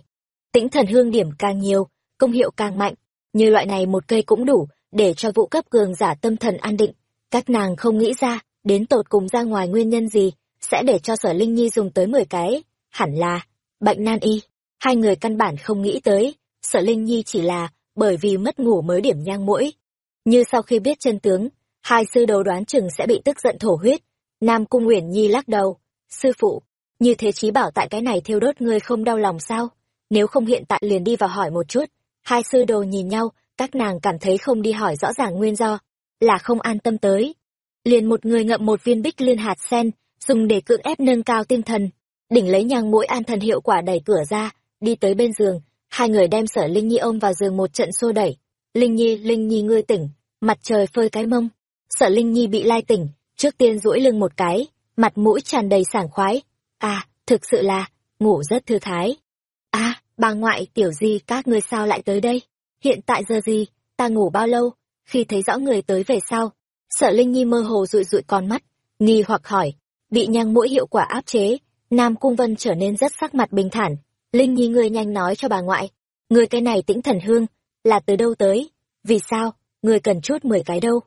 Tĩnh thần hương điểm càng nhiều, công hiệu càng mạnh, như loại này một cây cũng đủ, để cho vụ cấp cường giả tâm thần an định. Các nàng không nghĩ ra, đến tột cùng ra ngoài nguyên nhân gì, sẽ để cho sở Linh Nhi dùng tới 10 cái. Hẳn là, bệnh nan y. Hai người căn bản không nghĩ tới, sở Linh Nhi chỉ là bởi vì mất ngủ mới điểm nhang mũi. Như sau khi biết chân tướng, hai sư đầu đoán chừng sẽ bị tức giận thổ huyết. Nam Cung Uyển Nhi lắc đầu. Sư phụ, như thế chí bảo tại cái này thiêu đốt ngươi không đau lòng sao? Nếu không hiện tại liền đi vào hỏi một chút. Hai sư đồ nhìn nhau, các nàng cảm thấy không đi hỏi rõ ràng nguyên do, là không an tâm tới. Liền một người ngậm một viên bích liên hạt sen, dùng để cưỡng ép nâng cao tinh thần. Đỉnh lấy nhang mũi an thần hiệu quả đẩy cửa ra, đi tới bên giường, hai người đem sở Linh Nhi ôm vào giường một trận xô đẩy. Linh Nhi, Linh Nhi ngươi tỉnh, mặt trời phơi cái mông. Sở Linh Nhi bị lai tỉnh, trước tiên duỗi lưng một cái, mặt mũi tràn đầy sảng khoái. À, thực sự là, ngủ rất thư thái. À, bà ngoại tiểu di các ngươi sao lại tới đây? Hiện tại giờ gì, ta ngủ bao lâu? Khi thấy rõ người tới về sau, sợ Linh Nhi mơ hồ rụi rụi con mắt, nghi hoặc hỏi, bị nhang mũi hiệu quả áp chế, Nam Cung Vân trở nên rất sắc mặt bình thản. Linh Nhi ngươi nhanh nói cho bà ngoại, người cái này tĩnh thần hương, là từ đâu tới? Vì sao, người cần chút mười cái đâu?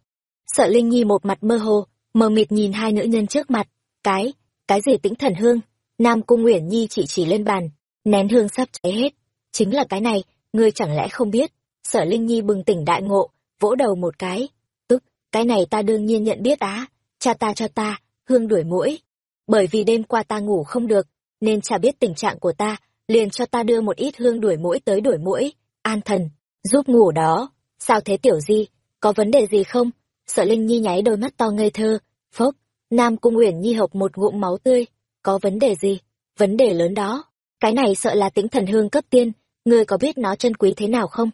Sợ Linh Nhi một mặt mơ hồ, mờ mịt nhìn hai nữ nhân trước mặt. Cái, cái gì tĩnh thần hương? Nam Cung Nguyễn Nhi chỉ chỉ lên bàn, nén hương sắp cháy hết. Chính là cái này, ngươi chẳng lẽ không biết? Sở Linh Nhi bừng tỉnh đại ngộ, vỗ đầu một cái. Tức, cái này ta đương nhiên nhận biết á, cha ta cho ta, hương đuổi mũi. Bởi vì đêm qua ta ngủ không được, nên cha biết tình trạng của ta, liền cho ta đưa một ít hương đuổi mũi tới đuổi mũi. An thần, giúp ngủ đó. Sao thế tiểu di, có vấn đề gì không? Sở Linh Nhi nháy đôi mắt to ngây thơ, phốc, Nam Cung Uyển Nhi hộc một ngụm máu tươi, có vấn đề gì? Vấn đề lớn đó. Cái này sợ là tĩnh thần hương cấp tiên, ngươi có biết nó chân quý thế nào không?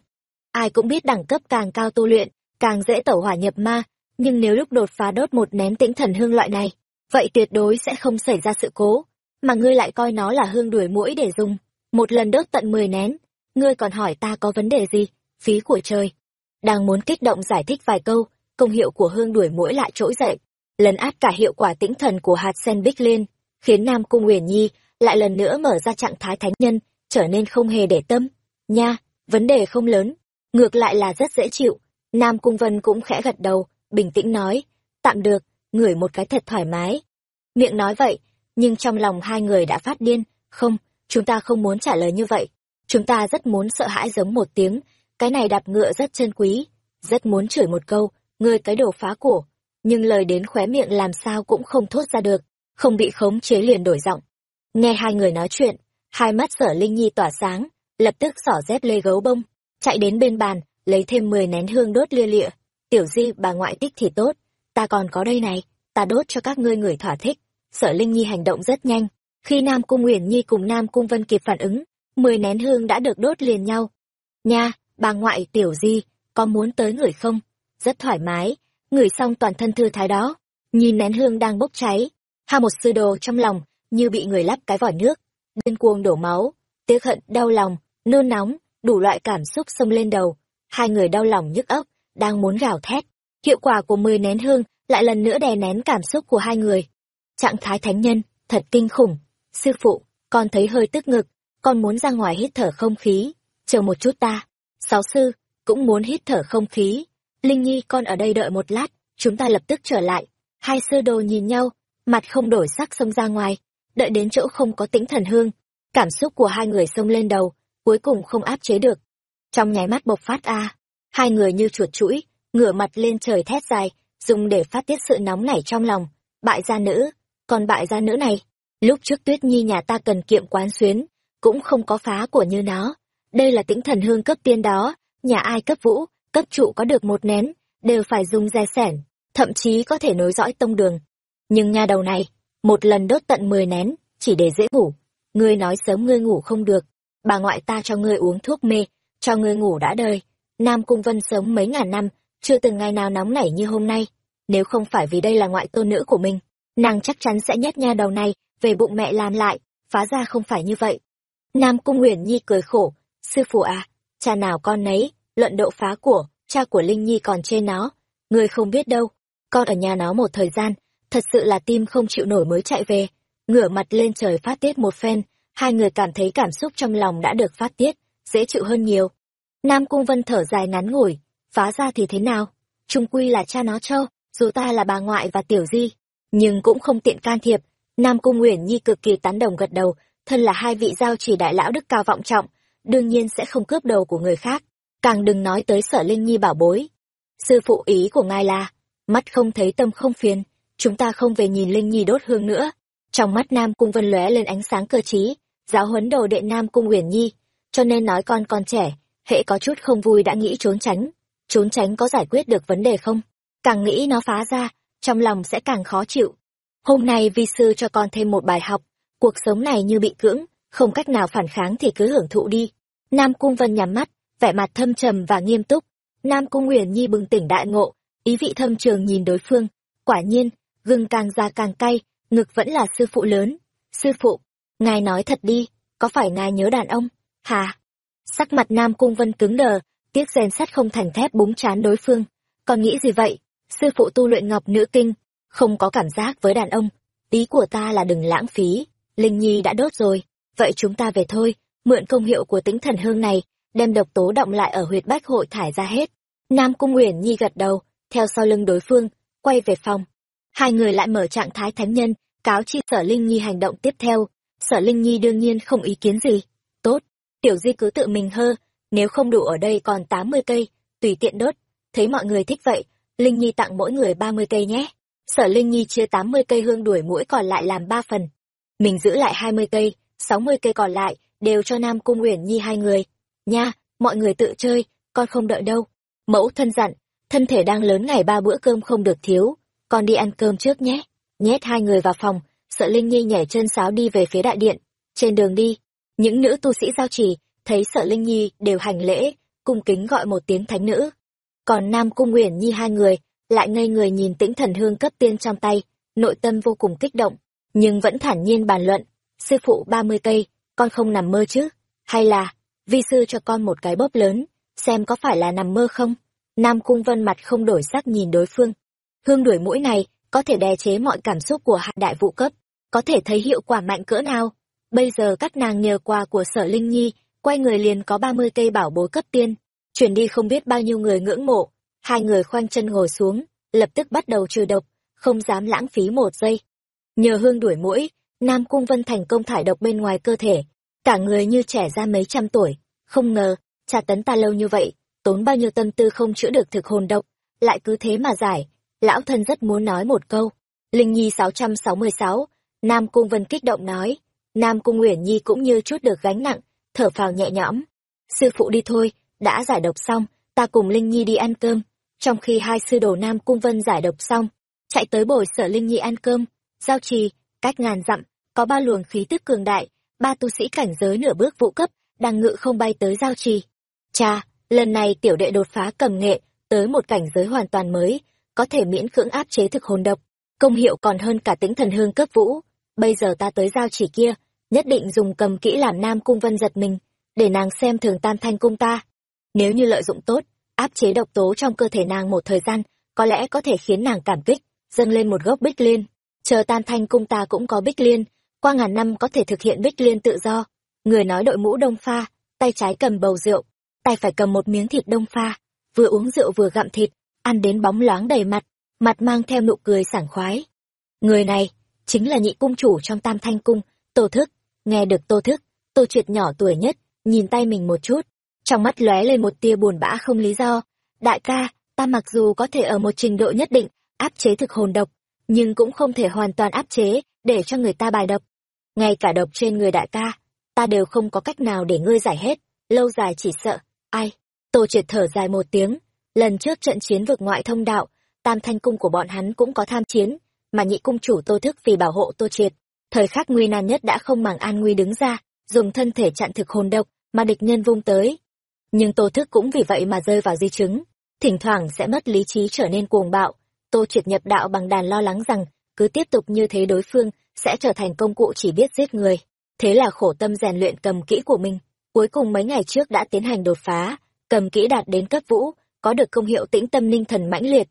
Ai cũng biết đẳng cấp càng cao tu luyện, càng dễ tẩu hỏa nhập ma, nhưng nếu lúc đột phá đốt một nén tĩnh thần hương loại này, vậy tuyệt đối sẽ không xảy ra sự cố, mà ngươi lại coi nó là hương đuổi mũi để dùng, một lần đốt tận mười nén, ngươi còn hỏi ta có vấn đề gì, phí của trời. Đang muốn kích động giải thích vài câu, công hiệu của hương đuổi mũi lại trỗi dậy, lấn át cả hiệu quả tĩnh thần của hạt sen bích liên, khiến Nam Cung Uyển Nhi lại lần nữa mở ra trạng thái thánh nhân, trở nên không hề để tâm. Nha, vấn đề không lớn, ngược lại là rất dễ chịu. Nam Cung Vân cũng khẽ gật đầu, bình tĩnh nói, tạm được, ngửi một cái thật thoải mái. Miệng nói vậy, nhưng trong lòng hai người đã phát điên, không, chúng ta không muốn trả lời như vậy. Chúng ta rất muốn sợ hãi giống một tiếng, cái này đạp ngựa rất chân quý, rất muốn chửi một câu, ngươi cái đồ phá cổ, nhưng lời đến khóe miệng làm sao cũng không thốt ra được, không bị khống chế liền đổi giọng. Nghe hai người nói chuyện, hai mắt sở Linh Nhi tỏa sáng, lập tức xỏ dép lê gấu bông, chạy đến bên bàn, lấy thêm mười nén hương đốt lia lịa. Tiểu di bà ngoại tích thì tốt, ta còn có đây này, ta đốt cho các ngươi người thỏa thích. Sở Linh Nhi hành động rất nhanh, khi Nam Cung Uyển Nhi cùng Nam Cung Vân kịp phản ứng, mười nén hương đã được đốt liền nhau. Nha, bà ngoại tiểu di, có muốn tới người không? Rất thoải mái, ngửi xong toàn thân thư thái đó, nhìn nén hương đang bốc cháy, ha một sư đồ trong lòng, như bị người lắp cái vỏ nước, điên cuồng đổ máu, tiếc hận, đau lòng, nôn nóng, đủ loại cảm xúc xông lên đầu, hai người đau lòng nhức óc, đang muốn gào thét. Hiệu quả của mười nén hương lại lần nữa đè nén cảm xúc của hai người. Trạng thái thánh nhân, thật kinh khủng. Sư phụ, con thấy hơi tức ngực, con muốn ra ngoài hít thở không khí. Chờ một chút ta. Sáu sư, cũng muốn hít thở không khí. Linh Nhi con ở đây đợi một lát, chúng ta lập tức trở lại. Hai sư đồ nhìn nhau, mặt không đổi sắc xông ra ngoài, đợi đến chỗ không có tĩnh thần hương. Cảm xúc của hai người xông lên đầu, cuối cùng không áp chế được. Trong nháy mắt bộc phát a, hai người như chuột chuỗi, ngửa mặt lên trời thét dài, dùng để phát tiết sự nóng nảy trong lòng. Bại gia nữ, còn bại gia nữ này, lúc trước Tuyết Nhi nhà ta cần kiệm quán xuyến, cũng không có phá của như nó. Đây là tĩnh thần hương cấp tiên đó, nhà ai cấp vũ, cấp trụ có được một nén, đều phải dùng dè sẻn, thậm chí có thể nối dõi tông đường. Nhưng nhà đầu này, một lần đốt tận mười nén, chỉ để dễ ngủ. Ngươi nói sớm ngươi ngủ không được, bà ngoại ta cho ngươi uống thuốc mê, cho ngươi ngủ đã đời. Nam Cung Vân sống mấy ngàn năm, chưa từng ngày nào nóng nảy như hôm nay. Nếu không phải vì đây là ngoại tôn nữ của mình, nàng chắc chắn sẽ nhét nha đầu này về bụng mẹ làm lại, phá ra không phải như vậy. Nam Cung Nguyễn Nhi cười khổ, sư phụ à, cha nào con nấy, luận độ phá của, cha của Linh Nhi còn trên nó. Người không biết đâu, con ở nhà nó một thời gian, thật sự là tim không chịu nổi mới chạy về. Ngửa mặt lên trời phát tiết một phen, hai người cảm thấy cảm xúc trong lòng đã được phát tiết, dễ chịu hơn nhiều. Nam Cung Vân thở dài ngắn ngủi, phá ra thì thế nào? Trung quy là cha nó châu, dù ta là bà ngoại và tiểu di, nhưng cũng không tiện can thiệp. Nam Cung Nguyễn Nhi cực kỳ tán đồng gật đầu, thân là hai vị giao chỉ đại lão đức cao vọng trọng, đương nhiên sẽ không cướp đầu của người khác, càng đừng nói tới sở Linh Nhi bảo bối. Sư phụ ý của ngài là, mắt không thấy tâm không phiền, chúng ta không về nhìn Linh Nhi đốt hương nữa. Trong mắt Nam Cung Vân lóe lên ánh sáng cơ trí, giáo huấn đồ đệ Nam Cung Uyển Nhi, cho nên nói con còn trẻ, hệ có chút không vui đã nghĩ trốn tránh. Trốn tránh có giải quyết được vấn đề không? Càng nghĩ nó phá ra, trong lòng sẽ càng khó chịu. Hôm nay vi sư cho con thêm một bài học, cuộc sống này như bị cưỡng, không cách nào phản kháng thì cứ hưởng thụ đi. Nam Cung Vân nhắm mắt, vẻ mặt thâm trầm và nghiêm túc. Nam Cung Uyển Nhi bừng tỉnh đại ngộ, ý vị thâm trường nhìn đối phương. Quả nhiên, gừng càng già càng cay, ngực vẫn là sư phụ lớn. Sư phụ, ngài nói thật đi, có phải ngài nhớ đàn ông? Hà? Sắc mặt Nam Cung Vân cứng đờ, tiếc rèn sắt không thành thép búng chán đối phương. Còn nghĩ gì vậy? Sư phụ tu luyện ngọc nữ kinh, không có cảm giác với đàn ông. Ý của ta là đừng lãng phí. Linh Nhi đã đốt rồi, vậy chúng ta về thôi, mượn công hiệu của tính thần hương này, đem độc tố động lại ở huyệt bách hội thải ra hết. Nam Cung Uyển Nhi gật đầu, theo sau lưng đối phương, quay về phòng. Hai người lại mở trạng thái thánh nhân, cáo chi sở Linh Nhi hành động tiếp theo. Sở Linh Nhi đương nhiên không ý kiến gì. Tốt, tiểu di cứ tự mình hơ, nếu không đủ ở đây còn tám mươi cây, tùy tiện đốt. Thấy mọi người thích vậy, Linh Nhi tặng mỗi người ba mươi cây nhé. Sở Linh Nhi chia tám mươi cây hương đuổi mũi còn lại làm ba phần. Mình giữ lại hai mươi cây, sáu mươi cây còn lại, đều cho Nam Cung Uyển Nhi hai người. Nha, mọi người tự chơi, con không đợi đâu. Mẫu thân dặn, thân thể đang lớn ngày ba bữa cơm không được thiếu, con đi ăn cơm trước nhé. Nhét hai người vào phòng, sợ Linh Nhi nhảy chân sáo đi về phía đại điện. Trên đường đi, những nữ tu sĩ giao trì, thấy sợ Linh Nhi đều hành lễ, cung kính gọi một tiếng thánh nữ. Còn Nam Cung Uyển Nhi hai người, lại ngây người nhìn tĩnh thần hương cấp tiên trong tay, nội tâm vô cùng kích động, nhưng vẫn thản nhiên bàn luận. Sư phụ ba mươi cây, con không nằm mơ chứ? Hay là, vi sư cho con một cái bóp lớn, xem có phải là nằm mơ không? Nam Cung Vân mặt không đổi sắc nhìn đối phương. Hương đuổi mũi này, có thể đè chế mọi cảm xúc của hạ đại vụ cấp, có thể thấy hiệu quả mạnh cỡ nào. Bây giờ các nàng nhờ quà của sở Linh Nhi, quay người liền có ba mươi cây bảo bối cấp tiên, chuyển đi không biết bao nhiêu người ngưỡng mộ. Hai người khoanh chân ngồi xuống, lập tức bắt đầu trừ độc, không dám lãng phí một giây. Nhờ hương đuổi mũi, Nam Cung Vân thành công thải độc bên ngoài cơ thể, cả người như trẻ ra mấy trăm tuổi, không ngờ, tra tấn ta lâu như vậy, tốn bao nhiêu tâm tư không chữa được thực hồn độc, lại cứ thế mà giải. Lão thân rất muốn nói một câu. Linh Nhi 666, Nam Cung Vân kích động nói. Nam Cung uyển Nhi cũng như chút được gánh nặng, thở phào nhẹ nhõm. Sư phụ đi thôi, đã giải độc xong, ta cùng Linh Nhi đi ăn cơm. Trong khi hai sư đồ Nam Cung Vân giải độc xong, chạy tới bồi sở Linh Nhi ăn cơm, giao trì, cách ngàn dặm, có ba luồng khí tức cường đại, ba tu sĩ cảnh giới nửa bước vũ cấp, đang ngự không bay tới giao trì. Cha, lần này tiểu đệ đột phá cầm nghệ, tới một cảnh giới hoàn toàn mới, có thể miễn cưỡng áp chế thực hồn độc, công hiệu còn hơn cả tính thần hương cấp vũ. Bây giờ ta tới giao chỉ kia, nhất định dùng cầm kỹ làm nam cung vân giật mình, để nàng xem thường tam thanh cung ta. Nếu như lợi dụng tốt, áp chế độc tố trong cơ thể nàng một thời gian, có lẽ có thể khiến nàng cảm kích, dâng lên một gốc bích liên. Chờ tam thanh cung ta cũng có bích liên, qua ngàn năm có thể thực hiện bích liên tự do. Người nói đội mũ đông pha, tay trái cầm bầu rượu, tay phải cầm một miếng thịt đông pha, vừa uống rượu vừa gặm thịt, ăn đến bóng loáng đầy mặt, mặt mang theo nụ cười sảng khoái. Người này, chính là nhị cung chủ trong tam thanh cung, Tô Thức. Nghe được Tô Thức, Tô Triệt nhỏ tuổi nhất, nhìn tay mình một chút, trong mắt lóe lên một tia buồn bã không lý do. Đại ca, ta mặc dù có thể ở một trình độ nhất định áp chế thực hồn độc, nhưng cũng không thể hoàn toàn áp chế để cho người ta bài độc. Ngay cả độc trên người đại ca, ta đều không có cách nào để ngươi giải hết, lâu dài chỉ sợ, ai. Tô triệt thở dài một tiếng, lần trước trận chiến vực ngoại thông đạo, tam thanh cung của bọn hắn cũng có tham chiến, mà nhị cung chủ tô thức vì bảo hộ tô triệt. Thời khắc nguy nan nhất đã không màng an nguy đứng ra, dùng thân thể chặn thực hồn độc, mà địch nhân vung tới. Nhưng tô thức cũng vì vậy mà rơi vào di chứng, thỉnh thoảng sẽ mất lý trí trở nên cuồng bạo. Tô triệt nhập đạo bằng đàn lo lắng rằng, cứ tiếp tục như thế đối phương sẽ trở thành công cụ chỉ biết giết người. Thế là khổ tâm rèn luyện cầm kỹ của mình, cuối cùng mấy ngày trước đã tiến hành đột phá, cầm kỹ đạt đến cấp vũ, có được công hiệu tĩnh tâm ninh thần mãnh liệt,